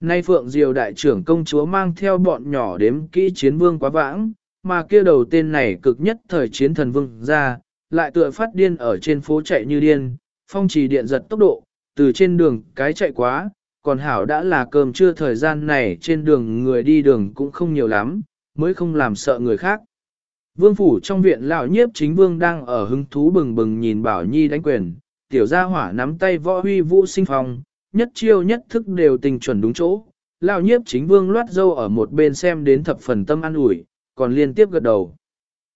Nay Phượng Diều đại trưởng công chúa mang theo bọn nhỏ đếm kỹ chiến vương quá vãng, mà kia đầu tên này cực nhất thời chiến thần vương ra, lại tựa phát điên ở trên phố chạy như điên, phong trì điện giật tốc độ, từ trên đường cái chạy quá, còn hảo đã là cơm trưa thời gian này trên đường người đi đường cũng không nhiều lắm, mới không làm sợ người khác. Vương phủ trong viện lão nhiếp chính vương đang ở hứng thú bừng bừng nhìn Bảo Nhi đánh quyền, tiểu gia hỏa nắm tay võ huy vũ sinh phong, nhất chiêu nhất thức đều tình chuẩn đúng chỗ. Lão nhiếp chính vương loát dâu ở một bên xem đến thập phần tâm an ủi, còn liên tiếp gật đầu.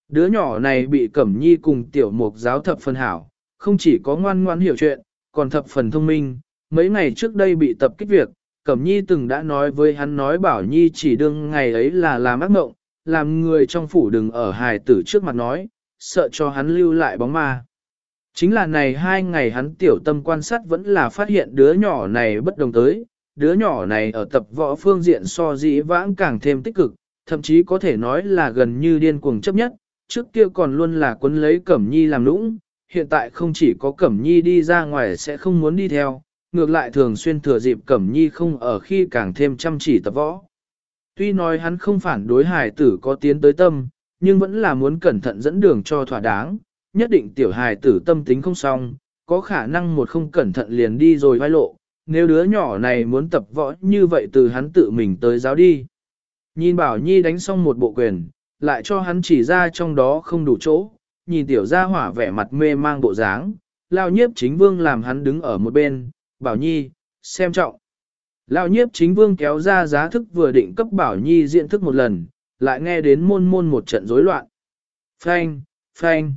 Đứa nhỏ này bị Cẩm Nhi cùng tiểu mục giáo thập phần hảo, không chỉ có ngoan ngoan hiểu chuyện, còn thập phần thông minh. Mấy ngày trước đây bị tập kích việc, Cẩm Nhi từng đã nói với hắn nói bảo Nhi chỉ đương ngày ấy là làm ác mộng, làm người trong phủ đừng ở hài tử trước mặt nói, sợ cho hắn lưu lại bóng ma. Chính là này hai ngày hắn tiểu tâm quan sát vẫn là phát hiện đứa nhỏ này bất đồng tới, đứa nhỏ này ở tập võ phương diện so dĩ vãng càng thêm tích cực, thậm chí có thể nói là gần như điên cuồng chấp nhất, trước kia còn luôn là quấn lấy Cẩm Nhi làm nũng, hiện tại không chỉ có Cẩm Nhi đi ra ngoài sẽ không muốn đi theo, ngược lại thường xuyên thừa dịp Cẩm Nhi không ở khi càng thêm chăm chỉ tập võ. Tuy nói hắn không phản đối hải tử có tiến tới tâm, nhưng vẫn là muốn cẩn thận dẫn đường cho thỏa đáng, nhất định tiểu hài tử tâm tính không xong, có khả năng một không cẩn thận liền đi rồi vai lộ, nếu đứa nhỏ này muốn tập võ như vậy từ hắn tự mình tới giáo đi. Nhìn Bảo Nhi đánh xong một bộ quyền, lại cho hắn chỉ ra trong đó không đủ chỗ, nhìn tiểu gia hỏa vẻ mặt mê mang bộ dáng, lao nhiếp chính vương làm hắn đứng ở một bên, Bảo Nhi, xem trọng. Lão nhiếp chính vương kéo ra giá thức vừa định cấp Bảo Nhi diện thức một lần, lại nghe đến môn môn một trận rối loạn. Phanh, phanh.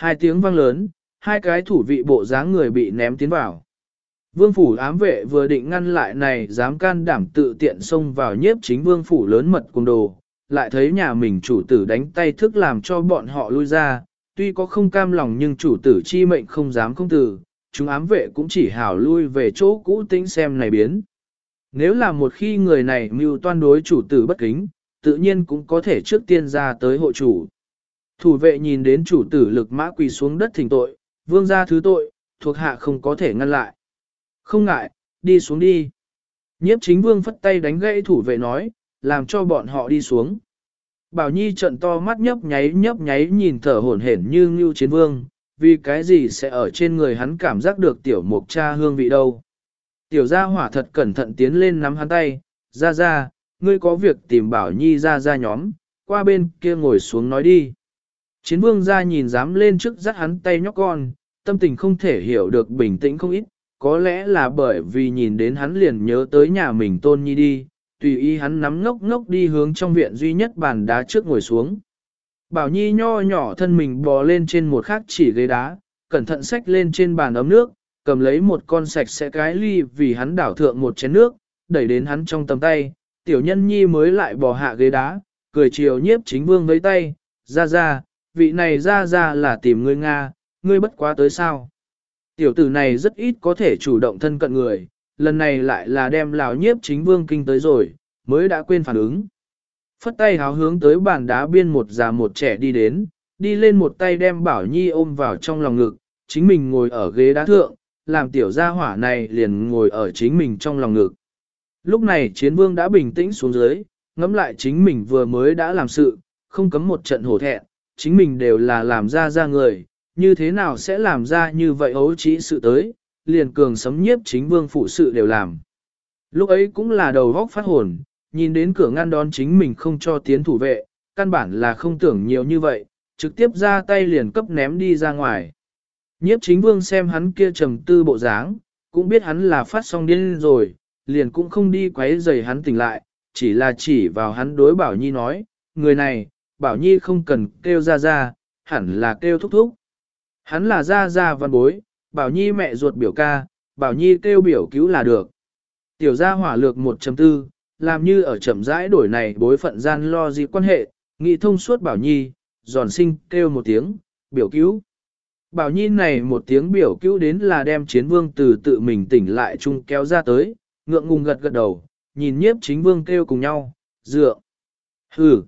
Hai tiếng vang lớn, hai cái thủ vị bộ dáng người bị ném tiến vào. Vương phủ ám vệ vừa định ngăn lại này dám can đảm tự tiện xông vào nhiếp chính vương phủ lớn mật cùng đồ, lại thấy nhà mình chủ tử đánh tay thức làm cho bọn họ lui ra, tuy có không cam lòng nhưng chủ tử chi mệnh không dám không từ, chúng ám vệ cũng chỉ hảo lui về chỗ cũ tính xem này biến. Nếu là một khi người này mưu toan đối chủ tử bất kính, tự nhiên cũng có thể trước tiên ra tới hộ chủ. Thủ vệ nhìn đến chủ tử lực mã quỳ xuống đất thỉnh tội, vương gia thứ tội, thuộc hạ không có thể ngăn lại. Không ngại, đi xuống đi. Nhiếp chính vương phất tay đánh gãy thủ vệ nói, làm cho bọn họ đi xuống. Bảo Nhi trận to mắt nhấp nháy nhấp nháy nhìn thở hổn hển như ngưu chiến vương, vì cái gì sẽ ở trên người hắn cảm giác được tiểu mục cha hương vị đâu. Tiểu gia hỏa thật cẩn thận tiến lên nắm hắn tay, ra ra, ngươi có việc tìm Bảo Nhi ra ra nhóm, qua bên kia ngồi xuống nói đi. Chiến vương ra nhìn dám lên trước dắt hắn tay nhóc con, tâm tình không thể hiểu được bình tĩnh không ít, có lẽ là bởi vì nhìn đến hắn liền nhớ tới nhà mình tôn nhi đi, tùy ý hắn nắm ngốc ngốc đi hướng trong viện duy nhất bàn đá trước ngồi xuống. Bảo Nhi nho nhỏ thân mình bò lên trên một khắc chỉ ghế đá, cẩn thận xách lên trên bàn ấm nước, cầm lấy một con sạch sẽ cái ly vì hắn đảo thượng một chén nước, đẩy đến hắn trong tầm tay, tiểu nhân nhi mới lại bò hạ ghế đá, cười chiều nhiếp chính vương với tay, ra ra, vị này ra ra là tìm ngươi Nga, ngươi bất quá tới sao. Tiểu tử này rất ít có thể chủ động thân cận người, lần này lại là đem lão nhiếp chính vương kinh tới rồi, mới đã quên phản ứng. Phất tay háo hướng tới bàn đá biên một già một trẻ đi đến, đi lên một tay đem Bảo Nhi ôm vào trong lòng ngực, chính mình ngồi ở ghế đá thượng, làm tiểu gia hỏa này liền ngồi ở chính mình trong lòng ngực. Lúc này chiến vương đã bình tĩnh xuống dưới, ngẫm lại chính mình vừa mới đã làm sự, không cấm một trận hổ thẹn, chính mình đều là làm ra ra người, như thế nào sẽ làm ra như vậy ấu trĩ sự tới, liền cường sấm nhiếp chính vương phụ sự đều làm. Lúc ấy cũng là đầu góc phát hồn, nhìn đến cửa ngăn đón chính mình không cho tiến thủ vệ, căn bản là không tưởng nhiều như vậy, trực tiếp ra tay liền cấp ném đi ra ngoài. Nhiếp chính vương xem hắn kia trầm tư bộ dáng, cũng biết hắn là phát xong điên rồi, liền cũng không đi quấy rầy hắn tỉnh lại, chỉ là chỉ vào hắn đối Bảo Nhi nói, người này, Bảo Nhi không cần kêu ra ra, hẳn là kêu thúc thúc. Hắn là ra ra văn bối, Bảo Nhi mẹ ruột biểu ca, Bảo Nhi kêu biểu cứu là được. Tiểu gia hỏa lược 1.4, làm như ở chậm rãi đổi này bối phận gian lo gì quan hệ, nghị thông suốt Bảo Nhi, giòn sinh kêu một tiếng, biểu cứu. Bảo Nhi này một tiếng biểu cứu đến là đem chiến vương từ tự mình tỉnh lại chung kéo ra tới, ngượng ngùng gật gật đầu, nhìn nhiếp chính vương kêu cùng nhau, dựa. Hừ,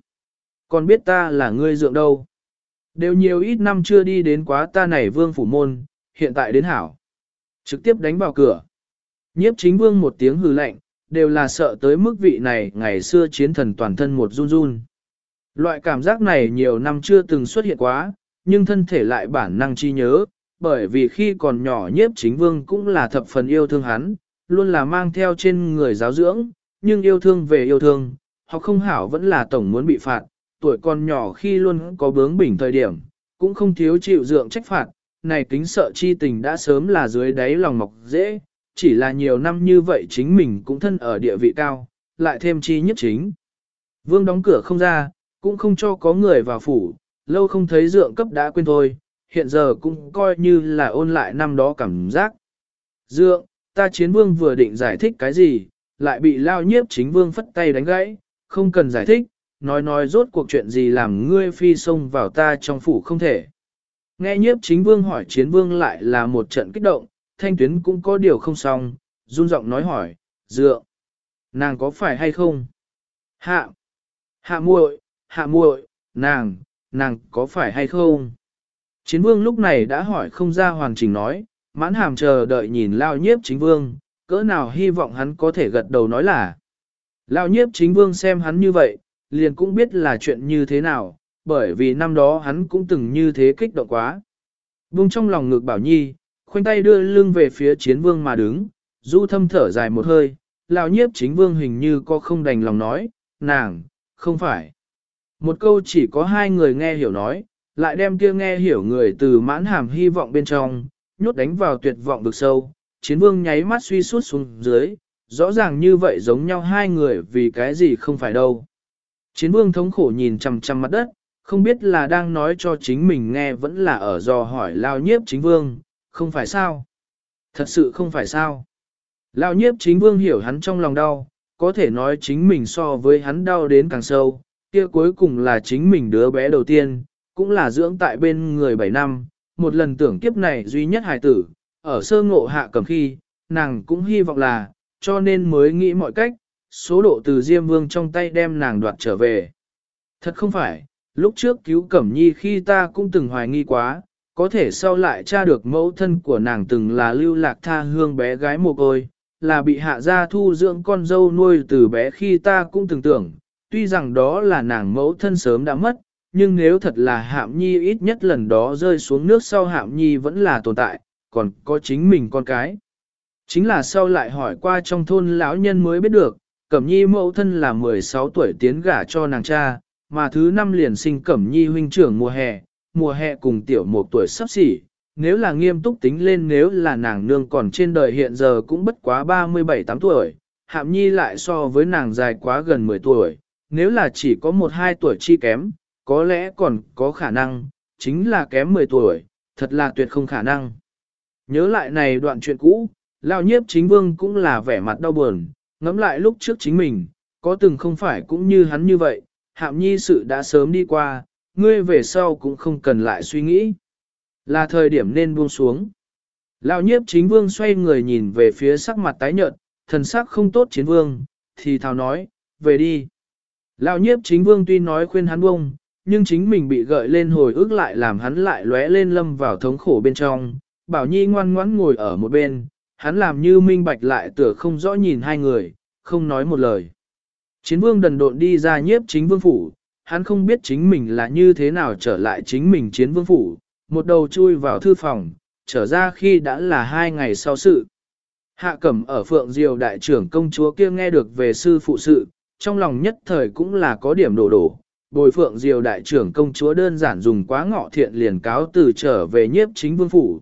còn biết ta là ngươi dượng đâu. Đều nhiều ít năm chưa đi đến quá ta này vương phủ môn, hiện tại đến hảo. Trực tiếp đánh vào cửa. Nhiếp chính vương một tiếng hừ lạnh, đều là sợ tới mức vị này ngày xưa chiến thần toàn thân một run run. Loại cảm giác này nhiều năm chưa từng xuất hiện quá, nhưng thân thể lại bản năng chi nhớ, bởi vì khi còn nhỏ nhiếp chính vương cũng là thập phần yêu thương hắn, luôn là mang theo trên người giáo dưỡng, nhưng yêu thương về yêu thương, họ không hảo vẫn là tổng muốn bị phạt, tuổi còn nhỏ khi luôn có bướng bỉnh thời điểm, cũng không thiếu chịu dượng trách phạt, này kính sợ chi tình đã sớm là dưới đáy lòng mọc dễ, chỉ là nhiều năm như vậy chính mình cũng thân ở địa vị cao, lại thêm chi nhất chính. Vương đóng cửa không ra, cũng không cho có người vào phủ, lâu không thấy dượng cấp đã quên thôi, hiện giờ cũng coi như là ôn lại năm đó cảm giác. Dượng, ta chiến vương vừa định giải thích cái gì, lại bị lao nhiếp chính vương phất tay đánh gãy, không cần giải thích, nói nói rốt cuộc chuyện gì làm ngươi phi xông vào ta trong phủ không thể. Nghe nhiếp chính vương hỏi chiến vương lại là một trận kích động, thanh tuyến cũng có điều không xong, run giọng nói hỏi, dựa, nàng có phải hay không? Hạ, hạ muội, hạ muội, nàng, nàng có phải hay không? Chiến vương lúc này đã hỏi không ra hoàn chỉnh nói, mãn hàm chờ đợi nhìn lao nhiếp chính vương, cỡ nào hy vọng hắn có thể gật đầu nói là. Lao nhiếp chính vương xem hắn như vậy, liền cũng biết là chuyện như thế nào, bởi vì năm đó hắn cũng từng như thế kích động quá. Vương trong lòng ngực bảo nhi, khoanh tay đưa lưng về phía chiến vương mà đứng, du thâm thở dài một hơi, lão nhiếp chính vương hình như có không đành lòng nói, nàng, không phải. Một câu chỉ có hai người nghe hiểu nói, lại đem kia nghe hiểu người từ mãn hàm hy vọng bên trong, nhốt đánh vào tuyệt vọng vực sâu, chiến vương nháy mắt suy suốt xuống dưới, rõ ràng như vậy giống nhau hai người vì cái gì không phải đâu. Chiến vương thống khổ nhìn chằm chằm mặt đất, không biết là đang nói cho chính mình nghe vẫn là ở dò hỏi lao nhiếp chính vương, không phải sao? Thật sự không phải sao? Lao nhiếp chính vương hiểu hắn trong lòng đau, có thể nói chính mình so với hắn đau đến càng sâu, kia cuối cùng là chính mình đứa bé đầu tiên, cũng là dưỡng tại bên người 7 năm, một lần tưởng kiếp này duy nhất hài tử, ở sơ ngộ hạ cầm khi, nàng cũng hy vọng là, cho nên mới nghĩ mọi cách, số độ từ Diêm Vương trong tay đem nàng đoạt trở về. Thật không phải, lúc trước cứu Cẩm Nhi khi ta cũng từng hoài nghi quá, có thể sau lại tra được mẫu thân của nàng từng là lưu lạc tha hương bé gái mồ côi, là bị hạ gia thu dưỡng con dâu nuôi từ bé khi ta cũng từng tưởng, tuy rằng đó là nàng mẫu thân sớm đã mất, nhưng nếu thật là hạm nhi ít nhất lần đó rơi xuống nước sau hạm nhi vẫn là tồn tại, còn có chính mình con cái. Chính là sau lại hỏi qua trong thôn lão nhân mới biết được, Cẩm Nhi mẫu thân là 16 tuổi tiến gả cho nàng cha, mà thứ năm liền sinh Cẩm Nhi huynh trưởng mùa hè, mùa hè cùng tiểu một tuổi sắp xỉ, nếu là nghiêm túc tính lên nếu là nàng nương còn trên đời hiện giờ cũng bất quá 37-8 tuổi, Hạm Nhi lại so với nàng dài quá gần 10 tuổi, nếu là chỉ có 1-2 tuổi chi kém, có lẽ còn có khả năng, chính là kém 10 tuổi, thật là tuyệt không khả năng. Nhớ lại này đoạn chuyện cũ, Lão nhiếp chính vương cũng là vẻ mặt đau buồn, ngẫm lại lúc trước chính mình, có từng không phải cũng như hắn như vậy, hạm nhi sự đã sớm đi qua, ngươi về sau cũng không cần lại suy nghĩ. Là thời điểm nên buông xuống. Lão nhiếp chính vương xoay người nhìn về phía sắc mặt tái nhợt, thần sắc không tốt chiến vương, thì thào nói, về đi. Lão nhiếp chính vương tuy nói khuyên hắn buông, nhưng chính mình bị gợi lên hồi ức lại làm hắn lại lóe lên lâm vào thống khổ bên trong. Bảo Nhi ngoan ngoãn ngồi ở một bên, hắn làm như minh bạch lại tựa không rõ nhìn hai người, không nói một lời. Chiến vương đần độn đi ra nhiếp chính vương phủ, hắn không biết chính mình là như thế nào trở lại chính mình chiến vương phủ, một đầu chui vào thư phòng, trở ra khi đã là hai ngày sau sự. Hạ cẩm ở phượng diều đại trưởng công chúa kia nghe được về sư phụ sự, trong lòng nhất thời cũng là có điểm đổ đổ. Bồi phượng diều đại trưởng công chúa đơn giản dùng quá ngọ thiện liền cáo từ trở về nhiếp chính vương phủ.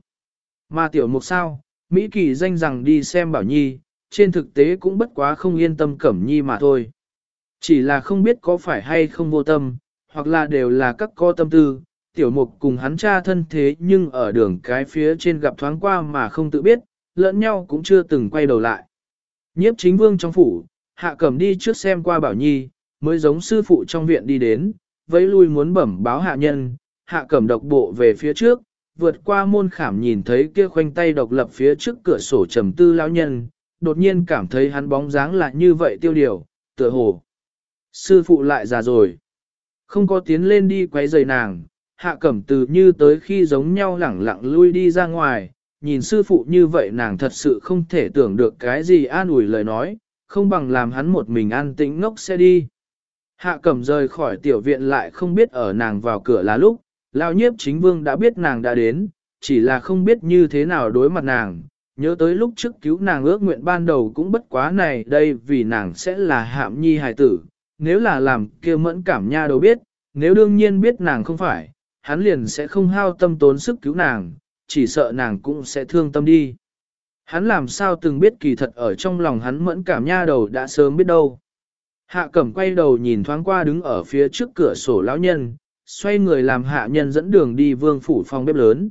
Mà tiểu mục sao, Mỹ kỳ danh rằng đi xem bảo nhi, trên thực tế cũng bất quá không yên tâm cẩm nhi mà thôi. Chỉ là không biết có phải hay không vô tâm, hoặc là đều là các co tâm tư, tiểu mục cùng hắn cha thân thế nhưng ở đường cái phía trên gặp thoáng qua mà không tự biết, lẫn nhau cũng chưa từng quay đầu lại. Nhiếp chính vương trong phủ, hạ cẩm đi trước xem qua bảo nhi, mới giống sư phụ trong viện đi đến, vẫy lui muốn bẩm báo hạ nhân, hạ cẩm độc bộ về phía trước, vượt qua môn khảm nhìn thấy kia khoanh tay độc lập phía trước cửa sổ trầm tư lão nhân, đột nhiên cảm thấy hắn bóng dáng lại như vậy tiêu điều, tựa hồ. Sư phụ lại già rồi. Không có tiến lên đi quấy rầy nàng, hạ cẩm từ như tới khi giống nhau lẳng lặng lui đi ra ngoài, nhìn sư phụ như vậy nàng thật sự không thể tưởng được cái gì an ủi lời nói, không bằng làm hắn một mình an tĩnh ngốc sẽ đi. Hạ cẩm rời khỏi tiểu viện lại không biết ở nàng vào cửa là lúc, lao nhiếp chính vương đã biết nàng đã đến, chỉ là không biết như thế nào đối mặt nàng. Nhớ tới lúc trước cứu nàng ước nguyện ban đầu cũng bất quá này đây vì nàng sẽ là hạm nhi hài tử, nếu là làm kia mẫn cảm nha đâu biết, nếu đương nhiên biết nàng không phải, hắn liền sẽ không hao tâm tốn sức cứu nàng, chỉ sợ nàng cũng sẽ thương tâm đi. Hắn làm sao từng biết kỳ thật ở trong lòng hắn mẫn cảm nha đầu đã sớm biết đâu. Hạ cẩm quay đầu nhìn thoáng qua đứng ở phía trước cửa sổ lão nhân, xoay người làm hạ nhân dẫn đường đi vương phủ phòng bếp lớn.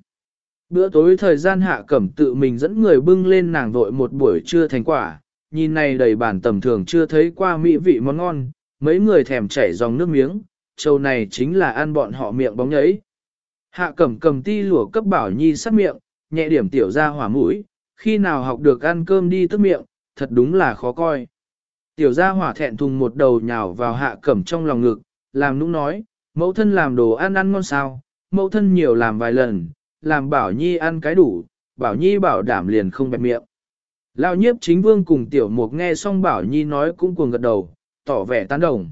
Bữa tối thời gian hạ cẩm tự mình dẫn người bưng lên nàng vội một buổi trưa thành quả, nhìn này đầy bản tầm thường chưa thấy qua mỹ vị món ngon, mấy người thèm chảy dòng nước miếng, châu này chính là ăn bọn họ miệng bóng nhấy. Hạ cẩm cầm ti lụa cấp bảo nhi sát miệng, nhẹ điểm tiểu ra hỏa mũi, khi nào học được ăn cơm đi tức miệng, thật đúng là khó coi. Tiểu gia hỏa thẹn thùng một đầu nhào vào hạ cẩm trong lòng ngực, làm nũng nói, mẫu thân làm đồ ăn ăn ngon sao, mẫu thân nhiều làm vài lần, làm bảo nhi ăn cái đủ, bảo nhi bảo đảm liền không bẹp miệng. Lao nhiếp chính vương cùng tiểu mục nghe xong bảo nhi nói cũng cuồng gật đầu, tỏ vẻ tán đồng.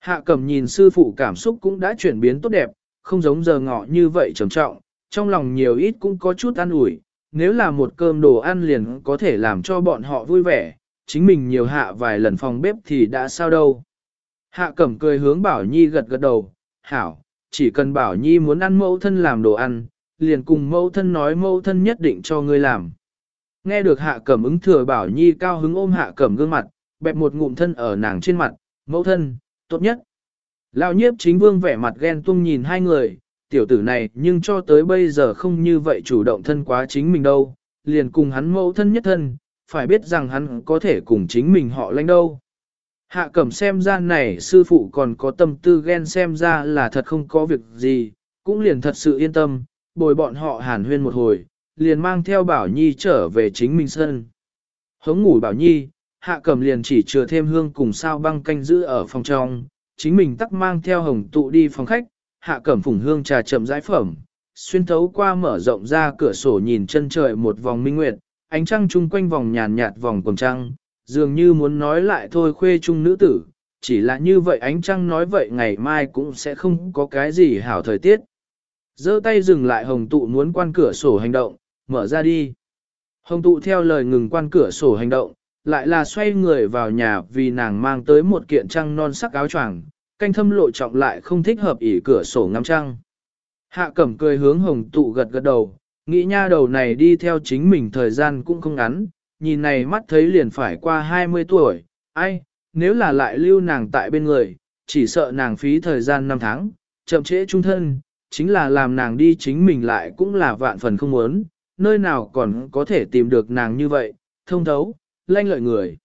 Hạ cẩm nhìn sư phụ cảm xúc cũng đã chuyển biến tốt đẹp, không giống giờ ngọ như vậy trầm trọng, trong lòng nhiều ít cũng có chút an ủi, nếu là một cơm đồ ăn liền có thể làm cho bọn họ vui vẻ, chính mình nhiều hạ vài lần phòng bếp thì đã sao đâu. Hạ cẩm cười hướng Bảo Nhi gật gật đầu, hảo, chỉ cần Bảo Nhi muốn ăn mẫu thân làm đồ ăn, liền cùng mẫu thân nói mẫu thân nhất định cho ngươi làm. Nghe được hạ cẩm ứng thừa Bảo Nhi cao hứng ôm hạ cẩm gương mặt, bẹp một ngụm thân ở nàng trên mặt, mẫu thân, tốt nhất. Lão nhiếp chính vương vẻ mặt ghen tuông nhìn hai người, tiểu tử này nhưng cho tới bây giờ không như vậy chủ động thân quá chính mình đâu, liền cùng hắn mẫu thân nhất thân, phải biết rằng hắn có thể cùng chính mình họ lãnh đâu. Hạ cẩm xem ra này sư phụ còn có tâm tư ghen xem ra là thật không có việc gì, cũng liền thật sự yên tâm, bồi bọn họ hàn huyên một hồi, liền mang theo Bảo Nhi trở về chính mình sân. Hống ngủ Bảo Nhi, hạ cẩm liền chỉ chừa thêm hương cùng sao băng canh giữ ở phòng trong, chính mình tắc mang theo hồng tụ đi phòng khách, hạ cẩm phủng hương trà chậm rãi phẩm, xuyên thấu qua mở rộng ra cửa sổ nhìn chân trời một vòng minh nguyệt, ánh trăng chung quanh vòng nhàn nhạt vòng quần trăng, dường như muốn nói lại thôi khuê chung nữ tử, chỉ là như vậy ánh trăng nói vậy ngày mai cũng sẽ không có cái gì hảo thời tiết giơ tay dừng lại hồng tụ muốn quan cửa sổ hành động, mở ra đi. Hồng tụ theo lời ngừng quan cửa sổ hành động, lại là xoay người vào nhà vì nàng mang tới một kiện trăng non sắc áo choàng, canh thâm lộ trọng lại không thích hợp ỉ cửa sổ ngắm trăng. Hạ cẩm cười hướng hồng tụ gật gật đầu, nghĩ nha đầu này đi theo chính mình thời gian cũng không ngắn, nhìn này mắt thấy liền phải qua 20 tuổi, ai, nếu là lại lưu nàng tại bên người, chỉ sợ nàng phí thời gian 5 tháng, chậm trễ trung thân, chính là làm nàng đi chính mình lại cũng là vạn phần không muốn, nơi nào còn có thể tìm được nàng như vậy, thông thấu, lanh lợi người.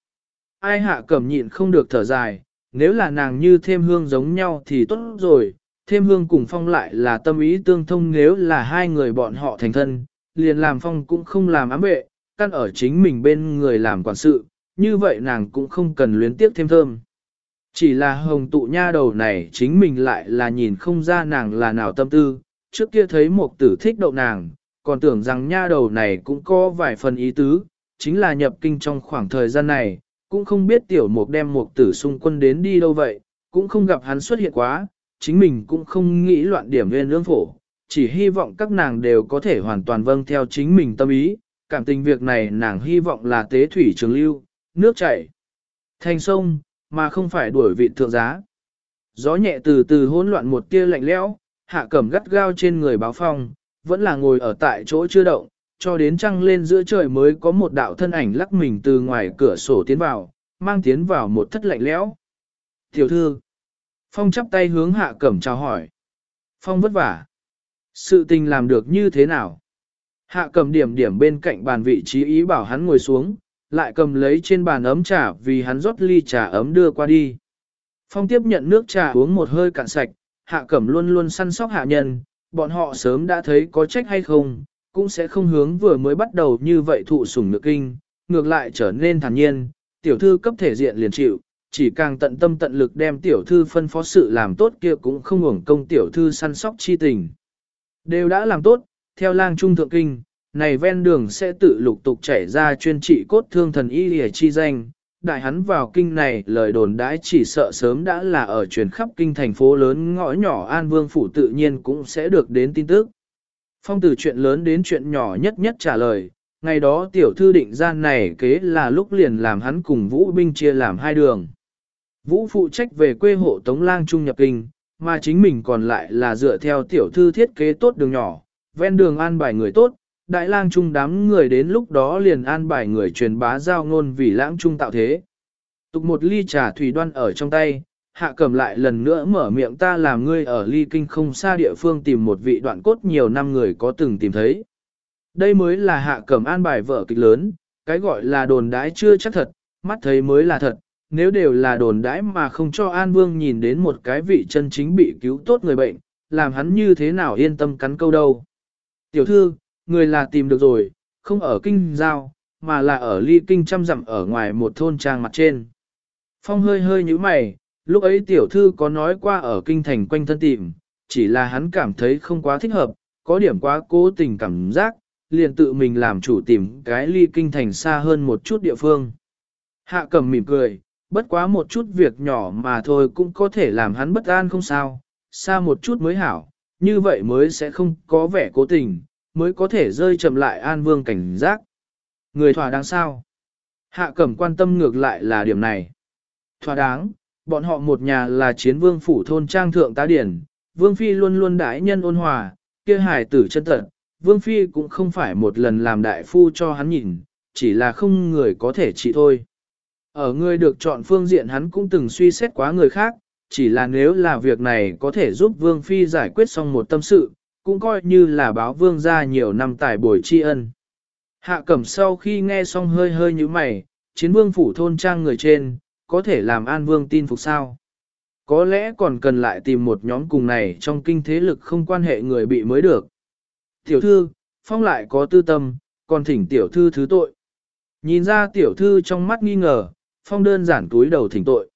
Ai hạ cẩm nhịn không được thở dài, nếu là nàng như thêm hương giống nhau thì tốt rồi, thêm hương cùng phong lại là tâm ý tương thông nếu là hai người bọn họ thành thân, liền làm phong cũng không làm ám vệ, căn ở chính mình bên người làm quản sự, như vậy nàng cũng không cần luyến tiếp thêm thơm. Chỉ là hồng tụ nha đầu này chính mình lại là nhìn không ra nàng là nào tâm tư, trước kia thấy một tử thích đậu nàng, còn tưởng rằng nha đầu này cũng có vài phần ý tứ, chính là nhập kinh trong khoảng thời gian này, cũng không biết tiểu mục đem một tử xung quân đến đi đâu vậy, cũng không gặp hắn xuất hiện quá, chính mình cũng không nghĩ loạn điểm nguyên lương phổ, chỉ hy vọng các nàng đều có thể hoàn toàn vâng theo chính mình tâm ý, cảm tình việc này nàng hy vọng là tế thủy trường lưu, nước chảy, thành sông, mà không phải đuổi vị thượng giá. Gió nhẹ từ từ hỗn loạn một tia lạnh lẽo, hạ cẩm gắt gao trên người báo phong, vẫn là ngồi ở tại chỗ chưa động, cho đến trăng lên giữa trời mới có một đạo thân ảnh lắc mình từ ngoài cửa sổ tiến vào, mang tiến vào một thất lạnh lẽo. Tiểu thư, Phong chắp tay hướng hạ cẩm chào hỏi. Phong vất vả. Sự tình làm được như thế nào? Hạ cầm điểm điểm bên cạnh bàn vị trí ý bảo hắn ngồi xuống, lại cầm lấy trên bàn ấm trà vì hắn rót ly trà ấm đưa qua đi. Phong tiếp nhận nước trà uống một hơi cạn sạch, hạ cẩm luôn luôn săn sóc hạ nhân, bọn họ sớm đã thấy có trách hay không, cũng sẽ không hướng vừa mới bắt đầu như vậy thụ sủng nước kinh, ngược lại trở nên thản nhiên, tiểu thư cấp thể diện liền chịu, chỉ càng tận tâm tận lực đem tiểu thư phân phó sự làm tốt kia cũng không hưởng công tiểu thư săn sóc chi tình. Đều đã làm tốt, theo lang trung thượng kinh, này ven đường sẽ tự lục tục chảy ra chuyên trị cốt thương thần y lìa chi danh, đại hắn vào kinh này lời đồn đãi chỉ sợ sớm đã là ở truyền khắp kinh thành phố lớn ngõ nhỏ An Vương Phủ tự nhiên cũng sẽ được đến tin tức. Phong từ chuyện lớn đến chuyện nhỏ nhất nhất trả lời, ngày đó tiểu thư định gian này kế là lúc liền làm hắn cùng Vũ binh chia làm hai đường. Vũ phụ trách về quê hộ Tống Lang Trung nhập kinh, mà chính mình còn lại là dựa theo tiểu thư thiết kế tốt đường nhỏ, ven đường an bài người tốt, đại lang trung đám người đến lúc đó liền an bài người truyền bá giao ngôn vì lãng trung tạo thế. Tục một ly trà thủy đoan ở trong tay, hạ cầm lại lần nữa mở miệng ta làm ngươi ở ly kinh không xa địa phương tìm một vị đoạn cốt nhiều năm người có từng tìm thấy. Đây mới là hạ cầm an bài vợ kịch lớn, cái gọi là đồn đãi chưa chắc thật, mắt thấy mới là thật, nếu đều là đồn đãi mà không cho An Vương nhìn đến một cái vị chân chính bị cứu tốt người bệnh, làm hắn như thế nào yên tâm cắn câu đâu. Tiểu thư, người là tìm được rồi, không ở kinh giao, mà là ở ly kinh trăm dặm ở ngoài một thôn trang mặt trên. Phong hơi hơi như mày, lúc ấy tiểu thư có nói qua ở kinh thành quanh thân tìm, chỉ là hắn cảm thấy không quá thích hợp, có điểm quá cố tình cảm giác, liền tự mình làm chủ tìm cái ly kinh thành xa hơn một chút địa phương. Hạ cầm mỉm cười, bất quá một chút việc nhỏ mà thôi cũng có thể làm hắn bất an không sao, xa một chút mới hảo, như vậy mới sẽ không có vẻ cố tình, mới có thể rơi chậm lại an vương cảnh giác. Người thỏa đáng sao? Hạ cẩm quan tâm ngược lại là điểm này. Thỏa đáng, bọn họ một nhà là chiến vương phủ thôn trang thượng tá điển, vương phi luôn luôn đãi nhân ôn hòa, kia hài tử chân tận, vương phi cũng không phải một lần làm đại phu cho hắn nhìn, chỉ là không người có thể trị thôi. Ở người được chọn phương diện hắn cũng từng suy xét quá người khác, chỉ là nếu là việc này có thể giúp Vương Phi giải quyết xong một tâm sự, cũng coi như là báo Vương ra nhiều năm tài bồi tri ân. Hạ cẩm sau khi nghe xong hơi hơi như mày, chiến vương phủ thôn trang người trên, có thể làm an vương tin phục sao? Có lẽ còn cần lại tìm một nhóm cùng này trong kinh thế lực không quan hệ người bị mới được. Tiểu thư, phong lại có tư tâm, còn thỉnh tiểu thư thứ tội. Nhìn ra tiểu thư trong mắt nghi ngờ, phong đơn giản túi đầu thỉnh tội.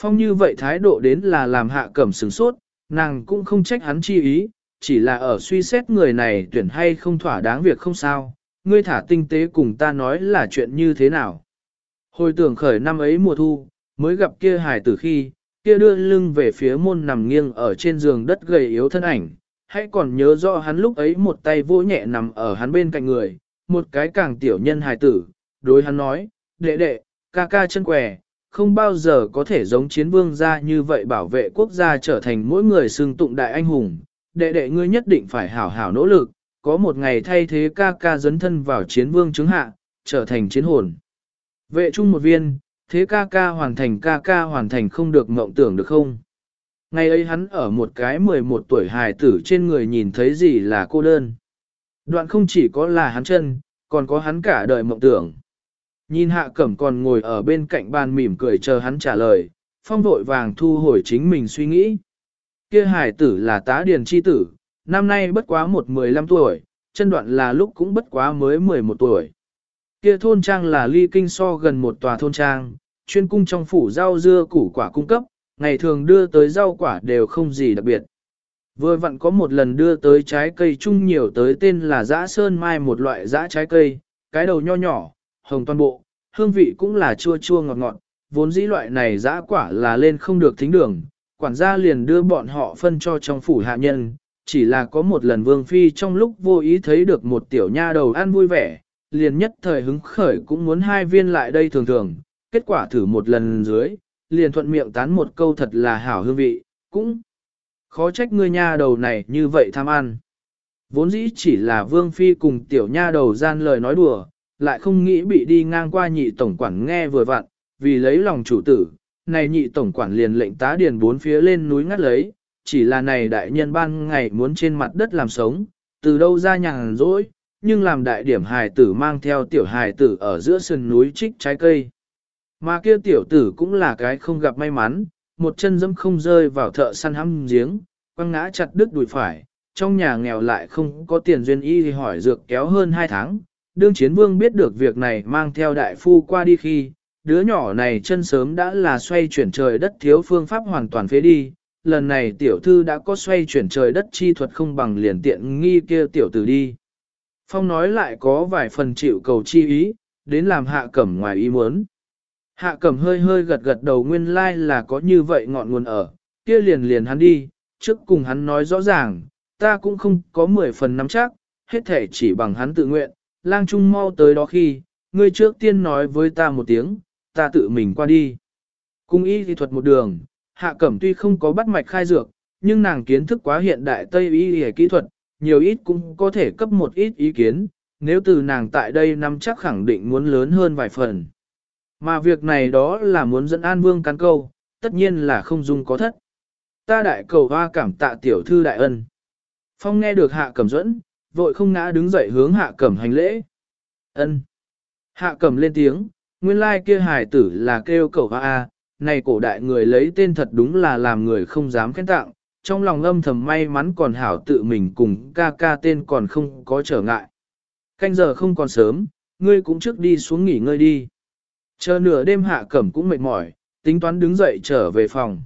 Phong như vậy thái độ đến là làm hạ cẩm sừng sốt, nàng cũng không trách hắn chi ý, chỉ là ở suy xét người này tuyển hay không thỏa đáng việc không sao, ngươi thả tinh tế cùng ta nói là chuyện như thế nào. Hồi tưởng khởi năm ấy mùa thu, mới gặp kia hài tử khi, kia đưa lưng về phía môn nằm nghiêng ở trên giường đất gầy yếu thân ảnh, hãy còn nhớ rõ hắn lúc ấy một tay vỗ nhẹ nằm ở hắn bên cạnh người, một cái càng tiểu nhân hài tử, đối hắn nói, đệ đệ, ca ca chân què, không bao giờ có thể giống chiến vương gia như vậy bảo vệ quốc gia trở thành mỗi người xương tụng đại anh hùng. Đệ đệ ngươi nhất định phải hảo hảo nỗ lực, có một ngày thay thế ca ca dấn thân vào chiến vương chứng hạ, trở thành chiến hồn. Vệ chung một viên, thế ca ca hoàn thành ca ca hoàn thành không được mộng tưởng được không? Ngày ấy hắn ở một cái 11 tuổi hài tử trên người nhìn thấy gì là cô đơn. Đoạn không chỉ có là hắn chân, còn có hắn cả đời mộng tưởng. Nhìn hạ cẩm còn ngồi ở bên cạnh bàn mỉm cười chờ hắn trả lời, phong vội vàng thu hồi chính mình suy nghĩ. Kia hải tử là tá điền chi tử, năm nay bất quá một 15 tuổi, chân đoạn là lúc cũng bất quá mới 11 tuổi. Kia thôn trang là ly kinh so gần một tòa thôn trang, chuyên cung trong phủ rau dưa củ quả cung cấp, ngày thường đưa tới rau quả đều không gì đặc biệt. Vừa vặn có một lần đưa tới trái cây chung nhiều tới tên là dã sơn mai một loại dã trái cây, cái đầu nho nhỏ, hồng toàn bộ, hương vị cũng là chua chua ngọt ngọt, vốn dĩ loại này dã quả là lên không được thính đường, quản gia liền đưa bọn họ phân cho trong phủ hạ nhân, chỉ là có một lần vương phi trong lúc vô ý thấy được một tiểu nha đầu ăn vui vẻ, liền nhất thời hứng khởi cũng muốn hai viên lại đây thường thường, kết quả thử một lần dưới, liền thuận miệng tán một câu thật là hảo hương vị, cũng khó trách ngươi nha đầu này như vậy tham ăn. Vốn dĩ chỉ là vương phi cùng tiểu nha đầu gian lời nói đùa, lại không nghĩ bị đi ngang qua nhị tổng quản nghe vừa vặn, vì lấy lòng chủ tử, này nhị tổng quản liền lệnh tá điền bốn phía lên núi ngắt lấy, chỉ là này đại nhân ban ngày muốn trên mặt đất làm sống, từ đâu ra nhàn rỗi, nhưng làm đại điểm hài tử mang theo tiểu hài tử ở giữa sườn núi trích trái cây. Mà kia tiểu tử cũng là cái không gặp may mắn, một chân dẫm không rơi vào thợ săn hăm giếng, quăng ngã chặt đứt đùi phải, trong nhà nghèo lại không có tiền duyên y thì hỏi dược kéo hơn hai tháng, Đương chiến vương biết được việc này mang theo đại phu qua đi khi, đứa nhỏ này chân sớm đã là xoay chuyển trời đất thiếu phương pháp hoàn toàn phế đi. Lần này tiểu thư đã có xoay chuyển trời đất chi thuật không bằng liền tiện nghi kia tiểu tử đi. Phong nói lại có vài phần chịu cầu chi ý, đến làm hạ cẩm ngoài ý muốn. Hạ cẩm hơi hơi gật gật đầu nguyên lai like là có như vậy ngọn nguồn ở, kia liền liền hắn đi, trước cùng hắn nói rõ ràng, ta cũng không có 10 phần nắm chắc, hết thể chỉ bằng hắn tự nguyện, lang trung mau tới đó khi, ngươi trước tiên nói với ta một tiếng, ta tự mình qua đi. Cung y thì thuật một đường, hạ cẩm tuy không có bắt mạch khai dược, nhưng nàng kiến thức quá hiện đại Tây y y kỹ thuật, nhiều ít cũng có thể cấp một ít ý kiến, nếu từ nàng tại đây nắm chắc khẳng định muốn lớn hơn vài phần. Mà việc này đó là muốn dẫn An Vương cắn câu, tất nhiên là không dung có thất. Ta đại cầu hoa cảm tạ tiểu thư đại ân. Phong nghe được hạ cẩm dẫn, vội không ngã đứng dậy hướng hạ cẩm hành lễ. ân Hạ cẩm lên tiếng, nguyên lai kia hài tử là kêu cầu hoa A, này cổ đại người lấy tên thật đúng là làm người không dám khen tặng, trong lòng âm thầm may mắn còn hảo tự mình cùng ca ca tên còn không có trở ngại. Canh giờ không còn sớm, ngươi cũng trước đi xuống nghỉ ngơi đi. Chờ nửa đêm hạ cẩm cũng mệt mỏi, tính toán đứng dậy trở về phòng.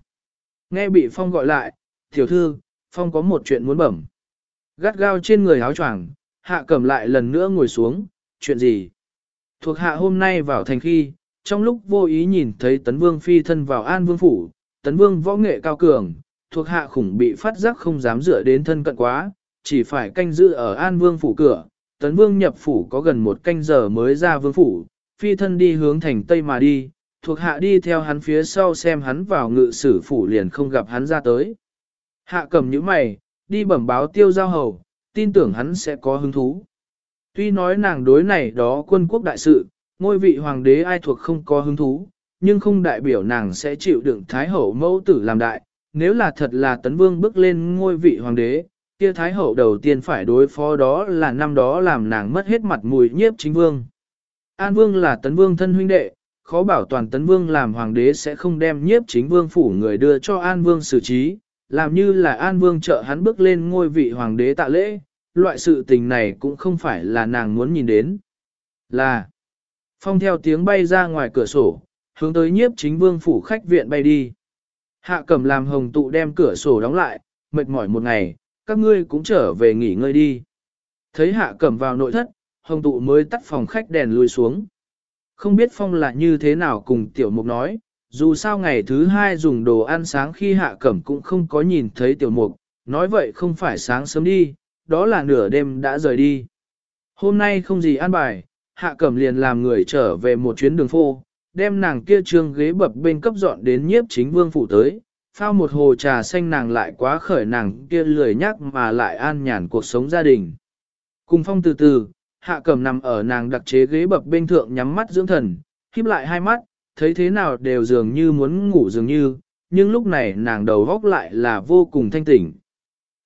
Nghe bị Phong gọi lại, tiểu thư, Phong có một chuyện muốn bẩm. Gắt gao trên người áo choàng, hạ cẩm lại lần nữa ngồi xuống, chuyện gì? Thuộc hạ hôm nay vào thành khi, trong lúc vô ý nhìn thấy tấn vương phi thân vào an vương phủ, tấn vương võ nghệ cao cường, thuộc hạ khủng bị phát giác không dám dựa đến thân cận quá, chỉ phải canh giữ ở an vương phủ cửa, tấn vương nhập phủ có gần một canh giờ mới ra vương phủ, phi thân đi hướng thành tây mà đi, thuộc hạ đi theo hắn phía sau xem hắn vào ngự sử phủ liền không gặp hắn ra tới. Hạ cầm những mày, đi bẩm báo tiêu giao hầu, tin tưởng hắn sẽ có hứng thú. Tuy nói nàng đối này đó quân quốc đại sự, ngôi vị hoàng đế ai thuộc không có hứng thú, nhưng không đại biểu nàng sẽ chịu đựng thái hậu mẫu tử làm đại. Nếu là thật là tấn vương bước lên ngôi vị hoàng đế, kia thái hậu đầu tiên phải đối phó đó là năm đó làm nàng mất hết mặt mũi nhiếp chính vương. An vương là tấn vương thân huynh đệ, khó bảo toàn tấn vương làm hoàng đế sẽ không đem nhiếp chính vương phủ người đưa cho an vương xử trí, làm như là an vương trợ hắn bước lên ngôi vị hoàng đế tạ lễ, loại sự tình này cũng không phải là nàng muốn nhìn đến. Là, phong theo tiếng bay ra ngoài cửa sổ, hướng tới nhiếp chính vương phủ khách viện bay đi. Hạ cầm làm hồng tụ đem cửa sổ đóng lại, mệt mỏi một ngày, các ngươi cũng trở về nghỉ ngơi đi. Thấy hạ cầm vào nội thất, hồng tụ mới tắt phòng khách đèn lùi xuống. Không biết phong là như thế nào cùng tiểu mục nói, dù sao ngày thứ hai dùng đồ ăn sáng khi hạ cẩm cũng không có nhìn thấy tiểu mục, nói vậy không phải sáng sớm đi, đó là nửa đêm đã rời đi. Hôm nay không gì ăn bài, hạ cẩm liền làm người trở về một chuyến đường phô, đem nàng kia trương ghế bập bên cấp dọn đến nhiếp chính vương phủ tới, phao một hồ trà xanh nàng lại quá khởi nàng kia lười nhắc mà lại an nhàn cuộc sống gia đình. Cùng phong từ từ, hạ cẩm nằm ở nàng đặc chế ghế bập bên thượng nhắm mắt dưỡng thần, híp lại hai mắt, thấy thế nào đều dường như muốn ngủ dường như, nhưng lúc này nàng đầu góc lại là vô cùng thanh tỉnh.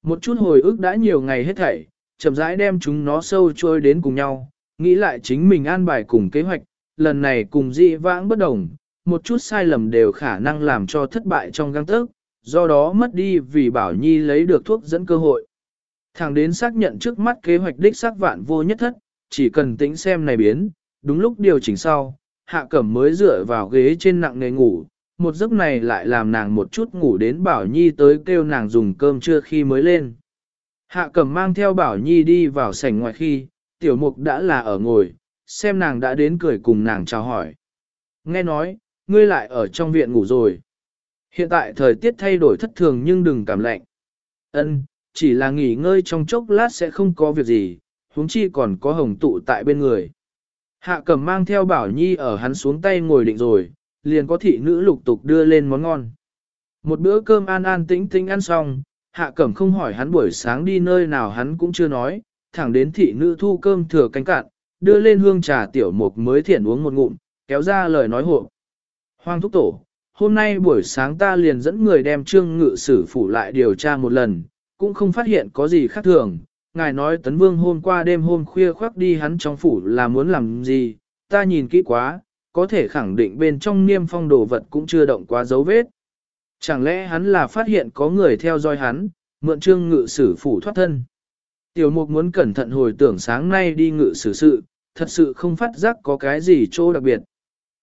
Một chút hồi ức đã nhiều ngày hết thảy, chậm rãi đem chúng nó sâu trôi đến cùng nhau, nghĩ lại chính mình an bài cùng kế hoạch, lần này cùng dị vãng bất đồng, một chút sai lầm đều khả năng làm cho thất bại trong găng tớc, do đó mất đi vì Bảo Nhi lấy được thuốc dẫn cơ hội. Thẳng đến xác nhận trước mắt kế hoạch đích xác vạn vô nhất thất, chỉ cần tính xem này biến, đúng lúc điều chỉnh sau, hạ cẩm mới dựa vào ghế trên nặng nề ngủ, một giấc này lại làm nàng một chút ngủ đến Bảo Nhi tới kêu nàng dùng cơm trưa khi mới lên. Hạ cẩm mang theo Bảo Nhi đi vào sảnh ngoài khi, tiểu mục đã là ở ngồi, xem nàng đã đến cười cùng nàng chào hỏi. Nghe nói, ngươi lại ở trong viện ngủ rồi. Hiện tại thời tiết thay đổi thất thường nhưng đừng cảm lạnh. Ân, chỉ là nghỉ ngơi trong chốc lát sẽ không có việc gì, huống chi còn có hồng tụ tại bên người. Hạ cẩm mang theo bảo nhi ở hắn xuống tay ngồi định rồi, liền có thị nữ lục tục đưa lên món ngon. Một bữa cơm an an tĩnh tĩnh ăn xong, hạ cẩm không hỏi hắn buổi sáng đi nơi nào hắn cũng chưa nói, thẳng đến thị nữ thu cơm thừa cánh cạn, đưa lên hương trà tiểu mục mới thiện uống một ngụm, kéo ra lời nói hộ. Hoàng thúc tổ, hôm nay buổi sáng ta liền dẫn người đem trương ngự sử phủ lại điều tra một lần, cũng không phát hiện có gì khác thường, ngài nói tấn vương hôm qua đêm hôm khuya khoác đi hắn trong phủ là muốn làm gì, ta nhìn kỹ quá, có thể khẳng định bên trong niêm phong đồ vật cũng chưa động quá dấu vết. Chẳng lẽ hắn là phát hiện có người theo dõi hắn, mượn trương ngự sử phủ thoát thân. Tiểu mục muốn cẩn thận hồi tưởng sáng nay đi ngự sử sự, thật sự không phát giác có cái gì chỗ đặc biệt.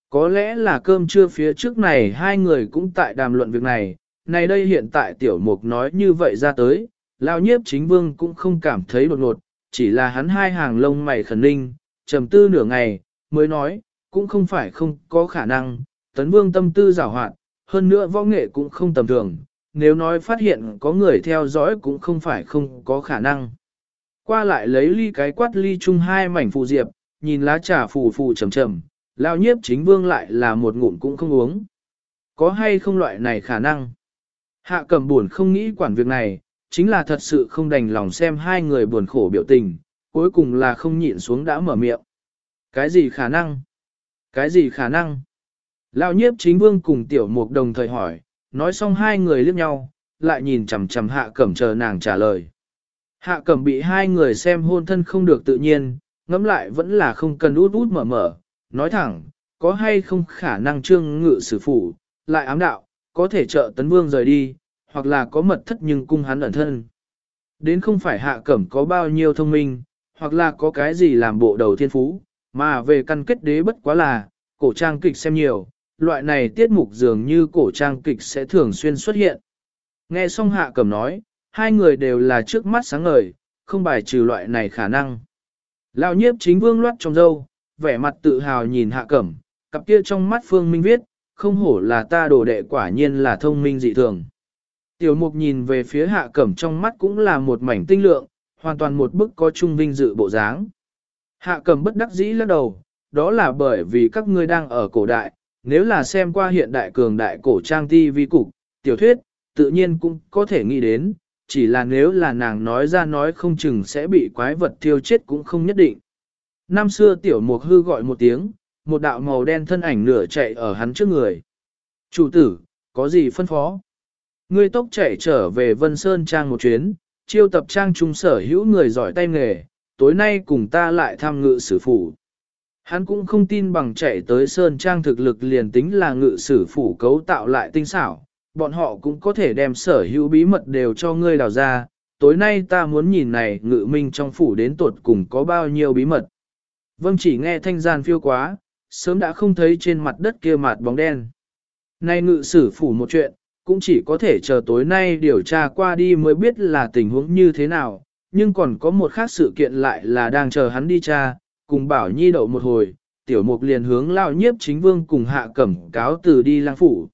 Có lẽ là cơm trưa phía trước này hai người cũng tại đàm luận việc này, này đây hiện tại tiểu mục nói như vậy ra tới, lao nhiếp chính vương cũng không cảm thấy đột ngột, chỉ là hắn hai hàng lông mày khẩn ninh, trầm tư nửa ngày, mới nói, cũng không phải không có khả năng, tấn vương tâm tư giảo hoạt, hơn nữa võ nghệ cũng không tầm thường, nếu nói phát hiện có người theo dõi cũng không phải không có khả năng. Qua lại lấy ly cái quát ly chung hai mảnh phù diệp, nhìn lá trà phù phù trầm trầm, lao nhiếp chính vương lại là một ngụm cũng không uống. Có hay không loại này khả năng? Hạ cầm buồn không nghĩ quản việc này, chính là thật sự không đành lòng xem hai người buồn khổ biểu tình, cuối cùng là không nhịn xuống đã mở miệng. Cái gì khả năng? Cái gì khả năng? Lão nhiếp chính vương cùng tiểu mục đồng thời hỏi, nói xong hai người liếc nhau, lại nhìn chằm chằm hạ cẩm chờ nàng trả lời. Hạ cẩm bị hai người xem hôn thân không được tự nhiên, ngẫm lại vẫn là không cần út út mở mở, nói thẳng, có hay không khả năng trương ngự sử phụ, lại ám đạo, có thể trợ tấn vương rời đi, hoặc là có mật thất nhưng cung hắn ẩn thân. Đến không phải hạ cẩm có bao nhiêu thông minh, hoặc là có cái gì làm bộ đầu thiên phú, mà về căn kết đế bất quá là, cổ trang kịch xem nhiều, loại này tiết mục dường như cổ trang kịch sẽ thường xuyên xuất hiện. Nghe xong hạ cẩm nói, hai người đều là trước mắt sáng ngời, không bài trừ loại này khả năng. Lão nhiếp chính vương loát trong dâu, vẻ mặt tự hào nhìn hạ cẩm, cặp kia trong mắt phương minh viết, không hổ là ta đồ đệ quả nhiên là thông minh dị thường. Tiểu mục nhìn về phía hạ cẩm trong mắt cũng là một mảnh tinh lượng, hoàn toàn một bức có trung vinh dự bộ dáng. Hạ cầm bất đắc dĩ lắc đầu, đó là bởi vì các ngươi đang ở cổ đại, nếu là xem qua hiện đại cường đại cổ trang ti vi cục, tiểu thuyết, tự nhiên cũng có thể nghĩ đến, chỉ là nếu là nàng nói ra nói không chừng sẽ bị quái vật thiêu chết cũng không nhất định. Năm xưa tiểu mục hư gọi một tiếng, một đạo màu đen thân ảnh nửa chạy ở hắn trước người. Chủ tử, có gì phân phó? Ngươi tốc chạy trở về Vân Sơn Trang một chuyến, chiêu tập trang trung sở hữu người giỏi tay nghề, tối nay cùng ta lại tham ngự sử phủ. Hắn cũng không tin bằng chạy tới Sơn Trang thực lực liền tính là ngự sử phủ cấu tạo lại tinh xảo, bọn họ cũng có thể đem sở hữu bí mật đều cho ngươi đào ra. Tối nay ta muốn nhìn này ngự minh trong phủ đến tuột cùng có bao nhiêu bí mật. Vâng chỉ nghe thanh gian phiêu quá, sớm đã không thấy trên mặt đất kia mặt bóng đen. Nay ngự sử phủ một chuyện, cũng chỉ có thể chờ tối nay điều tra qua đi mới biết là tình huống như thế nào, nhưng còn có một khác sự kiện lại là đang chờ hắn đi tra, cùng bảo nhi đậu một hồi, tiểu mục liền hướng lao nhiếp chính vương cùng hạ cẩm cáo từ đi lang phủ.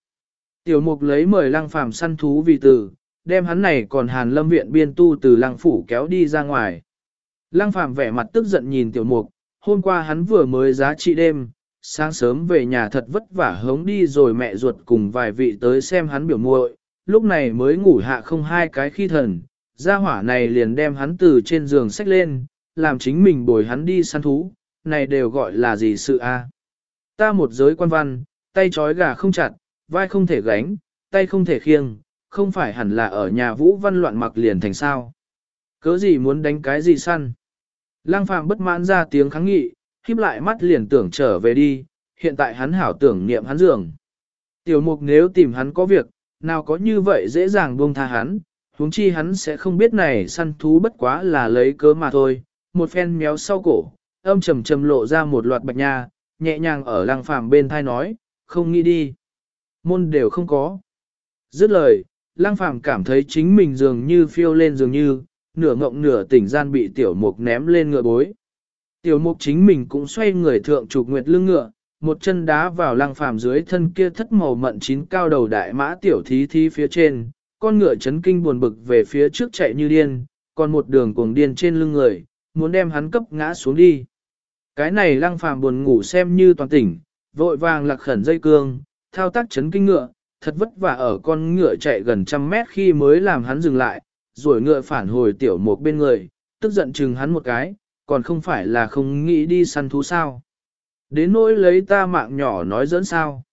Tiểu mục lấy mời lang phàm săn thú vì từ, đem hắn này còn hàn lâm viện biên tu từ lang phủ kéo đi ra ngoài. lang phàm vẻ mặt tức giận nhìn tiểu mục, hôm qua hắn vừa mới giá trị đêm, sáng sớm về nhà thật vất vả hống đi rồi mẹ ruột cùng vài vị tới xem hắn biểu muội, lúc này mới ngủ hạ không hai cái khi thần, gia hỏa này liền đem hắn từ trên giường xách lên, làm chính mình bồi hắn đi săn thú, này đều gọi là gì sự a? Ta một giới quan văn, tay trói gà không chặt, vai không thể gánh, tay không thể khiêng, không phải hẳn là ở nhà vũ văn loạn mặc liền thành sao. Cớ gì muốn đánh cái gì săn? Lăng phàm bất mãn ra tiếng kháng nghị, khiếp lại mắt liền tưởng trở về đi, hiện tại hắn hảo tưởng niệm hắn giường. Tiểu mục nếu tìm hắn có việc, nào có như vậy dễ dàng buông tha hắn, huống chi hắn sẽ không biết này săn thú bất quá là lấy cớ mà thôi. Một phen méo sau cổ, âm trầm trầm lộ ra một loạt bạch nha, nhẹ nhàng ở lăng phàm bên thai nói, không nghĩ đi. Môn đều không có. Dứt lời, lăng phàm cảm thấy chính mình dường như phiêu lên dường như, nửa ngộng nửa tỉnh gian bị tiểu mục ném lên ngựa bối. Tiểu mục chính mình cũng xoay người thượng trục nguyệt lưng ngựa, một chân đá vào lăng phàm dưới thân kia thất màu mận chín cao đầu đại mã tiểu thí thí phía trên, con ngựa chấn kinh buồn bực về phía trước chạy như điên, còn một đường cuồng điên trên lưng người, muốn đem hắn cấp ngã xuống đi. Cái này lăng phàm buồn ngủ xem như toàn tỉnh, vội vàng lạc khẩn dây cương, thao tác chấn kinh ngựa, thật vất vả ở con ngựa chạy gần trăm mét khi mới làm hắn dừng lại, rồi ngựa phản hồi tiểu một bên người, tức giận chừng hắn một cái, còn không phải là không nghĩ đi săn thú sao. Đến nỗi lấy ta mạng nhỏ nói dẫn sao.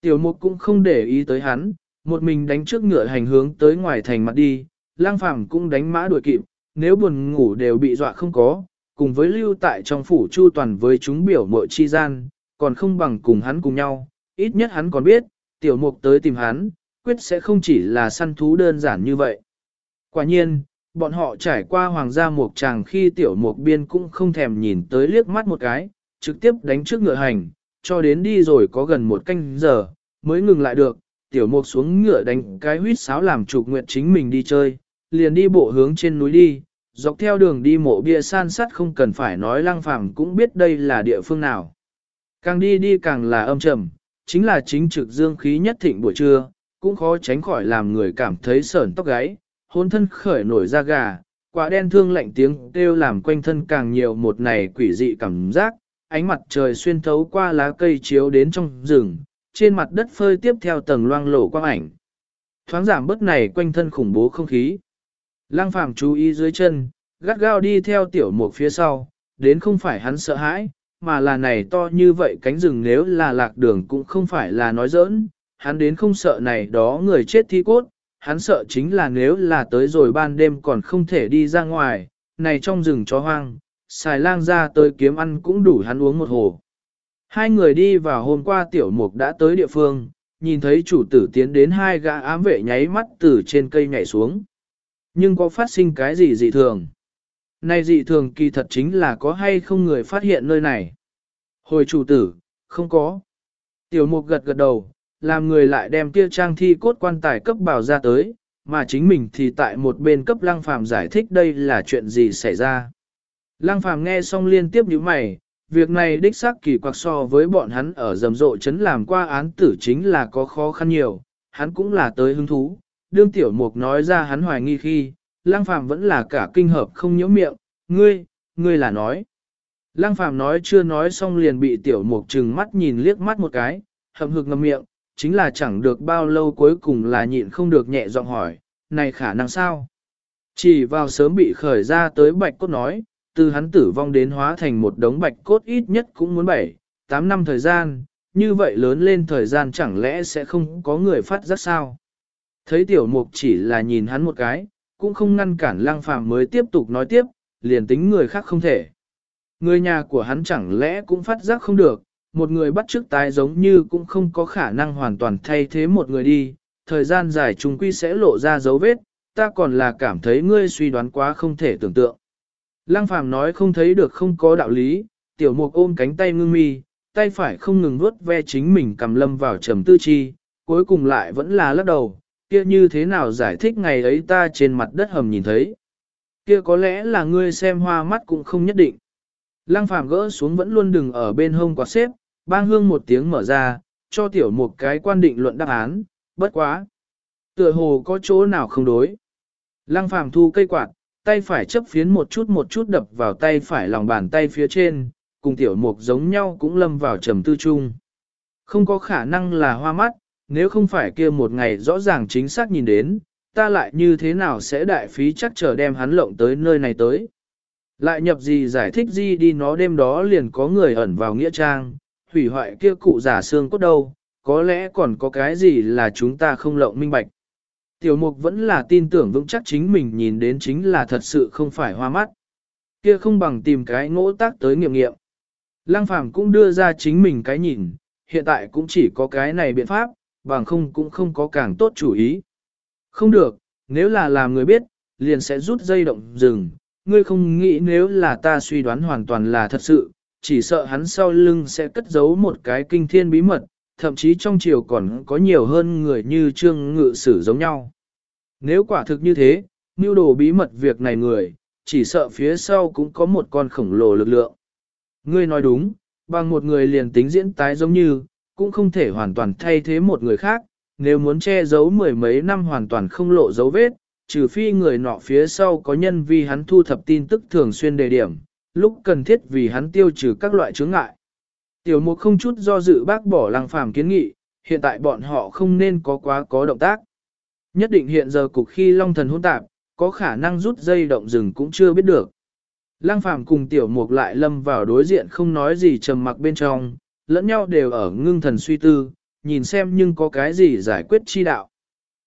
Tiểu mục cũng không để ý tới hắn, một mình đánh trước ngựa hành hướng tới ngoài thành mặt đi, lang phàm cũng đánh mã đuổi kịp, nếu buồn ngủ đều bị dọa không có, cùng với lưu tại trong phủ chu toàn với chúng biểu mội chi gian, còn không bằng cùng hắn cùng nhau, ít nhất hắn còn biết, tiểu mục tới tìm hắn, quyết sẽ không chỉ là săn thú đơn giản như vậy. Quả nhiên, bọn họ trải qua hoàng gia mục tràng khi tiểu mục biên cũng không thèm nhìn tới liếc mắt một cái, trực tiếp đánh trước ngựa hành, cho đến đi rồi có gần một canh giờ, mới ngừng lại được, tiểu mục xuống ngựa đánh cái huýt sáo làm trục nguyện chính mình đi chơi, liền đi bộ hướng trên núi đi, dọc theo đường đi mộ bia san sắt không cần phải nói lăng phàm cũng biết đây là địa phương nào. Càng đi đi càng là âm trầm, chính là chính trực dương khí nhất thịnh buổi trưa, cũng khó tránh khỏi làm người cảm thấy sởn tóc gáy, hôn thân khởi nổi da gà, quả đen thương lạnh tiếng kêu làm quanh thân càng nhiều một này quỷ dị cảm giác, ánh mặt trời xuyên thấu qua lá cây chiếu đến trong rừng, trên mặt đất phơi tiếp theo tầng loang lổ quang ảnh. Thoáng giảm bớt này quanh thân khủng bố không khí. Lăng phàm chú ý dưới chân, gắt gao đi theo tiểu mục phía sau, đến không phải hắn sợ hãi, mà là này to như vậy cánh rừng nếu là lạc đường cũng không phải là nói giỡn, hắn đến không sợ này đó người chết thi cốt, hắn sợ chính là nếu là tới rồi ban đêm còn không thể đi ra ngoài, này trong rừng chó hoang, xài lang ra tới kiếm ăn cũng đủ hắn uống một hồ. Hai người đi vào hôm qua tiểu mục đã tới địa phương, nhìn thấy chủ tử tiến đến hai gã ám vệ nháy mắt từ trên cây nhảy xuống. Nhưng có phát sinh cái gì dị thường? Này dị thường kỳ thật chính là có hay không người phát hiện nơi này. Hồi chủ tử, không có. Tiểu mục gật gật đầu, làm người lại đem kia trang thi cốt quan tài cấp bảo ra tới, mà chính mình thì tại một bên cấp lăng phàm giải thích đây là chuyện gì xảy ra. Lăng phàm nghe xong liên tiếp như mày, việc này đích xác kỳ quặc so với bọn hắn ở rầm rộ chấn làm qua án tử chính là có khó khăn nhiều, hắn cũng là tới hứng thú. Đương tiểu mục nói ra hắn hoài nghi khi, lang phàm vẫn là cả kinh hợp không nhiễu miệng, ngươi, ngươi là nói. Lăng phàm nói chưa nói xong liền bị tiểu mục trừng mắt nhìn liếc mắt một cái, hậm hực ngậm miệng, chính là chẳng được bao lâu cuối cùng là nhịn không được nhẹ giọng hỏi, này khả năng sao? Chỉ vào sớm bị khởi ra tới bạch cốt nói, từ hắn tử vong đến hóa thành một đống bạch cốt ít nhất cũng muốn 7, 8 năm thời gian, như vậy lớn lên thời gian chẳng lẽ sẽ không có người phát giác sao? Thấy tiểu mục chỉ là nhìn hắn một cái, cũng không ngăn cản Lang phàm mới tiếp tục nói tiếp, liền tính người khác không thể. Người nhà của hắn chẳng lẽ cũng phát giác không được, một người bắt trước tái giống như cũng không có khả năng hoàn toàn thay thế một người đi, thời gian dài trùng quy sẽ lộ ra dấu vết, ta còn là cảm thấy ngươi suy đoán quá không thể tưởng tượng. Lăng phàm nói không thấy được không có đạo lý, tiểu mục ôm cánh tay ngưng mi, tay phải không ngừng vuốt ve chính mình cầm lâm vào trầm tư chi, cuối cùng lại vẫn là lắc đầu, kia như thế nào giải thích ngày ấy ta trên mặt đất hầm nhìn thấy. Kia có lẽ là ngươi xem hoa mắt cũng không nhất định. Lăng phàm gỡ xuống vẫn luôn đừng ở bên hông quạt xếp, bang hương một tiếng mở ra, cho tiểu một cái quan định luận đáp án, bất quá. Tựa hồ có chỗ nào không đối. Lăng phàm thu cây quạt, tay phải chấp phiến một chút một chút đập vào tay phải lòng bàn tay phía trên, cùng tiểu mục giống nhau cũng lâm vào trầm tư chung. Không có khả năng là hoa mắt, nếu không phải kia một ngày rõ ràng chính xác nhìn đến, ta lại như thế nào sẽ đại phí chắc chờ đem hắn lộng tới nơi này tới. Lại nhập gì giải thích gì đi nó đêm đó liền có người ẩn vào nghĩa trang, hủy hoại kia cụ giả xương cốt đâu, có lẽ còn có cái gì là chúng ta không lộng minh bạch. Tiểu mục vẫn là tin tưởng vững chắc chính mình nhìn đến chính là thật sự không phải hoa mắt. Kia không bằng tìm cái ngỗ tác tới nghiệm nghiệm. Lăng phàm cũng đưa ra chính mình cái nhìn, hiện tại cũng chỉ có cái này biện pháp, bằng không cũng không có càng tốt chủ ý. Không được, nếu là làm người biết, liền sẽ rút dây động rừng, ngươi không nghĩ nếu là ta suy đoán hoàn toàn là thật sự, chỉ sợ hắn sau lưng sẽ cất giấu một cái kinh thiên bí mật, thậm chí trong triều còn có nhiều hơn người như trương ngự sử giống nhau. Nếu quả thực như thế, mưu đồ bí mật việc này người, chỉ sợ phía sau cũng có một con khổng lồ lực lượng. Ngươi nói đúng, bằng một người liền tính diễn tái giống như, cũng không thể hoàn toàn thay thế một người khác, nếu muốn che giấu mười mấy năm hoàn toàn không lộ dấu vết, trừ phi người nọ phía sau có nhân vì hắn thu thập tin tức thường xuyên đề điểm, lúc cần thiết vì hắn tiêu trừ các loại chướng ngại. Tiểu mục không chút do dự bác bỏ lăng phàm kiến nghị, hiện tại bọn họ không nên có quá có động tác. Nhất định hiện giờ cục khi long thần hôn tạp, có khả năng rút dây động rừng cũng chưa biết được. Lăng phàm cùng tiểu mục lại lâm vào đối diện không nói gì trầm mặc bên trong, lẫn nhau đều ở ngưng thần suy tư, nhìn xem nhưng có cái gì giải quyết chi đạo.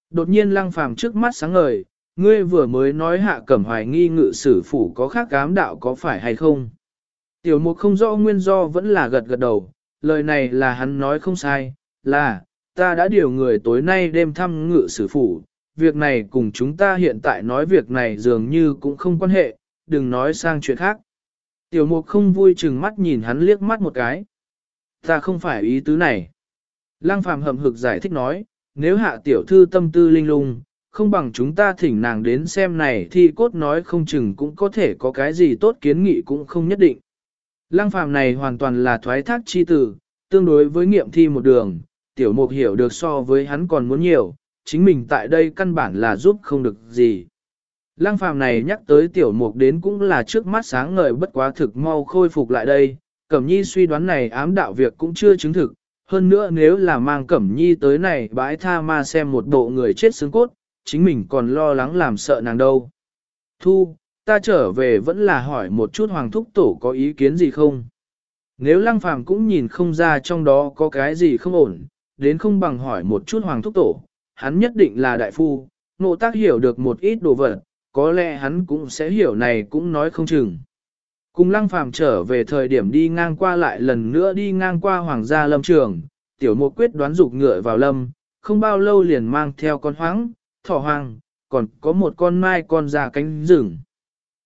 Đột nhiên lăng phàm trước mắt sáng ngời, ngươi vừa mới nói hạ cẩm hoài nghi ngự sử phủ có khác cám đạo có phải hay không. Tiểu mục không rõ nguyên do vẫn là gật gật đầu, lời này là hắn nói không sai, là, ta đã điều người tối nay đêm thăm ngự sử phủ, việc này cùng chúng ta hiện tại nói việc này dường như cũng không quan hệ, đừng nói sang chuyện khác. Tiểu mục không vui chừng mắt nhìn hắn liếc mắt một cái. Ta không phải ý tứ này. Lăng phàm hậm hực giải thích nói, nếu hạ tiểu thư tâm tư linh lung, không bằng chúng ta thỉnh nàng đến xem này thì cốt nói không chừng cũng có thể có cái gì tốt kiến nghị cũng không nhất định. Lăng phàm này hoàn toàn là thoái thác chi tử, tương đối với nghiệm thi một đường, tiểu mục hiểu được so với hắn còn muốn nhiều, chính mình tại đây căn bản là giúp không được gì. Lăng phàm này nhắc tới tiểu mục đến cũng là trước mắt sáng ngời bất quá thực mau khôi phục lại đây, Cẩm Nhi suy đoán này ám đạo việc cũng chưa chứng thực, hơn nữa nếu là mang Cẩm Nhi tới này bãi tha ma xem một bộ người chết xương cốt, chính mình còn lo lắng làm sợ nàng đâu. Thu, ta trở về vẫn là hỏi một chút Hoàng Thúc Tổ có ý kiến gì không? Nếu Lăng Phàm cũng nhìn không ra trong đó có cái gì không ổn, đến không bằng hỏi một chút Hoàng Thúc Tổ, hắn nhất định là đại phu, nộ tác hiểu được một ít đồ vật, có lẽ hắn cũng sẽ hiểu này cũng nói không chừng. Cùng lăng phàm trở về thời điểm đi ngang qua lại lần nữa đi ngang qua hoàng gia lâm trường, tiểu Mộ quyết đoán dục ngựa vào lâm, không bao lâu liền mang theo con hoáng, thỏ hoàng, còn có một con mai con già cánh rừng.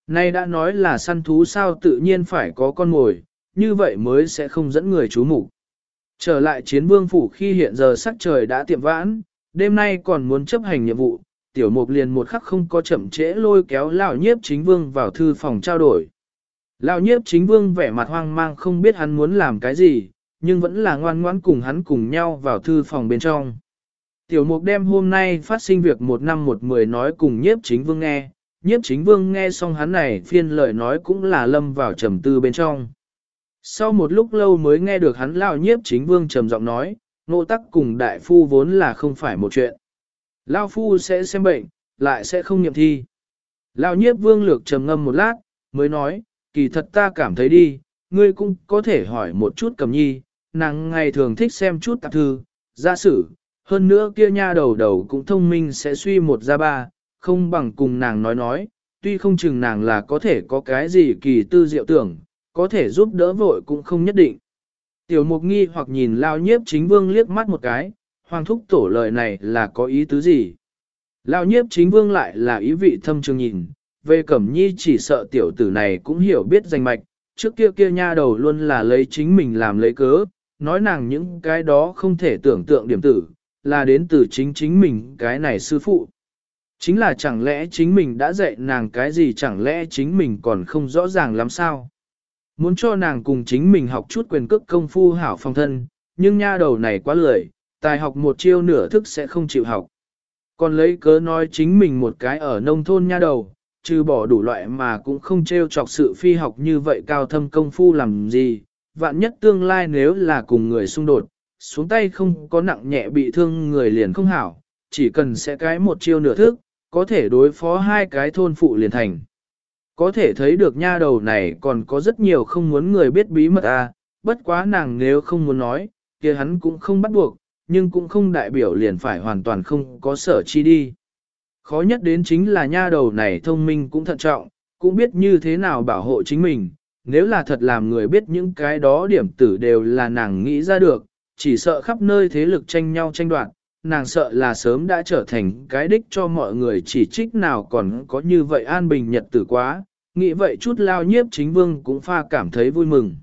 Nay đã nói là săn thú sao tự nhiên phải có con mồi, như vậy mới sẽ không dẫn người chú mục Trở lại chiến vương phủ khi hiện giờ sắc trời đã tiệm vãn, đêm nay còn muốn chấp hành nhiệm vụ, tiểu mục liền một khắc không có chậm trễ lôi kéo lão nhiếp chính vương vào thư phòng trao đổi. Lão nhiếp chính vương vẻ mặt hoang mang không biết hắn muốn làm cái gì, nhưng vẫn là ngoan ngoãn cùng hắn cùng nhau vào thư phòng bên trong. Tiểu mục đem hôm nay phát sinh việc một năm một mười nói cùng nhiếp chính vương nghe, nhiếp chính vương nghe xong hắn này phiên lời nói cũng là lâm vào trầm tư bên trong. Sau một lúc lâu mới nghe được hắn lão nhiếp chính vương trầm giọng nói, nộ tắc cùng đại phu vốn là không phải một chuyện. Lao phu sẽ xem bệnh, lại sẽ không nghiệm thi. Lão nhiếp vương lược trầm ngâm một lát, mới nói, kỳ thật ta cảm thấy đi, ngươi cũng có thể hỏi một chút cầm nhi, nàng ngày thường thích xem chút tạp thư, gia sử, hơn nữa kia nha đầu đầu cũng thông minh sẽ suy một ra ba, không bằng cùng nàng nói nói, tuy không chừng nàng là có thể có cái gì kỳ tư diệu tưởng, có thể giúp đỡ vội cũng không nhất định. Tiểu mục nghi hoặc nhìn lao nhiếp chính vương liếc mắt một cái, hoàng thúc tổ lời này là có ý tứ gì? Lao nhiếp chính vương lại là ý vị thâm trường nhìn, về cẩm nhi chỉ sợ tiểu tử này cũng hiểu biết danh mạch, trước kia kia nha đầu luôn là lấy chính mình làm lấy cớ, nói nàng những cái đó không thể tưởng tượng điểm tử, là đến từ chính chính mình cái này sư phụ. Chính là chẳng lẽ chính mình đã dạy nàng cái gì chẳng lẽ chính mình còn không rõ ràng lắm sao? Muốn cho nàng cùng chính mình học chút quyền cước công phu hảo phong thân, nhưng nha đầu này quá lười, tài học một chiêu nửa thức sẽ không chịu học. Còn lấy cớ nói chính mình một cái ở nông thôn nha đầu, trừ bỏ đủ loại mà cũng không trêu chọc sự phi học như vậy cao thâm công phu làm gì, vạn nhất tương lai nếu là cùng người xung đột, xuống tay không có nặng nhẹ bị thương người liền không hảo, chỉ cần sẽ cái một chiêu nửa thức, có thể đối phó hai cái thôn phụ liền thành. Có thể thấy được nha đầu này còn có rất nhiều không muốn người biết bí mật à, bất quá nàng nếu không muốn nói, kia hắn cũng không bắt buộc, nhưng cũng không đại biểu liền phải hoàn toàn không có sở chi đi. Khó nhất đến chính là nha đầu này thông minh cũng thận trọng, cũng biết như thế nào bảo hộ chính mình, nếu là thật làm người biết những cái đó điểm tử đều là nàng nghĩ ra được, chỉ sợ khắp nơi thế lực tranh nhau tranh đoạt, nàng sợ là sớm đã trở thành cái đích cho mọi người chỉ trích nào còn có như vậy an bình nhật tử quá, nghĩ vậy chút lao nhiếp chính vương cũng pha cảm thấy vui mừng.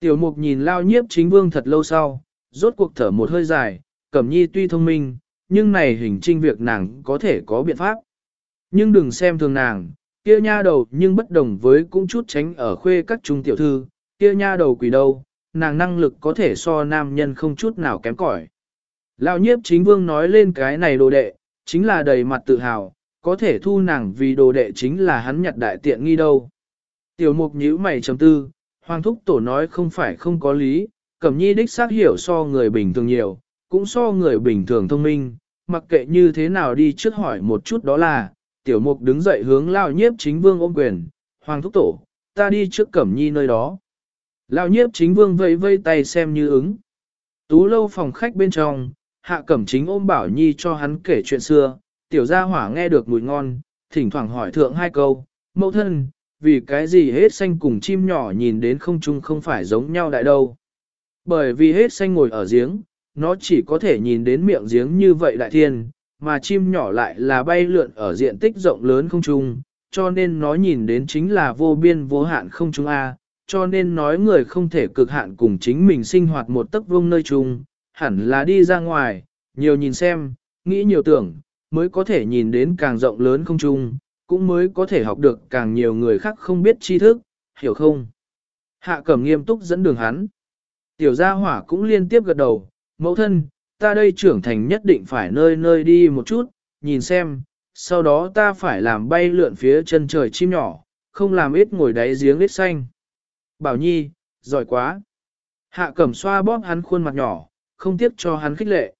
Tiểu mục nhìn lao nhiếp chính vương thật lâu sau, rốt cuộc thở một hơi dài, cẩm nhi tuy thông minh, nhưng này hình trinh việc nàng có thể có biện pháp. Nhưng đừng xem thường nàng, kia nha đầu nhưng bất đồng với cũng chút tránh ở khuê các trung tiểu thư, kia nha đầu quỷ đâu, nàng năng lực có thể so nam nhân không chút nào kém cỏi. Lão nhiếp chính vương nói lên cái này đồ đệ, chính là đầy mặt tự hào, có thể thu nàng vì đồ đệ chính là hắn nhặt đại tiện nghi đâu. Tiểu mục nhíu mày chấm tư, hoàng thúc tổ nói không phải không có lý, cẩm nhi đích xác hiểu so người bình thường nhiều, cũng so người bình thường thông minh, mặc kệ như thế nào đi trước hỏi một chút đó là, tiểu mục đứng dậy hướng lao nhiếp chính vương ôm quyền, hoàng thúc tổ, ta đi trước cẩm nhi nơi đó. Lao nhiếp chính vương vẫy vây tay xem như ứng. Tú lâu phòng khách bên trong, hạ cẩm chính ôm bảo nhi cho hắn kể chuyện xưa, tiểu gia hỏa nghe được mùi ngon, thỉnh thoảng hỏi thượng hai câu, mẫu thân, vì cái gì hết xanh cùng chim nhỏ nhìn đến không chung không phải giống nhau đại đâu. Bởi vì hết xanh ngồi ở giếng, nó chỉ có thể nhìn đến miệng giếng như vậy đại thiên, mà chim nhỏ lại là bay lượn ở diện tích rộng lớn không chung, cho nên nó nhìn đến chính là vô biên vô hạn không chung A, cho nên nói người không thể cực hạn cùng chính mình sinh hoạt một tấc vương nơi chung, hẳn là đi ra ngoài, nhiều nhìn xem, nghĩ nhiều tưởng, mới có thể nhìn đến càng rộng lớn không trung, cũng mới có thể học được càng nhiều người khác không biết tri thức, hiểu không? Hạ cẩm nghiêm túc dẫn đường hắn. Tiểu gia hỏa cũng liên tiếp gật đầu, mẫu thân, ta đây trưởng thành nhất định phải nơi nơi đi một chút, nhìn xem, sau đó ta phải làm bay lượn phía chân trời chim nhỏ, không làm ít ngồi đáy giếng ít xanh. Bảo Nhi, giỏi quá. Hạ cẩm xoa bóp hắn khuôn mặt nhỏ, không tiếc cho hắn khích lệ.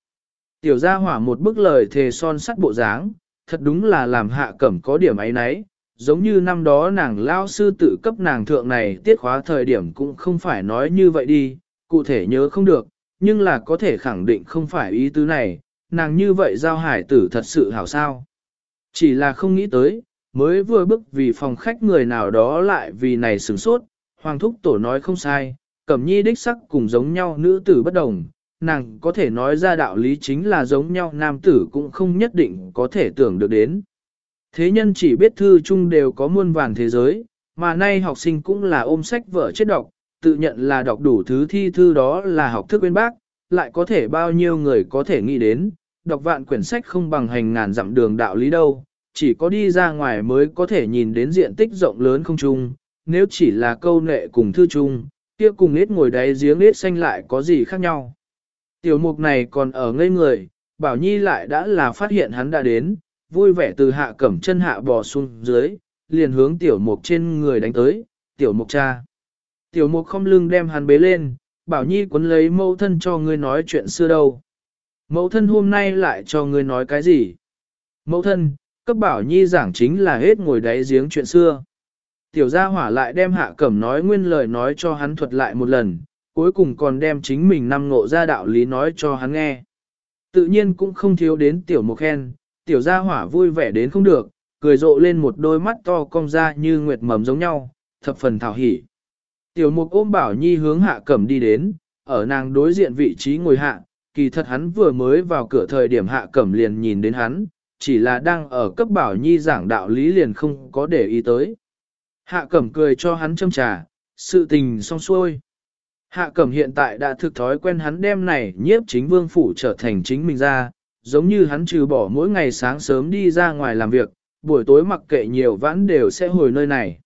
Tiểu gia hỏa một bức lời thề son sắt bộ dáng, thật đúng là làm hạ cẩm có điểm ấy nấy, giống như năm đó nàng lao sư tự cấp nàng thượng này tiết khóa thời điểm cũng không phải nói như vậy đi, cụ thể nhớ không được, nhưng là có thể khẳng định không phải ý tứ này, nàng như vậy giao hải tử thật sự hảo sao. Chỉ là không nghĩ tới, mới vừa bước vì phòng khách người nào đó lại vì này sửng sốt, hoàng thúc tổ nói không sai, cẩm nhi đích sắc cùng giống nhau nữ tử bất đồng, nàng có thể nói ra đạo lý chính là giống nhau nam tử cũng không nhất định có thể tưởng được đến. Thế nhân chỉ biết thư chung đều có muôn vàn thế giới, mà nay học sinh cũng là ôm sách vở chết đọc, tự nhận là đọc đủ thứ thi thư đó là học thức bên bác, lại có thể bao nhiêu người có thể nghĩ đến, đọc vạn quyển sách không bằng hành ngàn dặm đường đạo lý đâu, chỉ có đi ra ngoài mới có thể nhìn đến diện tích rộng lớn không chung, nếu chỉ là câu nệ cùng thư chung, kia cùng nết ngồi đáy giếng nết xanh lại có gì khác nhau. Tiểu mục này còn ở ngây người, Bảo Nhi lại đã là phát hiện hắn đã đến, vui vẻ từ hạ cẩm chân hạ bò xuống dưới, liền hướng tiểu mục trên người đánh tới, tiểu mục cha. Tiểu mục không lưng đem hắn bế lên, Bảo Nhi quấn lấy mẫu thân cho ngươi nói chuyện xưa đâu. Mẫu thân hôm nay lại cho ngươi nói cái gì? Mẫu thân, cấp Bảo Nhi giảng chính là hết ngồi đáy giếng chuyện xưa. Tiểu gia hỏa lại đem hạ cẩm nói nguyên lời nói cho hắn thuật lại một lần, cuối cùng còn đem chính mình năm ngộ ra đạo lý nói cho hắn nghe. Tự nhiên cũng không thiếu đến tiểu mục khen, tiểu gia hỏa vui vẻ đến không được, cười rộ lên một đôi mắt to cong ra như nguyệt mầm giống nhau, thập phần thảo hỉ. Tiểu mục ôm bảo nhi hướng hạ cẩm đi đến, ở nàng đối diện vị trí ngồi hạ, kỳ thật hắn vừa mới vào cửa thời điểm hạ cẩm liền nhìn đến hắn, chỉ là đang ở cấp bảo nhi giảng đạo lý liền không có để ý tới. Hạ cẩm cười cho hắn châm trà, sự tình xong xuôi. Hạ cẩm hiện tại đã thực thói quen hắn đem này nhiếp chính vương phủ trở thành chính mình ra, giống như hắn trừ bỏ mỗi ngày sáng sớm đi ra ngoài làm việc, buổi tối mặc kệ nhiều vãn đều sẽ hồi nơi này.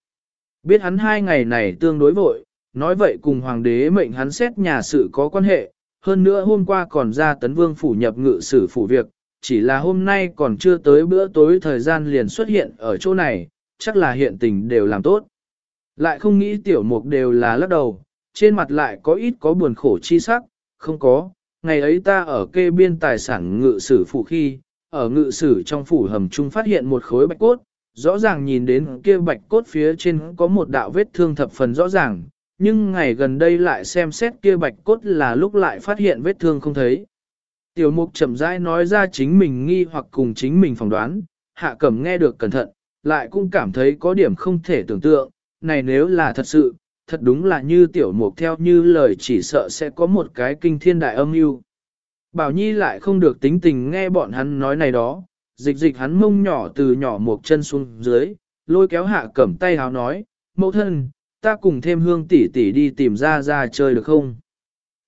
Biết hắn hai ngày này tương đối vội, nói vậy cùng hoàng đế mệnh hắn xét nhà sự có quan hệ, hơn nữa hôm qua còn ra tấn vương phủ nhập ngự sử phủ việc, chỉ là hôm nay còn chưa tới bữa tối thời gian liền xuất hiện ở chỗ này, chắc là hiện tình đều làm tốt. Lại không nghĩ tiểu mục đều là lắc đầu, trên mặt lại có ít có buồn khổ chi sắc, không có, ngày ấy ta ở kê biên tài sản ngự sử phủ khi, ở ngự sử trong phủ hầm trung phát hiện một khối bạch cốt, rõ ràng nhìn đến kia bạch cốt phía trên có một đạo vết thương thập phần rõ ràng, nhưng ngày gần đây lại xem xét kia bạch cốt là lúc lại phát hiện vết thương không thấy. Tiểu mục chậm rãi nói ra chính mình nghi hoặc cùng chính mình phỏng đoán, hạ cẩm nghe được cẩn thận, lại cũng cảm thấy có điểm không thể tưởng tượng, này nếu là thật sự, thật đúng là như tiểu mục theo như lời chỉ sợ sẽ có một cái kinh thiên đại âm mưu. Bảo Nhi lại không được tính tình nghe bọn hắn nói này đó, dịch dịch hắn mông nhỏ từ nhỏ một chân xuống dưới, lôi kéo hạ cẩm tay háo nói, mẫu thân, ta cùng thêm hương tỷ tỷ đi tìm ra ra chơi được không?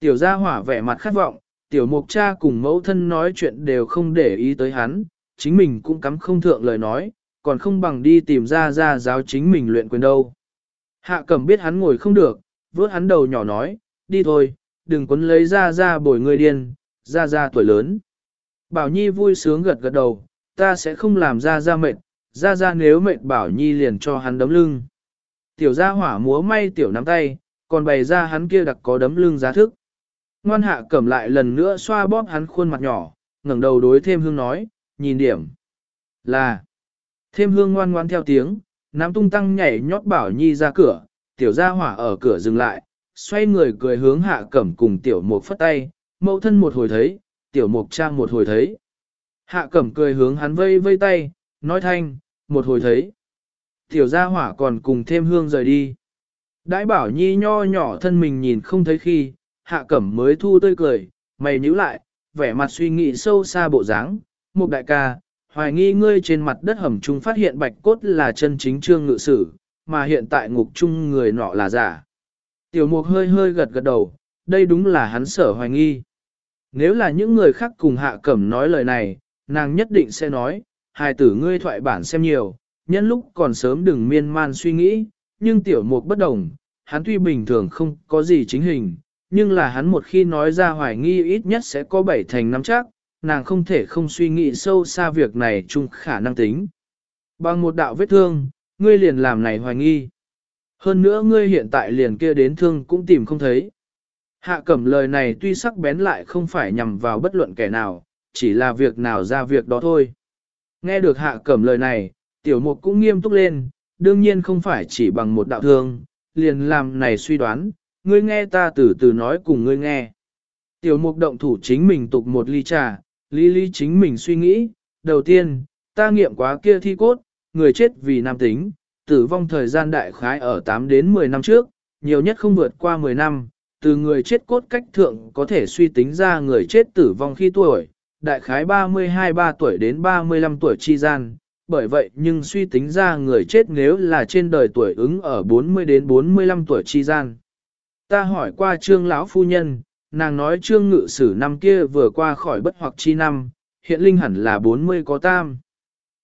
Tiểu gia hỏa vẻ mặt khát vọng, tiểu mục cha cùng mẫu thân nói chuyện đều không để ý tới hắn, chính mình cũng cắm không thượng lời nói, còn không bằng đi tìm ra ra giáo chính mình luyện quyền đâu. Hạ cẩm biết hắn ngồi không được, vớt hắn đầu nhỏ nói, đi thôi, đừng quấn lấy ra ra bồi người điên, ra ra tuổi lớn. Bảo Nhi vui sướng gật gật đầu, ta sẽ không làm ra ra mệt, ra ra nếu mệt Bảo Nhi liền cho hắn đấm lưng. Tiểu gia hỏa múa may tiểu nắm tay, còn bày ra hắn kia đặc có đấm lưng giá thức. Ngoan hạ cẩm lại lần nữa xoa bóp hắn khuôn mặt nhỏ, ngẩng đầu đối thêm hương nói, nhìn điểm. Là. Thêm hương ngoan ngoan theo tiếng, nắm tung tăng nhảy nhót bảo nhi ra cửa, tiểu gia hỏa ở cửa dừng lại, xoay người cười hướng hạ cẩm cùng tiểu mục phất tay, mẫu thân một hồi thấy, tiểu mục trang một hồi thấy. Hạ cẩm cười hướng hắn vây vây tay, nói thanh, một hồi thấy. Tiểu gia hỏa còn cùng thêm hương rời đi. Đãi bảo nhi nho nhỏ thân mình nhìn không thấy khi, hạ cẩm mới thu tươi cười, mày nhíu lại, vẻ mặt suy nghĩ sâu xa bộ dáng. Một đại ca, hoài nghi ngươi trên mặt đất hầm trung phát hiện bạch cốt là chân chính trương ngự sử, mà hiện tại ngục chung người nọ là giả. Tiểu mục hơi hơi gật gật đầu, đây đúng là hắn sở hoài nghi. Nếu là những người khác cùng hạ cẩm nói lời này, nàng nhất định sẽ nói, hài tử ngươi thoại bản xem nhiều, nhân lúc còn sớm đừng miên man suy nghĩ, nhưng tiểu mục bất đồng, hắn tuy bình thường không có gì chính hình, nhưng là hắn một khi nói ra hoài nghi ít nhất sẽ có bảy thành năm chắc, nàng không thể không suy nghĩ sâu xa việc này chung khả năng tính. Bằng một đạo vết thương, ngươi liền làm này hoài nghi. Hơn nữa ngươi hiện tại liền kia đến thương cũng tìm không thấy. Hạ cẩm lời này tuy sắc bén lại không phải nhằm vào bất luận kẻ nào, chỉ là việc nào ra việc đó thôi. Nghe được hạ cẩm lời này, tiểu mục cũng nghiêm túc lên, đương nhiên không phải chỉ bằng một đạo thương, liền làm này suy đoán, ngươi nghe ta từ từ nói cùng ngươi nghe. Tiểu mục động thủ chính mình tục một ly trà, Lý Lý chính mình suy nghĩ, đầu tiên, ta nghiệm quá kia thi cốt, người chết vì nam tính, tử vong thời gian đại khái ở 8 đến 10 năm trước, nhiều nhất không vượt qua 10 năm, từ người chết cốt cách thượng có thể suy tính ra người chết tử vong khi tuổi, đại khái 32-3 tuổi đến 35 tuổi chi gian, bởi vậy nhưng suy tính ra người chết nếu là trên đời tuổi ứng ở 40 đến 45 tuổi chi gian. Ta hỏi qua trương lão phu nhân, nàng nói trương ngự sử năm kia vừa qua khỏi bất hoặc chi năm, hiện linh hẳn là 40 có tam.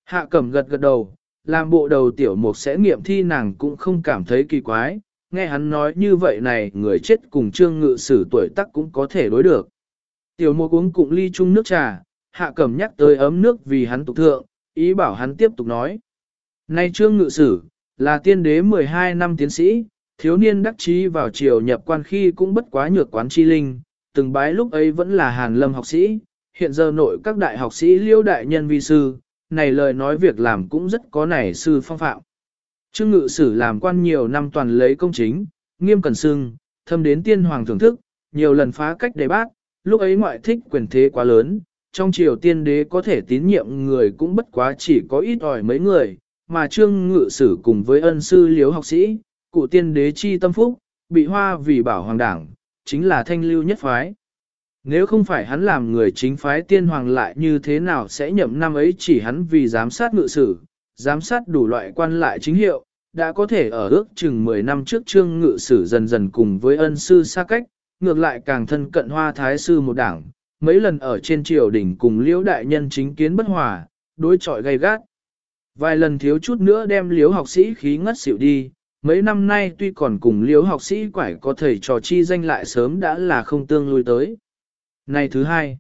Hạ cẩm gật gật đầu, làm bộ đầu tiểu mục sẽ nghiệm thi nàng cũng không cảm thấy kỳ quái, nghe hắn nói như vậy này người chết cùng trương ngự sử tuổi tác cũng có thể đối được. Tiểu mục uống cụng ly chung nước trà, hạ cẩm nhắc tới ấm nước vì hắn tục thượng, ý bảo hắn tiếp tục nói. Nay trương ngự sử, là tiên đế 12 năm tiến sĩ, thiếu niên đắc chí vào triều nhập quan khi cũng bất quá nhược quán chi linh, từng bái lúc ấy vẫn là hàn lâm học sĩ, hiện giờ nội các đại học sĩ liêu đại nhân vi sư, này lời nói việc làm cũng rất có nảy sư phong phạm. Trương ngự sử làm quan nhiều năm toàn lấy công chính, nghiêm cẩn sưng, thâm đến tiên hoàng thưởng thức, nhiều lần phá cách đề bác, lúc ấy ngoại thích quyền thế quá lớn, trong triều tiên đế có thể tín nhiệm người cũng bất quá chỉ có ít ỏi mấy người, mà trương ngự sử cùng với ân sư liếu học sĩ, cụ tiên đế chi tâm phúc, bị hoa vì bảo hoàng đảng, chính là thanh lưu nhất phái. Nếu không phải hắn làm người chính phái tiên hoàng lại như thế nào sẽ nhậm năm ấy chỉ hắn vì giám sát ngự sử, giám sát đủ loại quan lại chính hiệu, đã có thể ở ước chừng 10 năm trước trương ngự sử dần dần cùng với ân sư xa cách, ngược lại càng thân cận hoa thái sư một đảng, mấy lần ở trên triều đỉnh cùng liễu đại nhân chính kiến bất hòa, đối chọi gay gắt. Vài lần thiếu chút nữa đem liễu học sĩ khí ngất xỉu đi, mấy năm nay tuy còn cùng liếu học sĩ quải có thầy trò chi danh lại sớm đã là không tương lui tới. Này thứ hai,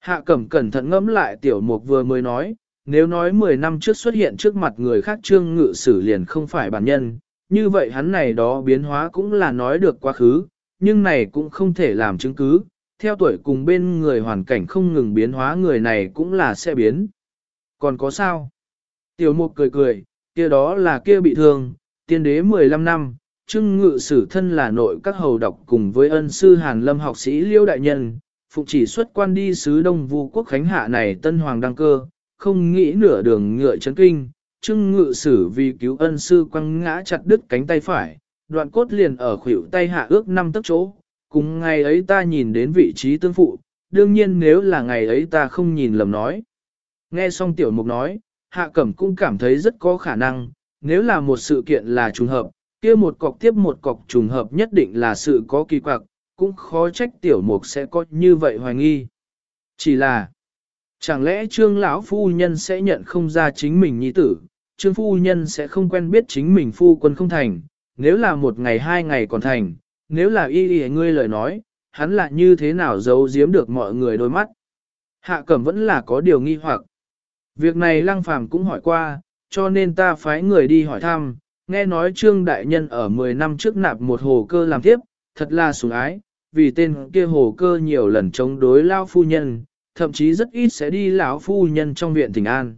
hạ cẩm cẩn thận ngẫm lại tiểu mục vừa mới nói, nếu nói 10 năm trước xuất hiện trước mặt người khác trương ngự sử liền không phải bản nhân, như vậy hắn này đó biến hóa cũng là nói được quá khứ, nhưng này cũng không thể làm chứng cứ, theo tuổi cùng bên người hoàn cảnh không ngừng biến hóa người này cũng là sẽ biến. Còn có sao? Tiểu mục cười cười, kia đó là kia bị thương, tiên đế 15 năm, trưng ngự sử thân là nội các hầu đọc cùng với ân sư Hàn Lâm học sĩ Liêu Đại Nhân, phụ chỉ xuất quan đi sứ Đông Vu Quốc Khánh Hạ này tân hoàng đăng cơ, không nghĩ nửa đường ngựa chấn kinh, trưng ngự sử vì cứu ân sư quăng ngã chặt đứt cánh tay phải, đoạn cốt liền ở khuỷu tay hạ ước năm tấc chỗ, cùng ngày ấy ta nhìn đến vị trí tương phụ, đương nhiên nếu là ngày ấy ta không nhìn lầm nói. Nghe xong tiểu mục nói, hạ cẩm cũng cảm thấy rất có khả năng, nếu là một sự kiện là trùng hợp, kia một cọc tiếp một cọc trùng hợp nhất định là sự có kỳ quặc, cũng khó trách tiểu mục sẽ có như vậy hoài nghi. Chỉ là, chẳng lẽ trương lão phu nhân sẽ nhận không ra chính mình nhi tử, trương phu nhân sẽ không quen biết chính mình phu quân không thành, nếu là một ngày hai ngày còn thành, nếu là y y ngươi lời nói, hắn lại như thế nào giấu giếm được mọi người đôi mắt. Hạ cẩm vẫn là có điều nghi hoặc. Việc này lăng phàm cũng hỏi qua, cho nên ta phái người đi hỏi thăm, nghe nói trương đại nhân ở 10 năm trước nạp một hồ cơ làm tiếp, thật là sủng ái, vì tên kia hồ cơ nhiều lần chống đối lao phu nhân, thậm chí rất ít sẽ đi lão phu nhân trong viện tỉnh an.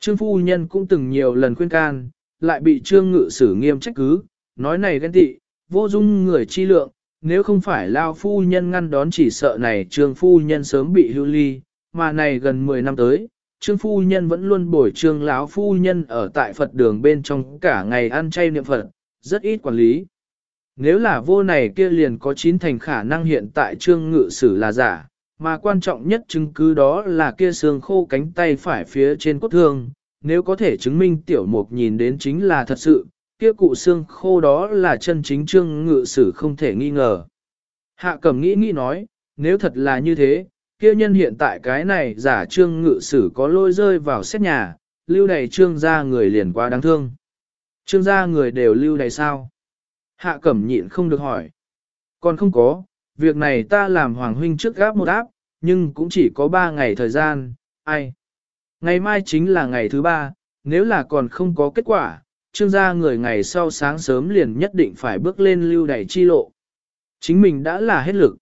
Trương phu nhân cũng từng nhiều lần khuyên can, lại bị trương ngự xử nghiêm trách cứ, nói này ghen tị, vô dung người chi lượng, nếu không phải lao phu nhân ngăn đón chỉ sợ này trương phu nhân sớm bị hưu ly, mà này gần 10 năm tới, trương phu nhân vẫn luôn bồi trương lão phu nhân ở tại Phật đường bên trong cả ngày ăn chay niệm Phật, rất ít quản lý. Nếu là vô này kia liền có chín thành khả năng hiện tại trương ngự sử là giả, mà quan trọng nhất chứng cứ đó là kia xương khô cánh tay phải phía trên cốt thương, nếu có thể chứng minh tiểu mục nhìn đến chính là thật sự, kia cụ xương khô đó là chân chính trương ngự sử không thể nghi ngờ. Hạ cẩm nghĩ nghĩ nói, nếu thật là như thế, kia nhân hiện tại cái này giả trương ngự sử có lôi rơi vào xét nhà, lưu đầy trương gia người liền quá đáng thương. Trương gia người đều lưu đầy sao? Hạ cẩm nhịn không được hỏi. Còn không có, việc này ta làm Hoàng Huynh trước gáp một áp, nhưng cũng chỉ có ba ngày thời gian, ai. Ngày mai chính là ngày thứ ba, nếu là còn không có kết quả, trương gia người ngày sau sáng sớm liền nhất định phải bước lên lưu đầy chi lộ. Chính mình đã là hết lực.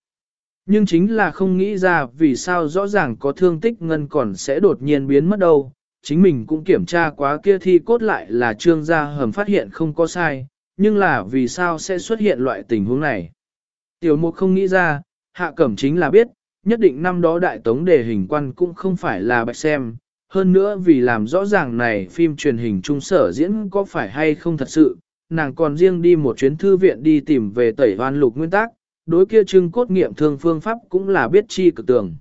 Nhưng chính là không nghĩ ra vì sao rõ ràng có thương tích ngân còn sẽ đột nhiên biến mất đâu. Chính mình cũng kiểm tra quá kia thi cốt lại là trương gia hầm phát hiện không có sai, nhưng là vì sao sẽ xuất hiện loại tình huống này. Tiểu mục không nghĩ ra, hạ cẩm chính là biết, nhất định năm đó đại tống đề hình quan cũng không phải là bạch xem. Hơn nữa vì làm rõ ràng này phim truyền hình trung sở diễn có phải hay không thật sự, nàng còn riêng đi một chuyến thư viện đi tìm về tẩy hoan lục nguyên tắc, đối kia trưng cốt nghiệm thương phương pháp cũng là biết chi cực tường.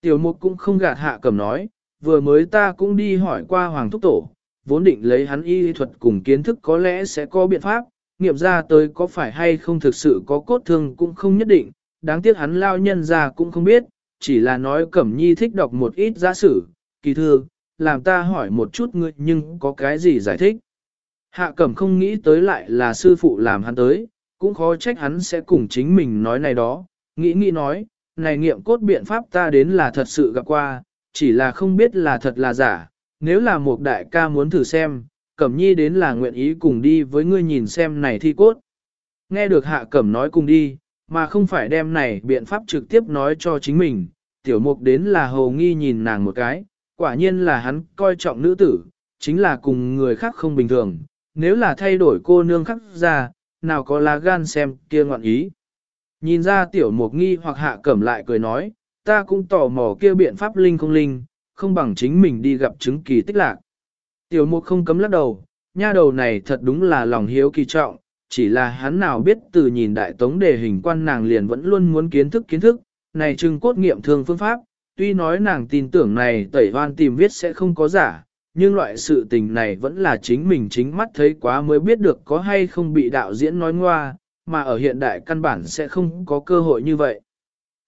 Tiểu mục cũng không gạt hạ cẩm nói, vừa mới ta cũng đi hỏi qua Hoàng Thúc Tổ, vốn định lấy hắn y thuật cùng kiến thức có lẽ sẽ có biện pháp, nghiệm ra tới có phải hay không thực sự có cốt thương cũng không nhất định, đáng tiếc hắn lao nhân ra cũng không biết, chỉ là nói Cẩm Nhi thích đọc một ít giả sử, kỳ thư, làm ta hỏi một chút ngươi nhưng có cái gì giải thích. Hạ Cẩm không nghĩ tới lại là sư phụ làm hắn tới, cũng khó trách hắn sẽ cùng chính mình nói này đó, nghĩ nghĩ nói, này nghiệm cốt biện pháp ta đến là thật sự gặp qua, chỉ là không biết là thật là giả, nếu là một đại ca muốn thử xem, Cẩm Nhi đến là nguyện ý cùng đi với ngươi nhìn xem này thi cốt. Nghe được Hạ Cẩm nói cùng đi, mà không phải đem này biện pháp trực tiếp nói cho chính mình, tiểu mục đến là hầu nghi nhìn nàng một cái, quả nhiên là hắn coi trọng nữ tử, chính là cùng người khác không bình thường, nếu là thay đổi cô nương khắc ra, nào có lá gan xem kia ngoạn ý. Nhìn ra tiểu mục nghi hoặc hạ cẩm lại cười nói, ta cũng tò mò kia biện pháp linh không linh, không bằng chính mình đi gặp chứng kỳ tích lạc. Tiểu mục không cấm lắc đầu, nha đầu này thật đúng là lòng hiếu kỳ trọng, chỉ là hắn nào biết từ nhìn đại tống đề hình quan nàng liền vẫn luôn muốn kiến thức kiến thức, này trưng cốt nghiệm thương phương pháp, tuy nói nàng tin tưởng này tẩy hoan tìm viết sẽ không có giả, nhưng loại sự tình này vẫn là chính mình chính mắt thấy quá mới biết được có hay không bị đạo diễn nói ngoa, mà ở hiện đại căn bản sẽ không có cơ hội như vậy.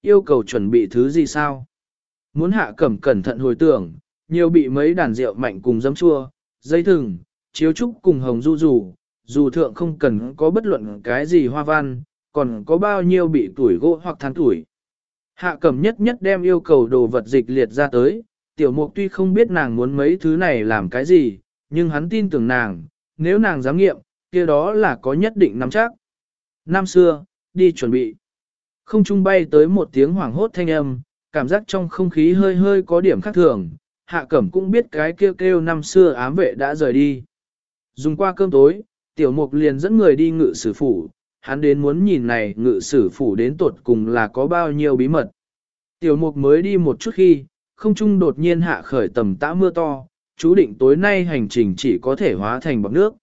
Yêu cầu chuẩn bị thứ gì sao? Muốn hạ cẩm cẩn thận hồi tưởng, nhiều bị mấy đàn rượu mạnh cùng dấm chua, dây thừng, chiếu trúc cùng hồng du dù, dù thượng không cần có bất luận cái gì hoa văn, còn có bao nhiêu bị tuổi gỗ hoặc than tuổi. Hạ cẩm nhất nhất đem yêu cầu đồ vật dịch liệt ra tới, tiểu mục tuy không biết nàng muốn mấy thứ này làm cái gì, nhưng hắn tin tưởng nàng, nếu nàng dám nghiệm, kia đó là có nhất định nắm chắc. Năm xưa, đi chuẩn bị. Không trung bay tới một tiếng hoảng hốt thanh âm, cảm giác trong không khí hơi hơi có điểm khác thường, hạ cẩm cũng biết cái kêu kêu năm xưa ám vệ đã rời đi. Dùng qua cơm tối, tiểu mục liền dẫn người đi ngự sử phủ, hắn đến muốn nhìn này ngự sử phủ đến tột cùng là có bao nhiêu bí mật. Tiểu mục mới đi một chút khi, không trung đột nhiên hạ khởi tầm tã mưa to, chú định tối nay hành trình chỉ có thể hóa thành bọc nước.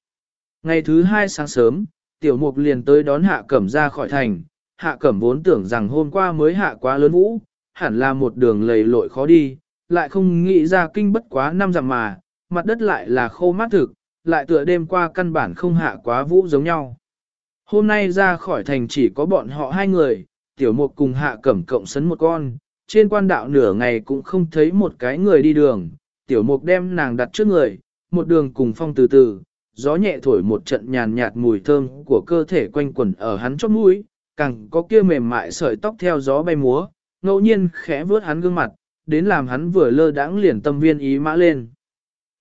Ngày thứ hai sáng sớm, tiểu mục liền tới đón hạ cẩm ra khỏi thành, hạ cẩm vốn tưởng rằng hôm qua mới hạ quá lớn vũ, hẳn là một đường lầy lội khó đi, lại không nghĩ ra kinh bất quá năm dặm mà, mặt đất lại là khô mát thực, lại tựa đêm qua căn bản không hạ quá vũ giống nhau. Hôm nay ra khỏi thành chỉ có bọn họ hai người, tiểu mục cùng hạ cẩm cộng sấn một con, trên quan đạo nửa ngày cũng không thấy một cái người đi đường, tiểu mục đem nàng đặt trước người, một đường cùng phong từ từ, gió nhẹ thổi một trận nhàn nhạt mùi thơm của cơ thể quanh quẩn ở hắn chót mũi, càng có kia mềm mại sợi tóc theo gió bay múa, ngẫu nhiên khẽ vướt hắn gương mặt, đến làm hắn vừa lơ đãng liền tâm viên ý mã lên.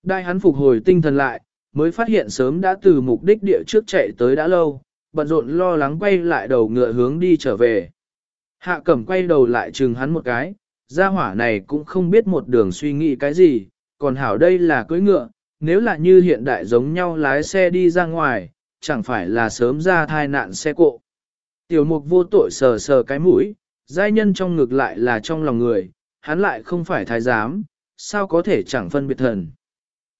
Đại hắn phục hồi tinh thần lại, mới phát hiện sớm đã từ mục đích địa trước chạy tới đã lâu, bận rộn lo lắng quay lại đầu ngựa hướng đi trở về. Hạ cẩm quay đầu lại chừng hắn một cái, gia hỏa này cũng không biết một đường suy nghĩ cái gì, còn hảo đây là cưỡi ngựa, nếu là như hiện đại giống nhau lái xe đi ra ngoài, chẳng phải là sớm ra thai nạn xe cộ. Tiểu mục vô tội sờ sờ cái mũi, giai nhân trong ngực lại là trong lòng người, hắn lại không phải thái giám, sao có thể chẳng phân biệt thần.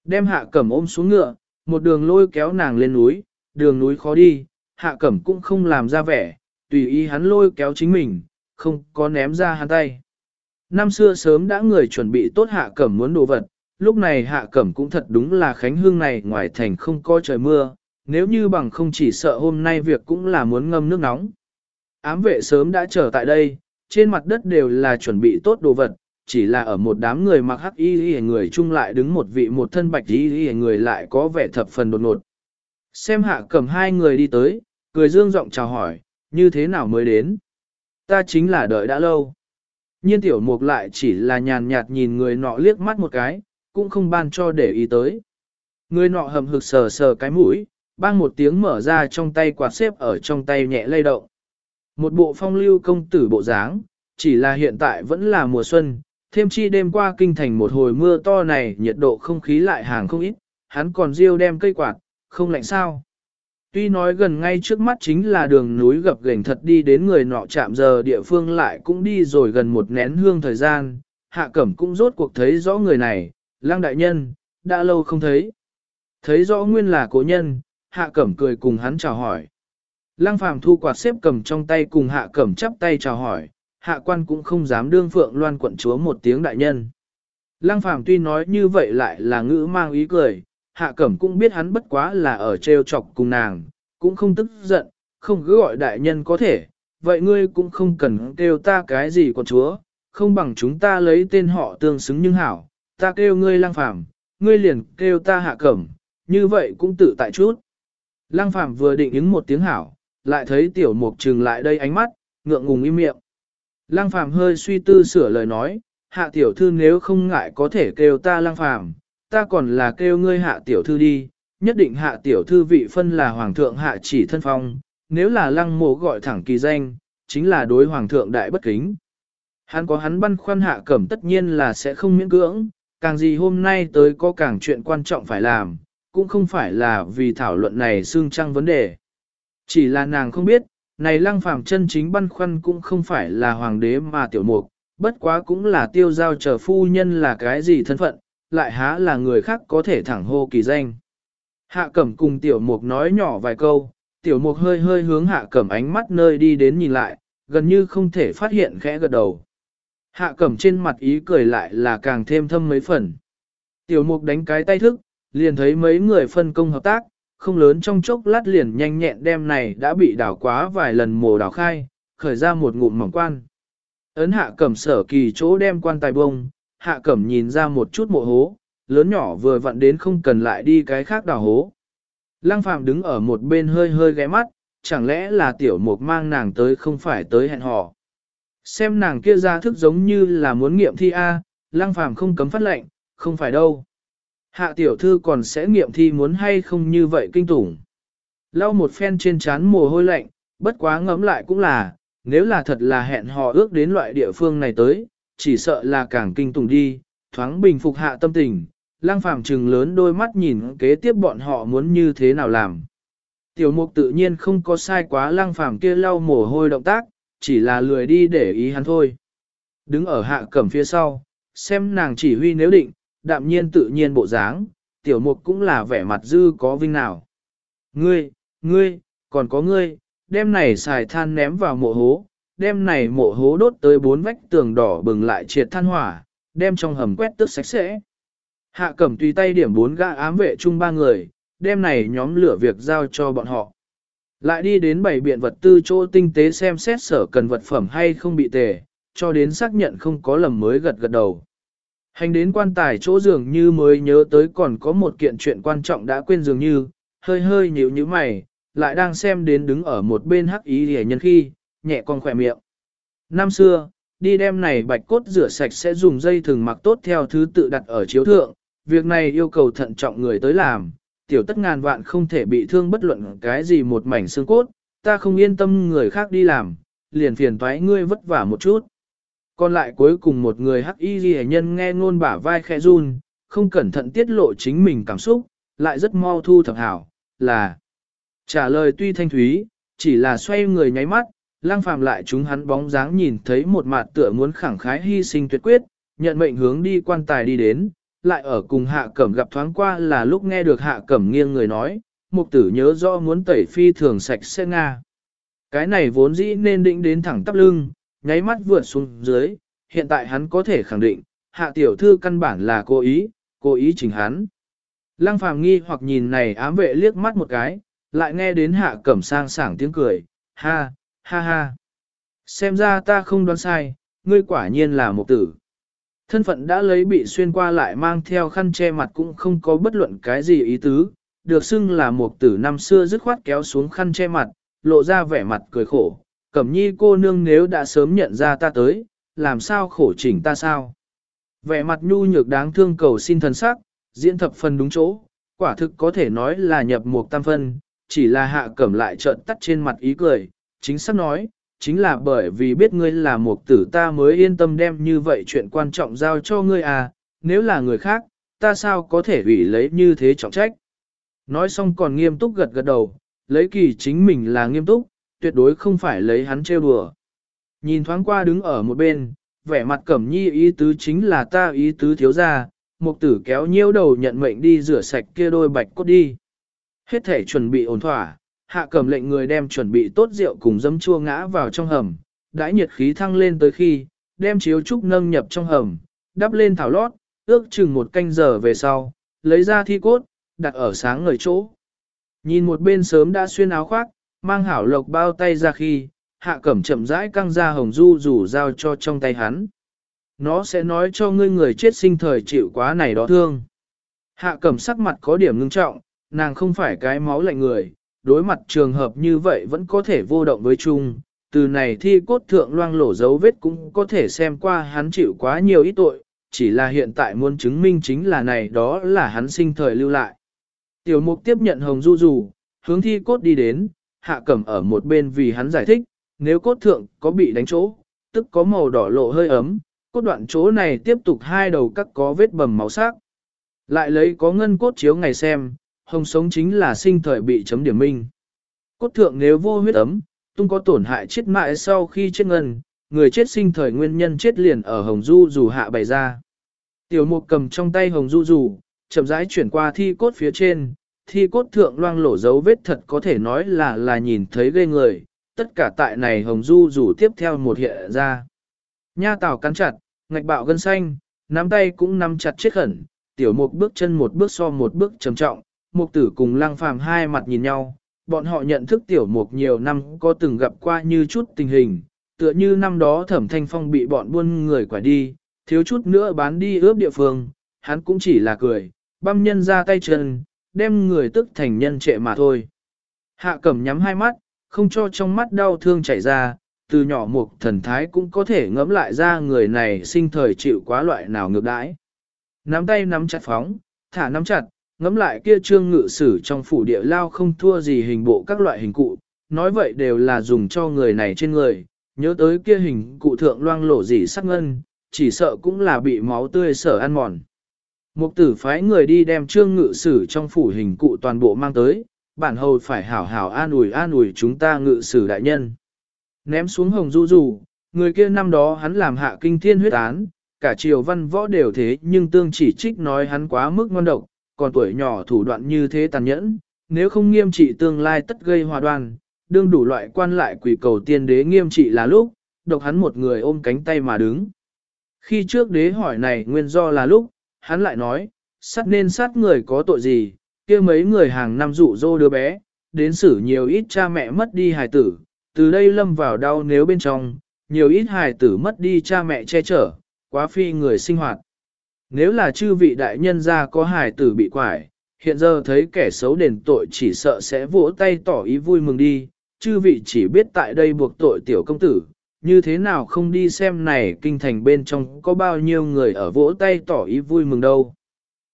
Đem hạ cẩm ôm xuống ngựa, một đường lôi kéo nàng lên núi, đường núi khó đi, hạ cẩm cũng không làm ra vẻ, tùy ý hắn lôi kéo chính mình, không có ném ra hắn tay. Năm xưa sớm đã người chuẩn bị tốt hạ cẩm muốn đồ vật, lúc này hạ cẩm cũng thật đúng là khánh hương này ngoài thành không có trời mưa, nếu như bằng không chỉ sợ hôm nay việc cũng là muốn ngâm nước nóng. Ám vệ sớm đã trở tại đây, trên mặt đất đều là chuẩn bị tốt đồ vật, chỉ là ở một đám người mặc hắc y y người chung lại đứng một vị một thân bạch y y người lại có vẻ thập phần đột ngột. Xem hạ cẩm hai người đi tới, cười dương giọng chào hỏi, như thế nào mới đến. Ta chính là đợi đã lâu. Nhiên tiểu mục lại chỉ là nhàn nhạt nhìn người nọ liếc mắt một cái, cũng không ban cho để ý tới. Người nọ hầm hực sờ sờ cái mũi, bang một tiếng mở ra trong tay quạt xếp ở trong tay nhẹ lay động. Một bộ phong lưu công tử bộ dáng, chỉ là hiện tại vẫn là mùa xuân, thêm chi đêm qua kinh thành một hồi mưa to này nhiệt độ không khí lại hàng không ít, hắn còn riêu đem cây quạt, không lạnh sao. Tuy nói gần ngay trước mắt chính là đường núi gập ghềnh thật đi đến người nọ chạm giờ địa phương lại cũng đi rồi gần một nén hương thời gian, hạ cẩm cũng rốt cuộc thấy rõ người này, lang đại nhân, đã lâu không thấy. Thấy rõ nguyên là cố nhân, hạ cẩm cười cùng hắn chào hỏi. Lăng phàm thu quạt xếp cầm trong tay cùng hạ cẩm chắp tay chào hỏi, hạ quan cũng không dám đương phượng loan quận chúa một tiếng đại nhân. Lăng phàm tuy nói như vậy lại là ngữ mang ý cười, hạ cẩm cũng biết hắn bất quá là ở trêu chọc cùng nàng, cũng không tức giận, không cứ gọi đại nhân có thể, vậy ngươi cũng không cần kêu ta cái gì con chúa, không bằng chúng ta lấy tên họ tương xứng nhưng hảo, ta kêu ngươi Lang phàm, ngươi liền kêu ta hạ cẩm, như vậy cũng tự tại chút. Lang phàm vừa định ứng một tiếng hảo, lại thấy tiểu mục trừng lại đây ánh mắt, ngượng ngùng im miệng. Lang phàm hơi suy tư sửa lời nói, hạ tiểu thư nếu không ngại có thể kêu ta Lang phàm, ta còn là kêu ngươi hạ tiểu thư đi, nhất định hạ tiểu thư vị phân là hoàng thượng hạ chỉ thân phong, nếu là lăng mộ gọi thẳng kỳ danh, chính là đối hoàng thượng đại bất kính. Hắn có hắn băn khoăn hạ cẩm tất nhiên là sẽ không miễn cưỡng, càng gì hôm nay tới có càng chuyện quan trọng phải làm, cũng không phải là vì thảo luận này xương trăng vấn đề. Chỉ là nàng không biết, này lăng phàm chân chính băn khoăn cũng không phải là hoàng đế mà tiểu mục, bất quá cũng là tiêu giao chờ phu nhân là cái gì thân phận, lại há là người khác có thể thẳng hô kỳ danh. Hạ cẩm cùng tiểu mục nói nhỏ vài câu, tiểu mục hơi hơi hướng hạ cẩm ánh mắt nơi đi đến nhìn lại, gần như không thể phát hiện khẽ gật đầu. Hạ cẩm trên mặt ý cười lại là càng thêm thâm mấy phần. Tiểu mục đánh cái tay thức, liền thấy mấy người phân công hợp tác, không lớn trong chốc lát liền nhanh nhẹn đem này đã bị đảo quá vài lần mồ đảo khai, khởi ra một ngụm mỏng quan. Ấn hạ cẩm sở kỳ chỗ đem quan tài bông, hạ cẩm nhìn ra một chút mộ hố, lớn nhỏ vừa vặn đến không cần lại đi cái khác đào hố. Lăng Phạm đứng ở một bên hơi hơi ghé mắt, chẳng lẽ là tiểu mục mang nàng tới không phải tới hẹn hò. Xem nàng kia ra thức giống như là muốn nghiệm thi A, Lăng Phạm không cấm phát lệnh, không phải đâu. Hạ tiểu thư còn sẽ nghiệm thi muốn hay không như vậy kinh tủng. Lau một phen trên chán mồ hôi lạnh, bất quá ngấm lại cũng là, nếu là thật là hẹn hò ước đến loại địa phương này tới, chỉ sợ là càng kinh tủng đi, thoáng bình phục hạ tâm tình, lang phàm trừng lớn đôi mắt nhìn kế tiếp bọn họ muốn như thế nào làm. Tiểu mục tự nhiên không có sai quá lang phàm kia lau mồ hôi động tác, chỉ là lười đi để ý hắn thôi. Đứng ở hạ cẩm phía sau, xem nàng chỉ huy nếu định, đạm nhiên tự nhiên bộ dáng, tiểu mục cũng là vẻ mặt dư có vinh nào. Ngươi, ngươi, còn có ngươi, đem này xài than ném vào mộ hố, đem này mộ hố đốt tới bốn vách tường đỏ bừng lại triệt than hỏa, đem trong hầm quét tước sạch sẽ. Hạ cẩm tùy tay điểm bốn gã ám vệ chung ba người, đem này nhóm lửa việc giao cho bọn họ. Lại đi đến bảy biện vật tư chỗ tinh tế xem xét sở cần vật phẩm hay không bị tề, cho đến xác nhận không có lầm mới gật gật đầu. Hành đến quan tài chỗ dường như mới nhớ tới còn có một kiện chuyện quan trọng đã quên dường như, hơi hơi nhíu như mày, lại đang xem đến đứng ở một bên hắc ý hề nhân khi, nhẹ con khỏe miệng. Năm xưa, đi đem này bạch cốt rửa sạch sẽ dùng dây thừng mặc tốt theo thứ tự đặt ở chiếu thượng, việc này yêu cầu thận trọng người tới làm, tiểu tất ngàn vạn không thể bị thương bất luận cái gì một mảnh xương cốt, ta không yên tâm người khác đi làm, liền phiền toái ngươi vất vả một chút. Còn lại cuối cùng một người hắc y ghi nhân nghe ngôn bả vai khẽ run, không cẩn thận tiết lộ chính mình cảm xúc, lại rất mau thu thập hảo, là trả lời tuy thanh thúy, chỉ là xoay người nháy mắt, lang phàm lại chúng hắn bóng dáng nhìn thấy một mặt tựa muốn khẳng khái hy sinh tuyệt quyết, nhận mệnh hướng đi quan tài đi đến, lại ở cùng hạ cẩm gặp thoáng qua là lúc nghe được hạ cẩm nghiêng người nói, mục tử nhớ rõ muốn tẩy phi thường sạch sẽ nga. Cái này vốn dĩ nên định đến thẳng tắp lưng, nháy mắt vượt xuống dưới, hiện tại hắn có thể khẳng định, hạ tiểu thư căn bản là cố ý, cố ý chỉnh hắn. Lăng phàm nghi hoặc nhìn này ám vệ liếc mắt một cái, lại nghe đến hạ cẩm sang sảng tiếng cười, ha, ha ha. Xem ra ta không đoán sai, ngươi quả nhiên là một tử. Thân phận đã lấy bị xuyên qua lại mang theo khăn che mặt cũng không có bất luận cái gì ý tứ, được xưng là một tử năm xưa dứt khoát kéo xuống khăn che mặt, lộ ra vẻ mặt cười khổ, Cẩm nhi cô nương nếu đã sớm nhận ra ta tới, làm sao khổ chỉnh ta sao? Vẻ mặt nhu nhược đáng thương cầu xin thần sắc, diễn thập phần đúng chỗ, quả thực có thể nói là nhập một tam phân, chỉ là hạ cẩm lại trợn tắt trên mặt ý cười, chính xác nói, chính là bởi vì biết ngươi là một tử ta mới yên tâm đem như vậy chuyện quan trọng giao cho ngươi à, nếu là người khác, ta sao có thể ủy lấy như thế trọng trách. Nói xong còn nghiêm túc gật gật đầu, lấy kỳ chính mình là nghiêm túc, tuyệt đối không phải lấy hắn trêu đùa. Nhìn thoáng qua đứng ở một bên, vẻ mặt cẩm nhi ý tứ chính là ta ý tứ thiếu ra, mục tử kéo nhiêu đầu nhận mệnh đi rửa sạch kia đôi bạch cốt đi. Hết thể chuẩn bị ổn thỏa, hạ cầm lệnh người đem chuẩn bị tốt rượu cùng dấm chua ngã vào trong hầm, đãi nhiệt khí thăng lên tới khi, đem chiếu trúc nâng nhập trong hầm, đắp lên thảo lót, ước chừng một canh giờ về sau, lấy ra thi cốt, đặt ở sáng ngời chỗ. Nhìn một bên sớm đã xuyên áo khoác, mang hảo lộc bao tay ra khi, hạ cẩm chậm rãi căng ra hồng du rủ giao cho trong tay hắn. Nó sẽ nói cho ngươi người chết sinh thời chịu quá này đó thương. Hạ cẩm sắc mặt có điểm ngưng trọng, nàng không phải cái máu lạnh người, đối mặt trường hợp như vậy vẫn có thể vô động với chung. Từ này thi cốt thượng loang lổ dấu vết cũng có thể xem qua hắn chịu quá nhiều ít tội, chỉ là hiện tại muốn chứng minh chính là này đó là hắn sinh thời lưu lại. Tiểu mục tiếp nhận hồng du dù, hướng thi cốt đi đến, hạ cẩm ở một bên vì hắn giải thích, nếu cốt thượng có bị đánh chỗ, tức có màu đỏ lộ hơi ấm, cốt đoạn chỗ này tiếp tục hai đầu cắt có vết bầm máu sắc. Lại lấy có ngân cốt chiếu ngày xem, hồng sống chính là sinh thời bị chấm điểm minh. Cốt thượng nếu vô huyết ấm, tung có tổn hại chết mại sau khi chết ngân, người chết sinh thời nguyên nhân chết liền ở hồng du dù hạ bày ra. Tiểu mục cầm trong tay hồng du dù, chậm rãi chuyển qua thi cốt phía trên, thi cốt thượng loang lổ dấu vết thật có thể nói là là nhìn thấy ghê người, tất cả tại này hồng du Dù tiếp theo một hiện ra. Nha tảo cắn chặt, ngạch bạo gân xanh, nắm tay cũng nắm chặt chết khẩn, tiểu mục bước chân một bước so một bước trầm trọng, mục tử cùng lăng phàm hai mặt nhìn nhau, bọn họ nhận thức tiểu mục nhiều năm có từng gặp qua như chút tình hình, tựa như năm đó thẩm thanh phong bị bọn buôn người quả đi, thiếu chút nữa bán đi ướp địa phương, hắn cũng chỉ là cười, băm nhân ra tay chân, đem người tức thành nhân trệ mà thôi. Hạ cẩm nhắm hai mắt, không cho trong mắt đau thương chảy ra, từ nhỏ mục thần thái cũng có thể ngẫm lại ra người này sinh thời chịu quá loại nào ngược đãi. Nắm tay nắm chặt phóng, thả nắm chặt, ngẫm lại kia trương ngự sử trong phủ địa lao không thua gì hình bộ các loại hình cụ, nói vậy đều là dùng cho người này trên người, nhớ tới kia hình cụ thượng loang lổ gì sắc ngân, chỉ sợ cũng là bị máu tươi sở ăn mòn. Mục tử phái người đi đem trương ngự sử trong phủ hình cụ toàn bộ mang tới, bản hầu phải hảo hảo an ủi an ủi chúng ta ngự sử đại nhân. Ném xuống hồng du du, người kia năm đó hắn làm hạ kinh thiên huyết án, cả triều văn võ đều thế nhưng tương chỉ trích nói hắn quá mức ngon độc, còn tuổi nhỏ thủ đoạn như thế tàn nhẫn, nếu không nghiêm trị tương lai tất gây hòa đoan, đương đủ loại quan lại quỷ cầu tiên đế nghiêm trị là lúc, độc hắn một người ôm cánh tay mà đứng. Khi trước đế hỏi này nguyên do là lúc, hắn lại nói, sát nên sát người có tội gì, kia mấy người hàng năm dụ dỗ đứa bé, đến xử nhiều ít cha mẹ mất đi hài tử, từ đây lâm vào đau nếu bên trong, nhiều ít hài tử mất đi cha mẹ che chở, quá phi người sinh hoạt. Nếu là chư vị đại nhân gia có hài tử bị quải, hiện giờ thấy kẻ xấu đền tội chỉ sợ sẽ vỗ tay tỏ ý vui mừng đi, chư vị chỉ biết tại đây buộc tội tiểu công tử, như thế nào không đi xem này kinh thành bên trong có bao nhiêu người ở vỗ tay tỏ ý vui mừng đâu.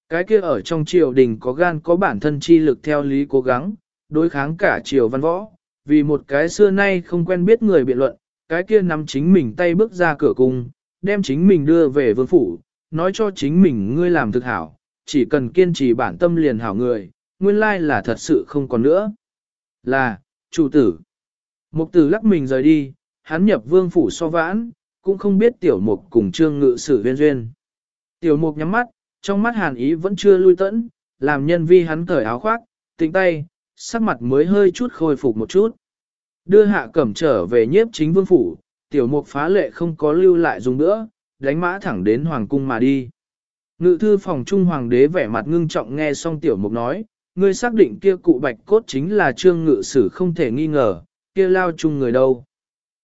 Cái kia ở trong triều đình có gan có bản thân chi lực theo lý cố gắng, đối kháng cả triều văn võ, vì một cái xưa nay không quen biết người biện luận, cái kia nắm chính mình tay bước ra cửa cung, đem chính mình đưa về vương phủ, nói cho chính mình ngươi làm thực hảo, chỉ cần kiên trì bản tâm liền hảo người, nguyên lai là thật sự không còn nữa. Là, chủ tử. Mục tử lắc mình rời đi, hắn nhập vương phủ so vãn, cũng không biết tiểu mục cùng trương ngự sử viên duyên. Tiểu mục nhắm mắt, trong mắt hàn ý vẫn chưa lui tẫn, làm nhân vi hắn cởi áo khoác, tĩnh tay, sắc mặt mới hơi chút khôi phục một chút. Đưa hạ cẩm trở về nhiếp chính vương phủ, tiểu mục phá lệ không có lưu lại dùng nữa, đánh mã thẳng đến hoàng cung mà đi. Ngự thư phòng trung hoàng đế vẻ mặt ngưng trọng nghe xong tiểu mục nói, ngươi xác định kia cụ bạch cốt chính là trương ngự sử không thể nghi ngờ, kia lao chung người đâu.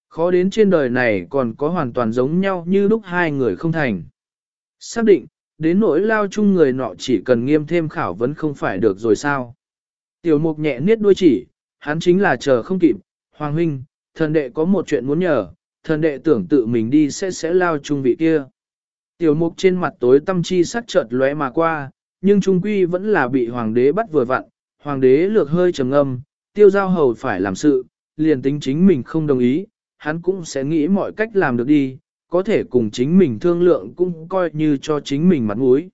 Khó đến trên đời này còn có hoàn toàn giống nhau như lúc hai người không thành. Xác định, đến nỗi lao chung người nọ chỉ cần nghiêm thêm khảo vấn không phải được rồi sao. Tiểu mục nhẹ niết đuôi chỉ, hắn chính là chờ không kịp, Hoàng huynh, thần đệ có một chuyện muốn nhờ, thần đệ tưởng tự mình đi sẽ sẽ lao chung vị kia. Tiểu mục trên mặt tối tâm chi sắc chợt lóe mà qua, nhưng trung quy vẫn là bị hoàng đế bắt vừa vặn, hoàng đế lược hơi trầm âm, tiêu giao hầu phải làm sự, liền tính chính mình không đồng ý, hắn cũng sẽ nghĩ mọi cách làm được đi, có thể cùng chính mình thương lượng cũng coi như cho chính mình mặt mũi.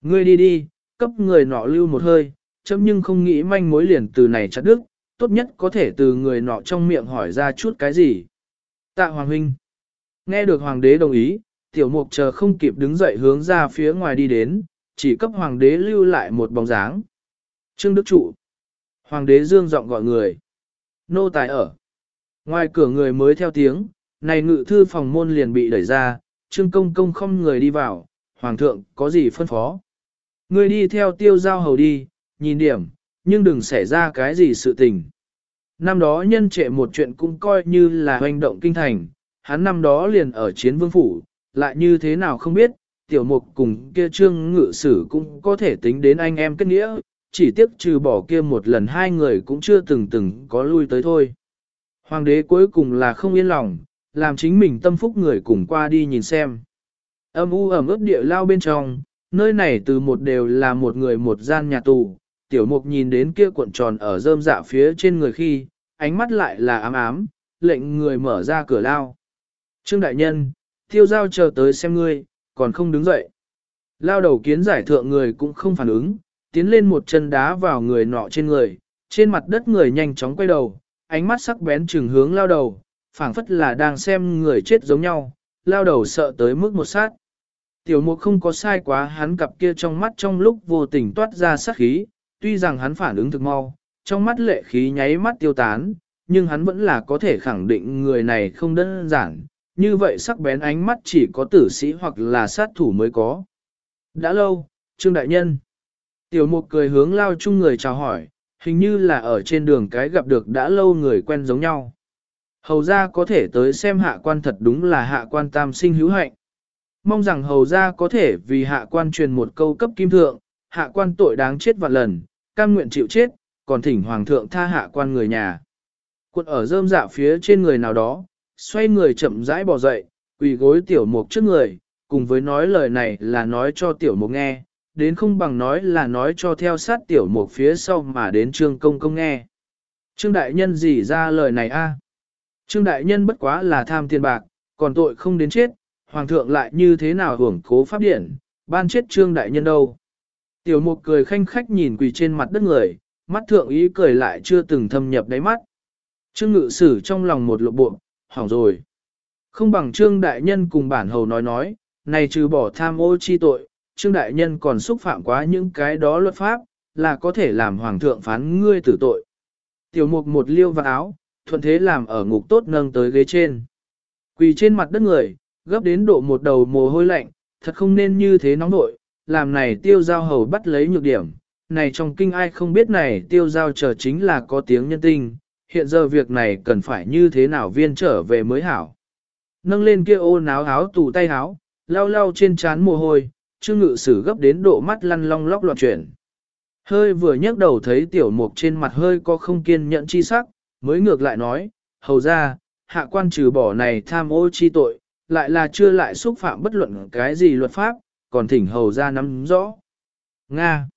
Ngươi đi đi, cấp người nọ lưu một hơi, chấm nhưng không nghĩ manh mối liền từ này chặt đứt, tốt nhất có thể từ người nọ trong miệng hỏi ra chút cái gì. Tạ Hoàng Huynh Nghe được Hoàng đế đồng ý, tiểu mục chờ không kịp đứng dậy hướng ra phía ngoài đi đến, chỉ cấp Hoàng đế lưu lại một bóng dáng. Trương Đức Trụ Hoàng đế dương giọng gọi người. Nô tài ở. Ngoài cửa người mới theo tiếng, này ngự thư phòng môn liền bị đẩy ra, Trương Công Công không người đi vào, Hoàng thượng có gì phân phó. Người đi theo tiêu giao hầu đi, nhìn điểm, nhưng đừng xảy ra cái gì sự tình. Năm đó nhân trệ một chuyện cũng coi như là hoành động kinh thành, hắn năm đó liền ở chiến vương phủ, lại như thế nào không biết, tiểu mục cùng kia trương ngự sử cũng có thể tính đến anh em kết nghĩa, chỉ tiếc trừ bỏ kia một lần hai người cũng chưa từng từng có lui tới thôi. Hoàng đế cuối cùng là không yên lòng, làm chính mình tâm phúc người cùng qua đi nhìn xem. Âm u ẩm ướt địa lao bên trong, nơi này từ một đều là một người một gian nhà tù, tiểu mục nhìn đến kia cuộn tròn ở rơm dạ phía trên người khi, ánh mắt lại là ám ám, lệnh người mở ra cửa lao. Trương đại nhân, tiêu giao chờ tới xem ngươi, còn không đứng dậy. Lao đầu kiến giải thượng người cũng không phản ứng, tiến lên một chân đá vào người nọ trên người, trên mặt đất người nhanh chóng quay đầu, ánh mắt sắc bén trừng hướng lao đầu, phảng phất là đang xem người chết giống nhau, lao đầu sợ tới mức một sát. Tiểu mục không có sai quá hắn cặp kia trong mắt trong lúc vô tình toát ra sát khí, tuy rằng hắn phản ứng thực mau, trong mắt lệ khí nháy mắt tiêu tán, nhưng hắn vẫn là có thể khẳng định người này không đơn giản, như vậy sắc bén ánh mắt chỉ có tử sĩ hoặc là sát thủ mới có. Đã lâu, Trương Đại Nhân. Tiểu mục cười hướng lao chung người chào hỏi, hình như là ở trên đường cái gặp được đã lâu người quen giống nhau. Hầu ra có thể tới xem hạ quan thật đúng là hạ quan tam sinh hữu hạnh. Mong rằng hầu ra có thể vì hạ quan truyền một câu cấp kim thượng, hạ quan tội đáng chết vạn lần, cam nguyện chịu chết, còn thỉnh hoàng thượng tha hạ quan người nhà. Cuộn ở rơm dạ phía trên người nào đó, xoay người chậm rãi bỏ dậy, quỳ gối tiểu mục trước người, cùng với nói lời này là nói cho tiểu mục nghe, đến không bằng nói là nói cho theo sát tiểu mục phía sau mà đến trương công công nghe. Trương đại nhân gì ra lời này a? Trương đại nhân bất quá là tham tiền bạc, còn tội không đến chết, hoàng thượng lại như thế nào hưởng cố pháp điển, ban chết trương đại nhân đâu. Tiểu mục cười khanh khách nhìn quỳ trên mặt đất người, mắt thượng ý cười lại chưa từng thâm nhập đáy mắt. Trương ngự sử trong lòng một lộ bộ, hỏng rồi. Không bằng trương đại nhân cùng bản hầu nói nói, này trừ bỏ tham ô chi tội, trương đại nhân còn xúc phạm quá những cái đó luật pháp, là có thể làm hoàng thượng phán ngươi tử tội. Tiểu mục một liêu vào áo, thuận thế làm ở ngục tốt nâng tới ghế trên. Quỳ trên mặt đất người, gấp đến độ một đầu mồ hôi lạnh, thật không nên như thế nóng nội, làm này tiêu giao hầu bắt lấy nhược điểm. Này trong kinh ai không biết này tiêu giao chờ chính là có tiếng nhân tinh, hiện giờ việc này cần phải như thế nào viên trở về mới hảo. Nâng lên kia ô náo áo tù tay áo, lau lau trên trán mồ hôi, trương ngự sử gấp đến độ mắt lăn long lóc loạn chuyển. Hơi vừa nhấc đầu thấy tiểu mục trên mặt hơi có không kiên nhẫn chi sắc, mới ngược lại nói, hầu ra, hạ quan trừ bỏ này tham ô chi tội, lại là chưa lại xúc phạm bất luận cái gì luật pháp, còn thỉnh hầu ra nắm rõ. Nga.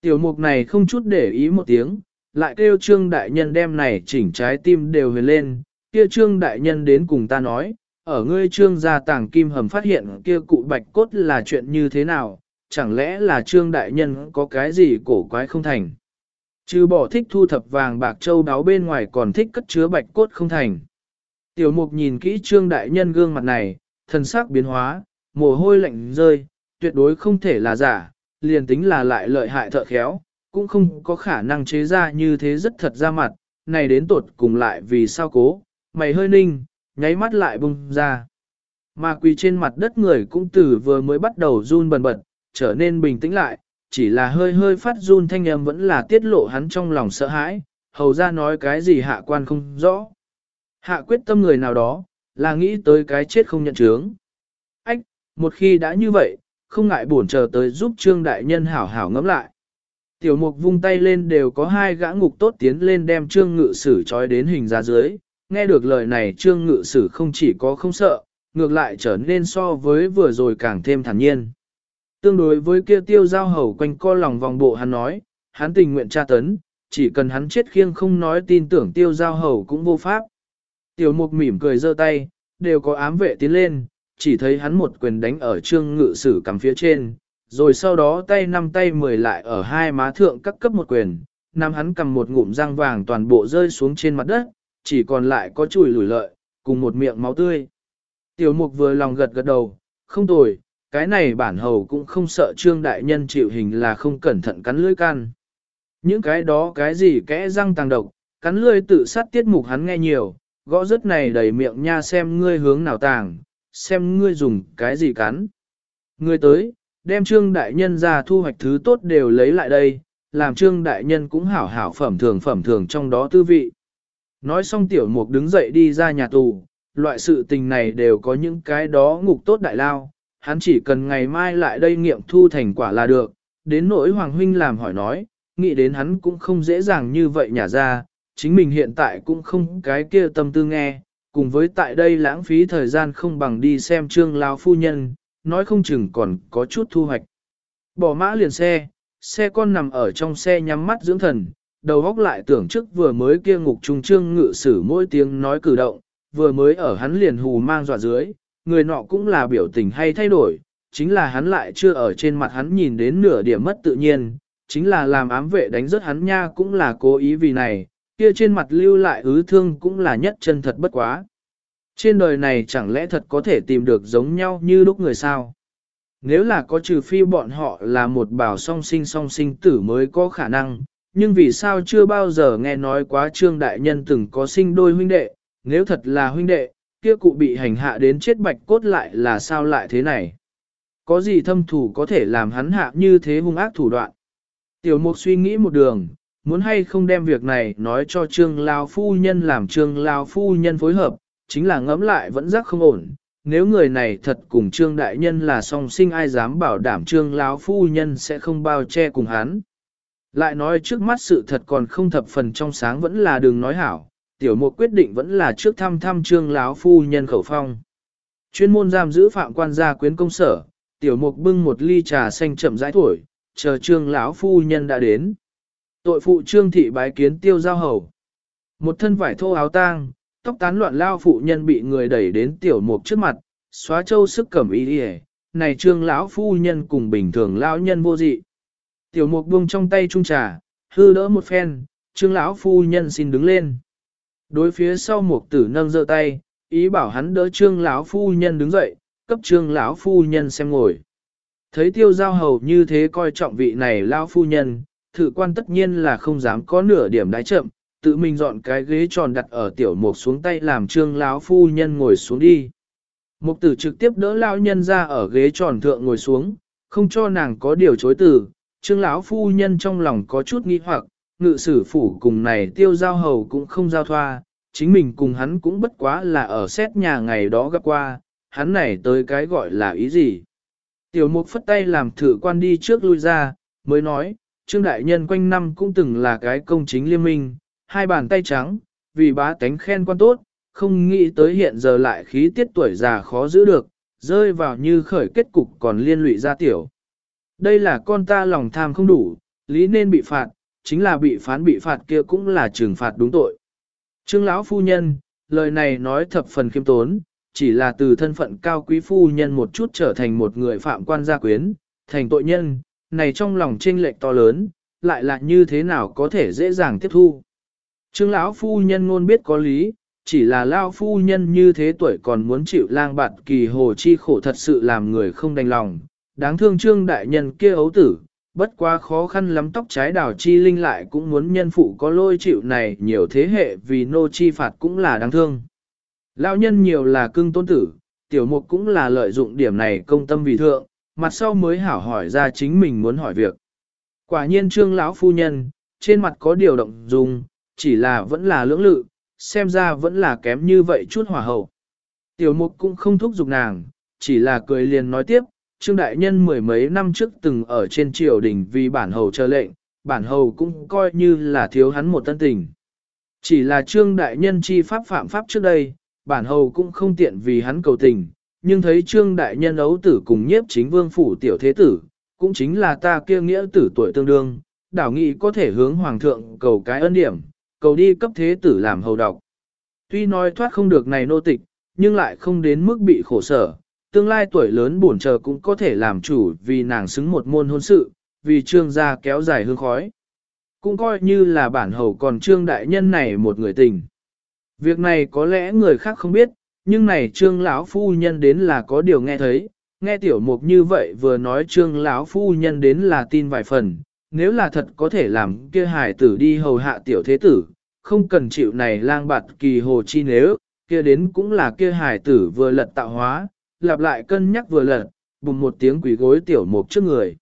Tiểu mục này không chút để ý một tiếng, lại kêu trương đại nhân đem này chỉnh trái tim đều huyền lên, kia trương đại nhân đến cùng ta nói, ở ngươi trương gia tàng kim hầm phát hiện kia cụ bạch cốt là chuyện như thế nào, chẳng lẽ là trương đại nhân có cái gì cổ quái không thành. chứ bỏ thích thu thập vàng bạc châu đáo bên ngoài còn thích cất chứa bạch cốt không thành. Tiểu mục nhìn kỹ trương đại nhân gương mặt này, thân sắc biến hóa, mồ hôi lạnh rơi, tuyệt đối không thể là giả, liền tính là lại lợi hại thợ khéo, cũng không có khả năng chế ra như thế rất thật ra mặt, này đến tột cùng lại vì sao cố, mày hơi ninh, nháy mắt lại bung ra. Mà quỳ trên mặt đất người cũng từ vừa mới bắt đầu run bần bật, trở nên bình tĩnh lại, chỉ là hơi hơi phát run thanh âm vẫn là tiết lộ hắn trong lòng sợ hãi, hầu ra nói cái gì hạ quan không rõ. Hạ quyết tâm người nào đó, là nghĩ tới cái chết không nhận chướng. Ách, một khi đã như vậy, không ngại buồn chờ tới giúp trương đại nhân hảo hảo ngẫm lại. Tiểu mục vung tay lên đều có hai gã ngục tốt tiến lên đem trương ngự sử trói đến hình ra dưới, nghe được lời này trương ngự sử không chỉ có không sợ, ngược lại trở nên so với vừa rồi càng thêm thản nhiên. Tương đối với kia tiêu giao hầu quanh co lòng vòng bộ hắn nói, hắn tình nguyện tra tấn, chỉ cần hắn chết khiêng không nói tin tưởng tiêu giao hầu cũng vô pháp. Tiểu mục mỉm cười giơ tay, đều có ám vệ tiến lên, chỉ thấy hắn một quyền đánh ở trương ngự sử cầm phía trên, rồi sau đó tay năm tay mười lại ở hai má thượng các cấp một quyền, năm hắn cầm một ngụm răng vàng toàn bộ rơi xuống trên mặt đất, chỉ còn lại có chùi lùi lợi, cùng một miệng máu tươi. Tiểu mục vừa lòng gật gật đầu, không tồi, cái này bản hầu cũng không sợ trương đại nhân chịu hình là không cẩn thận cắn lưỡi can. Những cái đó cái gì kẽ răng tàng độc, cắn lưỡi tự sát tiết mục hắn nghe nhiều, gõ rất này đầy miệng nha xem ngươi hướng nào tàng, xem ngươi dùng cái gì cắn. Ngươi tới, đem trương đại nhân ra thu hoạch thứ tốt đều lấy lại đây, làm trương đại nhân cũng hảo hảo phẩm thường phẩm thường trong đó tư vị. Nói xong tiểu mục đứng dậy đi ra nhà tù, loại sự tình này đều có những cái đó ngục tốt đại lao, hắn chỉ cần ngày mai lại đây nghiệm thu thành quả là được, đến nỗi Hoàng Huynh làm hỏi nói, nghĩ đến hắn cũng không dễ dàng như vậy nhả ra, chính mình hiện tại cũng không cái kia tâm tư nghe, cùng với tại đây lãng phí thời gian không bằng đi xem trương lao phu nhân, nói không chừng còn có chút thu hoạch. Bỏ mã liền xe, xe con nằm ở trong xe nhắm mắt dưỡng thần, đầu góc lại tưởng trước vừa mới kia ngục trung trương ngự sử mỗi tiếng nói cử động, vừa mới ở hắn liền hù mang dọa dưới, người nọ cũng là biểu tình hay thay đổi, chính là hắn lại chưa ở trên mặt hắn nhìn đến nửa điểm mất tự nhiên, chính là làm ám vệ đánh rớt hắn nha cũng là cố ý vì này, kia trên mặt lưu lại ứ thương cũng là nhất chân thật bất quá. Trên đời này chẳng lẽ thật có thể tìm được giống nhau như lúc người sao? Nếu là có trừ phi bọn họ là một bảo song sinh song sinh tử mới có khả năng, nhưng vì sao chưa bao giờ nghe nói quá trương đại nhân từng có sinh đôi huynh đệ, nếu thật là huynh đệ, kia cụ bị hành hạ đến chết bạch cốt lại là sao lại thế này? Có gì thâm thủ có thể làm hắn hạ như thế hung ác thủ đoạn? Tiểu mục suy nghĩ một đường, muốn hay không đem việc này nói cho trương lao phu nhân làm trương lao phu nhân phối hợp, chính là ngẫm lại vẫn rắc không ổn. Nếu người này thật cùng trương đại nhân là song sinh ai dám bảo đảm trương lão phu nhân sẽ không bao che cùng hắn. Lại nói trước mắt sự thật còn không thập phần trong sáng vẫn là đường nói hảo, tiểu mục quyết định vẫn là trước thăm thăm trương lão phu nhân khẩu phong. Chuyên môn giam giữ phạm quan gia quyến công sở, tiểu mục bưng một ly trà xanh chậm rãi tuổi, chờ trương lão phu nhân đã đến. Tội phụ trương thị bái kiến tiêu giao hầu. Một thân vải thô áo tang, tóc tán loạn lao phụ nhân bị người đẩy đến tiểu mục trước mặt, xóa châu sức cẩm y đi này trương lão phu nhân cùng bình thường lão nhân vô dị. Tiểu mục buông trong tay trung trà, hư đỡ một phen, trương lão phu nhân xin đứng lên. Đối phía sau mục tử nâng giơ tay, ý bảo hắn đỡ trương lão phu nhân đứng dậy, cấp trương lão phu nhân xem ngồi. Thấy tiêu giao hầu như thế coi trọng vị này lão phu nhân, thử quan tất nhiên là không dám có nửa điểm đái chậm, tự mình dọn cái ghế tròn đặt ở tiểu mục xuống tay làm trương lão phu nhân ngồi xuống đi. Mục tử trực tiếp đỡ lão nhân ra ở ghế tròn thượng ngồi xuống, không cho nàng có điều chối từ. Trương lão phu nhân trong lòng có chút nghi hoặc, ngự sử phủ cùng này tiêu giao hầu cũng không giao thoa, chính mình cùng hắn cũng bất quá là ở xét nhà ngày đó gặp qua, hắn này tới cái gọi là ý gì. Tiểu mục phất tay làm thử quan đi trước lui ra, mới nói, Trương Đại Nhân quanh năm cũng từng là cái công chính liên minh, hai bàn tay trắng, vì bá tánh khen quan tốt, không nghĩ tới hiện giờ lại khí tiết tuổi già khó giữ được, rơi vào như khởi kết cục còn liên lụy ra tiểu. Đây là con ta lòng tham không đủ, lý nên bị phạt, chính là bị phán bị phạt kia cũng là trừng phạt đúng tội. Trương lão phu nhân, lời này nói thập phần khiêm tốn, chỉ là từ thân phận cao quý phu nhân một chút trở thành một người phạm quan gia quyến, thành tội nhân, này trong lòng chênh lệch to lớn, lại là như thế nào có thể dễ dàng tiếp thu. Trương lão phu nhân ngôn biết có lý, chỉ là Lão phu nhân như thế tuổi còn muốn chịu lang bạt kỳ hồ chi khổ thật sự làm người không đành lòng. Đáng thương trương đại nhân kia ấu tử, bất quá khó khăn lắm tóc trái đào chi linh lại cũng muốn nhân phụ có lôi chịu này nhiều thế hệ vì nô chi phạt cũng là đáng thương. Lão nhân nhiều là cưng tôn tử, tiểu mục cũng là lợi dụng điểm này công tâm vì thượng, mặt sau mới hảo hỏi ra chính mình muốn hỏi việc. Quả nhiên trương lão phu nhân, trên mặt có điều động dung, chỉ là vẫn là lưỡng lự, xem ra vẫn là kém như vậy chút hỏa hậu. Tiểu mục cũng không thúc giục nàng, chỉ là cười liền nói tiếp, Trương Đại Nhân mười mấy năm trước từng ở trên triều đình vì bản hầu chờ lệnh, bản hầu cũng coi như là thiếu hắn một tân tình. Chỉ là trương đại nhân chi pháp phạm pháp trước đây, bản hầu cũng không tiện vì hắn cầu tình, nhưng thấy trương đại nhân ấu tử cùng nhiếp chính vương phủ tiểu thế tử, cũng chính là ta kia nghĩa tử tuổi tương đương, đảo nghị có thể hướng hoàng thượng cầu cái ân điểm, cầu đi cấp thế tử làm hầu độc. Tuy nói thoát không được này nô tịch, nhưng lại không đến mức bị khổ sở, tương lai tuổi lớn buồn chờ cũng có thể làm chủ vì nàng xứng một môn hôn sự, vì trương gia kéo dài hương khói. Cũng coi như là bản hầu còn trương đại nhân này một người tình. Việc này có lẽ người khác không biết, nhưng này trương lão phu nhân đến là có điều nghe thấy, nghe tiểu mục như vậy vừa nói trương lão phu nhân đến là tin vài phần, nếu là thật có thể làm kia hải tử đi hầu hạ tiểu thế tử, không cần chịu này lang bạt kỳ hồ chi nếu, kia đến cũng là kia hải tử vừa lật tạo hóa, lặp lại cân nhắc vừa lật, bùng một tiếng quỷ gối tiểu mục trước người.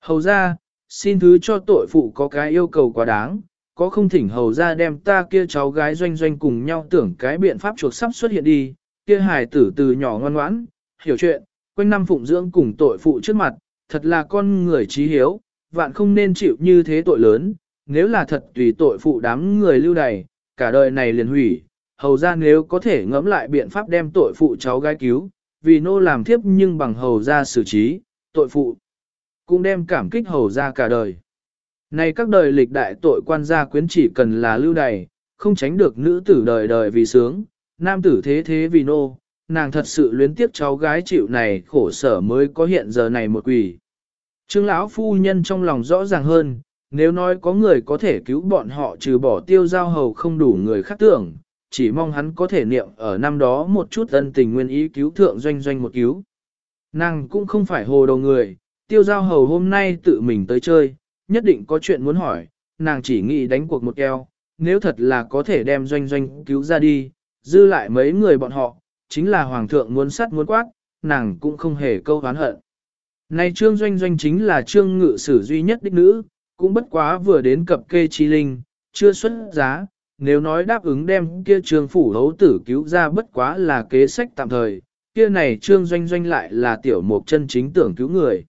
Hầu ra, xin thứ cho tội phụ có cái yêu cầu quá đáng, có không thỉnh hầu ra đem ta kia cháu gái doanh doanh cùng nhau tưởng cái biện pháp chuộc sắp xuất hiện đi, kia hài tử từ nhỏ ngoan ngoãn, hiểu chuyện, quanh năm phụng dưỡng cùng tội phụ trước mặt, thật là con người trí hiếu, vạn không nên chịu như thế tội lớn, nếu là thật tùy tội phụ đám người lưu đày, cả đời này liền hủy, hầu ra nếu có thể ngẫm lại biện pháp đem tội phụ cháu gái cứu, vì nô làm thiếp nhưng bằng hầu ra xử trí, tội phụ cũng đem cảm kích hầu ra cả đời. Này các đời lịch đại tội quan gia quyến chỉ cần là lưu đày, không tránh được nữ tử đời đời vì sướng, nam tử thế thế vì nô, nàng thật sự luyến tiếc cháu gái chịu này khổ sở mới có hiện giờ này một quỷ. Trương lão phu nhân trong lòng rõ ràng hơn, nếu nói có người có thể cứu bọn họ trừ bỏ tiêu giao hầu không đủ người khác tưởng, chỉ mong hắn có thể niệm ở năm đó một chút ân tình nguyên ý cứu thượng doanh doanh một cứu. Nàng cũng không phải hồ đầu người, tiêu giao hầu hôm nay tự mình tới chơi, nhất định có chuyện muốn hỏi, nàng chỉ nghĩ đánh cuộc một eo, nếu thật là có thể đem doanh doanh cứu ra đi, dư lại mấy người bọn họ, chính là hoàng thượng muốn sắt muốn quát, nàng cũng không hề câu hán hận. Này trương doanh doanh chính là trương ngự sử duy nhất đích nữ, cũng bất quá vừa đến cập kê chi linh, chưa xuất giá, nếu nói đáp ứng đem kia trương phủ hấu tử cứu ra bất quá là kế sách tạm thời, kia này trương doanh doanh lại là tiểu mục chân chính tưởng cứu người.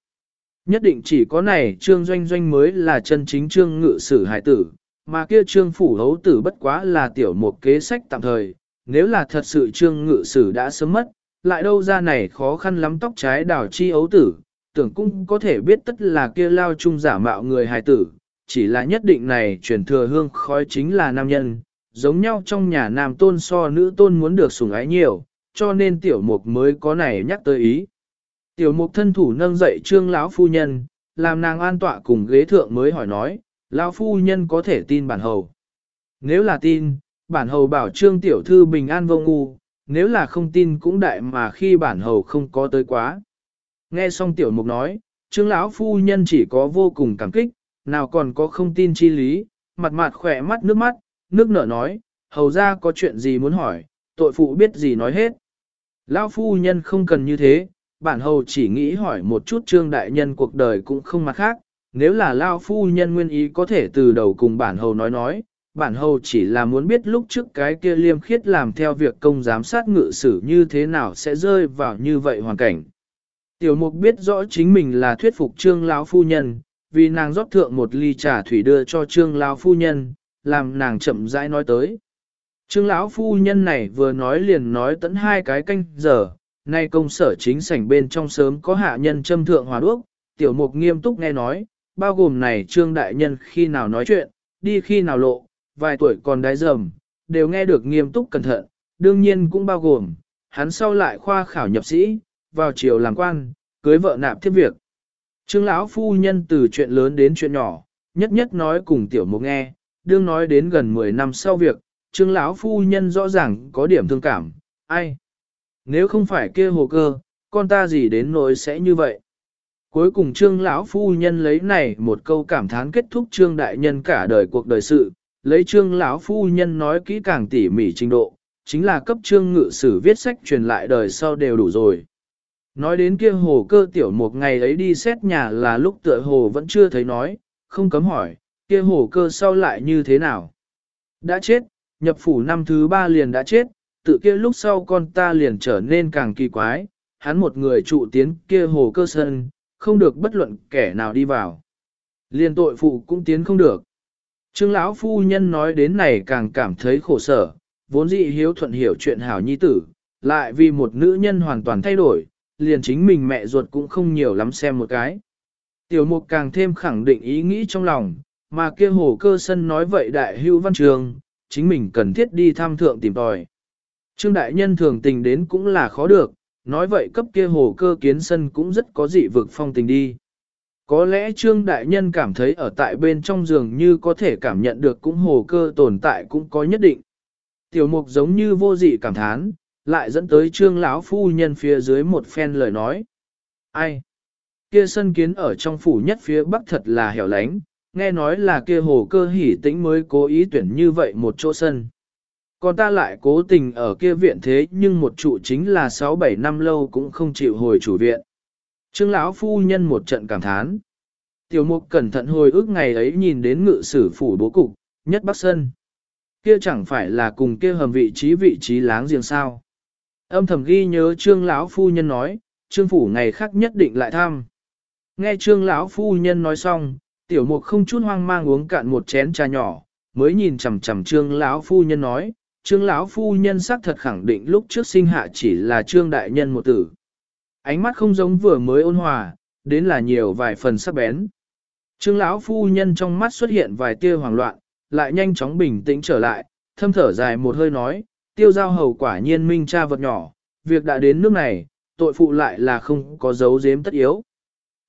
Nhất định chỉ có này trương doanh doanh mới là chân chính trương ngự sử hải tử, mà kia trương phủ hấu tử bất quá là tiểu mục kế sách tạm thời, nếu là thật sự trương ngự sử đã sớm mất, lại đâu ra này khó khăn lắm tóc trái đảo chi ấu tử, tưởng cũng có thể biết tất là kia lao chung giả mạo người hài tử, chỉ là nhất định này truyền thừa hương khói chính là nam nhân, giống nhau trong nhà nam tôn so nữ tôn muốn được sủng ái nhiều, cho nên tiểu mục mới có này nhắc tới ý. Tiểu mục thân thủ nâng dậy trương lão phu nhân, làm nàng an tọa cùng ghế thượng mới hỏi nói, lão phu nhân có thể tin bản hầu. Nếu là tin, bản hầu bảo trương tiểu thư bình an vô ngu, nếu là không tin cũng đại mà khi bản hầu không có tới quá. Nghe xong tiểu mục nói, trương lão phu nhân chỉ có vô cùng cảm kích, nào còn có không tin chi lý, mặt mặt khỏe mắt nước mắt, nước nở nói, hầu ra có chuyện gì muốn hỏi, tội phụ biết gì nói hết. Lão phu nhân không cần như thế, bản hầu chỉ nghĩ hỏi một chút trương đại nhân cuộc đời cũng không mặt khác, nếu là Lão phu nhân nguyên ý có thể từ đầu cùng bản hầu nói nói, bản hầu chỉ là muốn biết lúc trước cái kia liêm khiết làm theo việc công giám sát ngự sử như thế nào sẽ rơi vào như vậy hoàn cảnh. Tiểu mục biết rõ chính mình là thuyết phục trương lão phu nhân, vì nàng rót thượng một ly trà thủy đưa cho trương lão phu nhân, làm nàng chậm rãi nói tới. Trương lão phu nhân này vừa nói liền nói tận hai cái canh giờ, nay công sở chính sảnh bên trong sớm có hạ nhân châm thượng hòa đuốc, tiểu mục nghiêm túc nghe nói, bao gồm này trương đại nhân khi nào nói chuyện, đi khi nào lộ, vài tuổi còn đái dầm, đều nghe được nghiêm túc cẩn thận, đương nhiên cũng bao gồm, hắn sau lại khoa khảo nhập sĩ, vào chiều làm quan, cưới vợ nạp tiếp việc. Trương lão phu nhân từ chuyện lớn đến chuyện nhỏ, nhất nhất nói cùng tiểu mục nghe, đương nói đến gần 10 năm sau việc, trương lão phu nhân rõ ràng có điểm thương cảm, ai? Nếu không phải kia hồ cơ, con ta gì đến nỗi sẽ như vậy? Cuối cùng trương lão phu nhân lấy này một câu cảm thán kết thúc trương đại nhân cả đời cuộc đời sự, lấy trương lão phu nhân nói kỹ càng tỉ mỉ trình độ, chính là cấp trương ngự sử viết sách truyền lại đời sau đều đủ rồi. Nói đến kia hồ cơ tiểu một ngày ấy đi xét nhà là lúc tựa hồ vẫn chưa thấy nói, không cấm hỏi, kia hồ cơ sau lại như thế nào? Đã chết, nhập phủ năm thứ ba liền đã chết, tự kia lúc sau con ta liền trở nên càng kỳ quái, hắn một người trụ tiến kia hồ cơ sân, không được bất luận kẻ nào đi vào. Liền tội phụ cũng tiến không được. Trương lão phu nhân nói đến này càng cảm thấy khổ sở, vốn dĩ hiếu thuận hiểu chuyện hảo nhi tử, lại vì một nữ nhân hoàn toàn thay đổi, liền chính mình mẹ ruột cũng không nhiều lắm xem một cái. Tiểu mục càng thêm khẳng định ý nghĩ trong lòng, mà kia hồ cơ sân nói vậy đại hưu văn trường, chính mình cần thiết đi tham thượng tìm tòi. Trương đại nhân thường tình đến cũng là khó được, nói vậy cấp kia hồ cơ kiến sân cũng rất có dị vực phong tình đi. Có lẽ Trương Đại Nhân cảm thấy ở tại bên trong giường như có thể cảm nhận được cũng hồ cơ tồn tại cũng có nhất định. Tiểu mục giống như vô dị cảm thán, lại dẫn tới Trương lão phu nhân phía dưới một phen lời nói. Ai? Kia sân kiến ở trong phủ nhất phía bắc thật là hẻo lánh, nghe nói là kia hồ cơ hỉ tĩnh mới cố ý tuyển như vậy một chỗ sân. Còn ta lại cố tình ở kia viện thế nhưng một trụ chính là 6-7 năm lâu cũng không chịu hồi chủ viện. Trương lão phu nhân một trận cảm thán. Tiểu mục cẩn thận hồi ức ngày ấy nhìn đến ngự sử phủ bố cục, nhất bắc sân. Kia chẳng phải là cùng kia hầm vị trí vị trí láng giềng sao. Âm thầm ghi nhớ trương lão phu nhân nói, trương phủ ngày khác nhất định lại thăm. Nghe trương lão phu nhân nói xong, tiểu mục không chút hoang mang uống cạn một chén trà nhỏ, mới nhìn chằm chằm trương lão phu nhân nói, trương lão phu nhân xác thật khẳng định lúc trước sinh hạ chỉ là trương đại nhân một tử. Ánh mắt không giống vừa mới ôn hòa, đến là nhiều vài phần sắc bén. Trương lão phu nhân trong mắt xuất hiện vài tia hoảng loạn, lại nhanh chóng bình tĩnh trở lại, thâm thở dài một hơi nói, tiêu giao hầu quả nhiên minh cha vật nhỏ, việc đã đến nước này, tội phụ lại là không có dấu giếm tất yếu.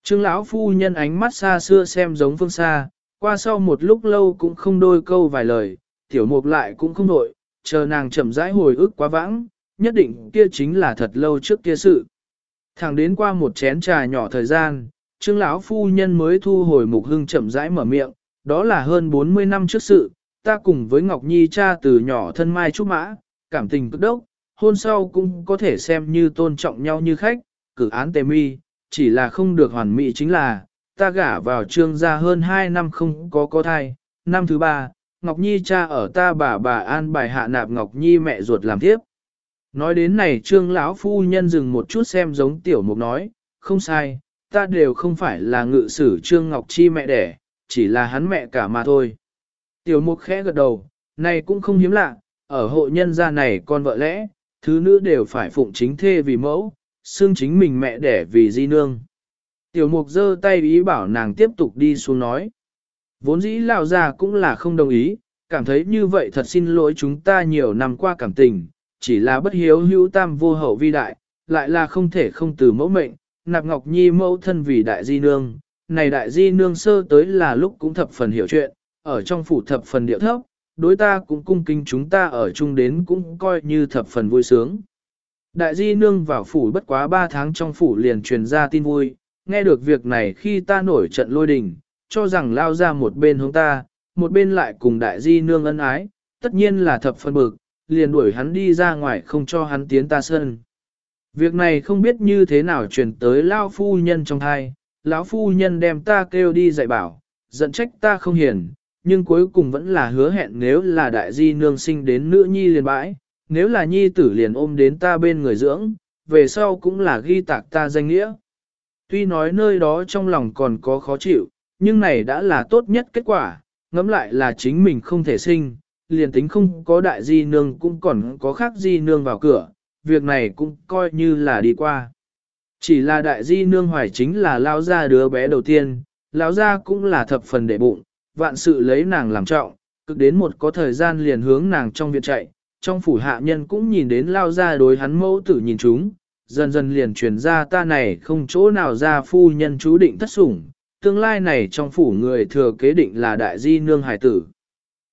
Trương lão phu nhân ánh mắt xa xưa xem giống phương xa, qua sau một lúc lâu cũng không đôi câu vài lời, tiểu mục lại cũng không đội, chờ nàng chậm rãi hồi ức quá vãng, nhất định kia chính là thật lâu trước kia sự. Thẳng đến qua một chén trà nhỏ thời gian, Trương lão phu nhân mới thu hồi mục hưng chậm rãi mở miệng, đó là hơn 40 năm trước sự, ta cùng với Ngọc Nhi cha từ nhỏ thân mai trúc mã, cảm tình cực đốc, hôn sau cũng có thể xem như tôn trọng nhau như khách, cử án tề mi, chỉ là không được hoàn mỹ chính là, ta gả vào trương gia hơn 2 năm không có có thai, năm thứ ba, Ngọc Nhi cha ở ta bà bà an bài hạ nạp Ngọc Nhi mẹ ruột làm tiếp. Nói đến này trương lão phu nhân dừng một chút xem giống tiểu mục nói, không sai, ta đều không phải là ngự sử trương ngọc chi mẹ đẻ, chỉ là hắn mẹ cả mà thôi. Tiểu mục khẽ gật đầu, này cũng không hiếm lạ, ở hộ nhân gia này con vợ lẽ, thứ nữ đều phải phụng chính thê vì mẫu, xương chính mình mẹ đẻ vì di nương. Tiểu mục giơ tay ý bảo nàng tiếp tục đi xuống nói. Vốn dĩ lão già cũng là không đồng ý, cảm thấy như vậy thật xin lỗi chúng ta nhiều năm qua cảm tình, chỉ là bất hiếu hữu tam vô hậu vi đại, lại là không thể không từ mẫu mệnh, nạp ngọc nhi mẫu thân vì đại di nương, này đại di nương sơ tới là lúc cũng thập phần hiểu chuyện, ở trong phủ thập phần điệu thấp, đối ta cũng cung kính chúng ta ở chung đến cũng coi như thập phần vui sướng. Đại di nương vào phủ bất quá 3 tháng trong phủ liền truyền ra tin vui, nghe được việc này khi ta nổi trận lôi đình, cho rằng lao ra một bên hướng ta, một bên lại cùng đại di nương ân ái, tất nhiên là thập phân bực, liền đuổi hắn đi ra ngoài không cho hắn tiến ta sân. Việc này không biết như thế nào truyền tới lão phu nhân trong thai, lão phu nhân đem ta kêu đi dạy bảo, giận trách ta không hiền, nhưng cuối cùng vẫn là hứa hẹn nếu là đại di nương sinh đến nữ nhi liền bãi, nếu là nhi tử liền ôm đến ta bên người dưỡng, về sau cũng là ghi tạc ta danh nghĩa. Tuy nói nơi đó trong lòng còn có khó chịu, nhưng này đã là tốt nhất kết quả, ngẫm lại là chính mình không thể sinh, liền tính không có đại di nương cũng còn có khác di nương vào cửa, việc này cũng coi như là đi qua. Chỉ là đại di nương hoài chính là lao ra đứa bé đầu tiên, lão ra cũng là thập phần để bụng, vạn sự lấy nàng làm trọng, cực đến một có thời gian liền hướng nàng trong viện chạy, trong phủ hạ nhân cũng nhìn đến lao ra đối hắn mẫu tử nhìn chúng, dần dần liền truyền ra ta này không chỗ nào ra phu nhân chú định thất sủng, tương lai này trong phủ người thừa kế định là đại di nương hải tử.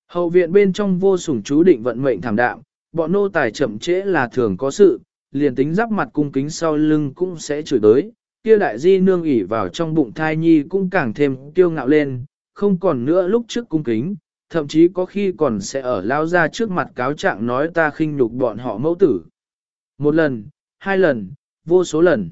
Hậu viện bên trong vô sủng chú định vận mệnh thảm đạm, bọn nô tài chậm trễ là thường có sự, liền tính giáp mặt cung kính sau lưng cũng sẽ chửi tới, kia đại di nương ỉ vào trong bụng thai nhi cũng càng thêm kiêu ngạo lên, không còn nữa lúc trước cung kính, thậm chí có khi còn sẽ ở lao ra trước mặt cáo trạng nói ta khinh nhục bọn họ mẫu tử. Một lần, hai lần, vô số lần.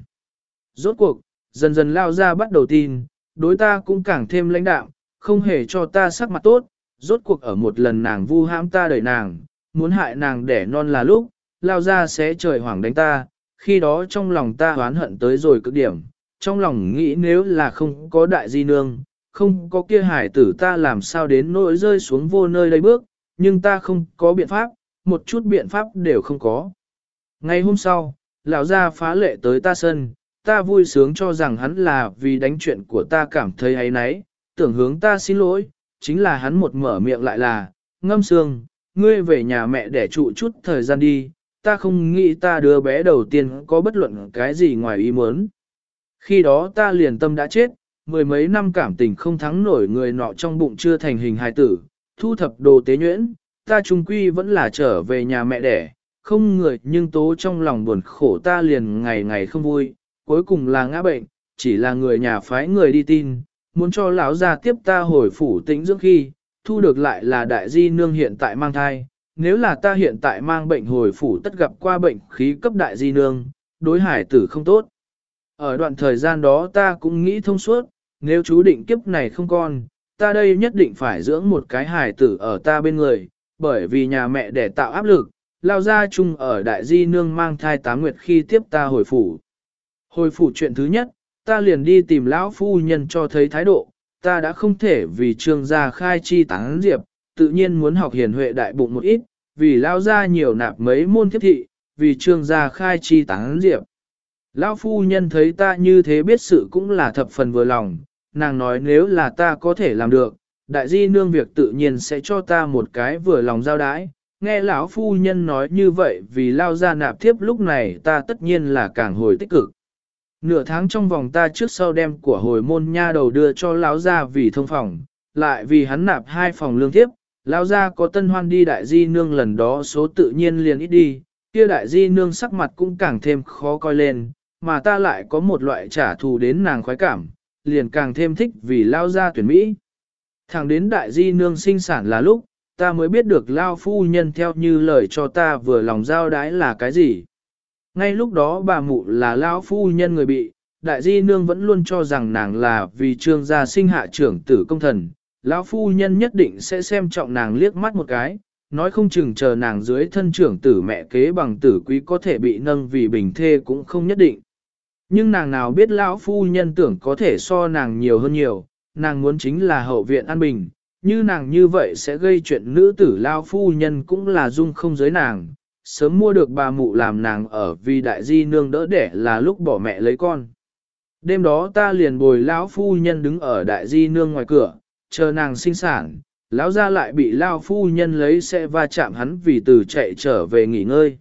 Rốt cuộc, dần dần lao ra bắt đầu tin, đối ta cũng càng thêm lãnh đạo, không hề cho ta sắc mặt tốt, rốt cuộc ở một lần nàng vu hãm ta đời nàng, muốn hại nàng để non là lúc, lao ra sẽ trời hoảng đánh ta, khi đó trong lòng ta oán hận tới rồi cực điểm, trong lòng nghĩ nếu là không có đại di nương, không có kia hải tử ta làm sao đến nỗi rơi xuống vô nơi đây bước, nhưng ta không có biện pháp, một chút biện pháp đều không có. Ngày hôm sau, lão gia phá lệ tới ta sân, ta vui sướng cho rằng hắn là vì đánh chuyện của ta cảm thấy ấy nấy, tưởng hướng ta xin lỗi, chính là hắn một mở miệng lại là, ngâm sương, ngươi về nhà mẹ để trụ chút thời gian đi, ta không nghĩ ta đứa bé đầu tiên có bất luận cái gì ngoài ý muốn. Khi đó ta liền tâm đã chết, mười mấy năm cảm tình không thắng nổi người nọ trong bụng chưa thành hình hài tử, thu thập đồ tế nhuyễn, ta trung quy vẫn là trở về nhà mẹ đẻ, không người nhưng tố trong lòng buồn khổ ta liền ngày ngày không vui, cuối cùng là ngã bệnh, chỉ là người nhà phái người đi tin, muốn cho lão gia tiếp ta hồi phủ tĩnh dưỡng khi, thu được lại là đại di nương hiện tại mang thai, nếu là ta hiện tại mang bệnh hồi phủ tất gặp qua bệnh khí cấp đại di nương, đối hải tử không tốt. Ở đoạn thời gian đó ta cũng nghĩ thông suốt, nếu chú định kiếp này không con, ta đây nhất định phải dưỡng một cái hải tử ở ta bên người, bởi vì nhà mẹ để tạo áp lực, lao ra chung ở đại di nương mang thai tá nguyệt khi tiếp ta hồi phủ. Hồi phủ chuyện thứ nhất, ta liền đi tìm lão phu nhân cho thấy thái độ, ta đã không thể vì trương gia khai chi tán diệp, tự nhiên muốn học hiền huệ đại bụng một ít, vì lao ra nhiều nạp mấy môn thiết thị, vì trương gia khai chi tán diệp. Lão phu nhân thấy ta như thế biết sự cũng là thập phần vừa lòng, nàng nói nếu là ta có thể làm được, đại di nương việc tự nhiên sẽ cho ta một cái vừa lòng giao đái. Nghe lão phu nhân nói như vậy vì lao ra nạp thiếp lúc này ta tất nhiên là càng hồi tích cực. Nửa tháng trong vòng ta trước sau đem của hồi môn nha đầu đưa cho lão gia vì thông phòng, lại vì hắn nạp hai phòng lương tiếp. lão gia có tân hoan đi đại di nương lần đó số tự nhiên liền ít đi, kia đại di nương sắc mặt cũng càng thêm khó coi lên, mà ta lại có một loại trả thù đến nàng khoái cảm, liền càng thêm thích vì lao gia tuyển Mỹ. Thẳng đến đại di nương sinh sản là lúc, ta mới biết được lao phu nhân theo như lời cho ta vừa lòng giao đái là cái gì. Ngay lúc đó bà mụ là lão phu nhân người bị, đại di nương vẫn luôn cho rằng nàng là vì trương gia sinh hạ trưởng tử công thần, lão phu nhân nhất định sẽ xem trọng nàng liếc mắt một cái, nói không chừng chờ nàng dưới thân trưởng tử mẹ kế bằng tử quý có thể bị nâng vì bình thê cũng không nhất định. Nhưng nàng nào biết lão phu nhân tưởng có thể so nàng nhiều hơn nhiều, nàng muốn chính là hậu viện an bình, như nàng như vậy sẽ gây chuyện nữ tử lão phu nhân cũng là dung không giới nàng, sớm mua được bà mụ làm nàng ở vì đại di nương đỡ đẻ là lúc bỏ mẹ lấy con. Đêm đó ta liền bồi lão phu nhân đứng ở đại di nương ngoài cửa, chờ nàng sinh sản, lão ra lại bị lão phu nhân lấy xe va chạm hắn vì từ chạy trở về nghỉ ngơi.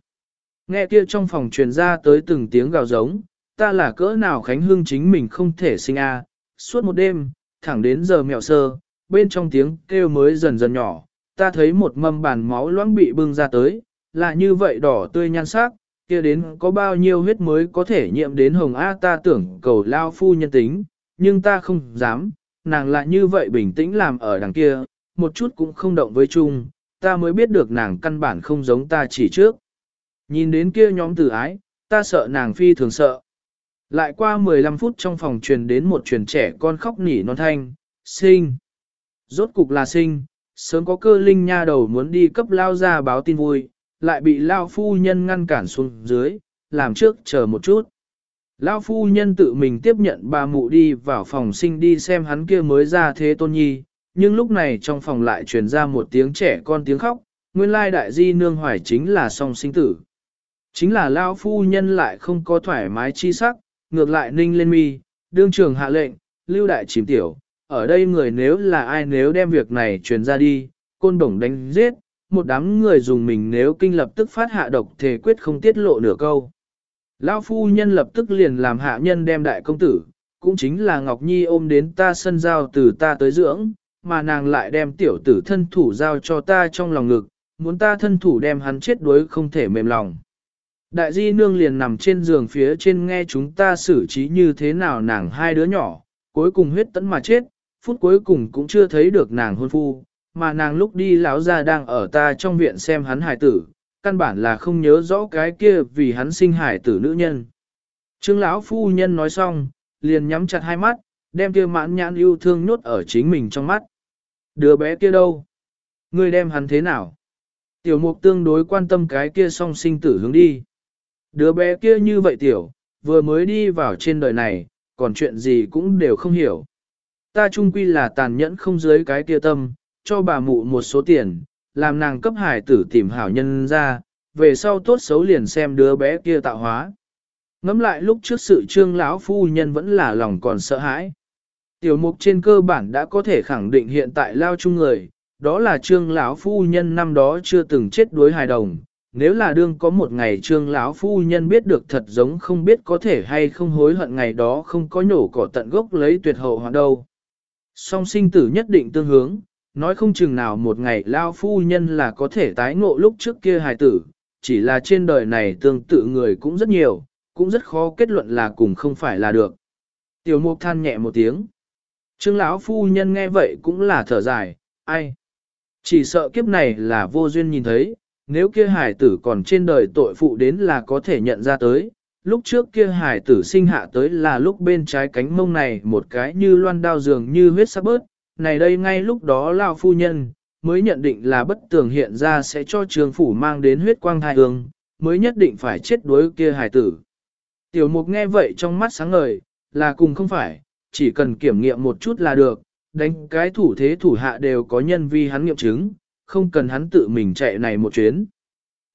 Nghe kia trong phòng truyền ra tới từng tiếng gào giống, ta là cỡ nào Khánh Hương chính mình không thể sinh a suốt một đêm, thẳng đến giờ mẹo sơ, bên trong tiếng kêu mới dần dần nhỏ, ta thấy một mâm bàn máu loãng bị bưng ra tới, là như vậy đỏ tươi nhan sắc, kia đến có bao nhiêu huyết mới có thể nhiễm đến hồng A ta tưởng cầu lao phu nhân tính, nhưng ta không dám, nàng lại như vậy bình tĩnh làm ở đằng kia, một chút cũng không động với chung, ta mới biết được nàng căn bản không giống ta chỉ trước. Nhìn đến kia nhóm tử ái, ta sợ nàng phi thường sợ. Lại qua 15 phút trong phòng truyền đến một truyền trẻ con khóc nỉ non thanh, sinh. Rốt cục là sinh, sớm có cơ linh nha đầu muốn đi cấp lao ra báo tin vui, lại bị lao phu nhân ngăn cản xuống dưới, làm trước chờ một chút. Lao phu nhân tự mình tiếp nhận bà mụ đi vào phòng sinh đi xem hắn kia mới ra thế tôn nhi, nhưng lúc này trong phòng lại truyền ra một tiếng trẻ con tiếng khóc, nguyên lai đại di nương hoài chính là song sinh tử. Chính là Lao phu nhân lại không có thoải mái chi sắc, ngược lại ninh lên mi, đương trường hạ lệnh, lưu đại chìm tiểu, ở đây người nếu là ai nếu đem việc này truyền ra đi, côn bổng đánh giết, một đám người dùng mình nếu kinh lập tức phát hạ độc thể quyết không tiết lộ nửa câu. Lão phu nhân lập tức liền làm hạ nhân đem đại công tử, cũng chính là Ngọc Nhi ôm đến ta sân giao từ ta tới dưỡng, mà nàng lại đem tiểu tử thân thủ giao cho ta trong lòng ngực, muốn ta thân thủ đem hắn chết đuối không thể mềm lòng. Đại di nương liền nằm trên giường phía trên nghe chúng ta xử trí như thế nào nàng hai đứa nhỏ, cuối cùng huyết tẫn mà chết, phút cuối cùng cũng chưa thấy được nàng hôn phu, mà nàng lúc đi lão ra đang ở ta trong viện xem hắn hài tử, căn bản là không nhớ rõ cái kia vì hắn sinh hài tử nữ nhân. Trương lão phu nhân nói xong, liền nhắm chặt hai mắt, đem kia mãn nhãn yêu thương nhốt ở chính mình trong mắt. Đứa bé kia đâu? Ngươi đem hắn thế nào? Tiểu mục tương đối quan tâm cái kia song sinh tử hướng đi. Đứa bé kia như vậy tiểu, vừa mới đi vào trên đời này, còn chuyện gì cũng đều không hiểu. Ta trung quy là tàn nhẫn không dưới cái kia tâm, cho bà mụ một số tiền, làm nàng cấp hải tử tìm hảo nhân ra, về sau tốt xấu liền xem đứa bé kia tạo hóa. Ngắm lại lúc trước sự trương lão phu nhân vẫn là lòng còn sợ hãi. Tiểu mục trên cơ bản đã có thể khẳng định hiện tại lao chung người, đó là trương lão phu nhân năm đó chưa từng chết đuối hài đồng. Nếu là đương có một ngày trương lão phu nhân biết được thật giống không biết có thể hay không hối hận ngày đó không có nhổ cỏ tận gốc lấy tuyệt hậu hoặc đâu. Song sinh tử nhất định tương hướng, nói không chừng nào một ngày lao phu nhân là có thể tái ngộ lúc trước kia hài tử, chỉ là trên đời này tương tự người cũng rất nhiều, cũng rất khó kết luận là cùng không phải là được. Tiểu mục than nhẹ một tiếng. Trương lão phu nhân nghe vậy cũng là thở dài, ai? Chỉ sợ kiếp này là vô duyên nhìn thấy, nếu kia hải tử còn trên đời tội phụ đến là có thể nhận ra tới. Lúc trước kia hải tử sinh hạ tới là lúc bên trái cánh mông này một cái như loan đao dường như huyết sắp bớt, này đây ngay lúc đó lão phu nhân mới nhận định là bất tường hiện ra sẽ cho trường phủ mang đến huyết quang thai hương, mới nhất định phải chết đuối kia hải tử. Tiểu mục nghe vậy trong mắt sáng ngời, là cùng không phải, chỉ cần kiểm nghiệm một chút là được, đánh cái thủ thế thủ hạ đều có nhân vi hắn nghiệm chứng, không cần hắn tự mình chạy này một chuyến.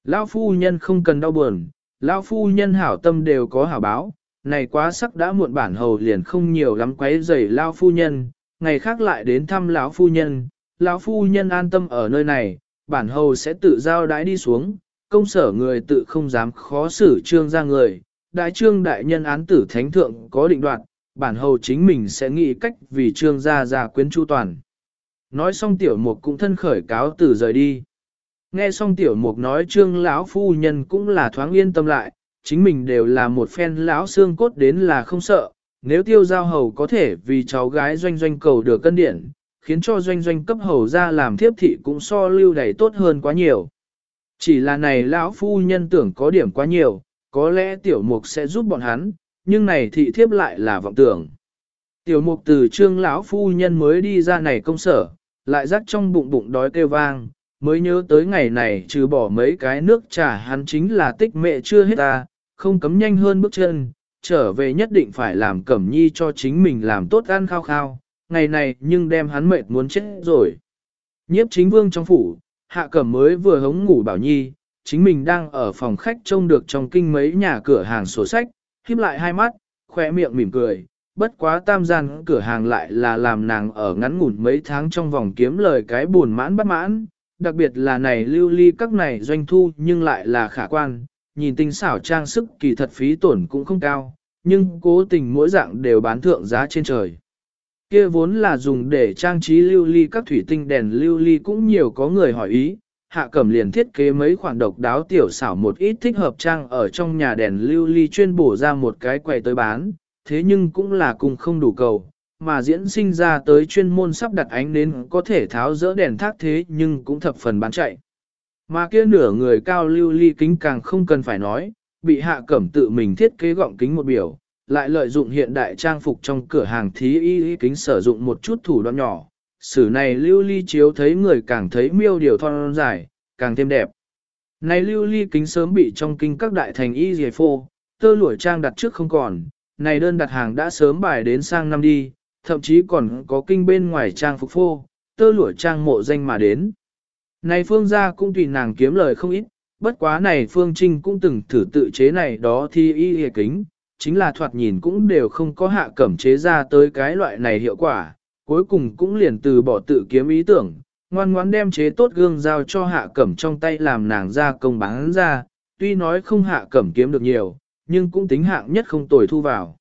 Lão phu nhân không cần đau buồn, lão phu nhân hảo tâm đều có hảo báo, này quá sắc đã muộn bản hầu liền không nhiều lắm quấy rầy lão phu nhân, ngày khác lại đến thăm lão phu nhân, lão phu nhân an tâm ở nơi này, bản hầu sẽ tự giao đãi đi xuống, công sở người tự không dám khó xử trương ra người, đại trương đại nhân án tử thánh thượng có định đoạt, bản hầu chính mình sẽ nghĩ cách vì trương gia gia quyến chu toàn. Nói xong tiểu mục cũng thân khởi cáo từ rời đi. Nghe xong tiểu mục nói trương lão phu nhân cũng là thoáng yên tâm lại, chính mình đều là một phen lão xương cốt đến là không sợ, nếu tiêu giao hầu có thể vì cháu gái doanh doanh cầu được cân điện, khiến cho doanh doanh cấp hầu ra làm thiếp thị cũng so lưu đầy tốt hơn quá nhiều. Chỉ là này lão phu nhân tưởng có điểm quá nhiều, có lẽ tiểu mục sẽ giúp bọn hắn, nhưng này thị thiếp lại là vọng tưởng. Tiểu mục từ trương lão phu nhân mới đi ra này công sở, lại rắc trong bụng bụng đói kêu vang, mới nhớ tới ngày này trừ bỏ mấy cái nước trà hắn chính là tích mẹ chưa hết ta, không cấm nhanh hơn bước chân, trở về nhất định phải làm cẩm nhi cho chính mình làm tốt ăn khao khao, ngày này nhưng đem hắn mệt muốn chết rồi. Nhiếp chính vương trong phủ, hạ cẩm mới vừa hống ngủ bảo nhi, chính mình đang ở phòng khách trông được trong kinh mấy nhà cửa hàng sổ sách, khiếp lại hai mắt, khỏe miệng mỉm cười, bất quá tam gian cửa hàng lại là làm nàng ở ngắn ngủn mấy tháng trong vòng kiếm lời cái buồn mãn bất mãn, đặc biệt là này lưu ly các này doanh thu nhưng lại là khả quan, nhìn tinh xảo trang sức kỳ thật phí tổn cũng không cao, nhưng cố tình mỗi dạng đều bán thượng giá trên trời. Kia vốn là dùng để trang trí lưu ly các thủy tinh đèn lưu ly cũng nhiều có người hỏi ý, hạ cẩm liền thiết kế mấy khoản độc đáo tiểu xảo một ít thích hợp trang ở trong nhà đèn lưu ly chuyên bổ ra một cái quầy tới bán, thế nhưng cũng là cùng không đủ cầu, mà diễn sinh ra tới chuyên môn sắp đặt ánh nến có thể tháo dỡ đèn thác thế nhưng cũng thập phần bán chạy. Mà kia nửa người cao lưu ly kính càng không cần phải nói, bị hạ cẩm tự mình thiết kế gọng kính một biểu, lại lợi dụng hiện đại trang phục trong cửa hàng thí y kính sử dụng một chút thủ đoạn nhỏ, sử này lưu ly chiếu thấy người càng thấy miêu điều thon dài, càng thêm đẹp. Này lưu ly kính sớm bị trong kinh các đại thành y dề phô, tơ lụa trang đặt trước không còn, này đơn đặt hàng đã sớm bài đến sang năm đi, thậm chí còn có kinh bên ngoài trang phục phô, tơ lụa trang mộ danh mà đến. Này phương gia cũng tùy nàng kiếm lời không ít, bất quá này phương trinh cũng từng thử tự chế này đó thi y hề kính, chính là thoạt nhìn cũng đều không có hạ cẩm chế ra tới cái loại này hiệu quả, cuối cùng cũng liền từ bỏ tự kiếm ý tưởng, ngoan ngoãn đem chế tốt gương giao cho hạ cẩm trong tay làm nàng ra công bán ra, tuy nói không hạ cẩm kiếm được nhiều, nhưng cũng tính hạng nhất không tồi thu vào.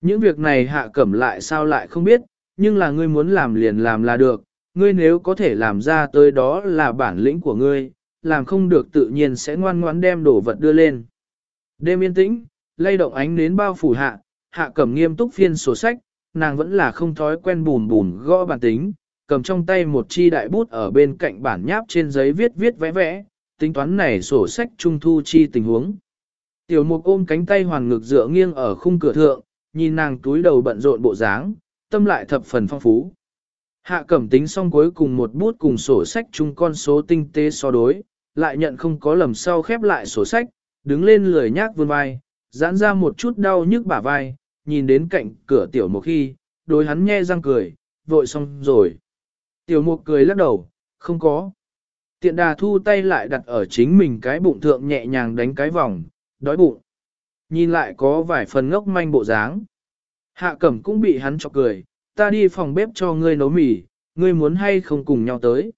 Những việc này hạ cẩm lại sao lại không biết, nhưng là ngươi muốn làm liền làm là được, ngươi nếu có thể làm ra tới đó là bản lĩnh của ngươi, làm không được tự nhiên sẽ ngoan ngoãn đem đồ vật đưa lên. Đêm yên tĩnh, lay động ánh nến bao phủ hạ, hạ cẩm nghiêm túc phiên sổ sách, nàng vẫn là không thói quen bùn bùn gõ bản tính, cầm trong tay một chi đại bút ở bên cạnh bản nháp trên giấy viết viết vẽ vẽ, tính toán này sổ sách trung thu chi tình huống. Tiểu mục ôm cánh tay hoàn ngực dựa nghiêng ở khung cửa thượng, nhìn nàng túi đầu bận rộn bộ dáng, tâm lại thập phần phong phú. Hạ cẩm tính xong cuối cùng một bút cùng sổ sách chung con số tinh tế so đối, lại nhận không có lầm sau khép lại sổ sách, đứng lên lười nhác vươn vai, giãn ra một chút đau nhức bả vai, nhìn đến cạnh cửa tiểu một khi, đối hắn nhe răng cười, vội xong rồi. Tiểu mục cười lắc đầu, không có. Tiện đà thu tay lại đặt ở chính mình cái bụng thượng nhẹ nhàng đánh cái vòng, đói bụng. Nhìn lại có vài phần ngốc manh bộ dáng. Hạ cẩm cũng bị hắn chọc cười, ta đi phòng bếp cho ngươi nấu mì, ngươi muốn hay không cùng nhau tới.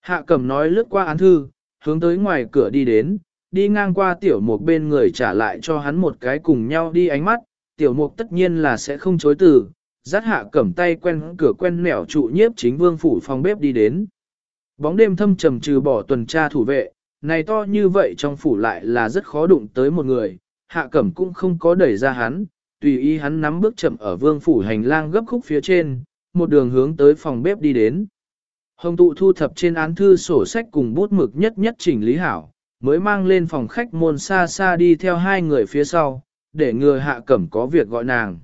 Hạ cẩm nói lướt qua án thư, hướng tới ngoài cửa đi đến, đi ngang qua tiểu mục bên người trả lại cho hắn một cái cùng nhau đi ánh mắt, tiểu mục tất nhiên là sẽ không chối từ, dắt hạ cẩm tay quen cửa quen nẻo trụ nhiếp chính vương phủ phòng bếp đi đến. Bóng đêm thâm trầm trừ bỏ tuần tra thủ vệ, này to như vậy trong phủ lại là rất khó đụng tới một người, hạ cẩm cũng không có đẩy ra hắn, tùy ý hắn nắm bước chậm ở vương phủ hành lang gấp khúc phía trên, một đường hướng tới phòng bếp đi đến. Hồng tụ thu thập trên án thư sổ sách cùng bút mực nhất nhất chỉnh lý hảo, mới mang lên phòng khách môn xa xa đi theo hai người phía sau, để ngừa hạ cẩm có việc gọi nàng.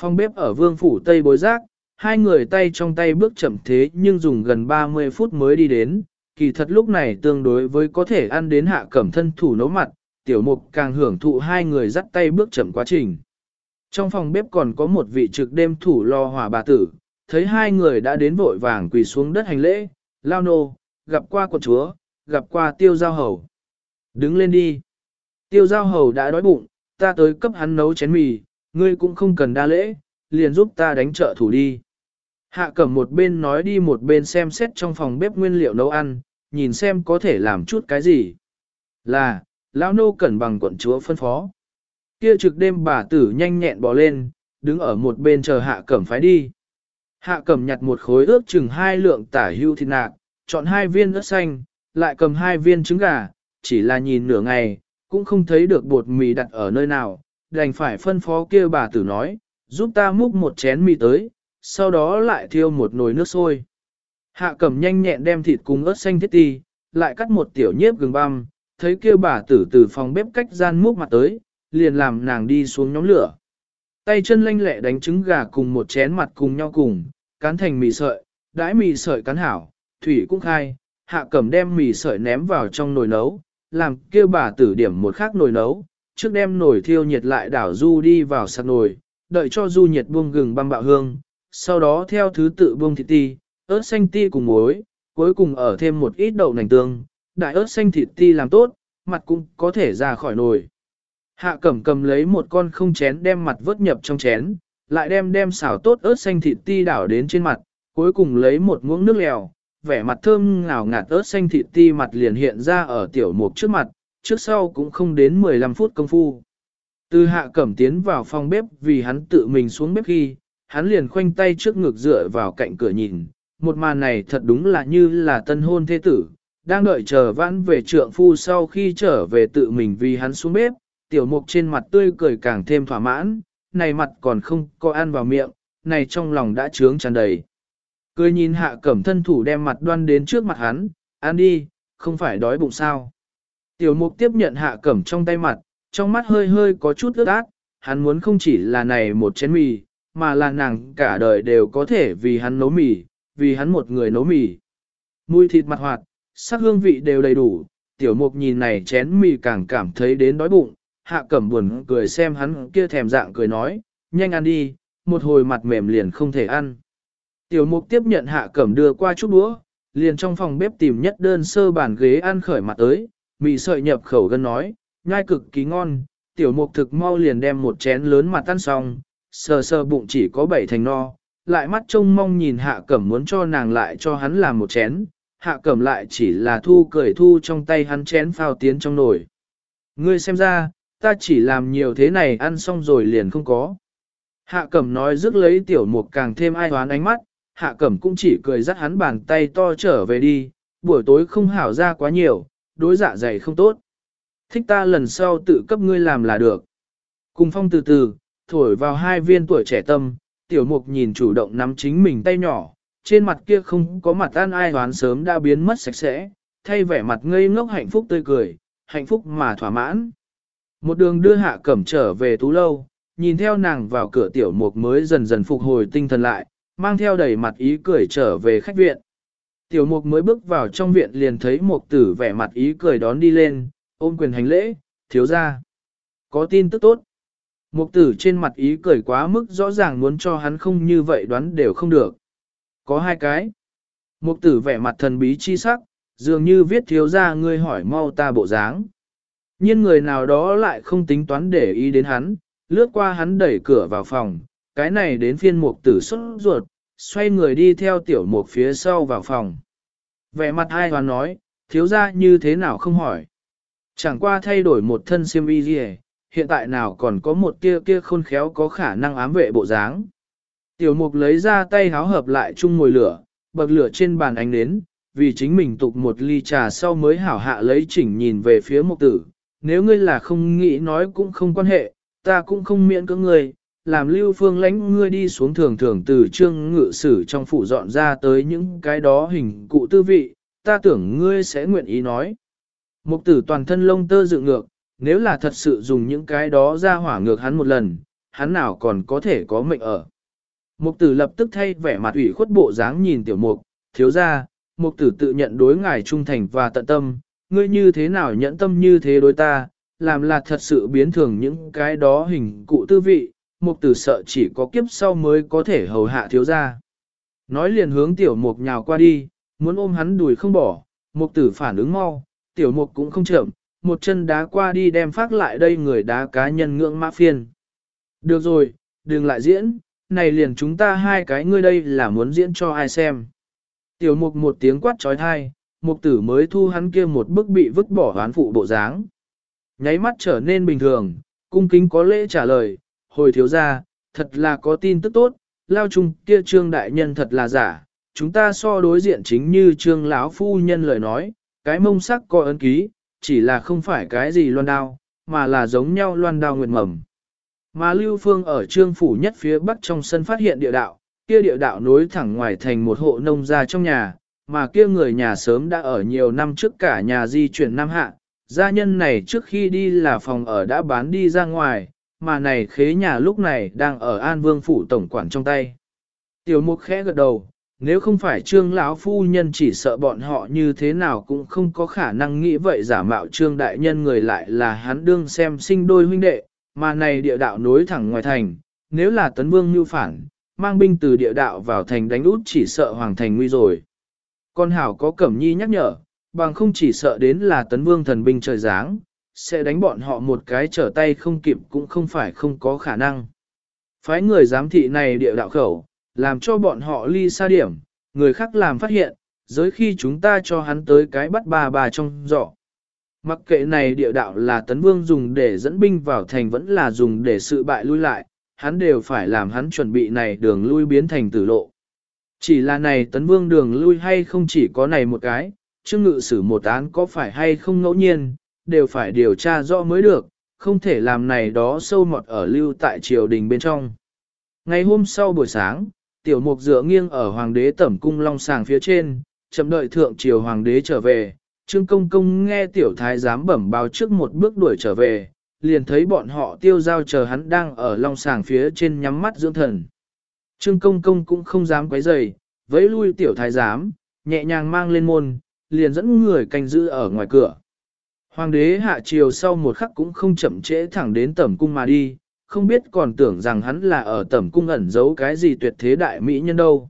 Phòng bếp ở vương phủ Tây bối giác, hai người tay trong tay bước chậm thế nhưng dùng gần 30 phút mới đi đến, kỳ thật lúc này tương đối với có thể ăn đến hạ cẩm thân thủ nấu mặt, tiểu mục càng hưởng thụ hai người dắt tay bước chậm quá trình. Trong phòng bếp còn có một vị trực đêm thủ lo hỏa bà tử, thấy hai người đã đến vội vàng quỳ xuống đất hành lễ, lao nô, gặp qua quận chúa, gặp qua tiêu giao hầu. Đứng lên đi. Tiêu giao hầu đã đói bụng, ta tới cấp hắn nấu chén mì, ngươi cũng không cần đa lễ, liền giúp ta đánh trợ thủ đi. Hạ cẩm một bên nói đi một bên xem xét trong phòng bếp nguyên liệu nấu ăn, nhìn xem có thể làm chút cái gì. Là, lão nô cẩn bằng quận chúa phân phó. Kia trực đêm bà tử nhanh nhẹn bỏ lên, đứng ở một bên chờ hạ cẩm phái đi. Hạ cẩm nhặt một khối ước chừng hai lượng tả hưu thịt nạc, chọn hai viên ớt xanh, lại cầm hai viên trứng gà, chỉ là nhìn nửa ngày, cũng không thấy được bột mì đặt ở nơi nào, đành phải phân phó kia bà tử nói, giúp ta múc một chén mì tới, sau đó lại thiêu một nồi nước sôi. Hạ cẩm nhanh nhẹn đem thịt cùng ớt xanh thiết ti, lại cắt một tiểu nhiếp gừng băm, thấy kia bà tử từ phòng bếp cách gian múc mặt tới, liền làm nàng đi xuống nhóm lửa. Tay chân lanh lẹ đánh trứng gà cùng một chén mặt cùng nhau cùng, cán thành mì sợi, đãi mì sợi cán hảo, thủy cũng khai, hạ cẩm đem mì sợi ném vào trong nồi nấu, làm kia bà tử điểm một khác nồi nấu, trước đem nồi thiêu nhiệt lại đảo du đi vào sạc nồi, đợi cho du nhiệt buông gừng băm bạo hương, sau đó theo thứ tự buông thịt ti, ớt xanh ti cùng muối, cuối cùng ở thêm một ít đậu nành tương, đại ớt xanh thịt ti làm tốt, mặt cũng có thể ra khỏi nồi. Hạ cẩm cầm lấy một con không chén đem mặt vớt nhập trong chén, lại đem đem xào tốt ớt xanh thịt ti đảo đến trên mặt, cuối cùng lấy một muỗng nước lèo, vẻ mặt thơm ngào ngạt ớt xanh thịt ti mặt liền hiện ra ở tiểu mục trước mặt, trước sau cũng không đến 15 phút công phu. Từ hạ cẩm tiến vào phòng bếp vì hắn tự mình xuống bếp khi, hắn liền khoanh tay trước ngực dựa vào cạnh cửa nhìn, một màn này thật đúng là như là tân hôn thế tử, đang đợi chờ vãn về trượng phu sau khi trở về tự mình vì hắn xuống bếp, tiểu mục trên mặt tươi cười càng thêm thỏa mãn, này mặt còn không có ăn vào miệng, này trong lòng đã trướng tràn đầy. Cười nhìn hạ cẩm thân thủ đem mặt đoan đến trước mặt hắn, ăn đi, không phải đói bụng sao. Tiểu mục tiếp nhận hạ cẩm trong tay mặt, trong mắt hơi hơi có chút ướt át, hắn muốn không chỉ là này một chén mì, mà là nàng cả đời đều có thể vì hắn nấu mì, vì hắn một người nấu mì. Mùi thịt mặt hoạt, sắc hương vị đều đầy đủ, tiểu mục nhìn này chén mì càng cảm thấy đến đói bụng, hạ cẩm buồn cười xem hắn kia thèm dạng cười nói, nhanh ăn đi, một hồi mặt mềm liền không thể ăn. Tiểu mục tiếp nhận hạ cẩm đưa qua chút đũa, liền trong phòng bếp tìm nhất đơn sơ bàn ghế ăn khởi mặt tới, mì sợi nhập khẩu gân nói, nhai cực kỳ ngon, tiểu mục thực mau liền đem một chén lớn mặt ăn xong, sờ sờ bụng chỉ có bảy thành no, lại mắt trông mong nhìn hạ cẩm muốn cho nàng lại cho hắn làm một chén, hạ cẩm lại chỉ là thu cười thu trong tay hắn chén phao tiến trong nồi. Ngươi xem ra, ta chỉ làm nhiều thế này ăn xong rồi liền không có. Hạ cẩm nói rước lấy tiểu mục càng thêm ai hoán ánh mắt, hạ cẩm cũng chỉ cười dắt hắn bàn tay to trở về đi, buổi tối không hảo ra quá nhiều, đối dạ dày không tốt. Thích ta lần sau tự cấp ngươi làm là được. Cùng phong từ từ, thổi vào hai viên tuổi trẻ tâm, tiểu mục nhìn chủ động nắm chính mình tay nhỏ, trên mặt kia không có mặt ăn ai hoán sớm đã biến mất sạch sẽ, thay vẻ mặt ngây ngốc hạnh phúc tươi cười, hạnh phúc mà thỏa mãn. Một đường đưa hạ cẩm trở về tú lâu, nhìn theo nàng vào cửa tiểu mục mới dần dần phục hồi tinh thần lại, mang theo đầy mặt ý cười trở về khách viện. Tiểu mục mới bước vào trong viện liền thấy mục tử vẻ mặt ý cười đón đi lên, ôm quyền hành lễ, thiếu ra. Có tin tức tốt. Mục tử trên mặt ý cười quá mức rõ ràng muốn cho hắn không như vậy đoán đều không được. có hai cái. Mục tử vẻ mặt thần bí chi sắc, dường như viết thiếu ra ngươi hỏi mau ta bộ dáng. Nhưng người nào đó lại không tính toán để ý đến hắn, lướt qua hắn đẩy cửa vào phòng, cái này đến phiên mục tử xuất ruột, xoay người đi theo tiểu mục phía sau vào phòng. Vẻ mặt hai hoàn nói, thiếu ra như thế nào không hỏi. Chẳng qua thay đổi một thân siêm y gì hiện tại nào còn có một kia kia khôn khéo có khả năng ám vệ bộ dáng. Tiểu mục lấy ra tay háo hợp lại chung ngồi lửa, bậc lửa trên bàn ánh nến, vì chính mình tục một ly trà sau mới hảo hạ lấy chỉnh nhìn về phía mục tử. Nếu ngươi là không nghĩ nói cũng không quan hệ, ta cũng không miễn cưỡng ngươi, làm lưu phương lãnh ngươi đi xuống thường thường từ trương ngự sử trong phủ dọn ra tới những cái đó hình cụ tư vị, ta tưởng ngươi sẽ nguyện ý nói. Mục tử toàn thân lông tơ dựng ngược, nếu là thật sự dùng những cái đó ra hỏa ngược hắn một lần, hắn nào còn có thể có mệnh ở. Mục tử lập tức thay vẻ mặt ủy khuất bộ dáng nhìn tiểu mục, thiếu ra, mục tử tự nhận đối ngài trung thành và tận tâm, ngươi như thế nào nhẫn tâm như thế đối ta, làm là thật sự biến thường những cái đó hình cụ tư vị, mục tử sợ chỉ có kiếp sau mới có thể hầu hạ thiếu ra. Nói liền hướng tiểu mục nhào qua đi, muốn ôm hắn đùi không bỏ, mục tử phản ứng mau, tiểu mục cũng không chậm, một chân đá qua đi đem phát lại đây người đá cá nhân ngưỡng mã phiên. Được rồi, đừng lại diễn, này liền chúng ta hai cái ngươi đây là muốn diễn cho ai xem. Tiểu mục một tiếng quát trói thai, mục tử mới thu hắn kia một bức bị vứt bỏ hoán phụ bộ dáng. Nháy mắt trở nên bình thường, cung kính có lễ trả lời, hồi thiếu ra, thật là có tin tức tốt, lao chung kia trương đại nhân thật là giả, chúng ta so đối diện chính như trương lão phu nhân lời nói, cái mông sắc có ấn ký, chỉ là không phải cái gì loan đao, mà là giống nhau loan đao nguyệt mầm. Mà Lưu Phương ở trương phủ nhất phía bắc trong sân phát hiện địa đạo, kia địa đạo nối thẳng ngoài thành một hộ nông gia trong nhà, mà kia người nhà sớm đã ở nhiều năm trước cả nhà di chuyển Nam Hạ. Gia nhân này trước khi đi là phòng ở đã bán đi ra ngoài, mà này khế nhà lúc này đang ở An Vương phủ tổng quản trong tay. Tiểu Mục khẽ gật đầu, nếu không phải trương lão phu nhân chỉ sợ bọn họ như thế nào cũng không có khả năng nghĩ vậy giả mạo trương đại nhân người lại là hắn đương xem sinh đôi huynh đệ, mà này địa đạo nối thẳng ngoài thành, nếu là tấn vương như phản, mang binh từ địa đạo vào thành đánh út chỉ sợ hoàng thành nguy rồi. Con hảo có cẩm nhi nhắc nhở, bằng không chỉ sợ đến là tấn vương thần binh trời giáng, sẽ đánh bọn họ một cái trở tay không kịp cũng không phải không có khả năng. Phái người giám thị này địa đạo khẩu, làm cho bọn họ ly xa điểm, người khác làm phát hiện, giới khi chúng ta cho hắn tới cái bắt bà bà trong giỏ. Mặc kệ này địa đạo là tấn vương dùng để dẫn binh vào thành vẫn là dùng để sự bại lui lại, hắn đều phải làm hắn chuẩn bị này đường lui biến thành tử lộ. Chỉ là này tấn vương đường lui hay không chỉ có này một cái, chứ ngự xử một án có phải hay không ngẫu nhiên, đều phải điều tra rõ mới được, không thể làm này đó sâu mọt ở lưu tại triều đình bên trong. Ngày hôm sau buổi sáng, tiểu mục dựa nghiêng ở hoàng đế tẩm cung long sàng phía trên, chậm đợi thượng triều hoàng đế trở về, trương công công nghe tiểu thái giám bẩm báo trước một bước đuổi trở về, liền thấy bọn họ tiêu giao chờ hắn đang ở long sàng phía trên nhắm mắt dưỡng thần. Trương công công cũng không dám quấy rầy, vẫy lui tiểu thái giám, nhẹ nhàng mang lên môn, liền dẫn người canh giữ ở ngoài cửa. Hoàng đế hạ triều sau một khắc cũng không chậm trễ thẳng đến tẩm cung mà đi, không biết còn tưởng rằng hắn là ở tẩm cung ẩn giấu cái gì tuyệt thế đại mỹ nhân đâu.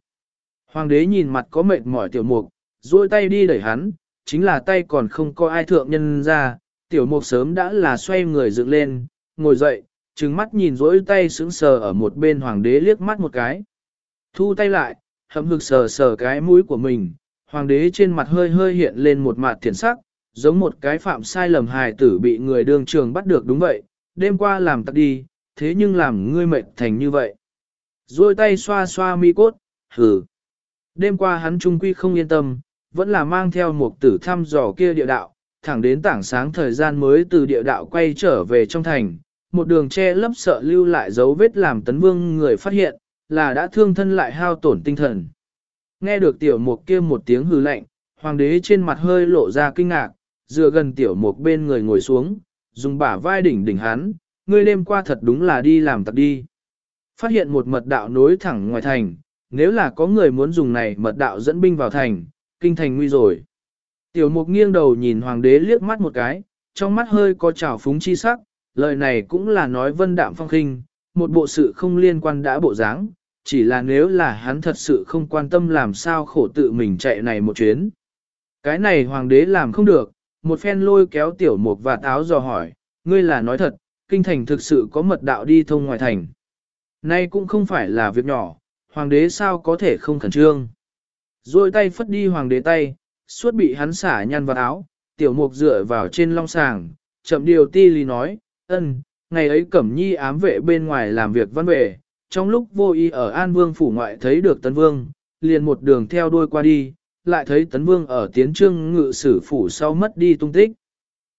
Hoàng đế nhìn mặt có mệt mỏi tiểu mục, duỗi tay đi đẩy hắn, chính là tay còn không có ai thượng nhân ra, tiểu mục sớm đã là xoay người dựng lên, ngồi dậy, trừng mắt nhìn rỗi tay sững sờ ở một bên hoàng đế liếc mắt một cái. Thu tay lại, hậm hực sờ sờ cái mũi của mình, hoàng đế trên mặt hơi hơi hiện lên một mặt thiện sắc, giống một cái phạm sai lầm hài tử bị người đương trường bắt được đúng vậy, đêm qua làm tặc đi, thế nhưng làm ngươi mệt thành như vậy. Rồi tay xoa xoa mi cốt, hừ. Đêm qua hắn trung quy không yên tâm, vẫn là mang theo một tử thăm dò kia địa đạo, thẳng đến tảng sáng thời gian mới từ địa đạo quay trở về trong thành, một đường che lấp sợ lưu lại dấu vết làm tấn vương người phát hiện, là đã thương thân lại hao tổn tinh thần. Nghe được tiểu mục kia một tiếng hừ lạnh, hoàng đế trên mặt hơi lộ ra kinh ngạc, dựa gần tiểu mục bên người ngồi xuống, dùng bả vai đỉnh đỉnh hắn, ngươi đêm qua thật đúng là đi làm tặc đi. Phát hiện một mật đạo nối thẳng ngoài thành, nếu là có người muốn dùng này mật đạo dẫn binh vào thành, kinh thành nguy rồi. Tiểu mục nghiêng đầu nhìn hoàng đế liếc mắt một cái, trong mắt hơi có trào phúng chi sắc, lời này cũng là nói vân đạm phong khinh, một bộ sự không liên quan đã bộ dáng, chỉ là nếu là hắn thật sự không quan tâm làm sao khổ tự mình chạy này một chuyến. Cái này hoàng đế làm không được, một phen lôi kéo tiểu mục và táo dò hỏi, ngươi là nói thật, kinh thành thực sự có mật đạo đi thông ngoài thành. Nay cũng không phải là việc nhỏ, hoàng đế sao có thể không khẩn trương. Rồi tay phất đi hoàng đế tay, suốt bị hắn xả nhăn vào áo, tiểu mục dựa vào trên long sàng, chậm điều ti lý nói, ân, ngày ấy Cẩm Nhi ám vệ bên ngoài làm việc văn vệ, trong lúc vô ý ở An Vương phủ ngoại thấy được Tấn Vương, liền một đường theo đuôi qua đi, lại thấy Tấn Vương ở tiến trương ngự sử phủ sau mất đi tung tích.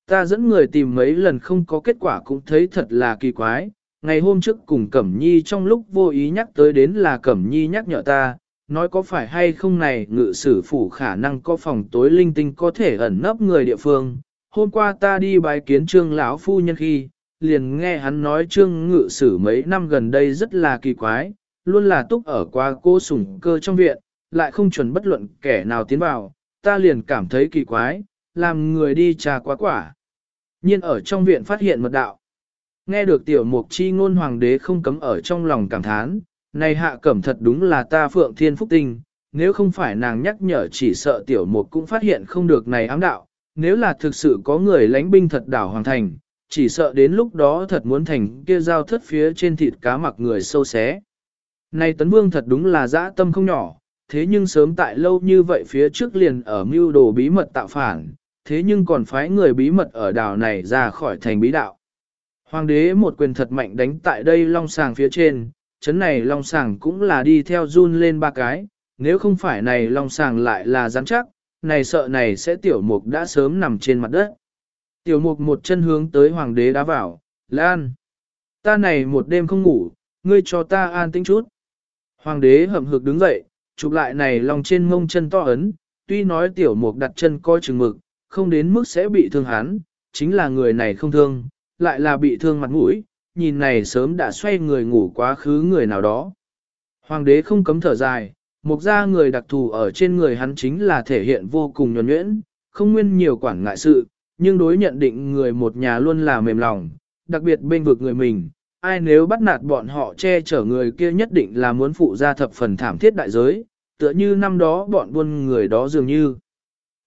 Ta dẫn người tìm mấy lần không có kết quả cũng thấy thật là kỳ quái, ngày hôm trước cùng Cẩm Nhi trong lúc vô ý nhắc tới đến là Cẩm Nhi nhắc nhở ta, nói có phải hay không này ngự sử phủ khả năng có phòng tối linh tinh có thể ẩn nấp người địa phương. Hôm qua ta đi bái kiến trương lão phu nhân khi, liền nghe hắn nói trương ngự sử mấy năm gần đây rất là kỳ quái, luôn là túc ở qua cô sủng cơ trong viện, lại không chuẩn bất luận kẻ nào tiến vào, ta liền cảm thấy kỳ quái, làm người đi trà quá quả. Nhiên ở trong viện phát hiện mật đạo. Nghe được tiểu mục chi ngôn hoàng đế không cấm ở trong lòng cảm thán, này hạ cẩm thật đúng là ta phượng thiên phúc tinh, nếu không phải nàng nhắc nhở chỉ sợ tiểu mục cũng phát hiện không được này ám đạo, nếu là thực sự có người lánh binh thật đảo hoàng thành, chỉ sợ đến lúc đó thật muốn thành kia giao thất phía trên thịt cá mặc người sâu xé. Này tấn vương thật đúng là dã tâm không nhỏ, thế nhưng sớm tại lâu như vậy phía trước liền ở mưu đồ bí mật tạo phản, thế nhưng còn phái người bí mật ở đảo này ra khỏi thành bí đạo. Hoàng đế một quyền thật mạnh đánh tại đây long sàng phía trên, chấn này long sàng cũng là đi theo run lên ba cái, nếu không phải này long sàng lại là rắn chắc, này sợ này sẽ tiểu mục đã sớm nằm trên mặt đất. Tiểu mục một chân hướng tới hoàng đế đá vào, Lan. Ta này một đêm không ngủ, ngươi cho ta an tĩnh chút. Hoàng đế hậm hực đứng dậy, chụp lại này lòng trên ngông chân to ấn, tuy nói tiểu mục đặt chân coi chừng mực, không đến mức sẽ bị thương hắn, chính là người này không thương, lại là bị thương mặt mũi, nhìn này sớm đã xoay người ngủ quá khứ người nào đó. Hoàng đế không cấm thở dài, mục ra người đặc thù ở trên người hắn chính là thể hiện vô cùng nhuẩn nhuyễn, không nguyên nhiều quản ngại sự, nhưng đối nhận định người một nhà luôn là mềm lòng, đặc biệt bên vực người mình, ai nếu bắt nạt bọn họ che chở người kia nhất định là muốn phụ ra thập phần thảm thiết đại giới, tựa như năm đó bọn buôn người đó dường như.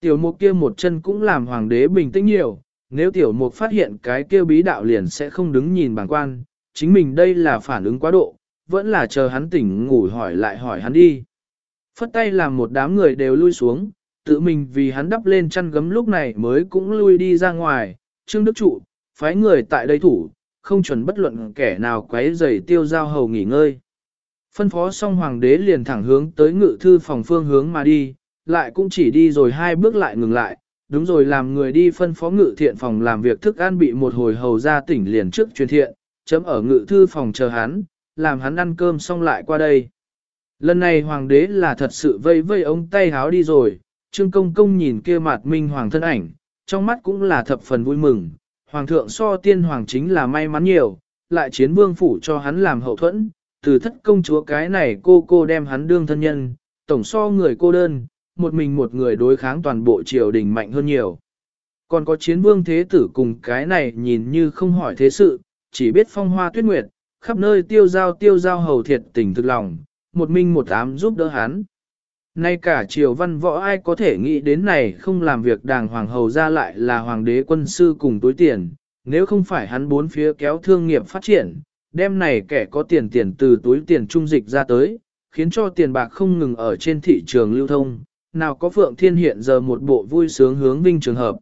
Tiểu mục kia một chân cũng làm hoàng đế bình tĩnh nhiều, nếu tiểu mục phát hiện cái kia bí đạo liền sẽ không đứng nhìn bàng quan, chính mình đây là phản ứng quá độ, vẫn là chờ hắn tỉnh ngủ hỏi lại hỏi hắn đi. Phất tay làm một đám người đều lui xuống, tự mình vì hắn đắp lên chăn gấm lúc này mới cũng lui đi ra ngoài, Trương Đức Trụ, phái người tại đây thủ, không chuẩn bất luận kẻ nào quấy rầy tiêu giao hầu nghỉ ngơi. Phân phó xong hoàng đế liền thẳng hướng tới ngự thư phòng phương hướng mà đi, lại cũng chỉ đi rồi hai bước lại ngừng lại, đúng rồi làm người đi phân phó ngự thiện phòng làm việc thức ăn bị một hồi hầu ra tỉnh liền trước truyền thiện, chấm ở ngự thư phòng chờ hắn, làm hắn ăn cơm xong lại qua đây. Lần này hoàng đế là thật sự vây vây ống tay háo đi rồi, Trương Công Công nhìn kia mặt minh hoàng thân ảnh, trong mắt cũng là thập phần vui mừng, hoàng thượng so tiên hoàng chính là may mắn nhiều, lại chiến vương phủ cho hắn làm hậu thuẫn, từ thất công chúa cái này cô cô đem hắn đương thân nhân, tổng so người cô đơn, một mình một người đối kháng toàn bộ triều đình mạnh hơn nhiều. Còn có chiến vương thế tử cùng cái này nhìn như không hỏi thế sự, chỉ biết phong hoa tuyết nguyệt, khắp nơi tiêu giao tiêu giao hầu thiệt tình thực lòng, một minh một ám giúp đỡ hắn. Nay cả triều văn võ ai có thể nghĩ đến này không làm việc đàng hoàng hầu ra lại là hoàng đế quân sư cùng tối tiền, nếu không phải hắn bốn phía kéo thương nghiệp phát triển, đem này kẻ có tiền tiền từ túi tiền trung dịch ra tới, khiến cho tiền bạc không ngừng ở trên thị trường lưu thông, nào có Phượng Thiên hiện giờ một bộ vui sướng hướng vinh trường hợp.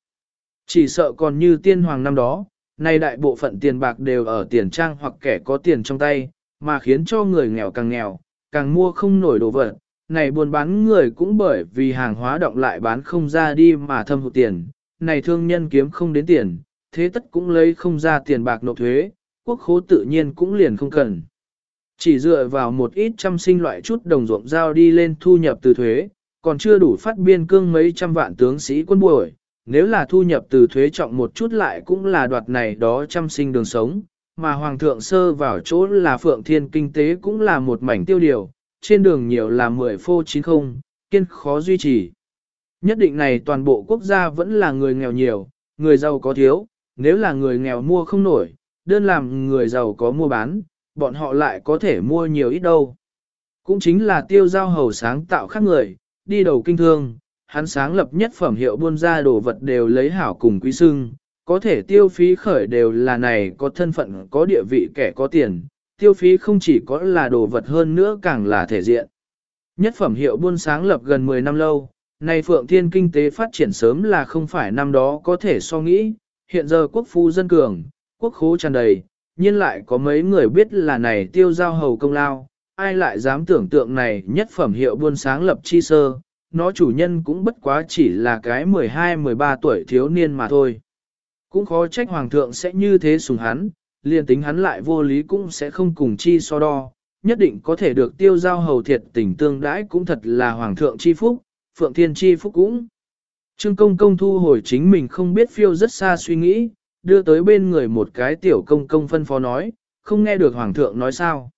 Chỉ sợ còn như tiên hoàng năm đó, nay đại bộ phận tiền bạc đều ở tiền trang hoặc kẻ có tiền trong tay, mà khiến cho người nghèo càng nghèo, càng mua không nổi đồ vật. Này buôn bán người cũng bởi vì hàng hóa động lại bán không ra đi mà thâm hụt tiền, này thương nhân kiếm không đến tiền, thế tất cũng lấy không ra tiền bạc nộp thuế, quốc khố tự nhiên cũng liền không cần. Chỉ dựa vào một ít trăm sinh loại chút đồng ruộng giao đi lên thu nhập từ thuế, còn chưa đủ phát biên cương mấy trăm vạn tướng sĩ quân buổi, nếu là thu nhập từ thuế trọng một chút lại cũng là đoạt này đó trăm sinh đường sống, mà hoàng thượng sơ vào chỗ là phượng thiên kinh tế cũng là một mảnh tiêu điều, trên đường nhiều là mười phô chín không, kiên khó duy trì. Nhất định này toàn bộ quốc gia vẫn là người nghèo nhiều, người giàu có thiếu, nếu là người nghèo mua không nổi, đơn làm người giàu có mua bán, bọn họ lại có thể mua nhiều ít đâu. Cũng chính là tiêu giao hầu sáng tạo khác người, đi đầu kinh thương, hắn sáng lập nhất phẩm hiệu buôn ra đồ vật đều lấy hảo cùng quý sưng, có thể tiêu phí khởi đều là này có thân phận có địa vị kẻ có tiền, tiêu phí không chỉ có là đồ vật hơn nữa càng là thể diện. Nhất phẩm hiệu buôn sáng lập gần 10 năm lâu, này Phượng Thiên kinh tế phát triển sớm là không phải năm đó có thể so nghĩ, hiện giờ quốc phu dân cường, quốc khố tràn đầy, nhưng lại có mấy người biết là này tiêu giao hầu công lao, ai lại dám tưởng tượng này nhất phẩm hiệu buôn sáng lập chi sơ, nó chủ nhân cũng bất quá chỉ là cái 12-13 tuổi thiếu niên mà thôi. Cũng khó trách hoàng thượng sẽ như thế sùng hắn, liền tính hắn lại vô lý cũng sẽ không cùng chi so đo, nhất định có thể được tiêu giao hầu thiệt tình tương đãi cũng thật là hoàng thượng chi phúc, phượng thiên chi phúc cũng. Trương công công thu hồi chính mình không biết phiêu rất xa suy nghĩ, đưa tới bên người một cái tiểu công công phân phó nói, không nghe được hoàng thượng nói sao.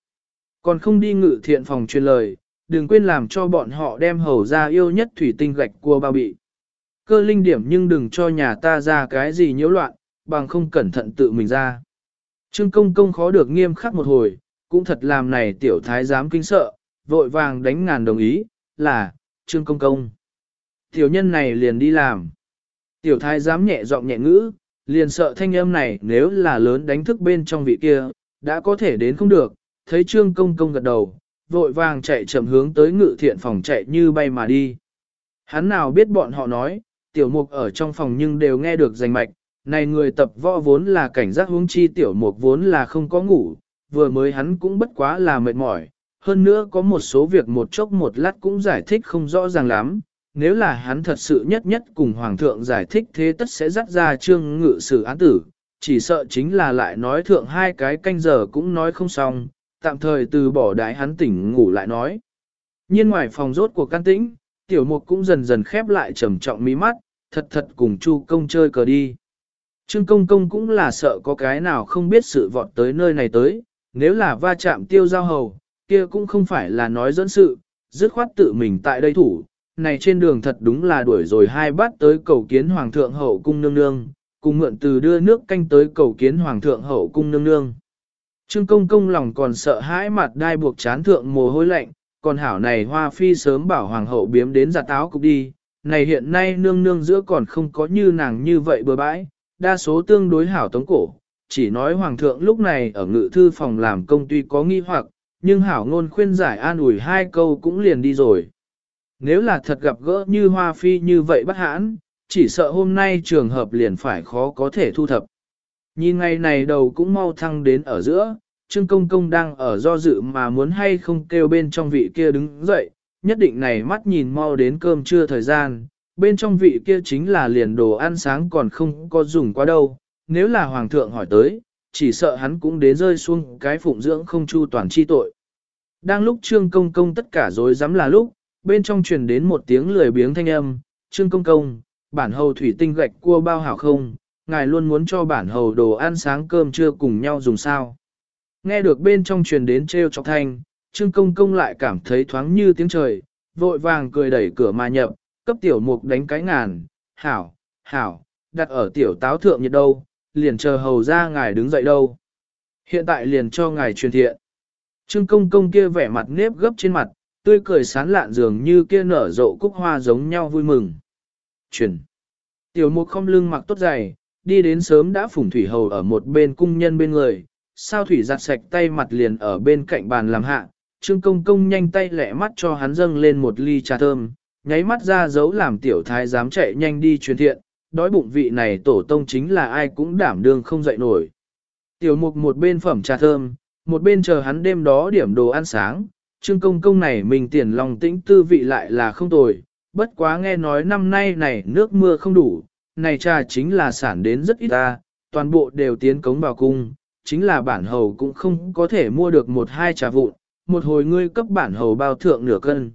Còn không đi ngự thiện phòng truyền lời, đừng quên làm cho bọn họ đem hầu ra yêu nhất thủy tinh gạch cua bao bị. Cơ linh điểm nhưng đừng cho nhà ta ra cái gì nhiễu loạn, bằng không cẩn thận tự mình ra. Trương công công khó được nghiêm khắc một hồi, cũng thật làm này tiểu thái dám kinh sợ, vội vàng đánh ngàn đồng ý, là, trương công công. Tiểu nhân này liền đi làm. Tiểu thái dám nhẹ giọng nhẹ ngữ, liền sợ thanh âm này nếu là lớn đánh thức bên trong vị kia, đã có thể đến không được, thấy trương công công gật đầu, vội vàng chạy chậm hướng tới ngự thiện phòng chạy như bay mà đi. Hắn nào biết bọn họ nói, tiểu mục ở trong phòng nhưng đều nghe được danh mạch, này người tập võ vốn là cảnh giác huống chi tiểu mục vốn là không có ngủ, vừa mới hắn cũng bất quá là mệt mỏi, hơn nữa có một số việc một chốc một lát cũng giải thích không rõ ràng lắm. Nếu là hắn thật sự nhất nhất cùng Hoàng thượng giải thích thế tất sẽ dắt ra trương ngự sử án tử, chỉ sợ chính là lại nói thượng hai cái canh giờ cũng nói không xong, tạm thời từ bỏ đại hắn tỉnh ngủ lại nói. Nhiên ngoài phòng rốt của can tĩnh, tiểu mục cũng dần dần khép lại trầm trọng mí mắt, thật thật cùng chu công chơi cờ đi. Trương công công cũng là sợ có cái nào không biết sự vọt tới nơi này tới, nếu là va chạm tiêu giao hầu, kia cũng không phải là nói dẫn sự, dứt khoát tự mình tại đây thủ. Này trên đường thật đúng là đuổi rồi hai bát tới cầu kiến hoàng thượng hậu cung nương nương, cùng mượn từ đưa nước canh tới cầu kiến hoàng thượng hậu cung nương nương. Trương công công lòng còn sợ hãi mặt đai buộc chán thượng mồ hôi lạnh, còn hảo này hoa phi sớm bảo hoàng hậu biếm đến giặt áo cục đi, này hiện nay nương nương giữa còn không có như nàng như vậy bừa bãi, đa số tương đối hảo tống cổ, chỉ nói hoàng thượng lúc này ở ngự thư phòng làm công tuy có nghi hoặc, nhưng hảo ngôn khuyên giải an ủi hai câu cũng liền đi rồi. Nếu là thật gặp gỡ như hoa phi như vậy bất hãn, chỉ sợ hôm nay trường hợp liền phải khó có thể thu thập. Nhìn ngày này đầu cũng mau thăng đến ở giữa, Trương Công Công đang ở do dự mà muốn hay không kêu bên trong vị kia đứng dậy, nhất định này mắt nhìn mau đến cơm trưa thời gian, bên trong vị kia chính là liền đồ ăn sáng còn không có dùng qua đâu, nếu là Hoàng thượng hỏi tới, chỉ sợ hắn cũng đến rơi xuống cái phụng dưỡng không chu toàn chi tội. Đang lúc Trương Công Công tất cả dối dám là lúc, bên trong truyền đến một tiếng lười biếng thanh âm, Trương Công Công, bản hầu thủy tinh gạch cua bao hảo không, ngài luôn muốn cho bản hầu đồ ăn sáng cơm trưa cùng nhau dùng sao. Nghe được bên trong truyền đến treo chọc thanh, Trương Công Công lại cảm thấy thoáng như tiếng trời, vội vàng cười đẩy cửa mà nhập, cấp tiểu mục đánh cái ngàn, hảo, hảo, đặt ở tiểu táo thượng nhiệt đâu, liền chờ hầu ra ngài đứng dậy đâu. Hiện tại liền cho ngài truyền thiện. Trương công công kia vẻ mặt nếp gấp trên mặt, tươi cười sán lạn dường như kia nở rộ cúc hoa giống nhau vui mừng. Truyền. Tiểu mục không lưng mặc tốt dày, đi đến sớm đã phủng thủy hầu ở một bên cung nhân bên người, sao thủy giặt sạch tay mặt liền ở bên cạnh bàn làm hạ, trương công công nhanh tay lẹ mắt cho hắn dâng lên một ly trà thơm, nháy mắt ra dấu làm tiểu thái dám chạy nhanh đi truyền thiện, đói bụng vị này tổ tông chính là ai cũng đảm đương không dậy nổi. Tiểu mục một bên phẩm trà thơm, một bên chờ hắn đêm đó điểm đồ ăn sáng, trương công công này mình tiền lòng tĩnh tư vị lại là không tồi, bất quá nghe nói năm nay này nước mưa không đủ, này trà chính là sản đến rất ít ta, toàn bộ đều tiến cống vào cung, chính là bản hầu cũng không có thể mua được một hai trà vụn, một hồi ngươi cấp bản hầu bao thượng nửa cân.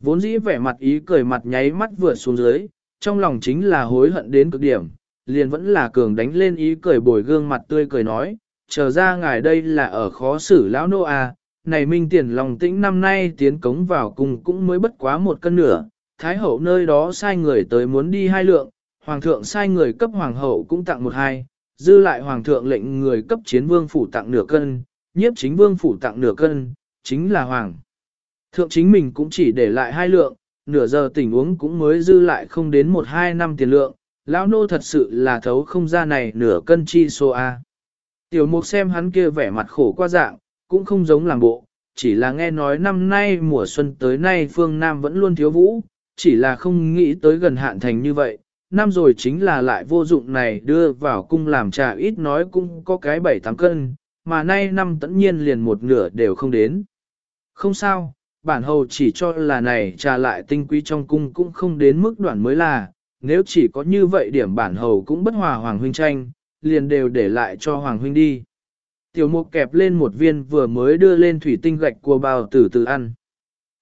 Vốn dĩ vẻ mặt ý cười mặt nháy mắt vừa xuống dưới, trong lòng chính là hối hận đến cực điểm, liền vẫn là cường đánh lên ý cười bồi gương mặt tươi cười nói, chờ ra ngài đây là ở khó xử lão nô à, này minh tiền lòng tĩnh năm nay tiến cống vào cùng cũng mới bất quá một cân nửa, thái hậu nơi đó sai người tới muốn đi hai lượng, hoàng thượng sai người cấp hoàng hậu cũng tặng một hai, dư lại hoàng thượng lệnh người cấp chiến vương phủ tặng nửa cân, nhiếp chính vương phủ tặng nửa cân, chính là hoàng. Thượng chính mình cũng chỉ để lại hai lượng, nửa giờ tỉnh uống cũng mới dư lại không đến một hai năm tiền lượng, lão nô thật sự là thấu không ra này nửa cân chi số A. Tiểu mục xem hắn kia vẻ mặt khổ qua dạng, cũng không giống làng bộ, chỉ là nghe nói năm nay mùa xuân tới nay phương Nam vẫn luôn thiếu vũ, chỉ là không nghĩ tới gần hạn thành như vậy. Năm rồi chính là lại vô dụng này đưa vào cung làm trà ít nói cũng có cái bảy tám cân, mà nay năm tất nhiên liền một nửa đều không đến. Không sao, bản hầu chỉ cho là này trà lại tinh quý trong cung cũng không đến mức đoạn mới là, nếu chỉ có như vậy điểm bản hầu cũng bất hòa hoàng huynh tranh, liền đều để lại cho hoàng huynh đi. Tiểu mục kẹp lên một viên vừa mới đưa lên thủy tinh gạch của bào tử từ ăn.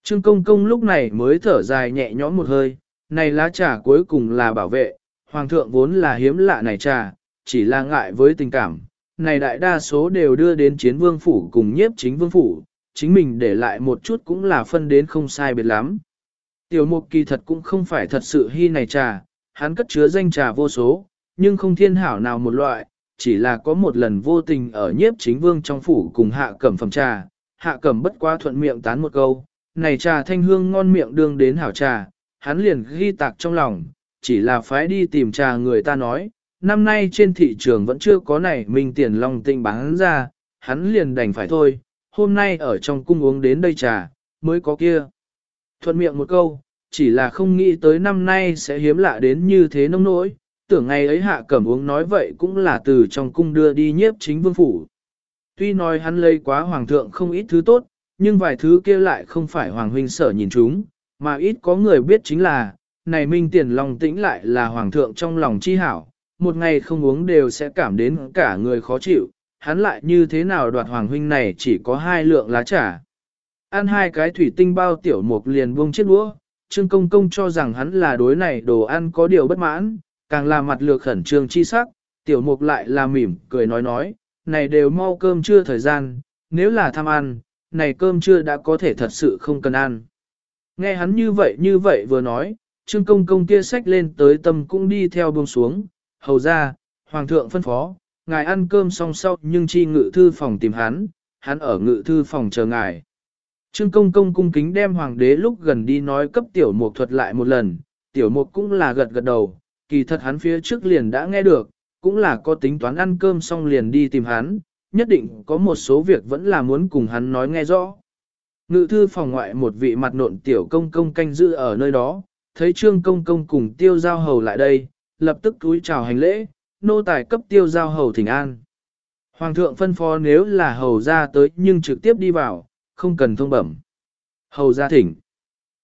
Trương công công lúc này mới thở dài nhẹ nhõm một hơi, này lá trà cuối cùng là bảo vệ, hoàng thượng vốn là hiếm lạ này trà, chỉ là ngại với tình cảm. Này đại đa số đều đưa đến chiến vương phủ cùng nhiếp chính vương phủ, chính mình để lại một chút cũng là phân đến không sai biệt lắm. Tiểu mục kỳ thật cũng không phải thật sự hy này trà, hắn cất chứa danh trà vô số, nhưng không thiên hảo nào một loại, chỉ là có một lần vô tình ở nhiếp chính vương trong phủ cùng hạ cẩm phẩm trà, hạ cẩm bất quá thuận miệng tán một câu, này trà thanh hương ngon miệng đương đến hảo trà, hắn liền ghi tạc trong lòng, chỉ là phái đi tìm trà người ta nói, năm nay trên thị trường vẫn chưa có này mình tiền long tinh bán ra, hắn liền đành phải thôi, hôm nay ở trong cung uống đến đây trà, mới có kia. Thuận miệng một câu, chỉ là không nghĩ tới năm nay sẽ hiếm lạ đến như thế nông nỗi, tưởng ngày ấy hạ cẩm uống nói vậy cũng là từ trong cung đưa đi nhiếp chính vương phủ. Tuy nói hắn lấy quá hoàng thượng không ít thứ tốt, nhưng vài thứ kia lại không phải hoàng huynh sở nhìn chúng, mà ít có người biết chính là, này minh tiền lòng tĩnh lại là hoàng thượng trong lòng chi hảo, một ngày không uống đều sẽ cảm đến cả người khó chịu, hắn lại như thế nào đoạt hoàng huynh này chỉ có hai lượng lá trà. Ăn hai cái thủy tinh bao tiểu mục liền buông chiếc đũa, Trương Công Công cho rằng hắn là đối này đồ ăn có điều bất mãn, càng là mặt lược khẩn trương chi sắc, tiểu mục lại là mỉm, cười nói nói, này đều mau cơm trưa thời gian, nếu là tham ăn, này cơm trưa đã có thể thật sự không cần ăn. Nghe hắn như vậy như vậy vừa nói, Trương Công Công kia sách lên tới tâm cũng đi theo buông xuống, hầu ra, Hoàng thượng phân phó, ngài ăn cơm xong sau nhưng chi ngự thư phòng tìm hắn, hắn ở ngự thư phòng chờ ngài. Trương công công cung kính đem hoàng đế lúc gần đi nói cấp tiểu mục thuật lại một lần, tiểu mục cũng là gật gật đầu, kỳ thật hắn phía trước liền đã nghe được, cũng là có tính toán ăn cơm xong liền đi tìm hắn, nhất định có một số việc vẫn là muốn cùng hắn nói nghe rõ. Ngự thư phòng ngoại một vị mặt nộn tiểu công công canh giữ ở nơi đó, thấy trương công công cùng tiêu giao hầu lại đây, lập tức túi chào hành lễ, nô tài cấp tiêu giao hầu thỉnh an. Hoàng thượng phân phó nếu là hầu ra tới nhưng trực tiếp đi vào, không cần thông bẩm. Hầu ra thỉnh.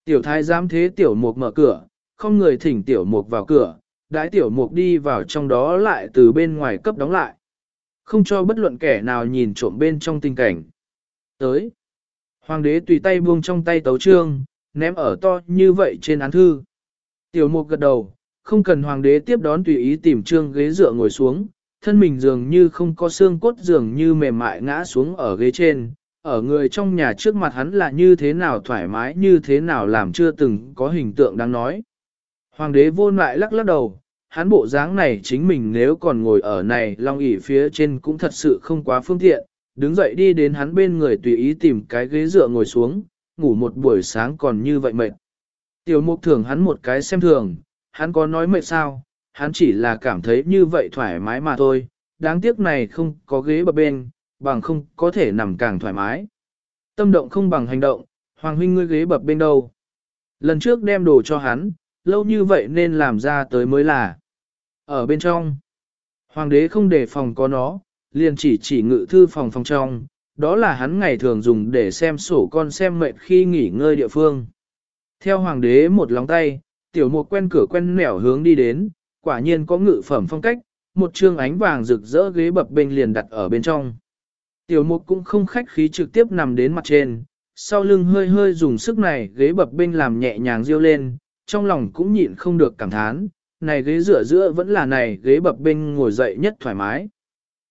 Tiểu thái giám thế tiểu mục mở cửa, không người thỉnh tiểu mục vào cửa, đãi tiểu mục đi vào trong đó lại từ bên ngoài cấp đóng lại. Không cho bất luận kẻ nào nhìn trộm bên trong tình cảnh. Tới. Hoàng đế tùy tay buông trong tay tấu trương, ném ở to như vậy trên án thư. Tiểu mục gật đầu, không cần hoàng đế tiếp đón tùy ý tìm trương ghế dựa ngồi xuống, thân mình dường như không có xương cốt dường như mềm mại ngã xuống ở ghế trên, ở người trong nhà trước mặt hắn là như thế nào thoải mái như thế nào làm chưa từng có hình tượng đáng nói. Hoàng đế vô lại lắc lắc đầu, hắn bộ dáng này chính mình nếu còn ngồi ở này long ỉ phía trên cũng thật sự không quá phương tiện, đứng dậy đi đến hắn bên người tùy ý tìm cái ghế dựa ngồi xuống, ngủ một buổi sáng còn như vậy mệt. Tiểu mục thường hắn một cái xem thường, hắn có nói mệt sao, hắn chỉ là cảm thấy như vậy thoải mái mà thôi, đáng tiếc này không có ghế bập bên, bằng không có thể nằm càng thoải mái. Tâm động không bằng hành động, Hoàng huynh ngươi ghế bập bên đâu. Lần trước đem đồ cho hắn, lâu như vậy nên làm ra tới mới là. Ở bên trong, Hoàng đế không để phòng có nó, liền chỉ chỉ ngự thư phòng phòng trong, đó là hắn ngày thường dùng để xem sổ con xem mệt khi nghỉ ngơi địa phương. Theo Hoàng đế một lóng tay, tiểu mục quen cửa quen nẻo hướng đi đến, quả nhiên có ngự phẩm phong cách, một trương ánh vàng rực rỡ ghế bập bên liền đặt ở bên trong. Tiểu mục cũng không khách khí trực tiếp nằm đến mặt trên, sau lưng hơi hơi dùng sức này ghế bập bênh làm nhẹ nhàng riêu lên, trong lòng cũng nhịn không được cảm thán, này ghế giữa giữa vẫn là này ghế bập bênh ngồi dậy nhất thoải mái.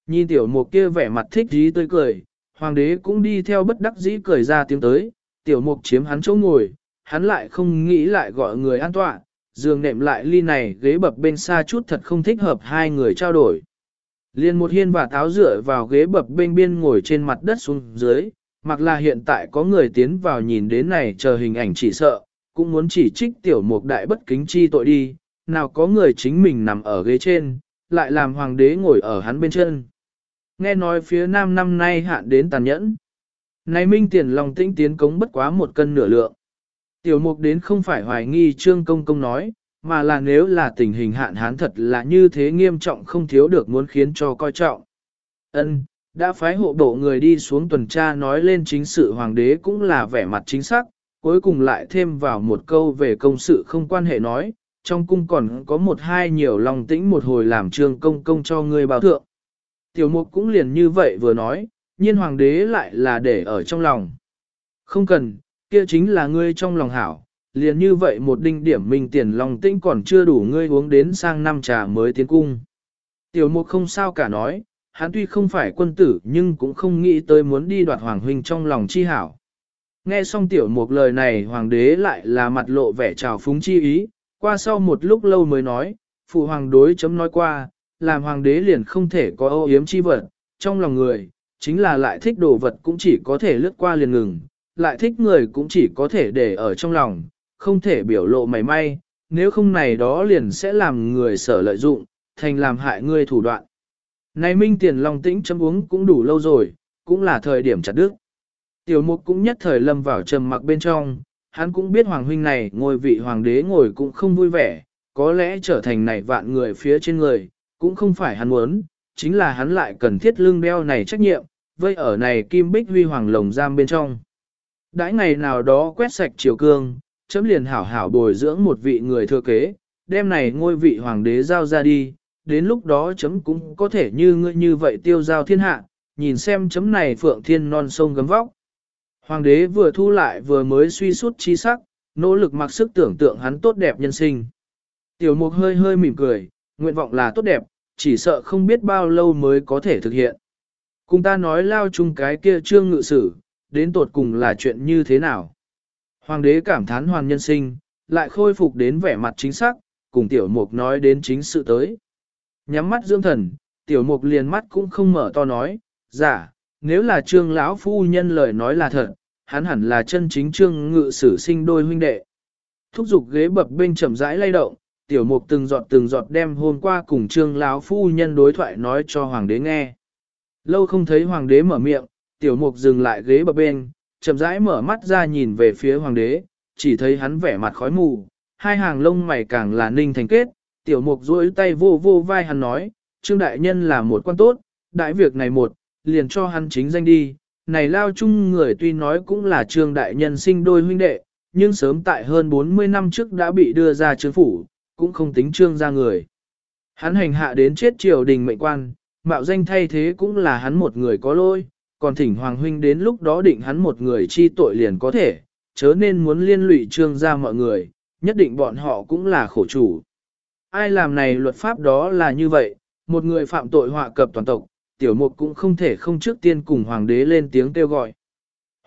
Nhìn tiểu mục kia vẻ mặt thích dí tươi cười, hoàng đế cũng đi theo bất đắc dĩ cười ra tiếng tới, tiểu mục chiếm hắn chỗ ngồi, hắn lại không nghĩ lại gọi người an tọa, giường nệm lại ly này ghế bập bên xa chút thật không thích hợp hai người trao đổi. Liên một hiên và tháo dựa vào ghế bập bên biên ngồi trên mặt đất xuống dưới, mặc là hiện tại có người tiến vào nhìn đến này chờ hình ảnh chỉ sợ, cũng muốn chỉ trích tiểu mục đại bất kính chi tội đi, nào có người chính mình nằm ở ghế trên, lại làm hoàng đế ngồi ở hắn bên chân. Nghe nói phía nam năm nay hạn đến tàn nhẫn. Này minh tiền lòng tĩnh tiến cống bất quá một cân nửa lượng. Tiểu mục đến không phải hoài nghi trương công công nói, mà là nếu là tình hình hạn hán thật là như thế nghiêm trọng không thiếu được muốn khiến cho coi trọng. Ân, đã phái hộ bộ người đi xuống tuần tra nói lên chính sự hoàng đế cũng là vẻ mặt chính xác, cuối cùng lại thêm vào một câu về công sự không quan hệ nói, trong cung còn có một hai nhiều lòng tĩnh một hồi làm trương công công cho người bảo thượng. Tiểu mục cũng liền như vậy vừa nói, nhiên hoàng đế lại là để ở trong lòng. Không cần, kia chính là ngươi trong lòng hảo, liền như vậy một đinh điểm minh tiền lòng tĩnh còn chưa đủ ngươi uống đến sang năm trà mới tiến cung. Tiểu mục không sao cả nói, hắn tuy không phải quân tử nhưng cũng không nghĩ tới muốn đi đoạt hoàng huynh trong lòng chi hảo. Nghe xong tiểu mục lời này hoàng đế lại là mặt lộ vẻ trào phúng chi ý, qua sau một lúc lâu mới nói, phụ hoàng đối chấm nói qua, làm hoàng đế liền không thể có ô yếm chi vật, trong lòng người, chính là lại thích đồ vật cũng chỉ có thể lướt qua liền ngừng, lại thích người cũng chỉ có thể để ở trong lòng, không thể biểu lộ mảy may, nếu không này đó liền sẽ làm người sở lợi dụng, thành làm hại người thủ đoạn. Này minh tiền lòng tĩnh chấm uống cũng đủ lâu rồi, cũng là thời điểm chặt đức. Tiểu mục cũng nhất thời lâm vào trầm mặc bên trong, hắn cũng biết hoàng huynh này ngồi vị hoàng đế ngồi cũng không vui vẻ, có lẽ trở thành này vạn người phía trên người, cũng không phải hắn muốn, chính là hắn lại cần thiết lương đeo này trách nhiệm, vây ở này kim bích huy hoàng lồng giam bên trong. Đãi ngày nào đó quét sạch triều cương, chấm liền hảo hảo bồi dưỡng một vị người thừa kế, đem này ngôi vị hoàng đế giao ra đi, đến lúc đó chấm cũng có thể như ngươi như vậy tiêu giao thiên hạ, nhìn xem chấm này phượng thiên non sông gấm vóc. Hoàng đế vừa thu lại vừa mới suy sút chi sắc, nỗ lực mặc sức tưởng tượng hắn tốt đẹp nhân sinh. Tiểu mục hơi hơi mỉm cười, nguyện vọng là tốt đẹp, chỉ sợ không biết bao lâu mới có thể thực hiện. Cùng ta nói lao chung cái kia trương ngự sử, đến tột cùng là chuyện như thế nào. Hoàng đế cảm thán hoàn nhân sinh, lại khôi phục đến vẻ mặt chính xác, cùng tiểu mục nói đến chính sự tới. Nhắm mắt dưỡng thần, tiểu mục liền mắt cũng không mở to nói, giả, dạ, nếu là trương lão phu nhân lời nói là thật, hắn hẳn là chân chính trương ngự sử sinh đôi huynh đệ. Thúc giục ghế bập bên chậm rãi lay động, tiểu mục từng giọt từng giọt đem hôm qua cùng trương lão phu nhân đối thoại nói cho hoàng đế nghe. Lâu không thấy hoàng đế mở miệng, tiểu mục dừng lại ghế bập bên, chậm rãi mở mắt ra nhìn về phía hoàng đế, chỉ thấy hắn vẻ mặt khói mù, hai hàng lông mày càng là ninh thành kết, tiểu mục duỗi tay vô vô vai hắn nói, trương đại nhân là một quan tốt, đại việc này một, liền cho hắn chính danh đi, này lao chung người tuy nói cũng là trương đại nhân sinh đôi huynh đệ, nhưng sớm tại hơn 40 năm trước đã bị đưa ra trương phủ, cũng không tính trương ra người. Hắn hành hạ đến chết triều đình mệnh quan, mạo danh thay thế cũng là hắn một người có lỗi, còn thỉnh Hoàng Huynh đến lúc đó định hắn một người chi tội liền có thể, chớ nên muốn liên lụy trương ra mọi người, nhất định bọn họ cũng là khổ chủ. Ai làm này luật pháp đó là như vậy, một người phạm tội họa cập toàn tộc, tiểu mục cũng không thể không trước tiên cùng hoàng đế lên tiếng kêu gọi.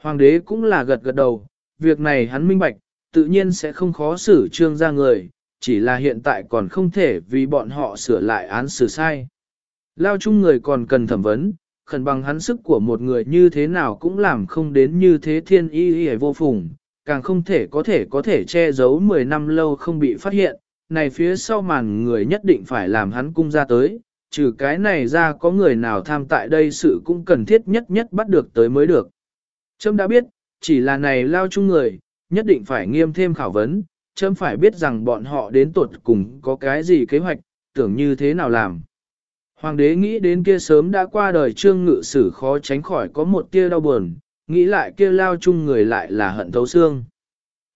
Hoàng đế cũng là gật gật đầu, việc này hắn minh bạch, tự nhiên sẽ không khó xử trương ra người, chỉ là hiện tại còn không thể vì bọn họ sửa lại án xử sai. Lao chung người còn cần thẩm vấn, khẩn bằng hắn sức của một người như thế nào cũng làm không đến như thế thiên y y vô phùng, càng không thể có thể có thể che giấu 10 năm lâu không bị phát hiện, này phía sau màn người nhất định phải làm hắn cung ra tới, trừ cái này ra có người nào tham tại đây sự cũng cần thiết nhất nhất bắt được tới mới được. Trâm đã biết, chỉ là này lao chung người, nhất định phải nghiêm thêm khảo vấn, Trâm phải biết rằng bọn họ đến tuột cùng có cái gì kế hoạch, tưởng như thế nào làm. Hoàng đế nghĩ đến kia sớm đã qua đời trương ngự sử khó tránh khỏi có một tia đau buồn, nghĩ lại kia lao chung người lại là hận thấu xương.